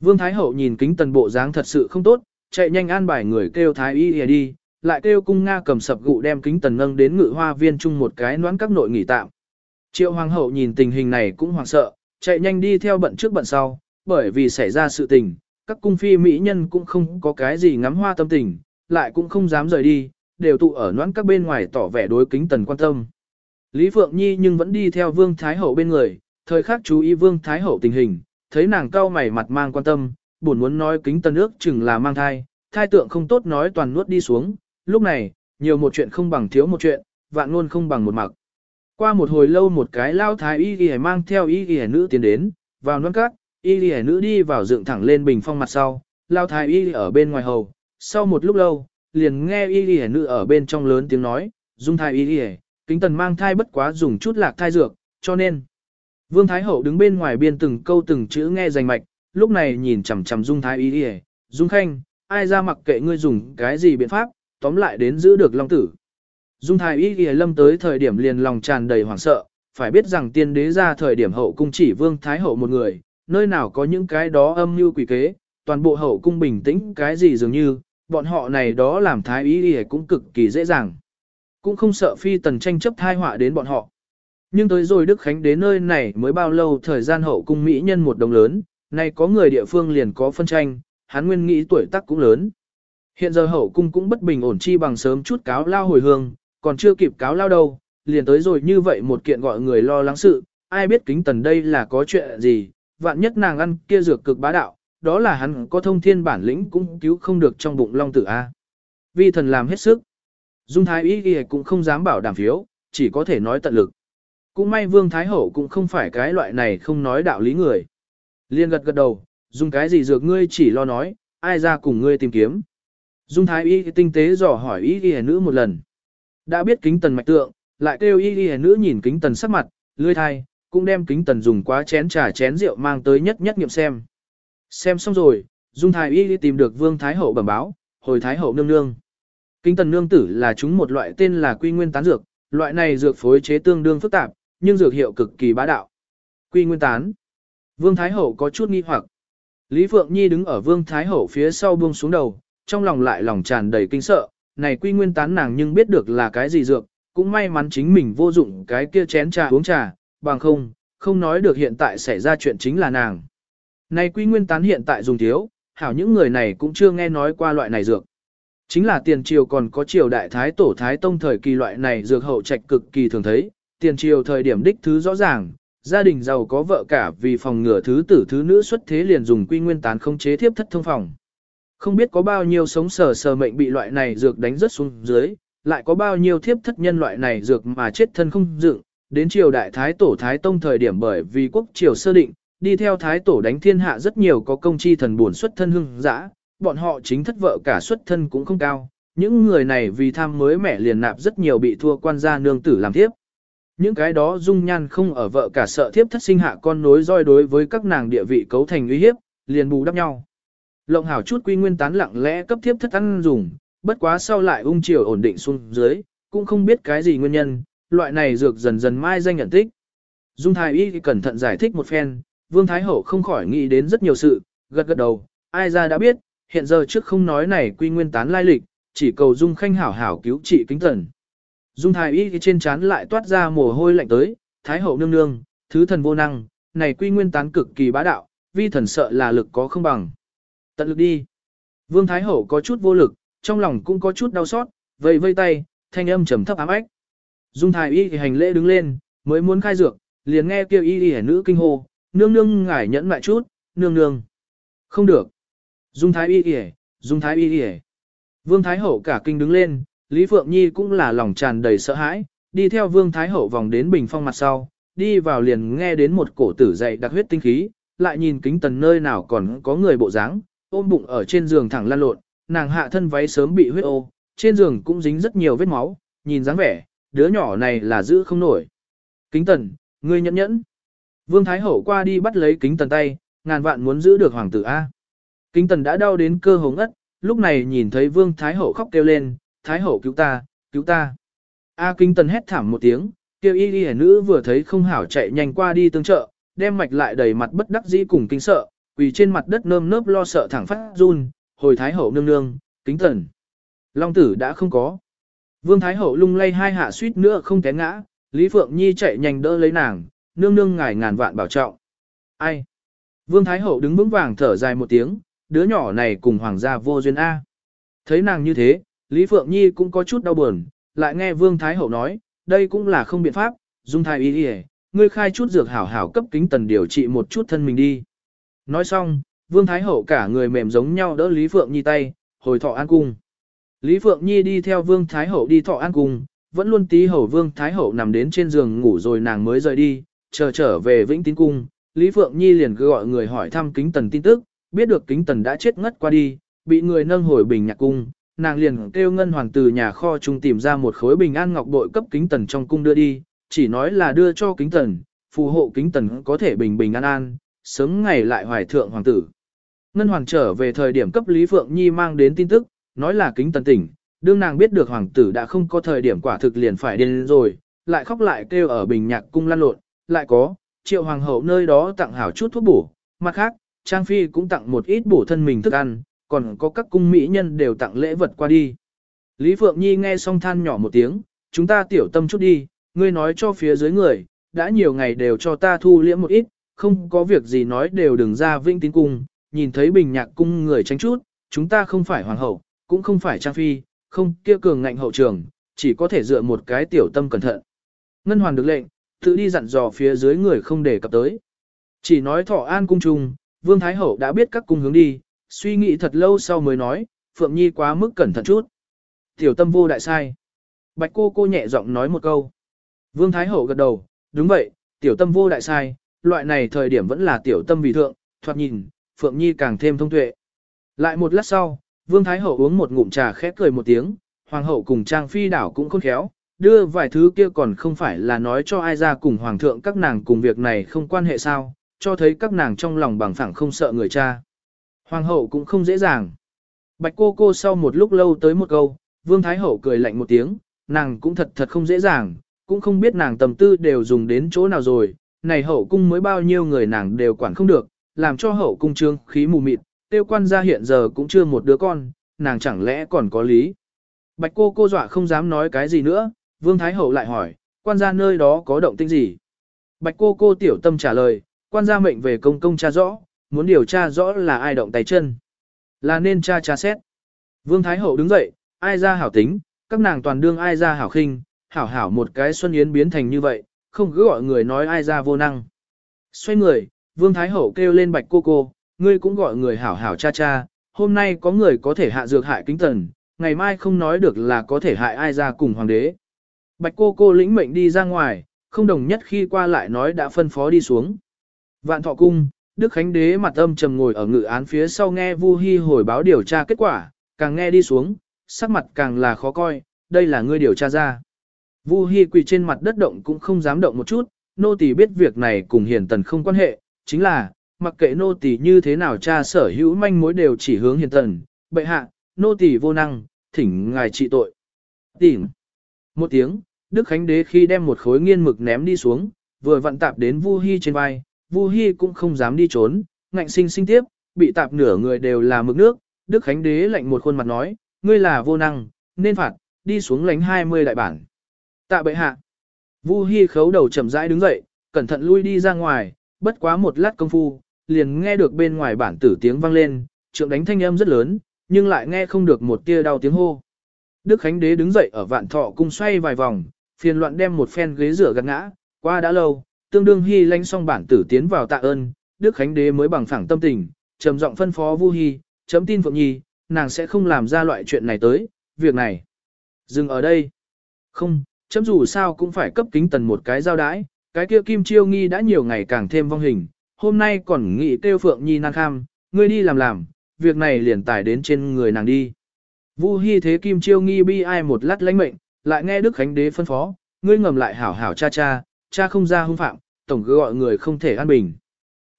S1: Vương Thái Hậu nhìn kính tần bộ dáng thật sự không tốt, chạy nhanh an bài người kêu thái y y đi, lại kêu cung Nga cầm sập gụ đem kính tần nâng đến ngự hoa viên chung một cái noãn các nội nghỉ tạm. Triệu Hoàng hậu nhìn tình hình này cũng hoảng sợ, chạy nhanh đi theo bận trước bận sau, bởi vì xảy ra sự tình, các cung phi mỹ nhân cũng không có cái gì ngắm hoa tâm tình, lại cũng không dám rời đi, đều tụ ở noãn các bên ngoài tỏ vẻ đối kính tần quan tâm. Lý Phượng Nhi nhưng vẫn đi theo Vương Thái Hậu bên người, thời khắc chú ý Vương Thái Hậu tình hình, thấy nàng cao mày mặt mang quan tâm, buồn muốn nói kính tần ước chừng là mang thai, thai tượng không tốt nói toàn nuốt đi xuống, lúc này, nhiều một chuyện không bằng thiếu một chuyện, vạn luôn không bằng một mặc. Qua một hồi lâu một cái lao thái y ghi mang theo y ghi nữ tiến đến, vào nón cát, y ghi nữ đi vào dựng thẳng lên bình phong mặt sau, lao thái y ở bên ngoài hầu, sau một lúc lâu, liền nghe y y nữ ở bên trong lớn tiếng nói, dung thai y y, kính tần mang thai bất quá dùng chút lạc thai dược, cho nên. Vương Thái Hậu đứng bên ngoài biên từng câu từng chữ nghe rành mạch, lúc này nhìn chằm chằm dung thái y y, dung khanh, ai ra mặc kệ ngươi dùng cái gì biện pháp, tóm lại đến giữ được long tử. Dung thái y y lâm tới thời điểm liền lòng tràn đầy hoảng sợ, phải biết rằng tiên đế ra thời điểm hậu cung chỉ vương thái hậu một người, nơi nào có những cái đó âm mưu quỷ kế, toàn bộ hậu cung bình tĩnh cái gì dường như, bọn họ này đó làm thái y y cũng cực kỳ dễ dàng. Cũng không sợ phi tần tranh chấp thai họa đến bọn họ. Nhưng tới rồi Đức Khánh đến nơi này mới bao lâu thời gian hậu cung Mỹ nhân một đồng lớn, nay có người địa phương liền có phân tranh, hắn nguyên nghĩ tuổi tác cũng lớn. Hiện giờ hậu cung cũng bất bình ổn chi bằng sớm chút cáo lao hồi hương, còn chưa kịp cáo lao đâu, liền tới rồi như vậy một kiện gọi người lo lắng sự, ai biết kính tần đây là có chuyện gì, vạn nhất nàng ăn kia dược cực bá đạo, đó là hắn có thông thiên bản lĩnh cũng cứu không được trong bụng long tử A. Vi thần làm hết sức. Dung thái ý cũng không dám bảo đảm phiếu, chỉ có thể nói tận lực. Cũng may vương thái hậu cũng không phải cái loại này không nói đạo lý người. Liên gật gật đầu, dùng cái gì dược ngươi chỉ lo nói, ai ra cùng ngươi tìm kiếm. Dung thái y tinh tế dò hỏi y y nữ một lần. Đã biết kính tần mạch tượng, lại kêu y y nữ nhìn kính tần sắc mặt, lươi thai, cũng đem kính tần dùng quá chén trà chén rượu mang tới nhất nhất nghiệm xem. Xem xong rồi, Dung thái y đi tìm được vương thái hậu bẩm báo, hồi thái hậu nương nương. Kính tần nương tử là chúng một loại tên là quy nguyên tán dược, loại này dược phối chế tương đương phức tạp, nhưng dược hiệu cực kỳ bá đạo. Quy nguyên tán. Vương Thái Hậu có chút nghi hoặc. Lý Phượng Nhi đứng ở Vương Thái Hậu phía sau buông xuống đầu, trong lòng lại lòng tràn đầy kinh sợ, này quy nguyên tán nàng nhưng biết được là cái gì dược, cũng may mắn chính mình vô dụng cái kia chén trà uống trà, bằng không, không nói được hiện tại xảy ra chuyện chính là nàng. Này quy nguyên tán hiện tại dùng thiếu, hảo những người này cũng chưa nghe nói qua loại này dược. Chính là tiền triều còn có triều đại thái tổ thái tông thời kỳ loại này dược hậu trạch cực kỳ thường thấy, tiền triều thời điểm đích thứ rõ ràng, gia đình giàu có vợ cả vì phòng ngừa thứ tử thứ nữ xuất thế liền dùng quy nguyên tán không chế thiếp thất thông phòng. Không biết có bao nhiêu sống sờ sờ mệnh bị loại này dược đánh rất xuống dưới, lại có bao nhiêu thiếp thất nhân loại này dược mà chết thân không dựng, đến triều đại thái tổ thái tông thời điểm bởi vì quốc triều sơ định, đi theo thái tổ đánh thiên hạ rất nhiều có công chi thần buồn xuất thân hưng dã, bọn họ chính thất vợ cả xuất thân cũng không cao, những người này vì tham mới mẻ liền nạp rất nhiều bị thua quan gia nương tử làm thiếp. Những cái đó dung nhan không ở vợ cả sợ thiếp thất sinh hạ con nối roi đối với các nàng địa vị cấu thành uy hiếp, liền bù đắp nhau. Lộng hảo chút quy nguyên tán lặng lẽ cấp thiếp thất ăn dùng, bất quá sau lại ung triều ổn định xuống dưới, cũng không biết cái gì nguyên nhân, loại này dược dần dần mai danh nhận tích. Dung thái y cẩn thận giải thích một phen, vương thái hậu không khỏi nghĩ đến rất nhiều sự, gật gật đầu, ai ra đã biết, hiện giờ trước không nói này quy nguyên tán lai lịch, chỉ cầu dung khanh hảo hảo cứu trị kính thần. Dung thái y trên trán lại toát ra mồ hôi lạnh tới, thái hậu nương nương, thứ thần vô năng, này quy nguyên tán cực kỳ bá đạo, vi thần sợ là lực có không bằng. Tận lực đi. Vương thái hậu có chút vô lực, trong lòng cũng có chút đau xót, vây vây tay, thanh âm trầm thấp ám ách. Dung thái y thì hành lễ đứng lên, mới muốn khai dược, liền nghe kêu y y nữ kinh hô, nương nương ngải nhẫn lại chút, nương nương. Không được. Dung thái y y, dung thái y y. Vương thái hậu cả kinh đứng lên, Lý Phượng Nhi cũng là lòng tràn đầy sợ hãi, đi theo Vương Thái Hậu vòng đến bình phong mặt sau, đi vào liền nghe đến một cổ tử dậy đặc huyết tinh khí, lại nhìn kính tần nơi nào còn có người bộ dáng, ôm bụng ở trên giường thẳng lăn lộn, nàng hạ thân váy sớm bị huyết ô, trên giường cũng dính rất nhiều vết máu, nhìn dáng vẻ, đứa nhỏ này là giữ không nổi. Kính tần, ngươi nhẫn nhẫn. Vương Thái Hậu qua đi bắt lấy kính tần tay, ngàn vạn muốn giữ được hoàng tử A. Kính tần đã đau đến cơ hống ất, lúc này nhìn thấy Vương Thái Hậu khóc kêu lên, Thái hậu cứu ta, cứu ta. A kính Tần hét thảm một tiếng, kêu y y nữ vừa thấy không hảo chạy nhanh qua đi tương trợ, đem mạch lại đầy mặt bất đắc dĩ cùng kinh sợ, quỳ trên mặt đất nơm nớp lo sợ thẳng phát run, hồi Thái hậu nương nương, kính tần. Long tử đã không có. Vương Thái hậu lung lay hai hạ suýt nữa không té ngã, Lý Phượng Nhi chạy nhanh đỡ lấy nàng, nương nương ngài ngàn vạn bảo trọng. Ai? Vương Thái hậu đứng vững vàng thở dài một tiếng, đứa nhỏ này cùng hoàng gia vô duyên A. Thấy nàng như thế, Lý Phượng Nhi cũng có chút đau buồn, lại nghe Vương Thái Hậu nói, đây cũng là không biện pháp, dung thai ý đi ngươi khai chút dược hảo hảo cấp kính tần điều trị một chút thân mình đi. Nói xong, Vương Thái Hậu cả người mềm giống nhau đỡ Lý Phượng Nhi tay, hồi thọ an cung. Lý Phượng Nhi đi theo Vương Thái Hậu đi thọ an cung, vẫn luôn tí hầu Vương Thái Hậu nằm đến trên giường ngủ rồi nàng mới rời đi, chờ trở về Vĩnh Tín Cung. Lý Phượng Nhi liền gọi người hỏi thăm kính tần tin tức, biết được kính tần đã chết ngất qua đi, bị người nâng hồi bình nhạc cung, nàng liền kêu ngân hoàng từ nhà kho trung tìm ra một khối bình an ngọc bội cấp kính tần trong cung đưa đi, chỉ nói là đưa cho kính tần, phù hộ kính tần có thể bình bình an an, sớm ngày lại hoài thượng hoàng tử. Ngân hoàng trở về thời điểm cấp Lý Phượng Nhi mang đến tin tức, nói là kính tần tỉnh, đương nàng biết được hoàng tử đã không có thời điểm quả thực liền phải điên rồi, lại khóc lại kêu ở bình nhạc cung lăn lộn, lại có, triệu hoàng hậu nơi đó tặng hảo chút thuốc bổ, mặt khác, Trang Phi cũng tặng một ít bổ thân mình thức ăn, còn có các cung mỹ nhân đều tặng lễ vật qua đi. Lý Phượng Nhi nghe xong than nhỏ một tiếng, chúng ta tiểu tâm chút đi, ngươi nói cho phía dưới người, đã nhiều ngày đều cho ta thu liễm một ít, không có việc gì nói đều đừng ra vinh tín cung, nhìn thấy bình nhạc cung người tránh chút, chúng ta không phải hoàng hậu, cũng không phải trang phi, không kia cường ngạnh hậu trường, chỉ có thể dựa một cái tiểu tâm cẩn thận. Ngân hoàn được lệnh, tự đi dặn dò phía dưới người không để cập tới. Chỉ nói thọ an cung trung, Vương Thái Hậu đã biết các cung hướng đi, suy nghĩ thật lâu sau mới nói, Phượng Nhi quá mức cẩn thận chút. Tiểu tâm vô đại sai. Bạch cô cô nhẹ giọng nói một câu. Vương Thái Hậu gật đầu, đúng vậy, tiểu tâm vô đại sai, loại này thời điểm vẫn là tiểu tâm vì thượng, thoạt nhìn, Phượng Nhi càng thêm thông tuệ. Lại một lát sau, Vương Thái Hậu uống một ngụm trà khép cười một tiếng, Hoàng hậu cùng Trang Phi đảo cũng khôn khéo, đưa vài thứ kia còn không phải là nói cho ai ra cùng Hoàng thượng các nàng cùng việc này không quan hệ sao, cho thấy các nàng trong lòng bằng phẳng không sợ người cha. Hoàng hậu cũng không dễ dàng. Bạch cô cô sau một lúc lâu tới một câu, Vương Thái hậu cười lạnh một tiếng, nàng cũng thật thật không dễ dàng, cũng không biết nàng tầm tư đều dùng đến chỗ nào rồi, này hậu cung mới bao nhiêu người nàng đều quản không được, làm cho hậu cung trương khí mù mịt, tiêu quan gia hiện giờ cũng chưa một đứa con, nàng chẳng lẽ còn có lý. Bạch cô cô dọa không dám nói cái gì nữa, Vương Thái hậu lại hỏi, quan gia nơi đó có động tĩnh gì? Bạch cô cô tiểu tâm trả lời, quan gia mệnh về công công tra rõ, muốn điều tra rõ là ai động tay chân. Là nên tra tra xét. Vương Thái Hậu đứng dậy, ai ra hảo tính, các nàng toàn đương ai ra hảo khinh, hảo hảo một cái xuân yến biến thành như vậy, không cứ gọi người nói ai ra vô năng. Xoay người, Vương Thái Hậu kêu lên bạch cô cô, ngươi cũng gọi người hảo hảo cha cha, hôm nay có người có thể hạ dược hại kính tần, ngày mai không nói được là có thể hại ai ra cùng hoàng đế. Bạch cô cô lĩnh mệnh đi ra ngoài, không đồng nhất khi qua lại nói đã phân phó đi xuống. Vạn thọ cung, Đức Khánh Đế mặt âm trầm ngồi ở ngự án phía sau nghe Vu Hi hồi báo điều tra kết quả, càng nghe đi xuống, sắc mặt càng là khó coi, đây là ngươi điều tra ra. Vu Hi quỳ trên mặt đất động cũng không dám động một chút, nô tỳ biết việc này cùng hiền tần không quan hệ, chính là, mặc kệ nô tỳ như thế nào cha sở hữu manh mối đều chỉ hướng hiền tần, bệ hạ, nô tỳ vô năng, thỉnh ngài trị tội. Tỉnh. Một tiếng, Đức Khánh Đế khi đem một khối nghiên mực ném đi xuống, vừa vặn tạp đến Vu Hi trên vai, Vu Hi cũng không dám đi trốn, ngạnh sinh sinh tiếp, bị tạp nửa người đều là mực nước, Đức Khánh Đế lạnh một khuôn mặt nói, ngươi là vô năng, nên phạt, đi xuống lánh 20 đại bản. Tạ bệ hạ. Vu Hi khấu đầu chậm rãi đứng dậy, cẩn thận lui đi ra ngoài, bất quá một lát công phu, liền nghe được bên ngoài bản tử tiếng vang lên, trượng đánh thanh âm rất lớn, nhưng lại nghe không được một tia đau tiếng hô. Đức Khánh Đế đứng dậy ở vạn thọ cung xoay vài vòng, phiền loạn đem một phen ghế rửa gạt ngã, qua đã lâu, tương đương hy lanh xong bản tử tiến vào tạ ơn, Đức Khánh Đế mới bằng phẳng tâm tình, trầm giọng phân phó Vu Hi, chấm tin Phượng Nhi, nàng sẽ không làm ra loại chuyện này tới, việc này. Dừng ở đây. Không, chấm dù sao cũng phải cấp kính tần một cái giao đái, cái kia Kim Chiêu Nghi đã nhiều ngày càng thêm vong hình, hôm nay còn nghĩ tiêu Phượng Nhi nan kham, ngươi đi làm làm, việc này liền tải đến trên người nàng đi. Vu Hi thế Kim Chiêu Nghi bi ai một lát lãnh mệnh, lại nghe Đức Khánh Đế phân phó, ngươi ngầm lại hảo hảo cha cha, cha không ra hung phạm, tổng cứ gọi người không thể an bình.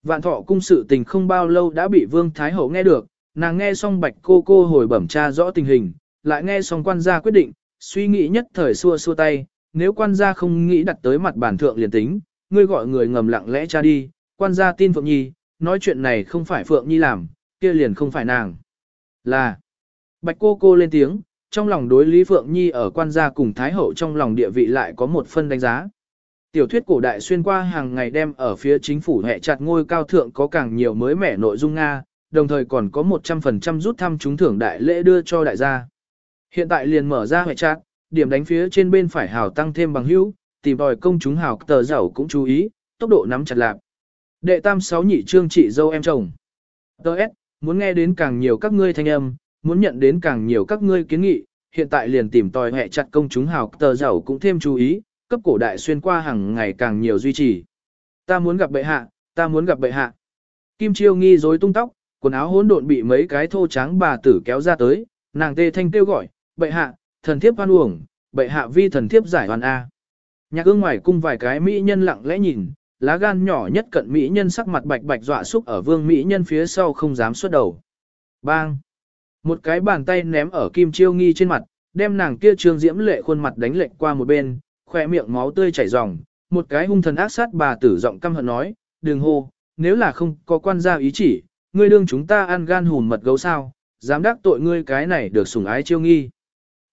S1: Vạn thọ cung sự tình không bao lâu đã bị Vương Thái Hậu nghe được, nàng nghe xong bạch cô cô hồi bẩm tra rõ tình hình, lại nghe xong quan gia quyết định, suy nghĩ nhất thời xua xua tay, nếu quan gia không nghĩ đặt tới mặt bản thượng liền tính, ngươi gọi người ngầm lặng lẽ cha đi, quan gia tin Phượng Nhi, nói chuyện này không phải Phượng Nhi làm, kia liền không phải nàng. Là, bạch cô cô lên tiếng, trong lòng đối Lý Phượng Nhi ở quan gia cùng Thái Hậu trong lòng địa vị lại có một phân đánh giá. Tiểu thuyết cổ đại xuyên qua hàng ngày đem ở phía chính phủ hệ chặt ngôi cao thượng có càng nhiều mới mẻ nội dung Nga, đồng thời còn có 100% rút thăm trúng thưởng đại lễ đưa cho đại gia. Hiện tại liền mở ra hệ chặt, điểm đánh phía trên bên phải hào tăng thêm bằng hữu, tìm đòi công chúng hào tờ giàu cũng chú ý, tốc độ nắm chặt lạc. Đệ tam sáu nhị trương chị dâu em chồng. Đợt, muốn nghe đến càng nhiều các ngươi thanh âm, muốn nhận đến càng nhiều các ngươi kiến nghị, hiện tại liền tìm tòi hệ chặt công chúng hào tờ giàu cũng thêm chú ý, cấp cổ đại xuyên qua hàng ngày càng nhiều duy trì. Ta muốn gặp bệ hạ, ta muốn gặp bệ hạ. Kim Chiêu nghi rối tung tóc, quần áo hỗn độn bị mấy cái thô trắng bà tử kéo ra tới, Nàng tê thanh kêu gọi, bệ hạ, thần thiếp hoan uổng, bệ hạ vi thần thiếp giải hoàn A. Nhạc ương ngoài cung vài cái mỹ nhân lặng lẽ nhìn, lá gan nhỏ nhất cận mỹ nhân sắc mặt bạch bạch dọa xúc ở vương mỹ nhân phía sau không dám xuất đầu. Bang! Một cái bàn tay ném ở kim chiêu nghi trên mặt, đem nàng kia trương diễm lệ khuôn mặt đánh lệch qua một bên, khoe miệng máu tươi chảy ròng, một cái hung thần ác sát bà tử giọng căm hận nói, đừng hô, nếu là không có quan gia ý chỉ, ngươi đương chúng ta ăn gan hùn mật gấu sao, dám đắc tội ngươi cái này được sủng ái chiêu nghi.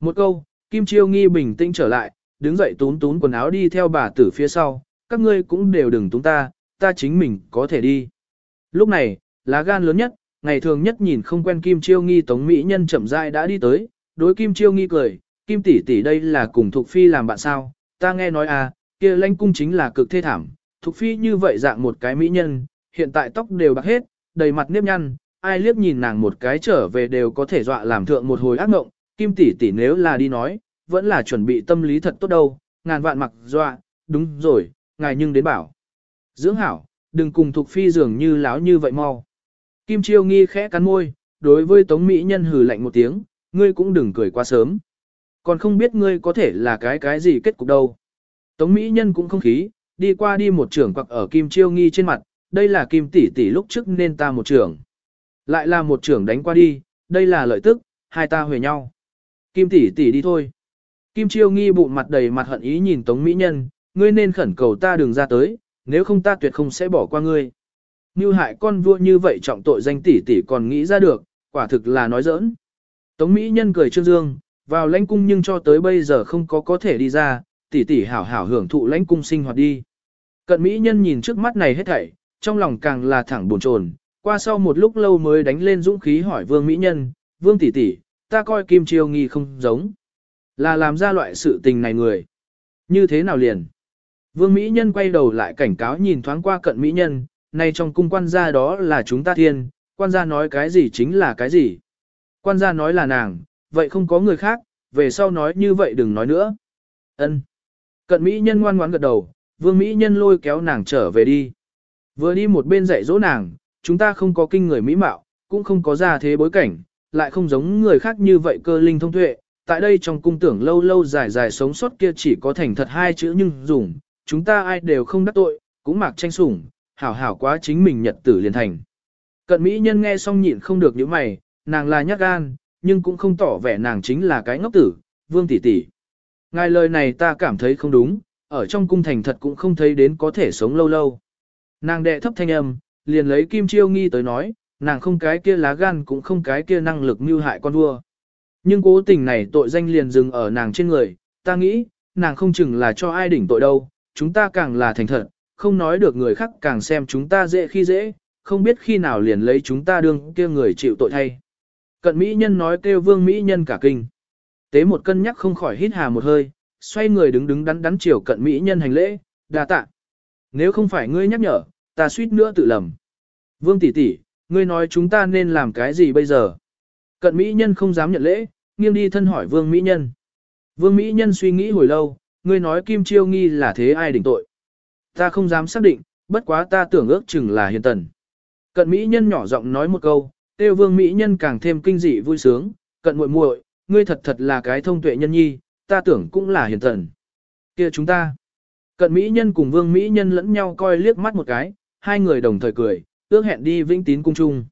S1: Một câu, kim chiêu nghi bình tĩnh trở lại, đứng dậy tún tún quần áo đi theo bà tử phía sau, các ngươi cũng đều đừng túng ta, ta chính mình có thể đi. Lúc này, lá gan lớn nhất, ngày thường nhất nhìn không quen Kim Chiêu Nghi Tống Mỹ Nhân chậm rãi đã đi tới, đối Kim Chiêu Nghi cười, Kim tỷ tỷ đây là cùng Thục Phi làm bạn sao, ta nghe nói à, kia lãnh cung chính là cực thê thảm, Thục Phi như vậy dạng một cái Mỹ Nhân, hiện tại tóc đều bạc hết, đầy mặt nếp nhăn, ai liếc nhìn nàng một cái trở về đều có thể dọa làm thượng một hồi ác ngộng Kim tỷ tỷ nếu là đi nói, vẫn là chuẩn bị tâm lý thật tốt đâu, ngàn vạn mặc dọa, đúng rồi, ngài nhưng đến bảo. Dưỡng hảo, đừng cùng thuộc Phi dường như láo như vậy mau. Kim Chiêu nghi khẽ cắn môi, đối với Tống Mỹ Nhân hừ lạnh một tiếng, ngươi cũng đừng cười quá sớm. Còn không biết ngươi có thể là cái cái gì kết cục đâu. Tống Mỹ Nhân cũng không khí, đi qua đi một trưởng quặc ở Kim Chiêu nghi trên mặt, đây là Kim tỷ tỷ lúc trước nên ta một trưởng. Lại là một trưởng đánh qua đi, đây là lợi tức, hai ta huề nhau. Kim tỷ tỷ đi thôi. Kim Chiêu nghi bụng mặt đầy mặt hận ý nhìn Tống Mỹ Nhân, ngươi nên khẩn cầu ta đừng ra tới, nếu không ta tuyệt không sẽ bỏ qua ngươi. Như hại con vua như vậy trọng tội danh tỷ tỷ còn nghĩ ra được, quả thực là nói giỡn. Tống Mỹ Nhân cười trương dương, vào lãnh cung nhưng cho tới bây giờ không có có thể đi ra, tỷ tỷ hảo hảo hưởng thụ lãnh cung sinh hoạt đi. Cận Mỹ Nhân nhìn trước mắt này hết thảy, trong lòng càng là thẳng buồn chồn. qua sau một lúc lâu mới đánh lên dũng khí hỏi Vương Mỹ Nhân, Vương tỷ tỷ, ta coi Kim Chiêu nghi không giống. Là làm ra loại sự tình này người. Như thế nào liền? Vương Mỹ Nhân quay đầu lại cảnh cáo nhìn thoáng qua cận Mỹ Nhân, nay trong cung quan gia đó là chúng ta thiên, quan gia nói cái gì chính là cái gì. Quan gia nói là nàng, vậy không có người khác, về sau nói như vậy đừng nói nữa. Ân. Cận Mỹ Nhân ngoan ngoãn gật đầu, Vương Mỹ Nhân lôi kéo nàng trở về đi. Vừa đi một bên dạy dỗ nàng, chúng ta không có kinh người mỹ mạo, cũng không có gia thế bối cảnh, lại không giống người khác như vậy cơ linh thông tuệ. Tại đây trong cung tưởng lâu lâu dài dài sống sót kia chỉ có thành thật hai chữ nhưng dùng, chúng ta ai đều không đắc tội, cũng mặc tranh sủng, hảo hảo quá chính mình nhật tử liền thành. Cận Mỹ nhân nghe xong nhịn không được những mày, nàng là nhát gan, nhưng cũng không tỏ vẻ nàng chính là cái ngốc tử, vương tỷ tỷ. Ngài lời này ta cảm thấy không đúng, ở trong cung thành thật cũng không thấy đến có thể sống lâu lâu. Nàng đệ thấp thanh âm, liền lấy kim chiêu nghi tới nói, nàng không cái kia lá gan cũng không cái kia năng lực mưu hại con vua. Nhưng cố tình này tội danh liền dừng ở nàng trên người, ta nghĩ, nàng không chừng là cho ai đỉnh tội đâu, chúng ta càng là thành thật, không nói được người khác càng xem chúng ta dễ khi dễ, không biết khi nào liền lấy chúng ta đương kia người chịu tội thay. Cận Mỹ nhân nói kêu vương Mỹ nhân cả kinh. Tế một cân nhắc không khỏi hít hà một hơi, xoay người đứng đứng đắn đắn chiều cận Mỹ nhân hành lễ, đa tạ. Nếu không phải ngươi nhắc nhở, ta suýt nữa tự lầm. Vương tỷ tỷ, ngươi nói chúng ta nên làm cái gì bây giờ? Cận Mỹ nhân không dám nhận lễ, nghiêng đi thân hỏi Vương Mỹ nhân. Vương Mỹ nhân suy nghĩ hồi lâu, ngươi nói Kim Chiêu Nghi là thế ai đỉnh tội. Ta không dám xác định, bất quá ta tưởng ước chừng là hiền tần. Cận Mỹ nhân nhỏ giọng nói một câu, tiêu vương Mỹ nhân càng thêm kinh dị vui sướng, cận muội muội, ngươi thật thật là cái thông tuệ nhân nhi, ta tưởng cũng là hiền tần. kia chúng ta. Cận Mỹ nhân cùng vương Mỹ nhân lẫn nhau coi liếc mắt một cái, hai người đồng thời cười, ước hẹn đi vĩnh tín cung chung.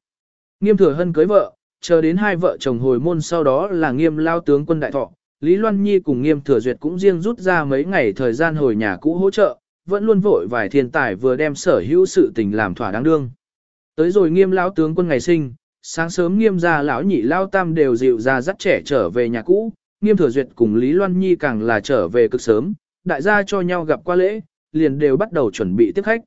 S1: Nghiêm thừa hân cưới vợ, chờ đến hai vợ chồng hồi môn sau đó là nghiêm lao tướng quân đại thọ, Lý Loan Nhi cùng Nghiêm Thừa Duyệt cũng riêng rút ra mấy ngày thời gian hồi nhà cũ hỗ trợ, vẫn luôn vội vài thiên tài vừa đem sở hữu sự tình làm thỏa đáng đương. Tới rồi Nghiêm lão tướng quân ngày sinh, sáng sớm Nghiêm gia lão nhị lao tam đều dịu ra dắt trẻ trở về nhà cũ, Nghiêm Thừa Duyệt cùng Lý Loan Nhi càng là trở về cực sớm, đại gia cho nhau gặp qua lễ, liền đều bắt đầu chuẩn bị tiếp khách.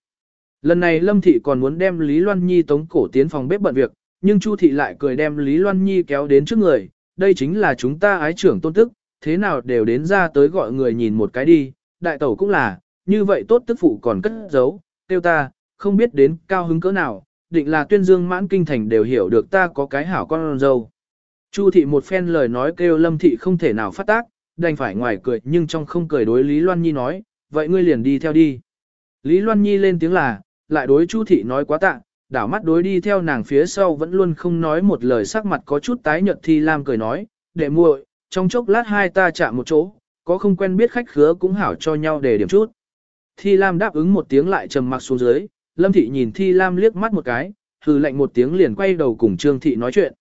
S1: Lần này Lâm Thị còn muốn đem Lý Loan Nhi tống cổ tiến phòng bếp bận việc, nhưng Chu Thị lại cười đem Lý Loan Nhi kéo đến trước người, đây chính là chúng ta ái trưởng tôn tức, thế nào đều đến ra tới gọi người nhìn một cái đi, đại tẩu cũng là, như vậy tốt tức phụ còn cất giấu, tiêu ta, không biết đến cao hứng cỡ nào, định là tuyên dương mãn kinh thành đều hiểu được ta có cái hảo con dâu. Chu thị một phen lời nói kêu lâm thị không thể nào phát tác, đành phải ngoài cười nhưng trong không cười đối Lý Loan Nhi nói, vậy ngươi liền đi theo đi. Lý Loan Nhi lên tiếng là, lại đối Chu thị nói quá tạ, đảo mắt đối đi theo nàng phía sau vẫn luôn không nói một lời sắc mặt có chút tái nhợt thi lam cười nói, đệ muội, trong chốc lát hai ta chạm một chỗ, có không quen biết khách khứa cũng hảo cho nhau để điểm chút. Thi Lam đáp ứng một tiếng lại trầm mặc xuống dưới, Lâm Thị nhìn Thi Lam liếc mắt một cái, hừ lạnh một tiếng liền quay đầu cùng Trương Thị nói chuyện.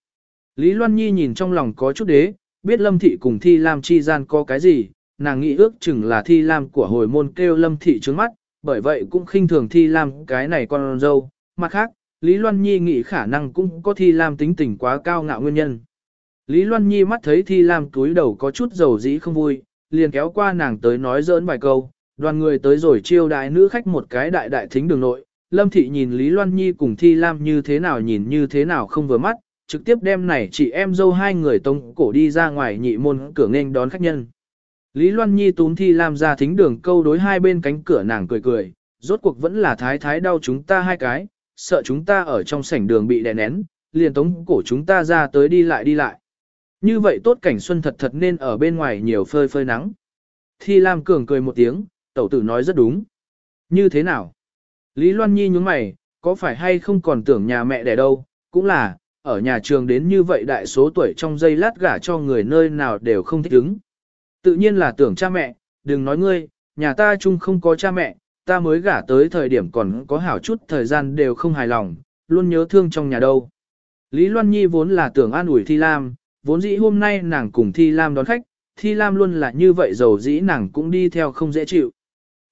S1: Lý Loan Nhi nhìn trong lòng có chút đế, biết Lâm Thị cùng Thi Lam chi gian có cái gì, nàng nghĩ ước chừng là Thi Lam của hồi môn kêu Lâm Thị trướng mắt, bởi vậy cũng khinh thường Thi Lam cái này con dâu. Mặt khác, Lý Loan Nhi nghĩ khả năng cũng có Thi Lam tính tình quá cao ngạo nguyên nhân. Lý Loan Nhi mắt thấy Thi Lam túi đầu có chút dầu dĩ không vui, liền kéo qua nàng tới nói giỡn vài câu, đoàn người tới rồi chiêu đại nữ khách một cái đại đại thính đường nội. Lâm Thị nhìn Lý Loan Nhi cùng Thi Lam như thế nào nhìn như thế nào không vừa mắt, trực tiếp đem này chị em dâu hai người tông cổ đi ra ngoài nhị môn cửa nghênh đón khách nhân. Lý Loan Nhi tún Thi Lam ra thính đường câu đối hai bên cánh cửa nàng cười cười, rốt cuộc vẫn là thái thái đau chúng ta hai cái, sợ chúng ta ở trong sảnh đường bị đè nén, liền tống cổ chúng ta ra tới đi lại đi lại. Như vậy tốt cảnh xuân thật thật nên ở bên ngoài nhiều phơi phơi nắng. Thi Lam Cường cười một tiếng, tẩu tử nói rất đúng. Như thế nào? Lý Loan Nhi nhướng mày, có phải hay không còn tưởng nhà mẹ đẻ đâu, cũng là, ở nhà trường đến như vậy đại số tuổi trong giây lát gả cho người nơi nào đều không thích ứng. Tự nhiên là tưởng cha mẹ, đừng nói ngươi, nhà ta chung không có cha mẹ, ta mới gả tới thời điểm còn có hảo chút thời gian đều không hài lòng, luôn nhớ thương trong nhà đâu. Lý Loan Nhi vốn là tưởng an ủi Thi Lam, vốn dĩ hôm nay nàng cùng Thi Lam đón khách, Thi Lam luôn là như vậy dầu dĩ nàng cũng đi theo không dễ chịu.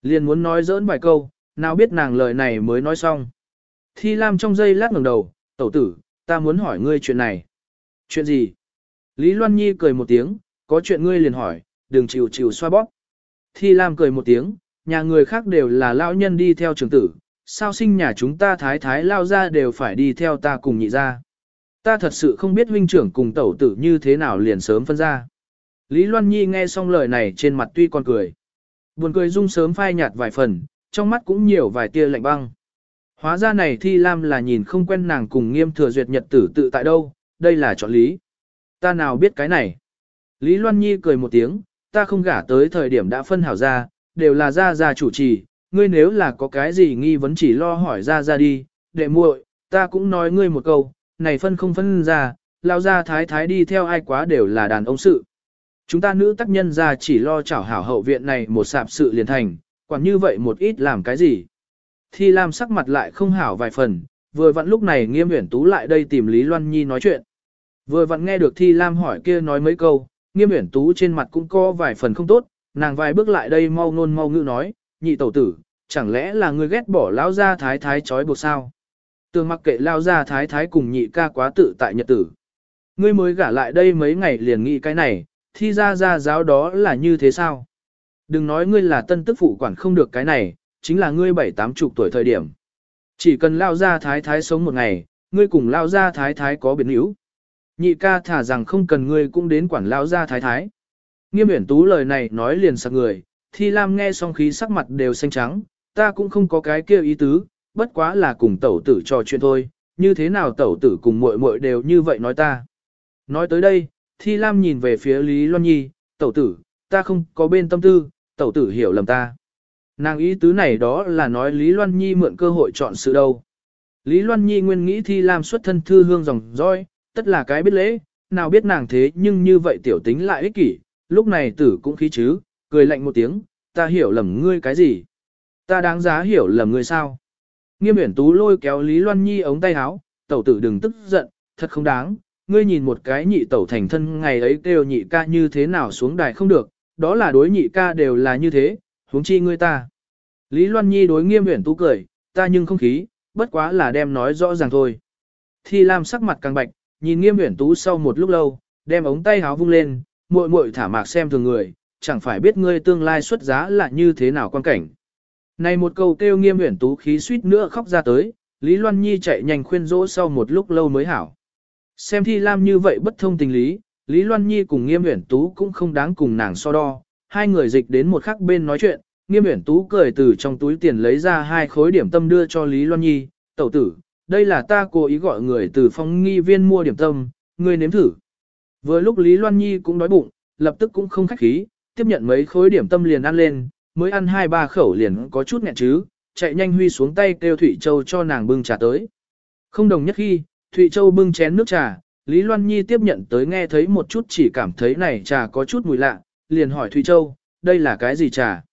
S1: Liền muốn nói giỡn vài câu, nào biết nàng lời này mới nói xong. Thi Lam trong giây lát ngẩng đầu, tẩu tử, ta muốn hỏi ngươi chuyện này. Chuyện gì? Lý Loan Nhi cười một tiếng, có chuyện ngươi liền hỏi, đừng chịu chịu xoa bóp. Thi Lam cười một tiếng, nhà người khác đều là lão nhân đi theo trường tử, sao sinh nhà chúng ta thái thái lao ra đều phải đi theo ta cùng nhị ra. Ta thật sự không biết huynh trưởng cùng tẩu tử như thế nào liền sớm phân ra. Lý Loan Nhi nghe xong lời này trên mặt tuy còn cười. Buồn cười dung sớm phai nhạt vài phần, trong mắt cũng nhiều vài tia lạnh băng. Hóa ra này Thi Lam là nhìn không quen nàng cùng nghiêm thừa duyệt nhật tử tự tại đâu, đây là chọn lý. Ta nào biết cái này. Lý Loan Nhi cười một tiếng, ta không gả tới thời điểm đã phân hảo ra, đều là ra ra chủ trì, ngươi nếu là có cái gì nghi vấn chỉ lo hỏi ra ra đi, đệ muội, ta cũng nói ngươi một câu, này phân không phân ra, lao ra thái thái đi theo ai quá đều là đàn ông sự. Chúng ta nữ tác nhân ra chỉ lo chảo hảo hậu viện này một sạp sự liền thành, còn như vậy một ít làm cái gì. Thi Lam sắc mặt lại không hảo vài phần, vừa vặn lúc này nghiêm uyển tú lại đây tìm Lý Loan Nhi nói chuyện. Vừa vặn nghe được Thi Lam hỏi kia nói mấy câu, nghiêm uyển tú trên mặt cũng có vài phần không tốt, nàng vài bước lại đây mau nôn mau ngữ nói, nhị tẩu tử, chẳng lẽ là người ghét bỏ lão gia thái thái chói buộc sao? Tường mặc kệ lao gia thái thái cùng nhị ca quá tự tại nhật tử. Ngươi mới gả lại đây mấy ngày liền nghĩ cái này, thi ra ra giáo đó là như thế sao? Đừng nói ngươi là tân tức phụ quản không được cái này, chính là ngươi bảy tám chục tuổi thời điểm. Chỉ cần lao gia thái thái sống một ngày, ngươi cùng lao gia thái thái có biến hữu Nhị ca thả rằng không cần ngươi cũng đến quản lao gia thái thái. Nghiêm uyển tú lời này nói liền sặc người, thi lam nghe xong khí sắc mặt đều xanh trắng, ta cũng không có cái kia ý tứ, bất quá là cùng tẩu tử trò chuyện thôi, như thế nào tẩu tử cùng muội muội đều như vậy nói ta. Nói tới đây, thi lam nhìn về phía Lý Loan Nhi, tẩu tử, ta không có bên tâm tư, tẩu tử hiểu lầm ta. Nàng ý tứ này đó là nói Lý Loan Nhi mượn cơ hội chọn sự đâu. Lý Loan Nhi nguyên nghĩ thi lam xuất thân thư hương dòng dõi, tất là cái biết lễ, nào biết nàng thế nhưng như vậy tiểu tính lại ích kỷ, lúc này tử cũng khí chứ, cười lạnh một tiếng, ta hiểu lầm ngươi cái gì? Ta đáng giá hiểu lầm ngươi sao? Nghiêm uyển tú lôi kéo Lý Loan Nhi ống tay áo, tẩu tử đừng tức giận, thật không đáng, ngươi nhìn một cái nhị tẩu thành thân ngày ấy kêu nhị ca như thế nào xuống đài không được, đó là đối nhị ca đều là như thế, huống chi ngươi ta. Lý Loan Nhi đối nghiêm uyển tú cười, ta nhưng không khí, bất quá là đem nói rõ ràng thôi. Thi Lam sắc mặt càng bạch, nhìn nghiêm uyển tú sau một lúc lâu, đem ống tay áo vung lên, muội muội thả mạc xem thường người, chẳng phải biết ngươi tương lai xuất giá là như thế nào quan cảnh. Này một câu kêu nghiêm uyển tú khí suýt nữa khóc ra tới, Lý Loan Nhi chạy nhanh khuyên dỗ sau một lúc lâu mới hảo. Xem thi lam như vậy bất thông tình lý, Lý Loan Nhi cùng nghiêm uyển tú cũng không đáng cùng nàng so đo, hai người dịch đến một khắc bên nói chuyện, nghiêm uyển tú cười từ trong túi tiền lấy ra hai khối điểm tâm đưa cho Lý Loan Nhi, tẩu tử, đây là ta cố ý gọi người từ phong nghi viên mua điểm tâm, ngươi nếm thử. Vừa lúc Lý Loan Nhi cũng đói bụng, lập tức cũng không khách khí, tiếp nhận mấy khối điểm tâm liền ăn lên, mới ăn hai ba khẩu liền có chút nghẹn chứ, chạy nhanh huy xuống tay kêu Thụy Châu cho nàng bưng trà tới. Không đồng nhất khi, Thụy Châu bưng chén nước trà, Lý Loan Nhi tiếp nhận tới nghe thấy một chút chỉ cảm thấy này trà có chút mùi lạ, liền hỏi Thụy Châu, đây là cái gì trà?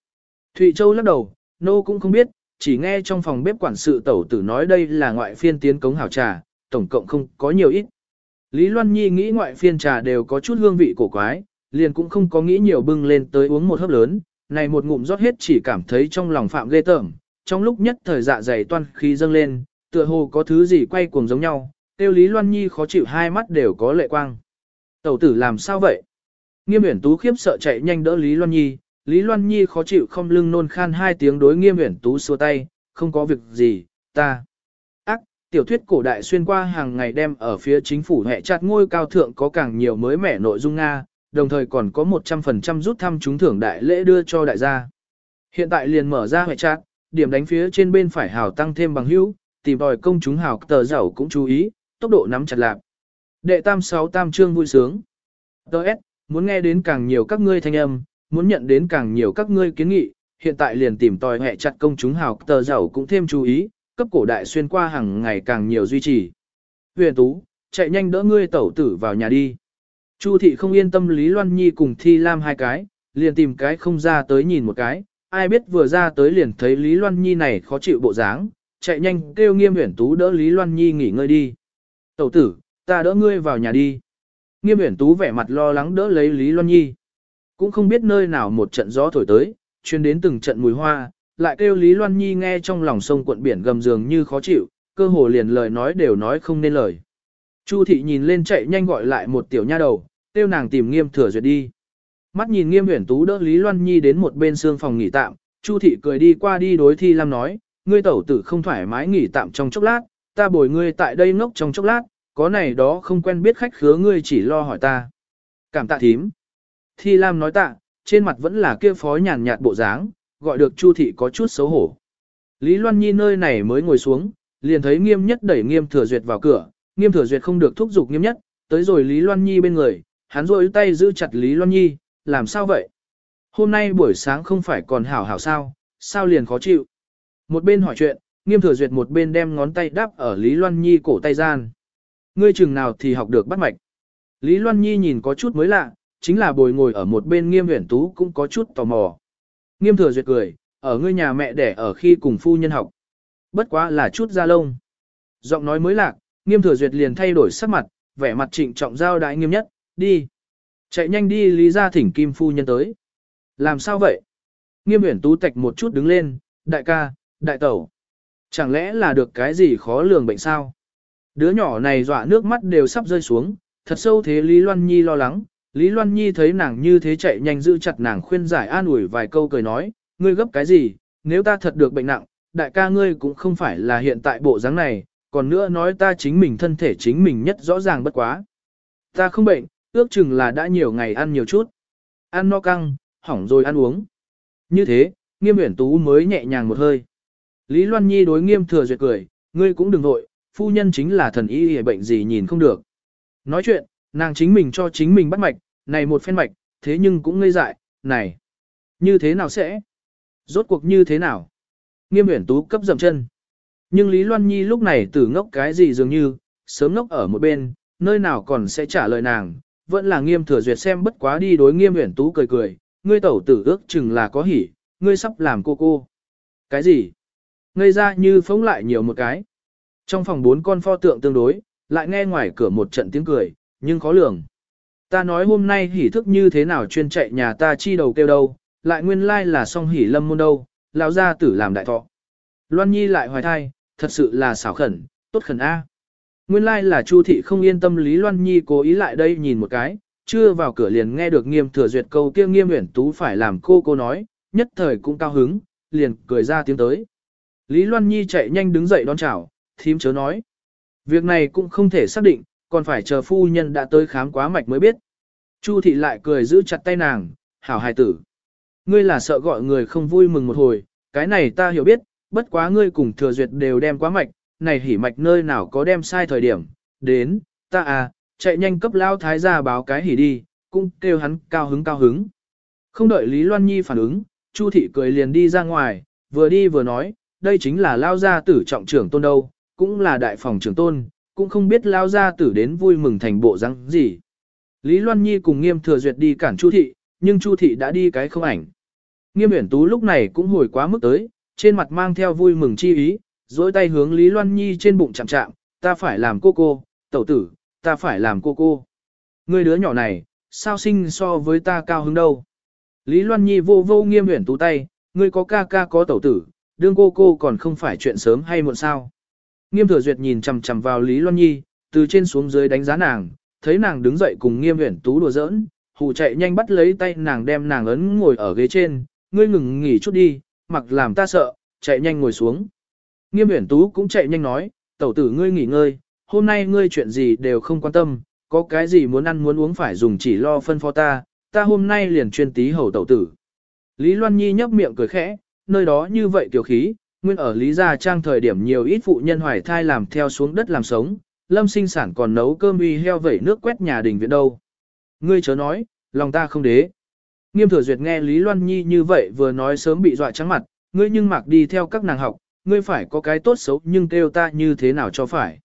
S1: Thụy Châu lắc đầu, nô cũng không biết, chỉ nghe trong phòng bếp quản sự tẩu tử nói đây là ngoại phiên tiến cống hảo trà, tổng cộng không có nhiều ít. Lý Loan Nhi nghĩ ngoại phiên trà đều có chút hương vị cổ quái, liền cũng không có nghĩ nhiều bưng lên tới uống một hớp lớn, này một ngụm rót hết chỉ cảm thấy trong lòng phạm ghê tởm, trong lúc nhất thời dạ dày toan khí dâng lên, tựa hồ có thứ gì quay cuồng giống nhau, tiêu Lý Loan Nhi khó chịu hai mắt đều có lệ quang. Tẩu tử làm sao vậy? Nghiêm uyển tú khiếp sợ chạy nhanh đỡ Lý Loan Nhi, Lý Loan Nhi khó chịu không lưng nôn khan hai tiếng đối nghiêm uyển tú xua tay, không có việc gì, ta. Ác, tiểu thuyết cổ đại xuyên qua hàng ngày đem ở phía chính phủ hệ chặt ngôi cao thượng có càng nhiều mới mẻ nội dung Nga, đồng thời còn có 100% rút thăm trúng thưởng đại lễ đưa cho đại gia. Hiện tại liền mở ra hệ trạng, điểm đánh phía trên bên phải hào tăng thêm bằng hữu, tìm đòi công chúng hào tờ giàu cũng chú ý, tốc độ nắm chặt lạc. Đệ tam sáu tam trương vui sướng. Đợt, muốn nghe đến càng nhiều các ngươi thanh âm, muốn nhận đến càng nhiều các ngươi kiến nghị, hiện tại liền tìm tòi hệ chặt công chúng hào tờ giàu cũng thêm chú ý, cấp cổ đại xuyên qua hàng ngày càng nhiều duy trì. Huyền Tú, chạy nhanh đỡ ngươi tẩu tử vào nhà đi. Chu thị không yên tâm Lý Loan Nhi cùng Thi Lam hai cái, liền tìm cái không ra tới nhìn một cái, ai biết vừa ra tới liền thấy Lý Loan Nhi này khó chịu bộ dáng, chạy nhanh kêu nghiêm uyển tú đỡ Lý Loan Nhi nghỉ ngơi đi. Tẩu tử, ta đỡ ngươi vào nhà đi. Nghiêm uyển tú vẻ mặt lo lắng đỡ lấy Lý Loan Nhi. Cũng không biết nơi nào một trận gió thổi tới, chuyên đến từng trận mùi hoa, lại kêu Lý Loan Nhi nghe trong lòng sông cuộn biển gầm giường như khó chịu, cơ hồ liền lời nói đều nói không nên lời. Chu thị nhìn lên chạy nhanh gọi lại một tiểu nha đầu, kêu nàng tìm nghiêm thừa duyệt đi. Mắt nhìn nghiêm uyển tú đỡ Lý Loan Nhi đến một bên xương phòng nghỉ tạm, Chu thị cười đi qua đi đối thi lam nói, ngươi tẩu tử không thoải mái nghỉ tạm trong chốc lát, ta bồi ngươi tại đây ngốc trong chốc lát, có này đó không quen biết khách khứa ngươi chỉ lo hỏi ta. Cảm tạ thím. Thi lam nói tạ, trên mặt vẫn là kia phó nhàn nhạt bộ dáng, gọi được Chu thị có chút xấu hổ. Lý Loan Nhi nơi này mới ngồi xuống, liền thấy nghiêm nhất đẩy nghiêm thừa duyệt vào cửa, nghiêm thừa duyệt không được thúc giục nghiêm nhất, tới rồi Lý Loan Nhi bên người, hắn rôi tay giữ chặt Lý Loan Nhi, làm sao vậy? Hôm nay buổi sáng không phải còn hảo hảo sao, sao liền khó chịu? Một bên hỏi chuyện, nghiêm thừa duyệt một bên đem ngón tay đắp ở Lý Loan Nhi cổ tay gian. Ngươi chừng nào thì học được bắt mạch. Lý Loan Nhi nhìn có chút mới lạ, chính là bồi ngồi ở một bên nghiêm huyển tú cũng có chút tò mò. Nghiêm thừa duyệt cười, ở ngươi nhà mẹ đẻ ở khi cùng phu nhân học. Bất quá là chút da lông. Giọng nói mới lạc, nghiêm thừa duyệt liền thay đổi sắc mặt, vẻ mặt trịnh trọng giao đại nghiêm nhất, đi. Chạy nhanh đi lý ra thỉnh kim phu nhân tới. Làm sao vậy? Nghiêm uyển tú tạch một chút đứng lên, đại ca, đại tẩu. Chẳng lẽ là được cái gì khó lường bệnh sao? Đứa nhỏ này dọa nước mắt đều sắp rơi xuống, thật sâu thế Lý Loan Nhi lo lắng. Lý Loan Nhi thấy nàng như thế chạy nhanh giữ chặt nàng khuyên giải an ủi vài câu cười nói, ngươi gấp cái gì, nếu ta thật được bệnh nặng, đại ca ngươi cũng không phải là hiện tại bộ dáng này, còn nữa nói ta chính mình thân thể chính mình nhất rõ ràng bất quá. Ta không bệnh, ước chừng là đã nhiều ngày ăn nhiều chút. Ăn no căng, hỏng rồi ăn uống. Như thế, nghiêm uyển tú mới nhẹ nhàng một hơi. Lý Loan Nhi đối nghiêm thừa duyệt cười, ngươi cũng đừng vội, phu nhân chính là thần y hề bệnh gì nhìn không được. Nói chuyện, nàng chính mình cho chính mình bắt mạch, này một phen mạch, thế nhưng cũng ngây dại, này. Như thế nào sẽ? Rốt cuộc như thế nào? Nghiêm uyển tú cấp dầm chân. Nhưng Lý Loan Nhi lúc này tử ngốc cái gì dường như, sớm ngốc ở một bên, nơi nào còn sẽ trả lời nàng, vẫn là nghiêm thừa duyệt xem bất quá đi đối nghiêm uyển tú cười cười, ngươi tẩu tử ước chừng là có hỉ, ngươi sắp làm cô cô. Cái gì? Ngây ra như phóng lại nhiều một cái. Trong phòng bốn con pho tượng tương đối, lại nghe ngoài cửa một trận tiếng cười, nhưng khó lường. Ta nói hôm nay hỉ thức như thế nào chuyên chạy nhà ta chi đầu kêu đâu, lại nguyên lai là song hỉ lâm môn đâu, lão gia tử làm đại thọ. Loan Nhi lại hoài thai, thật sự là xảo khẩn, tốt khẩn A. Nguyên lai like là Chu thị không yên tâm Lý Loan Nhi cố ý lại đây nhìn một cái, chưa vào cửa liền nghe được nghiêm thừa duyệt câu kia nghiêm uyển tú phải làm cô cô nói, nhất thời cũng cao hứng, liền cười ra tiếng tới. Lý Loan Nhi chạy nhanh đứng dậy đón chào, thím chớ nói. Việc này cũng không thể xác định, còn phải chờ phu nhân đã tới khám quá mạch mới biết. Chu thị lại cười giữ chặt tay nàng, hảo hài tử. Ngươi là sợ gọi người không vui mừng một hồi, cái này ta hiểu biết, bất quá ngươi cùng thừa duyệt đều đem quá mạch, này hỉ mạch nơi nào có đem sai thời điểm, đến, ta à, chạy nhanh cấp lao thái gia báo cái hỉ đi, cũng kêu hắn cao hứng cao hứng. Không đợi Lý Loan Nhi phản ứng, Chu thị cười liền đi ra ngoài, vừa đi vừa nói, đây chính là lao gia tử trọng trưởng tôn đâu, cũng là đại phòng trưởng tôn, cũng không biết lao gia tử đến vui mừng thành bộ răng gì. Lý Loan Nhi cùng Nghiêm Thừa Duyệt đi cản Chu thị, nhưng Chu thị đã đi cái không ảnh. Nghiêm Uyển Tú lúc này cũng hồi quá mức tới, trên mặt mang theo vui mừng chi ý, dối tay hướng Lý Loan Nhi trên bụng chạm chạm, ta phải làm cô cô, tẩu tử, ta phải làm cô cô. Người đứa nhỏ này, sao sinh so với ta cao hứng đâu. Lý Loan Nhi vô vô Nghiêm huyển Tú tay, ngươi có ca ca có tẩu tử, đương cô cô còn không phải chuyện sớm hay muộn sao. Nghiêm Thừa Duyệt nhìn chằm chằm vào Lý Loan Nhi, từ trên xuống dưới đánh giá nàng, thấy nàng đứng dậy cùng Nghiêm huyển Tú đùa giỡn, hù chạy nhanh bắt lấy tay nàng đem nàng ấn ngồi ở ghế trên, ngươi ngừng nghỉ chút đi, mặc làm ta sợ, chạy nhanh ngồi xuống. Nghiêm Uyển Tú cũng chạy nhanh nói, tẩu tử ngươi nghỉ ngơi, hôm nay ngươi chuyện gì đều không quan tâm, có cái gì muốn ăn muốn uống phải dùng chỉ lo phân phó ta, ta hôm nay liền chuyên tí hầu tẩu tử. Lý Loan Nhi nhấp miệng cười khẽ, nơi đó như vậy tiểu khí, nguyên ở Lý Gia Trang thời điểm nhiều ít phụ nhân hoài thai làm theo xuống đất làm sống, lâm sinh sản còn nấu cơm uy heo vẩy nước quét nhà đình viện đâu. Ngươi chớ nói, lòng ta không đế. Nghiêm thừa duyệt nghe Lý Loan Nhi như vậy vừa nói sớm bị dọa trắng mặt, ngươi nhưng mặc đi theo các nàng học, ngươi phải có cái tốt xấu nhưng kêu ta như thế nào cho phải.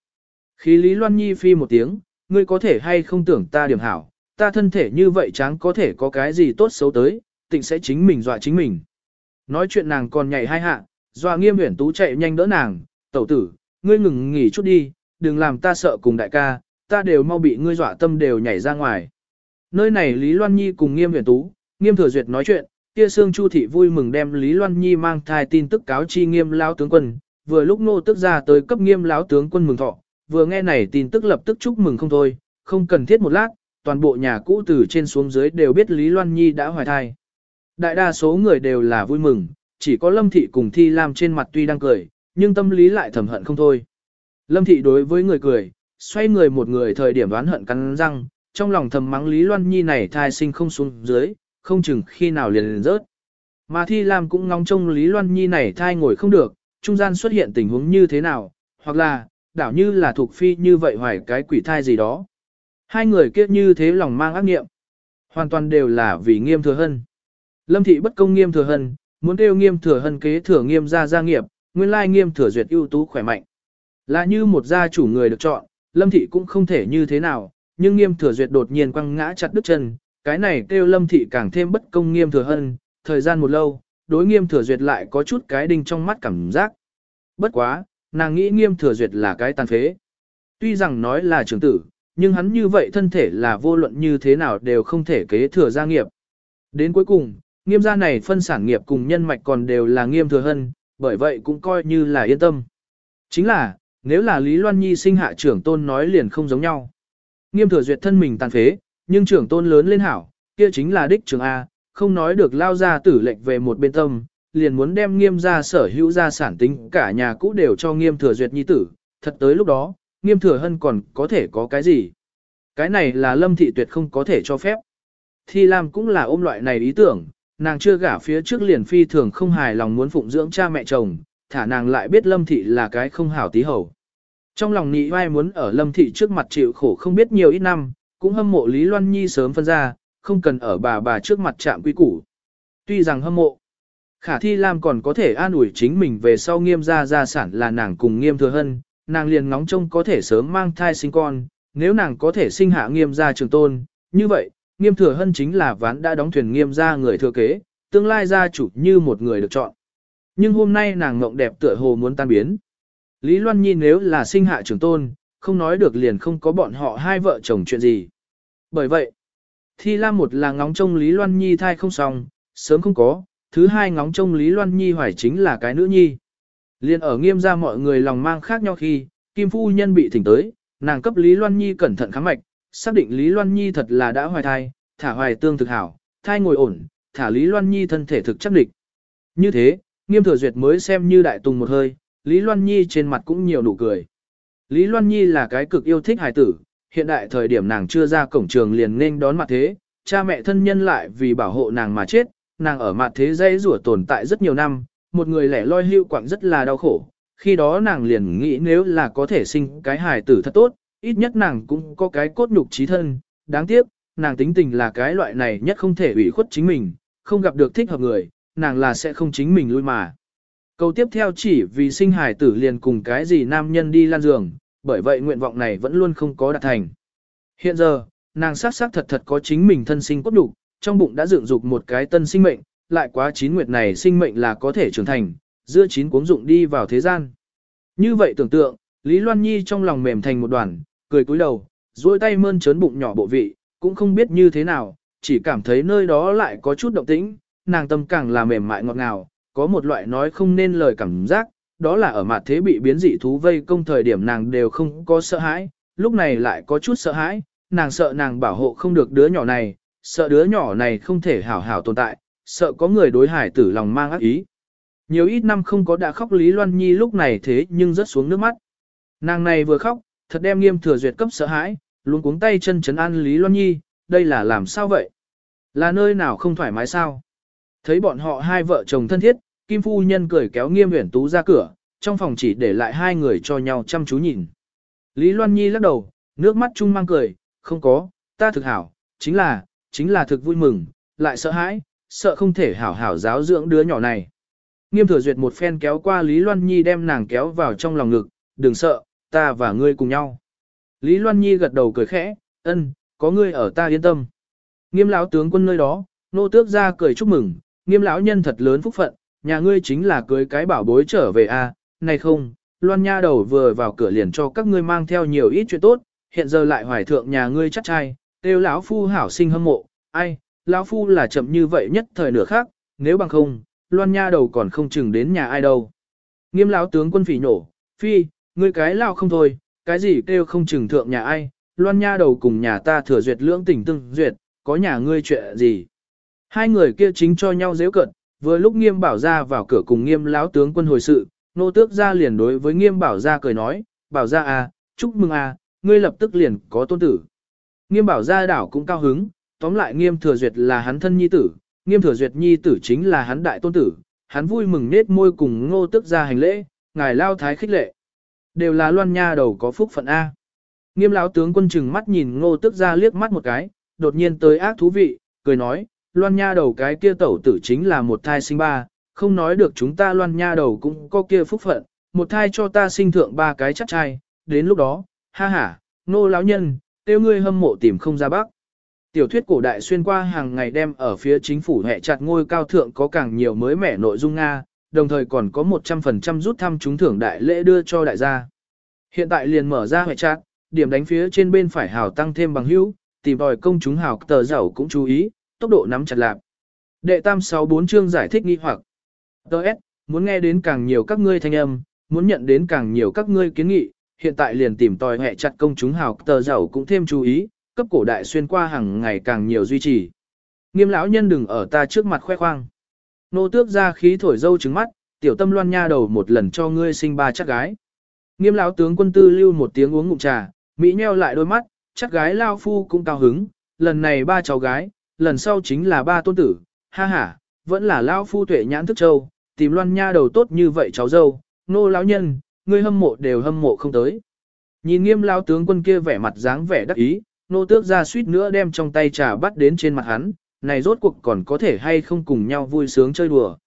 S1: Khi Lý Loan Nhi phi một tiếng, ngươi có thể hay không tưởng ta điểm hảo, ta thân thể như vậy tráng có thể có cái gì tốt xấu tới, tịnh sẽ chính mình dọa chính mình. Nói chuyện nàng còn nhảy hai hạ, dọa nghiêm huyển tú chạy nhanh đỡ nàng, tẩu tử, ngươi ngừng nghỉ chút đi, đừng làm ta sợ cùng đại ca, ta đều mau bị ngươi dọa tâm đều nhảy ra ngoài. Nơi này Lý Loan Nhi cùng nghiêm huyển tú, nghiêm thừa duyệt nói chuyện, kia xương chu thị vui mừng đem Lý Loan Nhi mang thai tin tức cáo chi nghiêm lão tướng quân, vừa lúc nô tức ra tới cấp nghiêm lão tướng quân mừng thọ, vừa nghe này tin tức lập tức chúc mừng không thôi, không cần thiết một lát, toàn bộ nhà cũ từ trên xuống dưới đều biết Lý Loan Nhi đã hoài thai. Đại đa số người đều là vui mừng, chỉ có Lâm Thị cùng Thi Lam trên mặt tuy đang cười, nhưng tâm lý lại thầm hận không thôi. Lâm Thị đối với người cười, xoay người một người thời điểm đoán hận cắn răng, trong lòng thầm mắng Lý Loan Nhi này thai sinh không xuống dưới, không chừng khi nào liền liền rớt. Mà Thi Lam cũng ngóng trông Lý Loan Nhi này thai ngồi không được, trung gian xuất hiện tình huống như thế nào, hoặc là, đảo như là thuộc phi như vậy hoài cái quỷ thai gì đó. Hai người kiếp như thế lòng mang ác nghiệm. Hoàn toàn đều là vì nghiêm thừa hân. Lâm thị bất công nghiêm thừa hân, muốn kêu nghiêm thừa hân kế thừa nghiêm gia gia nghiệp, nguyên lai nghiêm thừa duyệt ưu tú khỏe mạnh. Là như một gia chủ người được chọn, lâm thị cũng không thể như thế nào, nhưng nghiêm thừa duyệt đột nhiên quăng ngã chặt đứt chân, cái này kêu lâm thị càng thêm bất công nghiêm thừa hân, thời gian một lâu, đối nghiêm thừa duyệt lại có chút cái đinh trong mắt cảm giác. Bất quá, nàng nghĩ nghiêm thừa duyệt là cái tàn phế. Tuy rằng nói là trưởng tử, nhưng hắn như vậy thân thể là vô luận như thế nào đều không thể kế thừa gia nghiệp. Đến cuối cùng, nghiêm gia này phân sản nghiệp cùng nhân mạch còn đều là nghiêm thừa hân, bởi vậy cũng coi như là yên tâm. Chính là, nếu là Lý Loan Nhi sinh hạ trưởng tôn nói liền không giống nhau. Nghiêm thừa duyệt thân mình tàn phế, nhưng trưởng tôn lớn lên hảo, kia chính là đích trưởng A, không nói được lao ra tử lệnh về một bên tâm, liền muốn đem nghiêm gia sở hữu gia sản tính cả nhà cũ đều cho nghiêm thừa duyệt nhi tử, thật tới lúc đó, nghiêm thừa hân còn có thể có cái gì. Cái này là lâm thị tuyệt không có thể cho phép. Thi Lam cũng là ôm loại này ý tưởng, nàng chưa gả phía trước liền phi thường không hài lòng muốn phụng dưỡng cha mẹ chồng, thả nàng lại biết lâm thị là cái không hảo tí hầu. Trong lòng nghĩ vai muốn ở lâm thị trước mặt chịu khổ không biết nhiều ít năm, cũng hâm mộ Lý Loan Nhi sớm phân ra, không cần ở bà bà trước mặt chạm quy củ. Tuy rằng hâm mộ, khả thi Lam còn có thể an ủi chính mình về sau nghiêm gia gia sản là nàng cùng nghiêm thừa hân, nàng liền ngóng trông có thể sớm mang thai sinh con, nếu nàng có thể sinh hạ nghiêm gia trường tôn, như vậy, nghiêm thừa hân chính là ván đã đóng thuyền nghiêm gia người thừa kế, tương lai gia chủ như một người được chọn. Nhưng hôm nay nàng ngộng đẹp tựa hồ muốn tan biến. Lý Loan Nhi nếu là sinh hạ trường tôn, không nói được liền không có bọn họ hai vợ chồng chuyện gì. Bởi vậy, Thi Lam một là ngóng trông Lý Loan Nhi thai không xong, sớm không có, thứ hai ngóng trông Lý Loan Nhi hoài chính là cái nữ nhi. Liên ở nghiêm ra mọi người lòng mang khác nhau khi, Kim Phu Nhân bị thỉnh tới, nàng cấp Lý Loan Nhi cẩn thận khám mạch, xác định Lý Loan Nhi thật là đã hoài thai, thả hoài tương thực hảo, thai ngồi ổn, thả Lý Loan Nhi thân thể thực chắc địch. Như thế, nghiêm thừa duyệt mới xem như đại tùng một hơi, Lý Loan Nhi trên mặt cũng nhiều nụ cười. Lý Loan Nhi là cái cực yêu thích hài tử, hiện đại thời điểm nàng chưa ra cổng trường liền nên đón mặt thế, cha mẹ thân nhân lại vì bảo hộ nàng mà chết, nàng ở mặt thế dây rủa tồn tại rất nhiều năm, một người lẻ loi hưu quạng rất là đau khổ. Khi đó nàng liền nghĩ nếu là có thể sinh cái hài tử thật tốt, ít nhất nàng cũng có cái cốt nhục trí thân, đáng tiếc, nàng tính tình là cái loại này nhất không thể ủy khuất chính mình, không gặp được thích hợp người, nàng là sẽ không chính mình lui mà. Câu tiếp theo chỉ vì sinh hài tử liền cùng cái gì nam nhân đi lan giường, bởi vậy nguyện vọng này vẫn luôn không có đạt thành. Hiện giờ, nàng xác xác thật thật có chính mình thân sinh cốt đủ, trong bụng đã dựng dục một cái tân sinh mệnh, lại quá chín nguyệt này sinh mệnh là có thể trưởng thành, giữa chín cuống dụng đi vào thế gian. Như vậy tưởng tượng, Lý Loan Nhi trong lòng mềm thành một đoàn, cười cúi đầu, duỗi tay mơn trớn bụng nhỏ bộ vị, cũng không biết như thế nào, chỉ cảm thấy nơi đó lại có chút động tĩnh, nàng tâm càng là mềm mại ngọt ngào, có một loại nói không nên lời cảm giác, đó là ở mặt thế bị biến dị thú vây công thời điểm nàng đều không có sợ hãi, lúc này lại có chút sợ hãi, nàng sợ nàng bảo hộ không được đứa nhỏ này, sợ đứa nhỏ này không thể hảo hảo tồn tại, sợ có người đối hải tử lòng mang ác ý. Nhiều ít năm không có đã khóc Lý Loan Nhi lúc này thế nhưng rất xuống nước mắt. Nàng này vừa khóc, thật đem nghiêm thừa duyệt cấp sợ hãi, luôn cuống tay chân chấn an Lý Loan Nhi, đây là làm sao vậy? Là nơi nào không thoải mái sao? Thấy bọn họ hai vợ chồng thân thiết, Kim Phu Nhân cười kéo nghiêm uyển tú ra cửa, trong phòng chỉ để lại hai người cho nhau chăm chú nhìn. Lý Loan Nhi lắc đầu, nước mắt chung mang cười, không có, ta thực hảo, chính là, chính là thực vui mừng, lại sợ hãi, sợ không thể hảo hảo giáo dưỡng đứa nhỏ này. Nghiêm thừa duyệt một phen kéo qua Lý Loan Nhi đem nàng kéo vào trong lòng ngực, đừng sợ, ta và ngươi cùng nhau. Lý Loan Nhi gật đầu cười khẽ, ân, có ngươi ở ta yên tâm. Nghiêm lão tướng quân nơi đó, nô tước ra cười chúc mừng, nghiêm lão nhân thật lớn phúc phận, nhà ngươi chính là cưới cái bảo bối trở về a, à, này không, Loan Nha đầu vừa vào cửa liền cho các ngươi mang theo nhiều ít chuyện tốt, hiện giờ lại hoài thượng nhà ngươi chắc trai, tiêu lão phu hảo sinh hâm mộ, ai, lão phu là chậm như vậy nhất thời nửa khác, nếu bằng không, Loan Nha đầu còn không chừng đến nhà ai đâu. Nghiêm lão tướng quân phỉ nổ, phi, ngươi cái lao không thôi, cái gì kêu không chừng thượng nhà ai, Loan Nha đầu cùng nhà ta thừa duyệt lưỡng tình tương duyệt, có nhà ngươi chuyện gì. Hai người kia chính cho nhau dễ cận, vừa lúc nghiêm bảo ra vào cửa cùng nghiêm lão tướng quân hồi sự, nô tước ra liền đối với nghiêm bảo ra cười nói, bảo ra à, chúc mừng à, ngươi lập tức liền có tôn tử. Nghiêm bảo ra đảo cũng cao hứng, tóm lại nghiêm thừa duyệt là hắn thân nhi tử, nghiêm thừa duyệt nhi tử chính là hắn đại tôn tử, hắn vui mừng nết môi cùng ngô tước ra hành lễ, ngài lao thái khích lệ. Đều là loan nha đầu có phúc phận A. Nghiêm lão tướng quân chừng mắt nhìn ngô tước ra liếc mắt một cái, đột nhiên tới ác thú vị, cười nói, loan nha đầu cái kia tẩu tử chính là một thai sinh ba, không nói được chúng ta loan nha đầu cũng có kia phúc phận, một thai cho ta sinh thượng ba cái chắc trai, đến lúc đó, ha ha, nô lão nhân, tiêu ngươi hâm mộ tìm không ra bắc. Tiểu thuyết cổ đại xuyên qua hàng ngày đem ở phía chính phủ hệ chặt ngôi cao thượng có càng nhiều mới mẻ nội dung Nga, đồng thời còn có 100% rút thăm trúng thưởng đại lễ đưa cho đại gia. Hiện tại liền mở ra hệ chặt, điểm đánh phía trên bên phải hào tăng thêm bằng hữu, tìm đòi công chúng hào tờ giàu cũng chú ý, tốc độ nắm chặt lạc. Đệ tam 64 chương giải thích nghi hoặc. Đợt, muốn nghe đến càng nhiều các ngươi thanh âm, muốn nhận đến càng nhiều các ngươi kiến nghị, hiện tại liền tìm tòi hệ chặt công chúng hào tờ giàu cũng thêm chú ý, cấp cổ đại xuyên qua hàng ngày càng nhiều duy trì. Nghiêm lão nhân đừng ở ta trước mặt khoe khoang. Nô tước ra khí thổi dâu trứng mắt, tiểu tâm loan nha đầu một lần cho ngươi sinh ba chắc gái. Nghiêm lão tướng quân tư lưu một tiếng uống ngụm trà, mỹ nheo lại đôi mắt, chắc gái lao phu cũng cao hứng, lần này ba cháu gái, lần sau chính là ba tôn tử, ha ha, vẫn là lão phu tuệ nhãn thức châu, tìm loan nha đầu tốt như vậy cháu dâu, nô lão nhân, ngươi hâm mộ đều hâm mộ không tới. Nhìn nghiêm lao tướng quân kia vẻ mặt dáng vẻ đắc ý, nô tước ra suýt nữa đem trong tay trà bắt đến trên mặt hắn, này rốt cuộc còn có thể hay không cùng nhau vui sướng chơi đùa.